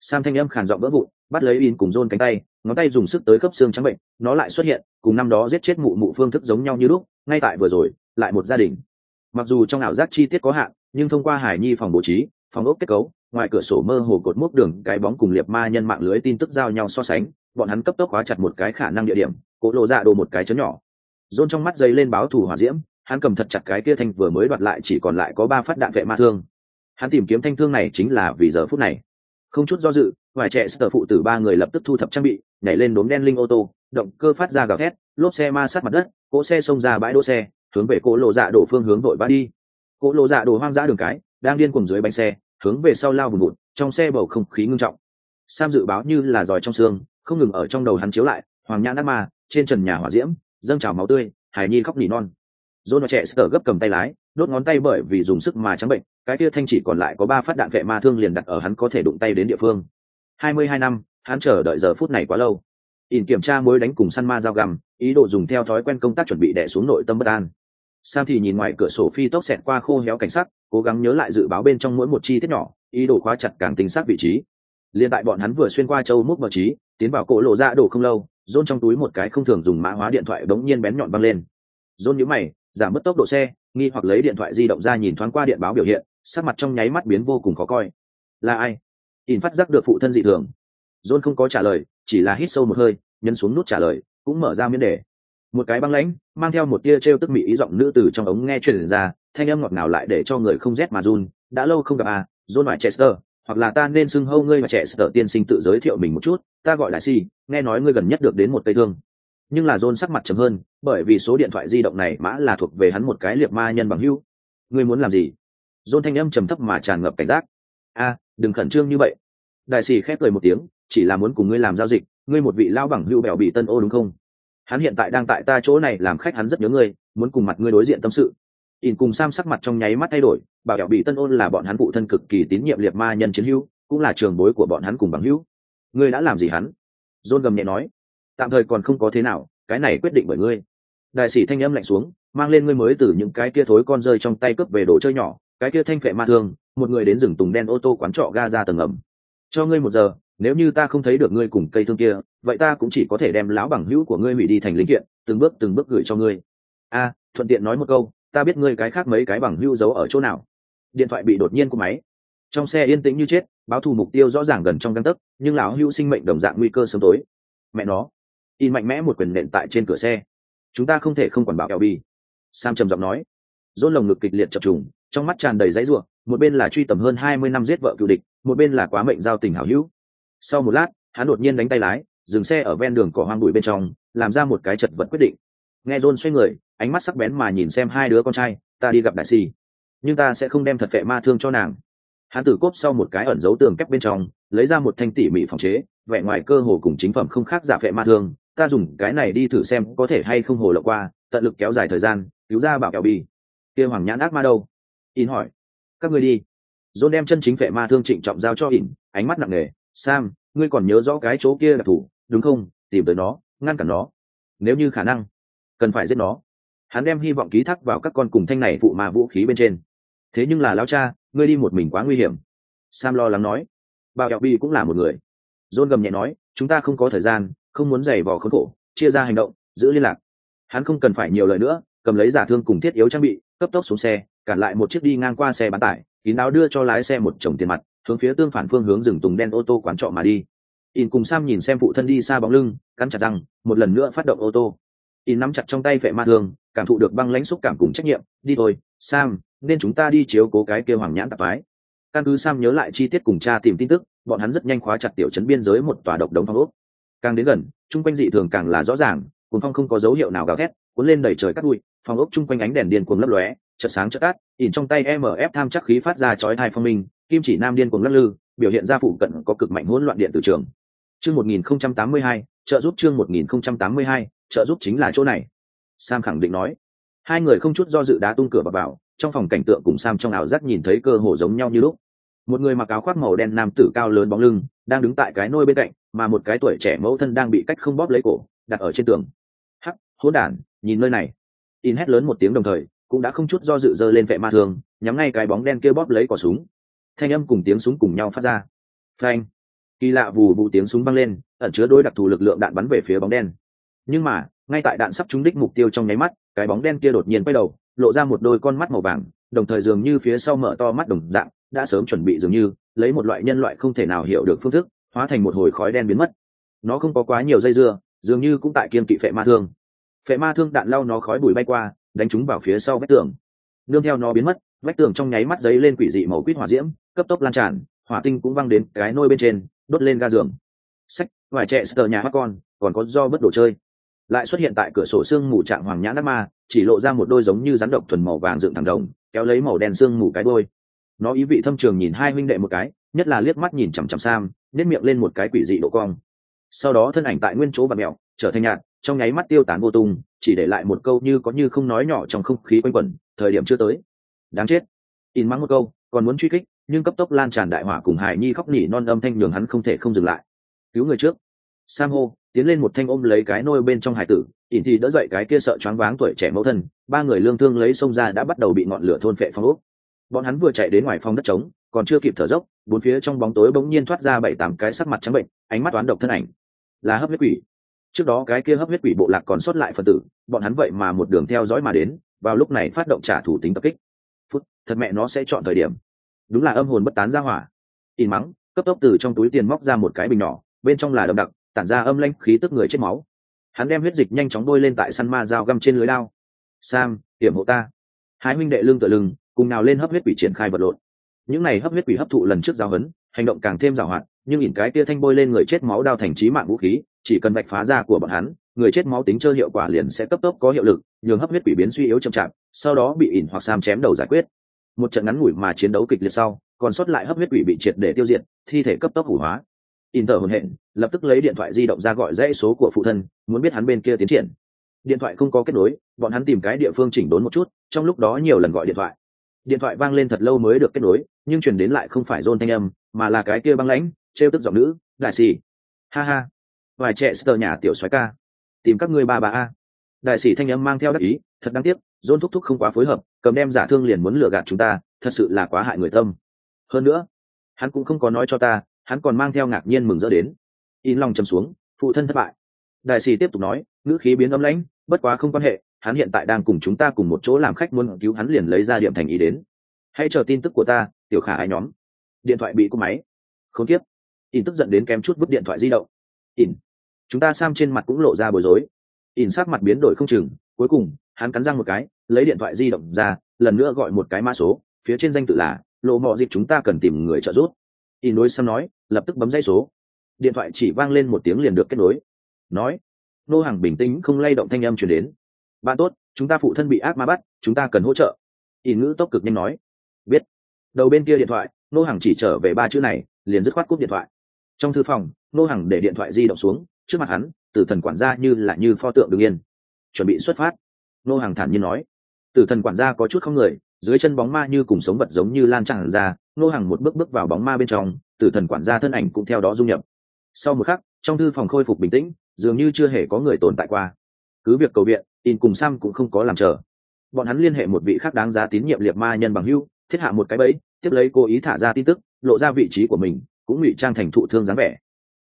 Sam thanh âm khàn giọng vỡ vụn, bắt lấy in cùng rôn cánh tay ngón tay dùng sức tới khớp xương trắng bệnh, nó lại xuất hiện, cùng năm đó giết chết mụ mụ phương thức giống nhau như lúc, ngay tại vừa rồi, lại một gia đình. Mặc dù trong ảo giác chi tiết có hạn, nhưng thông qua hải nhi phòng bố trí, phòng ốc kết cấu, ngoài cửa sổ mơ hồ cột mốc đường, cái bóng cùng liệt ma nhân mạng lưới tin tức giao nhau so sánh, bọn hắn cấp tốc hóa chặt một cái khả năng địa điểm, cố lộ dạ đồ một cái chấn nhỏ. Rôn trong mắt dây lên báo thù hỏa diễm, hắn cầm thật chặt cái kia thanh vừa mới đoạt lại chỉ còn lại có ba phát đạn vệ ma thương. Hắn tìm kiếm thanh thương này chính là vì giờ phút này. Không chút do dự vài trẻ sở phụ tử ba người lập tức thu thập trang bị, nhảy lên đốm đen linh ô tô, động cơ phát ra gào thét, lốp xe ma sát mặt đất, cỗ xe xông ra bãi đỗ xe, hướng về cỗ lộ dạ đổ phương hướng vội vã đi. Cỗ lộ dạ đổ hoang dã đường cái, đang điên cùng dưới bánh xe, hướng về sau lao vùng vụt trong xe bầu không khí ngưng trọng. Sam dự báo như là giỏi trong xương, không ngừng ở trong đầu hắn chiếu lại, hoàng nhãn ác ma, trên trần nhà hỏa diễm, dâng trào máu tươi hải nhi khóc nỉ non. Dôn và trẻ sờ gấp cầm tay lái, đốt ngón tay bởi vì dùng sức mà trắng bệnh, cái kia thanh chỉ còn lại có ba phát đạn vệ ma thương liền đặt ở hắn có thể đụng tay đến địa phương hai mươi hai năm, hắn chờ đợi giờ phút này quá lâu. Ỉn kiểm tra mối đánh cùng săn ma dao găm, ý đồ dùng theo thói quen công tác chuẩn bị đẻ xuống nội tâm bất an. Sam thì nhìn ngoài cửa sổ phi tốc xẹt qua khô héo cảnh sắc, cố gắng nhớ lại dự báo bên trong mỗi một chi tiết nhỏ, ý đồ khóa chặt càng tinh xác vị trí. Liên tại bọn hắn vừa xuyên qua châu múc mờ trí, tiến vào cổ lộ ra đồ không lâu, dôn trong túi một cái không thường dùng mã hóa điện thoại bỗng nhiên bén nhọn văng lên. Dôn nhíu mày, giảm mất tốc độ xe, nghi hoặc lấy điện thoại di động ra nhìn thoáng qua điện báo biểu hiện, sắc mặt trong nháy mắt biến vô cùng khó coi. Là ai? In phát giác được phụ thân dị thường. John không có trả lời, chỉ là hít sâu một hơi, nhấn xuống nút trả lời, cũng mở ra miễn đề. Một cái băng lãnh, mang theo một tia t r e o tức mỹ ý giọng nữ từ trong ống nghe truyền ra, thanh âm ngọt ngào lại để cho người không rét mà run, đã lâu không gặp à john hỏi chester, hoặc là ta nên xưng hâu ngươi và trẻ sở tiên sinh tự giới thiệu mình một chút, ta gọi là si, nghe nói ngươi gần nhất được đến một cây thương. Nhưng là john sắc mặt chấm hơn, bởi vì số điện thoại di động này mã là thuộc về hắn một cái liệt ma nhân bằng hưu ngươi muốn làm gì? John thanh âm trầm thấp mà tràn ngập cảnh giác. A đừng khẩn trương như vậy. Đại sĩ khép cười một tiếng, chỉ là muốn cùng ngươi làm giao dịch, ngươi một vị lao bằng hữu bèo bị tân ô đúng không? Hắn hiện tại đang tại ta chỗ này làm khách hắn rất nhớ ngươi, muốn cùng mặt ngươi đối diện tâm sự. In cùng sam sắc mặt trong nháy mắt thay đổi bảo bèo bị tân ôn là bọn hắn phụ thân cực kỳ tín nhiệm liệt ma nhân chiến hữu, cũng là trường bối của bọn hắn cùng bằng hữu. Ngươi đã làm gì hắn? John gầm nhẹ nói. Tạm thời còn không có thế nào, cái này quyết định bởi ngươi. Đại sĩ thanh âm lạnh xuống, mang lên ngươi mới từ những cái kia thối con rơi trong tay cướp về đồ chơi nhỏ, cái kia thanh phệ ma thương một người đến rừng tùng đen ô tô quán trọ ga ra tầng ẩm. Cho ngươi một giờ, nếu như ta không thấy được ngươi cùng cây thương kia, vậy ta cũng chỉ có thể đem lão bằng hữu của ngươi hủy đi thành linh kiện, từng bước từng bước gửi cho ngươi. A, thuận tiện nói một câu, ta biết ngươi cái khác mấy cái bằng hữu giấu ở chỗ nào. Điện thoại bị đột nhiên của máy. Trong xe yên tĩnh như chết, báo thù mục tiêu rõ ràng gần trong găng tấc, nhưng lão hữu sinh mệnh đồng dạng nguy cơ sớm tối. Mẹ nó. In mạnh mẽ một quyền nện tại trên cửa xe. Chúng ta không thể không quản bảo kẹo bi. Sam trầm giọng nói. Dôn lồng ngực kịch liệt chập trùng, trong mắt tràn đầy giấy ruộng một bên là truy tầm hơn hai mươi năm giết vợ cựu địch, một bên là quá mệnh giao tình hảo hữu. Sau một lát, hắn đột nhiên đánh tay lái, dừng xe ở ven đường cỏ hoang bụi bên trong, làm ra một cái chật vật quyết định. Nghe john xoay người, ánh mắt sắc bén mà nhìn xem hai đứa con trai, ta đi gặp đại si, nhưng ta sẽ không đem thật vệ ma thương cho nàng. Hắn tử cốp sau một cái ẩn giấu tường kép bên trong, lấy ra một thanh tỉ mỉ phòng chế, vẻ ngoài cơ hồ cùng chính phẩm không khác giả vệ ma thương. Ta dùng cái này đi thử xem có thể hay không hồ lộ qua, tận lực kéo dài thời gian, cứu ra bảo kẹo bi. Kia hoàng nhãn ác ma đâu? In hỏi các ngươi đi. Dôn đem chân chính vệ ma thương trịnh trọng giao cho ỉn, ánh mắt nặng nề. Sam, ngươi còn nhớ rõ cái chỗ kia đặc thù đúng không? Tìm tới nó, ngăn cản nó. Nếu như khả năng, cần phải giết nó. Hắn đem hy vọng ký thác vào các con cùng thanh này phụ ma vũ khí bên trên. Thế nhưng là lao cha, ngươi đi một mình quá nguy hiểm. Sam lo lắng nói. Bảo kẹo bi cũng là một người. John gầm nhẹ nói, chúng ta không có thời gian, không muốn giày vò khốn khổ, chia ra hành động, giữ liên lạc. Hắn không cần phải nhiều lời nữa, cầm lấy giả thương cùng thiết yếu trang bị, cấp tốc xuống xe cản lại một chiếc đi ngang qua xe bán tải, kín áo đưa cho lái xe một chồng tiền mặt, hướng phía tương phản phương hướng rừng tùng đen ô tô quán trọ mà đi. In cùng sam nhìn xem phụ thân đi xa bóng lưng, cắn chặt răng, một lần nữa phát động ô tô. In nắm chặt trong tay vệ ma thương, cảm thụ được băng lãnh xúc cảm cùng trách nhiệm, đi thôi, sam, nên chúng ta đi chiếu cố cái kêu hoàng nhãn tạp ái căn cứ sam nhớ lại chi tiết cùng cha tìm tin tức, bọn hắn rất nhanh khóa chặt tiểu trấn biên giới một tòa độc đống phong ốc. Càng đến gần, chung quanh dị thường càng là rõ ràng cuốn phong không có dấu hiệu nào gào thét, cuốn lên đầy trời cắt bụi, phong ốc chung quanh ánh đèn điên cuồng lấp lóe chợt sáng chợt tắt ỉn trong tay mf tham chắc khí phát ra chói tai phong minh kim chỉ nam điên cuồng lắc lư biểu hiện ra phụ cận có cực mạnh hỗn loạn điện từ trường. Chương 1082, trợ giúp chương 1082, trợ giúp chính là chỗ này. Sam khẳng định nói. Hai người không chút do dự đá tung cửa vào, vào trong phòng cảnh tượng cùng sam trong ảo giác nhìn thấy cơ hồ giống nhau như lúc. Một người mặc áo khoác màu đen nam tử cao lớn bóng lưng đang đứng tại cái nôi bên cạnh mà một cái tuổi trẻ mẫu thân đang bị cách không bóp lấy cổ đặt ở trên tường. Hắc hỗn đản nhìn nơi này. In hét lớn một tiếng đồng thời cũng đã không chút do dự dơ lên vệ ma thường nhắm ngay cái bóng đen kia bóp lấy cỏ súng. Thanh âm cùng tiếng súng cùng nhau phát ra. Phanh. Kỳ lạ vù vù tiếng súng vang lên, ẩn chứa đôi đặc thù lực lượng đạn bắn về phía bóng đen. Nhưng mà, ngay tại đạn sắp trúng đích mục tiêu trong nháy mắt, cái bóng đen kia đột nhiên quay đầu, lộ ra một đôi con mắt màu vàng, đồng thời dường như phía sau mở to mắt đồng dạng, đã sớm chuẩn bị dường như, lấy một loại nhân loại không thể nào hiểu được phương thức, hóa thành một hồi khói đen biến mất. Nó không có quá nhiều dây dưa, dường như cũng tại kiên kỵ phệ ma thương. Phệ ma thương đạn lau nó khói bụi bay qua đánh chúng vào phía sau vách tường. Nương theo nó biến mất, vách tường trong nháy mắt giấy lên quỷ dị màu quýt hỏa diễm, cấp tốc lan tràn, hỏa tinh cũng văng đến cái nôi bên trên, đốt lên ga giường. Sách ngoài trẻ sờ nhà mắt con, còn có do bất đồ chơi. Lại xuất hiện tại cửa sổ xương mù trạng hoàng nhã nát ma, chỉ lộ ra một đôi giống như rắn độc thuần màu vàng dựng thẳng đồng, kéo lấy màu đen xương mù cái đôi. Nó ý vị thâm trường nhìn hai huynh đệ một cái, nhất là liếc mắt nhìn chằm chằm sam nếp miệng lên một cái quỷ dị độ cong. Sau đó thân ảnh tại nguyên chỗ và mẹo trở thành nhạt trong nháy mắt tiêu tán vô tung, chỉ để lại một câu như có như không nói nhỏ trong không khí quanh quẩn, thời điểm chưa tới. Đáng chết. In mắng một câu, còn muốn truy kích, nhưng cấp tốc lan tràn đại hỏa cùng hải nhi khóc nỉ non âm thanh nhường hắn không thể không dừng lại. Cứu người trước. Sam hô, tiến lên một thanh ôm lấy cái nôi bên trong hải tử ỉn thì đỡ dậy cái kia sợ choáng váng tuổi trẻ mẫu thân, ba người lương thương lấy sông ra đã bắt đầu bị ngọn lửa thôn phệ phong ốc. Bọn hắn vừa chạy đến ngoài phòng đất trống, còn chưa kịp thở dốc, bốn phía trong bóng tối bỗng nhiên thoát ra bảy tám cái sắc mặt trắng bệnh, ánh mắt toán độc thân ảnh. Là hấp huyết quỷ trước đó cái kia hấp huyết quỷ bộ lạc còn sót lại phần tử, bọn hắn vậy mà một đường theo dõi mà đến, vào lúc này phát động trả thủ tính tập kích. Phút, thật mẹ nó sẽ chọn thời điểm. Đúng là âm hồn bất tán ra hỏa. In mắng, cấp tốc từ trong túi tiền móc ra một cái bình nhỏ, bên trong là đậm đặc, tản ra âm lanh khí tức người chết máu. Hắn đem huyết dịch nhanh chóng bôi lên tại săn ma dao găm trên lưới lao sam, hiểm hộ ta. Hai huynh đệ lưng tựa lưng, cùng nào lên hấp huyết quỷ triển khai vật lộn. Những này hấp huyết quỷ hấp thụ lần trước giao hấn, hành động càng thêm giàu hoạt nhưng nhìn cái kia thanh bôi lên người chết máu đao thành trí mạng vũ khí chỉ cần vạch phá ra của bọn hắn, người chết máu tính chơi hiệu quả liền sẽ cấp tốc có hiệu lực, nhường hấp huyết quỷ biến suy yếu chậm chạp, sau đó bị ỉn hoặc sam chém đầu giải quyết. Một trận ngắn ngủi mà chiến đấu kịch liệt sau, còn sót lại hấp huyết quỷ bị triệt để tiêu diệt, thi thể cấp tốc hủ hóa. In thở hồn hện lập tức lấy điện thoại di động ra gọi dãy số của phụ thân, muốn biết hắn bên kia tiến triển. Điện thoại không có kết nối, bọn hắn tìm cái địa phương chỉnh đốn một chút, trong lúc đó nhiều lần gọi điện thoại. Điện thoại vang lên thật lâu mới được kết nối, nhưng chuyển đến lại không phải dôn thanh âm, mà là cái kia băng lãnh, trêu tức giọng nữ, đại sĩ. Ha ha vài trẻ sờ nhà tiểu soái ca. Tìm các ngươi ba bà a. Đại sĩ thanh âm mang theo đắc ý, thật đáng tiếc dôn thúc thúc không quá phối hợp, cầm đem giả thương liền muốn lừa gạt chúng ta, thật sự là quá hại người tâm hơn nữa, hắn cũng không có nói cho ta, hắn còn mang theo ngạc nhiên mừng rỡ đến. In lòng chầm xuống, phụ thân thất bại. Đại sĩ tiếp tục nói, ngữ khí biến ấm lãnh, bất quá không quan hệ, hắn hiện tại đang cùng chúng ta cùng một chỗ làm khách muốn cứu hắn liền lấy ra điểm thành ý đến. Hãy chờ tin tức của ta, tiểu khả ai nhóm. Điện thoại bị cúp máy. Không tiếp. In tức giận đến kém chút vứt điện thoại di động. In chúng ta sam trên mặt cũng lộ ra bối rối. In sắc mặt biến đổi không chừng, cuối cùng, hắn cắn răng một cái, lấy điện thoại di động ra, lần nữa gọi một cái mã số, phía trên danh tự là, lộ mọ dịp chúng ta cần tìm người trợ giúp. In đối sam nói, lập tức bấm dây số. Điện thoại chỉ vang lên một tiếng liền được kết nối. Nói, nô hàng bình tĩnh không lay động thanh âm chuyển đến. Bạn tốt, chúng ta phụ thân bị ác ma bắt, chúng ta cần hỗ trợ. In ngữ tốc cực nhanh nói. Biết. Đầu bên kia điện thoại, nô hàng chỉ trở về ba chữ này, liền dứt khoát cúp điện thoại. Trong thư phòng, nô hàng để điện thoại di động xuống trước mặt hắn, tử thần quản gia như là như pho tượng đ ứ n g yên. Chuẩn bị xuất phát. Nô hàng thản nhiên nói. Tử thần quản gia có chút không người, dưới chân bóng ma như cùng sống vật giống như lan tràn ra, nô hàng một bước bước vào bóng ma bên trong, tử thần quản gia thân ảnh cũng theo đó du nhập. Sau một khắc, trong thư phòng khôi phục bình tĩnh, dường như chưa hề có người tồn tại qua. Cứ việc cầu viện, in cùng sam cũng không có làm chờ. Bọn hắn liên hệ một vị khác đáng giá tín nhiệm liệt ma nhân bằng hưu thiết hạ một cái bẫy, tiếp lấy cố ý thả ra tin tức, lộ ra vị trí của mình, cũng ngụy trang thành thụ thương dáng vẻ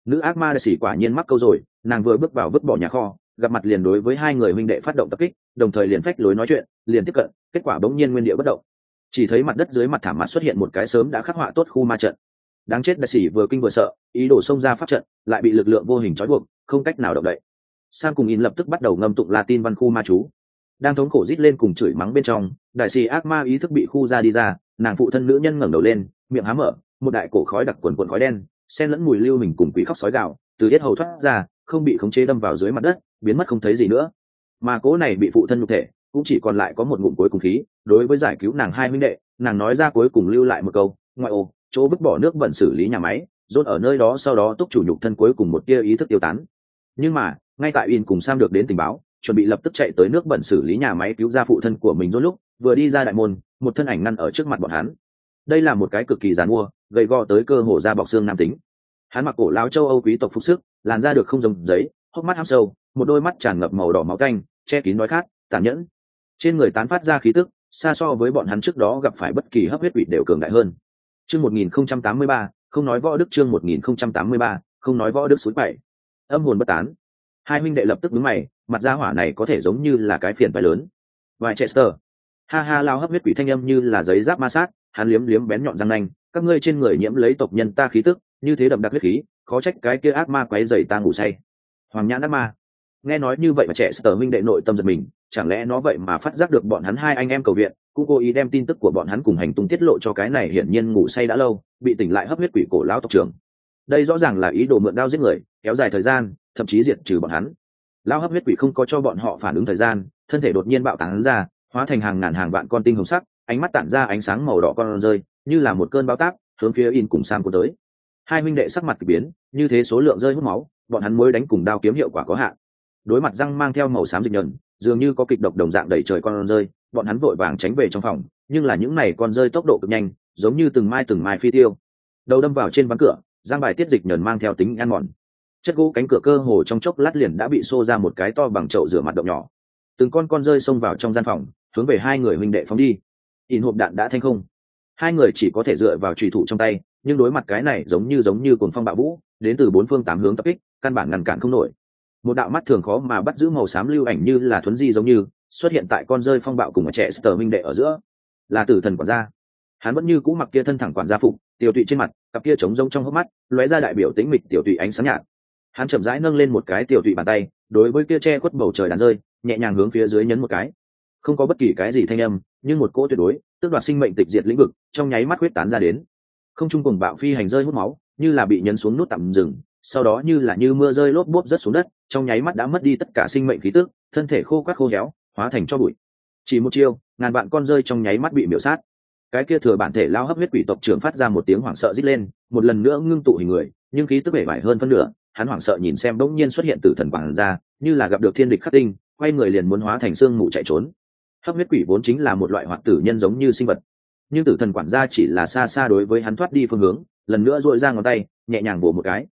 nữ ác ma đại sĩ quả nhiên mắc câu rồi, nàng vừa bước vào vứt bỏ nhà kho, gặp mặt liền đối với hai người huynh đệ phát động tập kích, đồng thời liền phách lối nói chuyện, liền tiếp cận, kết quả bỗng nhiên nguyên địa bất động. Chỉ thấy mặt đất dưới mặt thảm mặt xuất hiện một cái sớm đã khắc họa tốt khu ma trận. Đáng chết đại sĩ vừa kinh vừa sợ, ý đồ xông ra pháp trận, lại bị lực lượng vô hình trói buộc, không cách nào động đậy. Sang cùng in lập tức bắt đầu ngâm tụng latin văn khu ma chú. Đang thống khổ rít lên cùng chửi mắng bên trong, đại sĩ ác ma ý thức bị khu ra đi ra, nàng phụ thân nữ nhân ngẩng đầu lên, miệng há mở, một đại cổ khói đặc quần quần khói đen xen lẫn mùi lưu mình cùng quỷ khóc sói gạo từ yết hầu thoát ra, không bị khống chế đâm vào dưới mặt đất, biến mất không thấy gì nữa. Mà cố này bị phụ thân nhục thể, cũng chỉ còn lại có một ngụm cuối cùng khí, đối với giải cứu nàng hai minh đệ, nàng nói ra cuối cùng lưu lại một câu, ngoại ô, chỗ vứt bỏ nước bẩn xử lý nhà máy, rốt ở nơi đó sau đó túc chủ nhục thân cuối cùng một tia ý thức tiêu tán. Nhưng mà, ngay tại in cùng sam được đến tình báo, chuẩn bị lập tức chạy tới nước bẩn xử lý nhà máy cứu ra phụ thân của mình rốt lúc, vừa đi ra đại môn, một thân ảnh ngăn ở trước mặt bọn hắn đây là một cái cực kỳ dàn mua gậy gò tới cơ hồ da bọc xương nam tính. Hắn mặc cổ láo châu âu quý tộc phục sức, làn da được không giống giấy, hốc mắt ham sâu, một đôi mắt tràn ngập màu đỏ máu canh, che kín đói khát tàn nhẫn. Trên người tán phát ra khí tức, xa so với bọn hắn trước đó gặp phải bất kỳ hấp huyết quỷ đều cường đại hơn. Chương một nghìn không trăm tám mươi ba, không nói võ đức chương một nghìn không trăm tám mươi ba, không nói võ đức suối bảy. Âm hồn bất tán. Hai minh đệ lập tức đứng mày, mặt da hỏa này có thể giống như là cái phiền phải lớn. Vài chester ha ha lao hấp huyết quỷ thanh âm như là giấy giáp ma sát, hắn liếm liếm bén nhọn răng nanh, các ngươi trên người nhiễm lấy tộc nhân ta khí tức, như thế đậm đặc huyết khí, khó trách cái kia ác ma quấy dày ta ngủ say. Hoàng nhãn ác ma. Nghe nói như vậy mà trẻ sở minh đệ nội tâm giật mình, chẳng lẽ nó vậy mà phát giác được bọn hắn hai anh em cầu viện, cũng cố ý đem tin tức của bọn hắn cùng hành tung tiết lộ cho cái này hiển nhiên ngủ say đã lâu, bị tỉnh lại hấp huyết quỷ cổ lão tộc trưởng. Đây rõ ràng là ý đồ mượn đao giết người, kéo dài thời gian, thậm chí diệt trừ bọn hắn. Lao hấp huyết quỷ không có cho bọn họ phản ứng thời gian, thân thể đột nhiên bạo tán ra hóa thành hàng ngàn hàng vạn con tinh hồng sắc, ánh mắt tản ra ánh sáng màu đỏ con rơi, như là một cơn bao táp, hướng phía in cùng sang của tới. Hai minh đệ sắc mặt k ỳ biến, như thế số lượng rơi hút máu, bọn hắn mới đánh cùng đao kiếm hiệu quả có hạn. Đối mặt răng mang theo màu xám dịch nhờn dường như có kịch độc đồng dạng đẩy trời con rơi, bọn hắn vội vàng tránh về trong phòng, nhưng là những n à y con rơi tốc độ cực nhanh, giống như từng mai từng mai phi tiêu. Đầu đâm vào trên ván cửa giang bài tiết dịch nhờn mang theo tính ăn mòn. Chất gỗ cánh cửa cơ hồ trong chốc lát liền đã bị xô ra một cái to bằng chậu rửa mặt động nhỏ. Từng con con rơi xông vào trong gian phòng hướng về hai người huynh đệ phóng đi. In hộp đạn đã thanh không. Hai người chỉ có thể dựa vào trùy thủ trong tay, nhưng đối mặt cái này giống như giống như cồn phong bạo vũ, đến từ bốn phương tám hướng tập kích, căn bản ngăn cản không nổi. Một đạo mắt thường khó mà bắt giữ màu xám lưu ảnh như là thuấn di giống như, xuất hiện tại con rơi phong bạo cùng ở trẻ sờ minh đệ ở giữa. Là tử thần quản gia. Hắn vẫn như cũ mặc kia thân thẳng quản gia phục, tiểu tụy trên mặt, cặp kia trống rông trong hốc mắt, lóe ra đại biểu tính mịch tiểu tụy ánh sáng nhạt. Hắn chậm rãi nâng lên một cái tiểu tụy bàn tay, đối với kia che khuất bầu trời đàn rơi, nhẹ nhàng hướng phía dưới nhấn một cái không có bất kỳ cái gì thanh âm, nhưng một cỗ tuyệt đối, tước đoạt sinh mệnh tịch diệt lĩnh vực, trong nháy mắt huyết tán ra đến. Không trung cùng bạo phi hành rơi hút máu, như là bị nhấn xuống nút tạm rừng sau đó như là như mưa rơi lốp bốp rớt xuống đất, trong nháy mắt đã mất đi tất cả sinh mệnh khí tức, thân thể khô quắc khô héo, hóa thành cho bụi. Chỉ một chiêu, ngàn vạn con rơi trong nháy mắt bị miểu sát. Cái kia thừa bản thể lao hấp huyết quỷ tộc trưởng phát ra một tiếng hoảng sợ rít lên, một lần nữa ngưng tụ hình người, nhưng khí tức bể bại hơn phân nửa, hắn hoảng sợ nhìn xem bỗng nhiên xuất hiện từ thần quảng ra, như là gặp được thiên địch khắc tinh, quay người liền muốn hóa thành xương mù chạy trốn hấp huyết quỷ vốn chính là một loại hoạt tử nhân giống như sinh vật. Nhưng tử thần quản gia chỉ là xa xa đối với hắn thoát đi phương hướng, lần nữa dội ra ngón tay, nhẹ nhàng bổ một cái.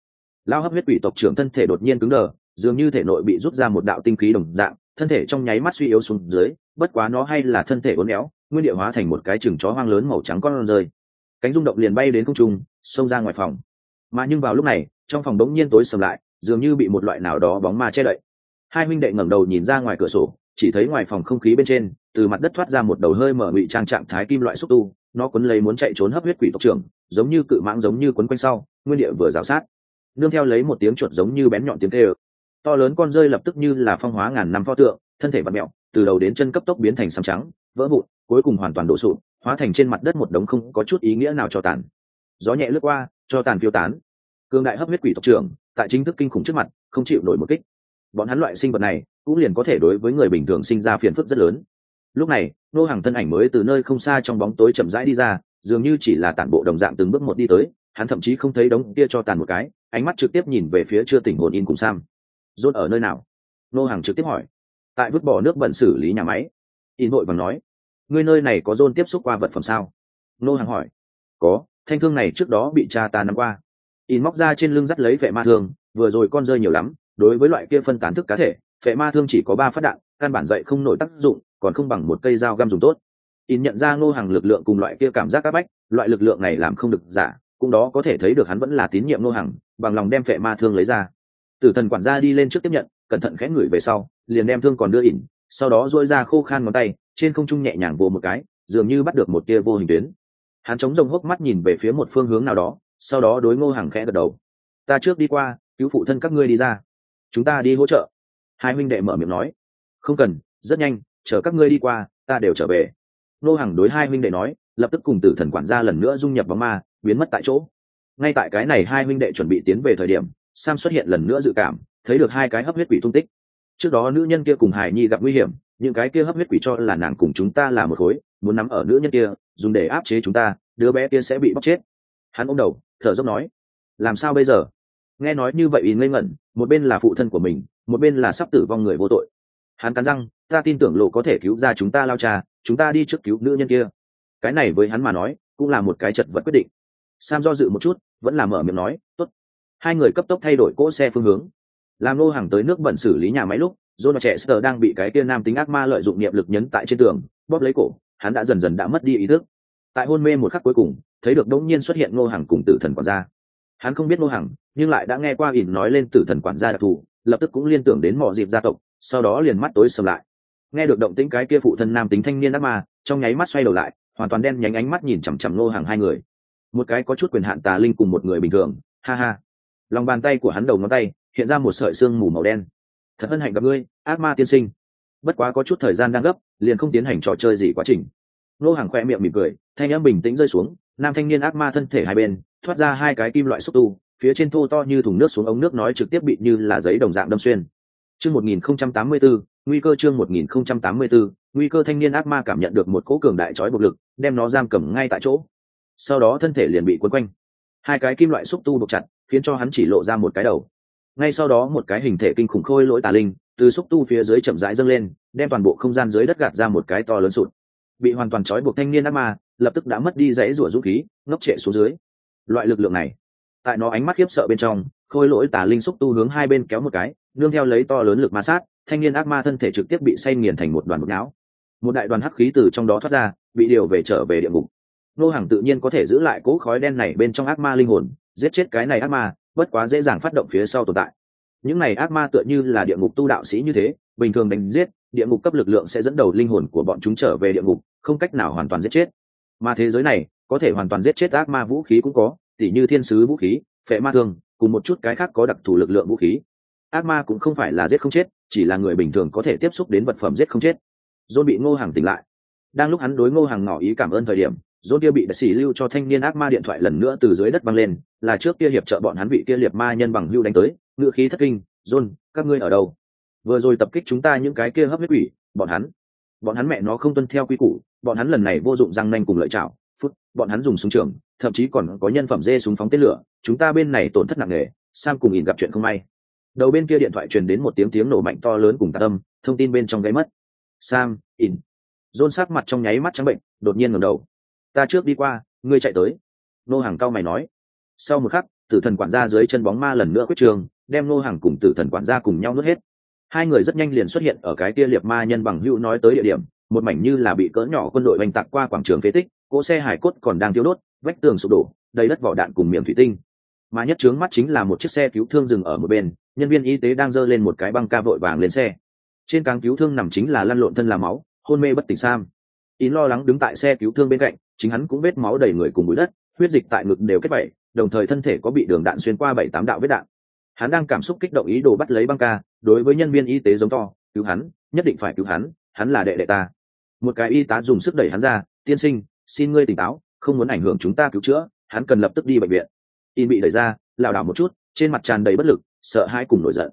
Lao hấp huyết quỷ tộc trưởng thân thể đột nhiên cứng đờ, dường như thể nội bị rút ra một đạo tinh khí đồng dạng, thân thể trong nháy mắt suy yếu xuống dưới, bất quá nó hay là thân thể uốn éo, nguyên địa hóa thành một cái chừng chó hoang lớn màu trắng con rơi. Cánh rung động liền bay đến không trung, xông ra ngoài phòng. Mà nhưng vào lúc này, trong phòng đống nhiên tối sầm lại, dường như bị một loại nào đó bóng ma che đậy. Hai huynh đệ ngẩng đầu nhìn ra ngoài cửa sổ chỉ thấy ngoài phòng không khí bên trên, từ mặt đất thoát ra một đầu hơi mở ngụy trang trạng thái kim loại xúc tu, nó quấn lấy muốn chạy trốn hấp huyết quỷ tộc trưởng, giống như cự mãng giống như quấn quanh sau, nguyên địa vừa rào sát. Nương theo lấy một tiếng chuột giống như bén nhọn tiếng kêu. Ơ to lớn con rơi lập tức như là phong hóa ngàn năm pho tượng, thân thể vật mẹo, từ đầu đến chân cấp tốc biến thành sầm trắng, vỡ vụn, cuối cùng hoàn toàn đổ sụp, hóa thành trên mặt đất một đống không có chút ý nghĩa nào cho tàn. Gió nhẹ lướt qua, cho tàn phiêu tán. Cương đại hấp huyết quỷ tộc trưởng, tại chính thức kinh khủng trước mặt, không chịu nổi một kích bọn hắn loại sinh vật này cũng liền có thể đối với người bình thường sinh ra phiền phức rất lớn. Lúc này, nô hàng thân ảnh mới từ nơi không xa trong bóng tối chậm rãi đi ra, dường như chỉ là tản bộ đồng dạng từng bước một đi tới, hắn thậm chí không thấy đống kia cho tàn một cái, ánh mắt trực tiếp nhìn về phía chưa tỉnh hồn in cùng sam. Dôn ở nơi nào? Nô hàng trực tiếp hỏi. Tại vứt bỏ nước bẩn xử lý nhà máy. In vội và nói. Ngươi nơi này có dôn tiếp xúc qua vật phẩm sao? Nô hàng hỏi. Có, thanh thương này trước đó bị cha ta nắm qua. In móc ra trên lưng dắt lấy vệ ma thương, vừa rồi con rơi nhiều lắm đối với loại kia phân tán thức cá thể, phệ ma thương chỉ có ba phát đạn, căn bản dậy không nổi tác dụng, còn không bằng một cây dao găm dùng tốt. In nhận ra ngô hàng lực lượng cùng loại kia cảm giác áp bách, loại lực lượng này làm không được giả, cũng đó có thể thấy được hắn vẫn là tín nhiệm ngô hàng bằng lòng đem phệ ma thương lấy ra. Tử thần quản gia đi lên trước tiếp nhận, cẩn thận khẽ ngửi về sau, liền đem thương còn đưa ỉn, sau đó dôi ra khô khan ngón tay, trên không trung nhẹ nhàng vô một cái, dường như bắt được một tia vô hình tuyến. Hắn chống rồng hốc mắt nhìn về phía một phương hướng nào đó, sau đó đối ngô hàng khẽ gật đầu. Ta trước đi qua, cứu phụ thân các ngươi đi ra chúng ta đi hỗ trợ. Hai huynh đệ mở miệng nói. Không cần, rất nhanh, chờ các ngươi đi qua, ta đều trở về. Nô hàng đối hai huynh đệ nói, lập tức cùng tử thần quản gia lần nữa dung nhập bóng ma, biến mất tại chỗ. Ngay tại cái này hai huynh đệ chuẩn bị tiến về thời điểm, sam xuất hiện lần nữa dự cảm, thấy được hai cái hấp huyết quỷ tung tích. Trước đó nữ nhân kia cùng hải nhi gặp nguy hiểm, những cái kia hấp huyết quỷ cho là nàng cùng chúng ta là một khối, muốn nắm ở nữ nhân kia, dùng để áp chế chúng ta, đứa bé kia sẽ bị bóc chết. Hắn ôm đầu, thở dốc nói, làm sao bây giờ? Nghe nói như vậy ý ngây ngẩn một bên là phụ thân của mình, một bên là sắp tử vong người vô tội. Hắn cắn răng, ta tin tưởng lộ có thể cứu ra chúng ta lao cha, chúng ta đi trước cứu nữ nhân kia. Cái này với hắn mà nói, cũng là một cái chật vật quyết định. Sam do dự một chút, vẫn là mở miệng nói, tốt. Hai người cấp tốc thay đổi cỗ xe phương hướng. Làm lô hàng tới nước bẩn xử lý nhà máy lúc, john trẻ sờ đang bị cái kia nam tính ác ma lợi dụng niệm lực nhấn tại trên tường, bóp lấy cổ, hắn đã dần dần đã mất đi ý thức. Tại hôn mê một khắc cuối cùng, thấy được đống nhiên xuất hiện ngô hàng cùng tử thần quản gia hắn không biết nô hàng nhưng lại đã nghe qua ỉn nói lên tử thần quản gia đặc thù, lập tức cũng liên tưởng đến mọi dịp gia tộc, sau đó liền mắt tối sầm lại. Nghe được động tĩnh cái kia phụ thân nam tính thanh niên ác ma, trong nháy mắt xoay đầu lại, hoàn toàn đen nhánh ánh mắt nhìn chằm chằm nô hàng hai người. Một cái có chút quyền hạn tà linh cùng một người bình thường, ha ha. Lòng bàn tay của hắn đầu ngón tay, hiện ra một sợi xương mù màu đen. Thật hân hạnh gặp ngươi, ác ma tiên sinh. Bất quá có chút thời gian đang gấp, liền không tiến hành trò chơi gì quá trình. Nô hàng khoe miệng mỉm cười, thanh em bình tĩnh rơi xuống, nam thanh niên ác ma thân thể hai bên thoát ra hai cái kim loại xúc tu, phía trên thô to như thùng nước xuống ống nước nói trực tiếp bị như là giấy đồng dạng đâm xuyên. Chương một nghìn không trăm tám mươi bốn nguy cơ chương một nghìn không trăm tám mươi bốn nguy cơ thanh niên ác ma cảm nhận được một cỗ cường đại trói bộc lực, đem nó giam cầm ngay tại chỗ. Sau đó thân thể liền bị quấn quanh. Hai cái kim loại xúc tu buộc chặt, khiến cho hắn chỉ lộ ra một cái đầu. Ngay sau đó một cái hình thể kinh khủng khôi lỗi tà linh, từ xúc tu phía dưới chậm rãi dâng lên, đem toàn bộ không gian dưới đất gạt ra một cái to lớn sụt. Bị hoàn toàn trói buộc thanh niên ác ma, lập tức đã mất đi dãy rủa dũng khí, ngốc trệ xuống dưới loại lực lượng này. Tại nó ánh mắt khiếp sợ bên trong, khôi lỗi tà linh xúc tu hướng hai bên kéo một cái, nương theo lấy to lớn lực ma sát, thanh niên ác ma thân thể trực tiếp bị say nghiền thành một đoàn bột não. Một đại đoàn hắc khí từ trong đó thoát ra, bị điều về trở về địa ngục. Nô hàng tự nhiên có thể giữ lại cỗ khói đen này bên trong ác ma linh hồn, giết chết cái này ác ma, bất quá dễ dàng phát động phía sau tồn tại. Những này ác ma tựa như là địa ngục tu đạo sĩ như thế, bình thường đánh giết, địa ngục cấp lực lượng sẽ dẫn đầu linh hồn của bọn chúng trở về địa ngục, không cách nào hoàn toàn giết chết. Mà thế giới này có thể hoàn toàn giết chết ác ma vũ khí cũng có, tỉ như thiên sứ vũ khí, phệ ma thương, cùng một chút cái khác có đặc thù lực lượng vũ khí. Ác ma cũng không phải là giết không chết, chỉ là người bình thường có thể tiếp xúc đến vật phẩm giết không chết. Dôn bị ngô hàng tỉnh lại. Đang lúc hắn đối ngô hàng ngỏ ý cảm ơn thời điểm dôn kia bị đại sĩ lưu cho thanh niên ác ma điện thoại lần nữa từ dưới đất băng lên, là trước kia hiệp trợ bọn hắn bị kia liệt ma nhân bằng lưu đánh tới. Ngự khí thất kinh dôn các ngươi ở đâu? Vừa rồi tập kích chúng ta những cái kia hấp huyết quỷ, bọn hắn bọn hắn mẹ nó không tuân theo quy củ, bọn hắn lần này vô dụng răng nanh cùng lợi chảo phút, bọn hắn dùng súng trường, thậm chí còn có nhân phẩm dê súng phóng tên lửa, chúng ta bên này tổn thất nặng nề, sam cùng ỉn gặp chuyện không may. Đầu bên kia điện thoại truyền đến một tiếng tiếng nổ mạnh to lớn cùng tạc âm, thông tin bên trong gáy mất. Sam ỉn dôn sắc mặt trong nháy mắt trắng bệnh, đột nhiên ngẩng đầu. Ta trước đi qua, ngươi chạy tới. Nô hàng cao mày nói. Sau một khắc, tử thần quản gia dưới chân bóng ma lần nữa quyết trường, đem nô hàng cùng tử thần quản gia cùng nhau nuốt hết. Hai người rất nhanh liền xuất hiện ở cái kia liệt ma nhân bằng hữu nói tới địa điểm một mảnh như là bị cỡ nhỏ quân đội oanh tạc qua quảng trường phế tích, cỗ xe hải cốt còn đang tiêu đốt, vách tường sụp đổ, đầy đất vỏ đạn cùng miệng thủy tinh. Mà nhất trướng mắt chính là một chiếc xe cứu thương dừng ở một bên, nhân viên y tế đang giơ lên một cái băng ca vội vàng lên xe. Trên cáng cứu thương nằm chính là lăn lộn thân là máu, hôn mê bất tỉnh sam. Ý lo lắng đứng tại xe cứu thương bên cạnh, chính hắn cũng vết máu đầy người cùng bụi đất, huyết dịch tại ngực đều kết bảy đồng thời thân thể có bị đường đạn xuyên qua bảy tám đạo vết đạn. Hắn đang cảm xúc kích động ý đồ bắt lấy băng ca, đối với nhân viên y tế giống to, cứu hắn, nhất định phải cứu hắn hắn là đệ đệ ta một cái y tá dùng sức đẩy hắn ra, tiên sinh, xin ngươi tỉnh táo, không muốn ảnh hưởng chúng ta cứu chữa, hắn cần lập tức đi bệnh viện. In bị đẩy ra, lảo đảo một chút, trên mặt tràn đầy bất lực, sợ hãi cùng nổi giận.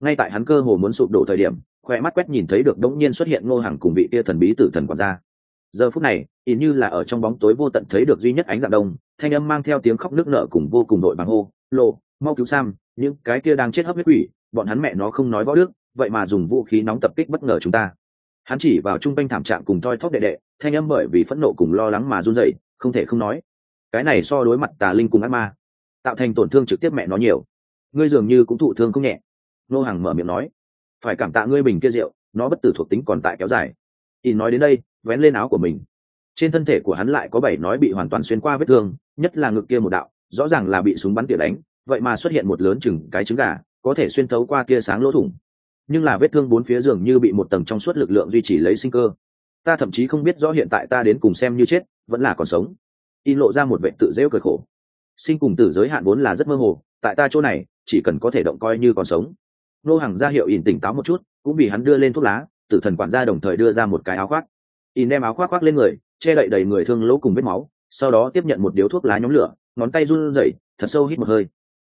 Ngay tại hắn cơ hồ muốn sụp đổ thời điểm, khoe mắt quét nhìn thấy được đống nhiên xuất hiện ngô hàng cùng vị kia thần bí tử thần quản gia. Giờ phút này in như là ở trong bóng tối vô tận thấy được duy nhất ánh dạng đông, thanh âm mang theo tiếng khóc nước nở cùng vô cùng đội bằng hô, lộ, mau cứu sam, những cái kia đang chết hấp huyết quỷ, bọn hắn mẹ nó không nói võ đức, vậy mà dùng vũ khí nóng tập kích bất ngờ chúng ta hắn chỉ vào trung quanh thảm trạng cùng toi thóp đệ đệ, thanh âm bởi vì phẫn nộ cùng lo lắng mà run rẩy, không thể không nói. Cái này so đối mặt tà linh cùng ác ma, tạo thành tổn thương trực tiếp mẹ nó nhiều. Ngươi dường như cũng thụ thương không nhẹ. Nô hàng mở miệng nói. Phải cảm tạ ngươi bình kia rượu, nó bất tử thuộc tính còn tại kéo dài. Y nói đến đây, vén lên áo của mình. Trên thân thể của hắn lại có bảy nói bị hoàn toàn xuyên qua vết thương, nhất là ngực kia một đạo, rõ ràng là bị súng bắn tỉa đánh, vậy mà xuất hiện một lớn chừng cái trứng gà, có thể xuyên thấu qua tia sáng lỗ thủng nhưng là vết thương bốn phía dường như bị một tầng trong suốt lực lượng duy trì lấy sinh cơ. Ta thậm chí không biết rõ hiện tại ta đến cùng xem như chết, vẫn là còn sống. In lộ ra một vệ tự dễu cười khổ. Sinh cùng tử giới hạn vốn là rất mơ hồ, tại ta chỗ này, chỉ cần có thể động coi như còn sống. Nô hàng ra hiệu in tỉnh táo một chút, cũng vì hắn đưa lên thuốc lá, tử thần quản gia đồng thời đưa ra một cái áo khoác. In đem áo khoác khoác lên người, che đậy đầy người thương lỗ cùng vết máu, sau đó tiếp nhận một điếu thuốc lá nhóm lửa, ngón tay run rẩy, thật sâu hít một hơi.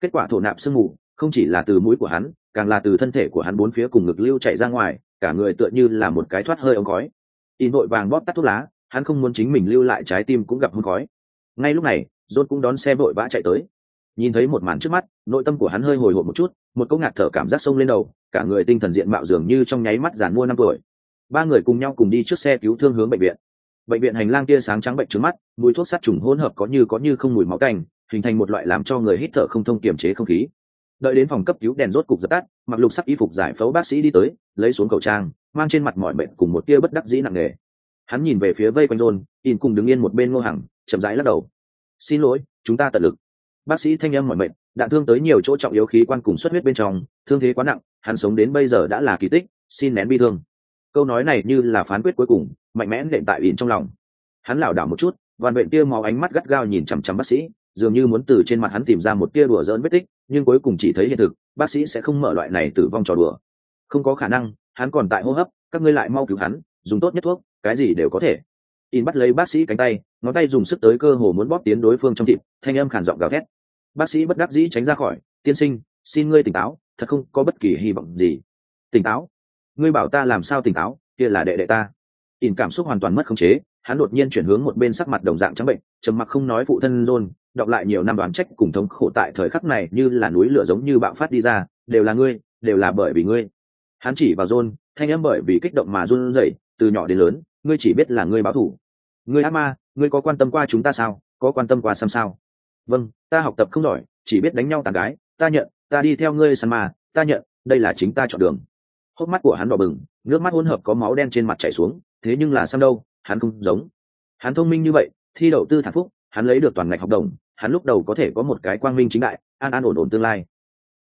Kết quả thổ nạp sương mù, không chỉ là từ mũi của hắn càng là từ thân thể của hắn bốn phía cùng ngực lưu chạy ra ngoài, cả người tựa như là một cái thoát hơi ống khói. In nội vàng bóp tắt thuốc lá, hắn không muốn chính mình lưu lại trái tim cũng gặp hôn khói. Ngay lúc này john cũng đón xe vội vã chạy tới. Nhìn thấy một màn trước mắt, nội tâm của hắn hơi hồi hộp một chút, một câu ngạt thở cảm giác sông lên đầu, cả người tinh thần diện mạo dường như trong nháy mắt giàn mua năm tuổi. Ba người cùng nhau cùng đi trước xe cứu thương hướng bệnh viện. Bệnh viện hành lang tia sáng trắng bệnh trước mắt, mùi thuốc sát trùng hỗn hợp có như có như không mùi máu canh, hình thành một loại làm cho người hít thở không thông kiềm chế không khí đợi đến phòng cấp cứu đèn rốt cục dập tắt, mặc lục sắc y phục giải phẫu bác sĩ đi tới, lấy xuống khẩu trang, mang trên mặt mọi bệnh cùng một tia bất đắc dĩ nặng nề. Hắn nhìn về phía vây quanh rôn in cùng đứng yên một bên ngô hằng, chậm rãi lắc đầu. Xin lỗi, chúng ta tận lực. Bác sĩ thanh âm mọi mệnh đạn thương tới nhiều chỗ trọng yếu khí quan cùng xuất huyết bên trong, thương thế quá nặng, hắn sống đến bây giờ đã là kỳ tích, xin nén bi thương. Câu nói này như là phán quyết cuối cùng, mạnh mẽ đệm tại ỉn trong lòng. Hắn lảo đảo một chút, vằn bệnh tia máu ánh mắt gắt gao nhìn chằm chằm bác sĩ dường như muốn từ trên mặt hắn tìm ra một tia đùa dỡn vết tích, nhưng cuối cùng chỉ thấy hiện thực, bác sĩ sẽ không mở loại này tử vong trò đùa. Không có khả năng, hắn còn tại hô hấp, các ngươi lại mau cứu hắn, dùng tốt nhất thuốc, cái gì đều có thể. In bắt lấy bác sĩ cánh tay, ngón tay dùng sức tới cơ hồ muốn bóp tiến đối phương trong thịt, thanh âm khản giọng gào thét. Bác sĩ bất đắc dĩ tránh ra khỏi, tiên sinh, xin ngươi tỉnh táo, thật không có bất kỳ hy vọng gì. Tỉnh táo? Ngươi bảo ta làm sao tỉnh táo, kia là đệ đệ ta. In cảm xúc hoàn toàn mất khống chế, hắn đột nhiên chuyển hướng một bên sắc mặt đồng dạng trắng bệnh, trầm mặc không nói phụ thân rôn đọc lại nhiều năm đoán trách cùng thống khổ tại thời khắc này như là núi lửa giống như bạo phát đi ra, đều là ngươi, đều là bởi vì ngươi. Hắn chỉ vào rôn thanh âm bởi vì kích động mà run rẩy, từ nhỏ đến lớn, ngươi chỉ biết là ngươi báo thủ ngươi ác ma, ngươi có quan tâm qua chúng ta sao, có quan tâm qua xăm sao? Vâng ta học tập không giỏi, chỉ biết đánh nhau tàn gái, ta nhận, ta đi theo ngươi săn mà ta nhận, đây là chính ta chọn đường. Hốc mắt của hắn đỏ bừng, nước mắt hỗn hợp có máu đen trên mặt chảy xuống, thế nhưng là xăm đâu, hắn không giống. Hắn thông minh như vậy, thi đậu tư thản phúc hắn lấy được toàn ngạch học đồng, hắn lúc đầu có thể có một cái quang minh chính đại, an an ổn ổn tương lai.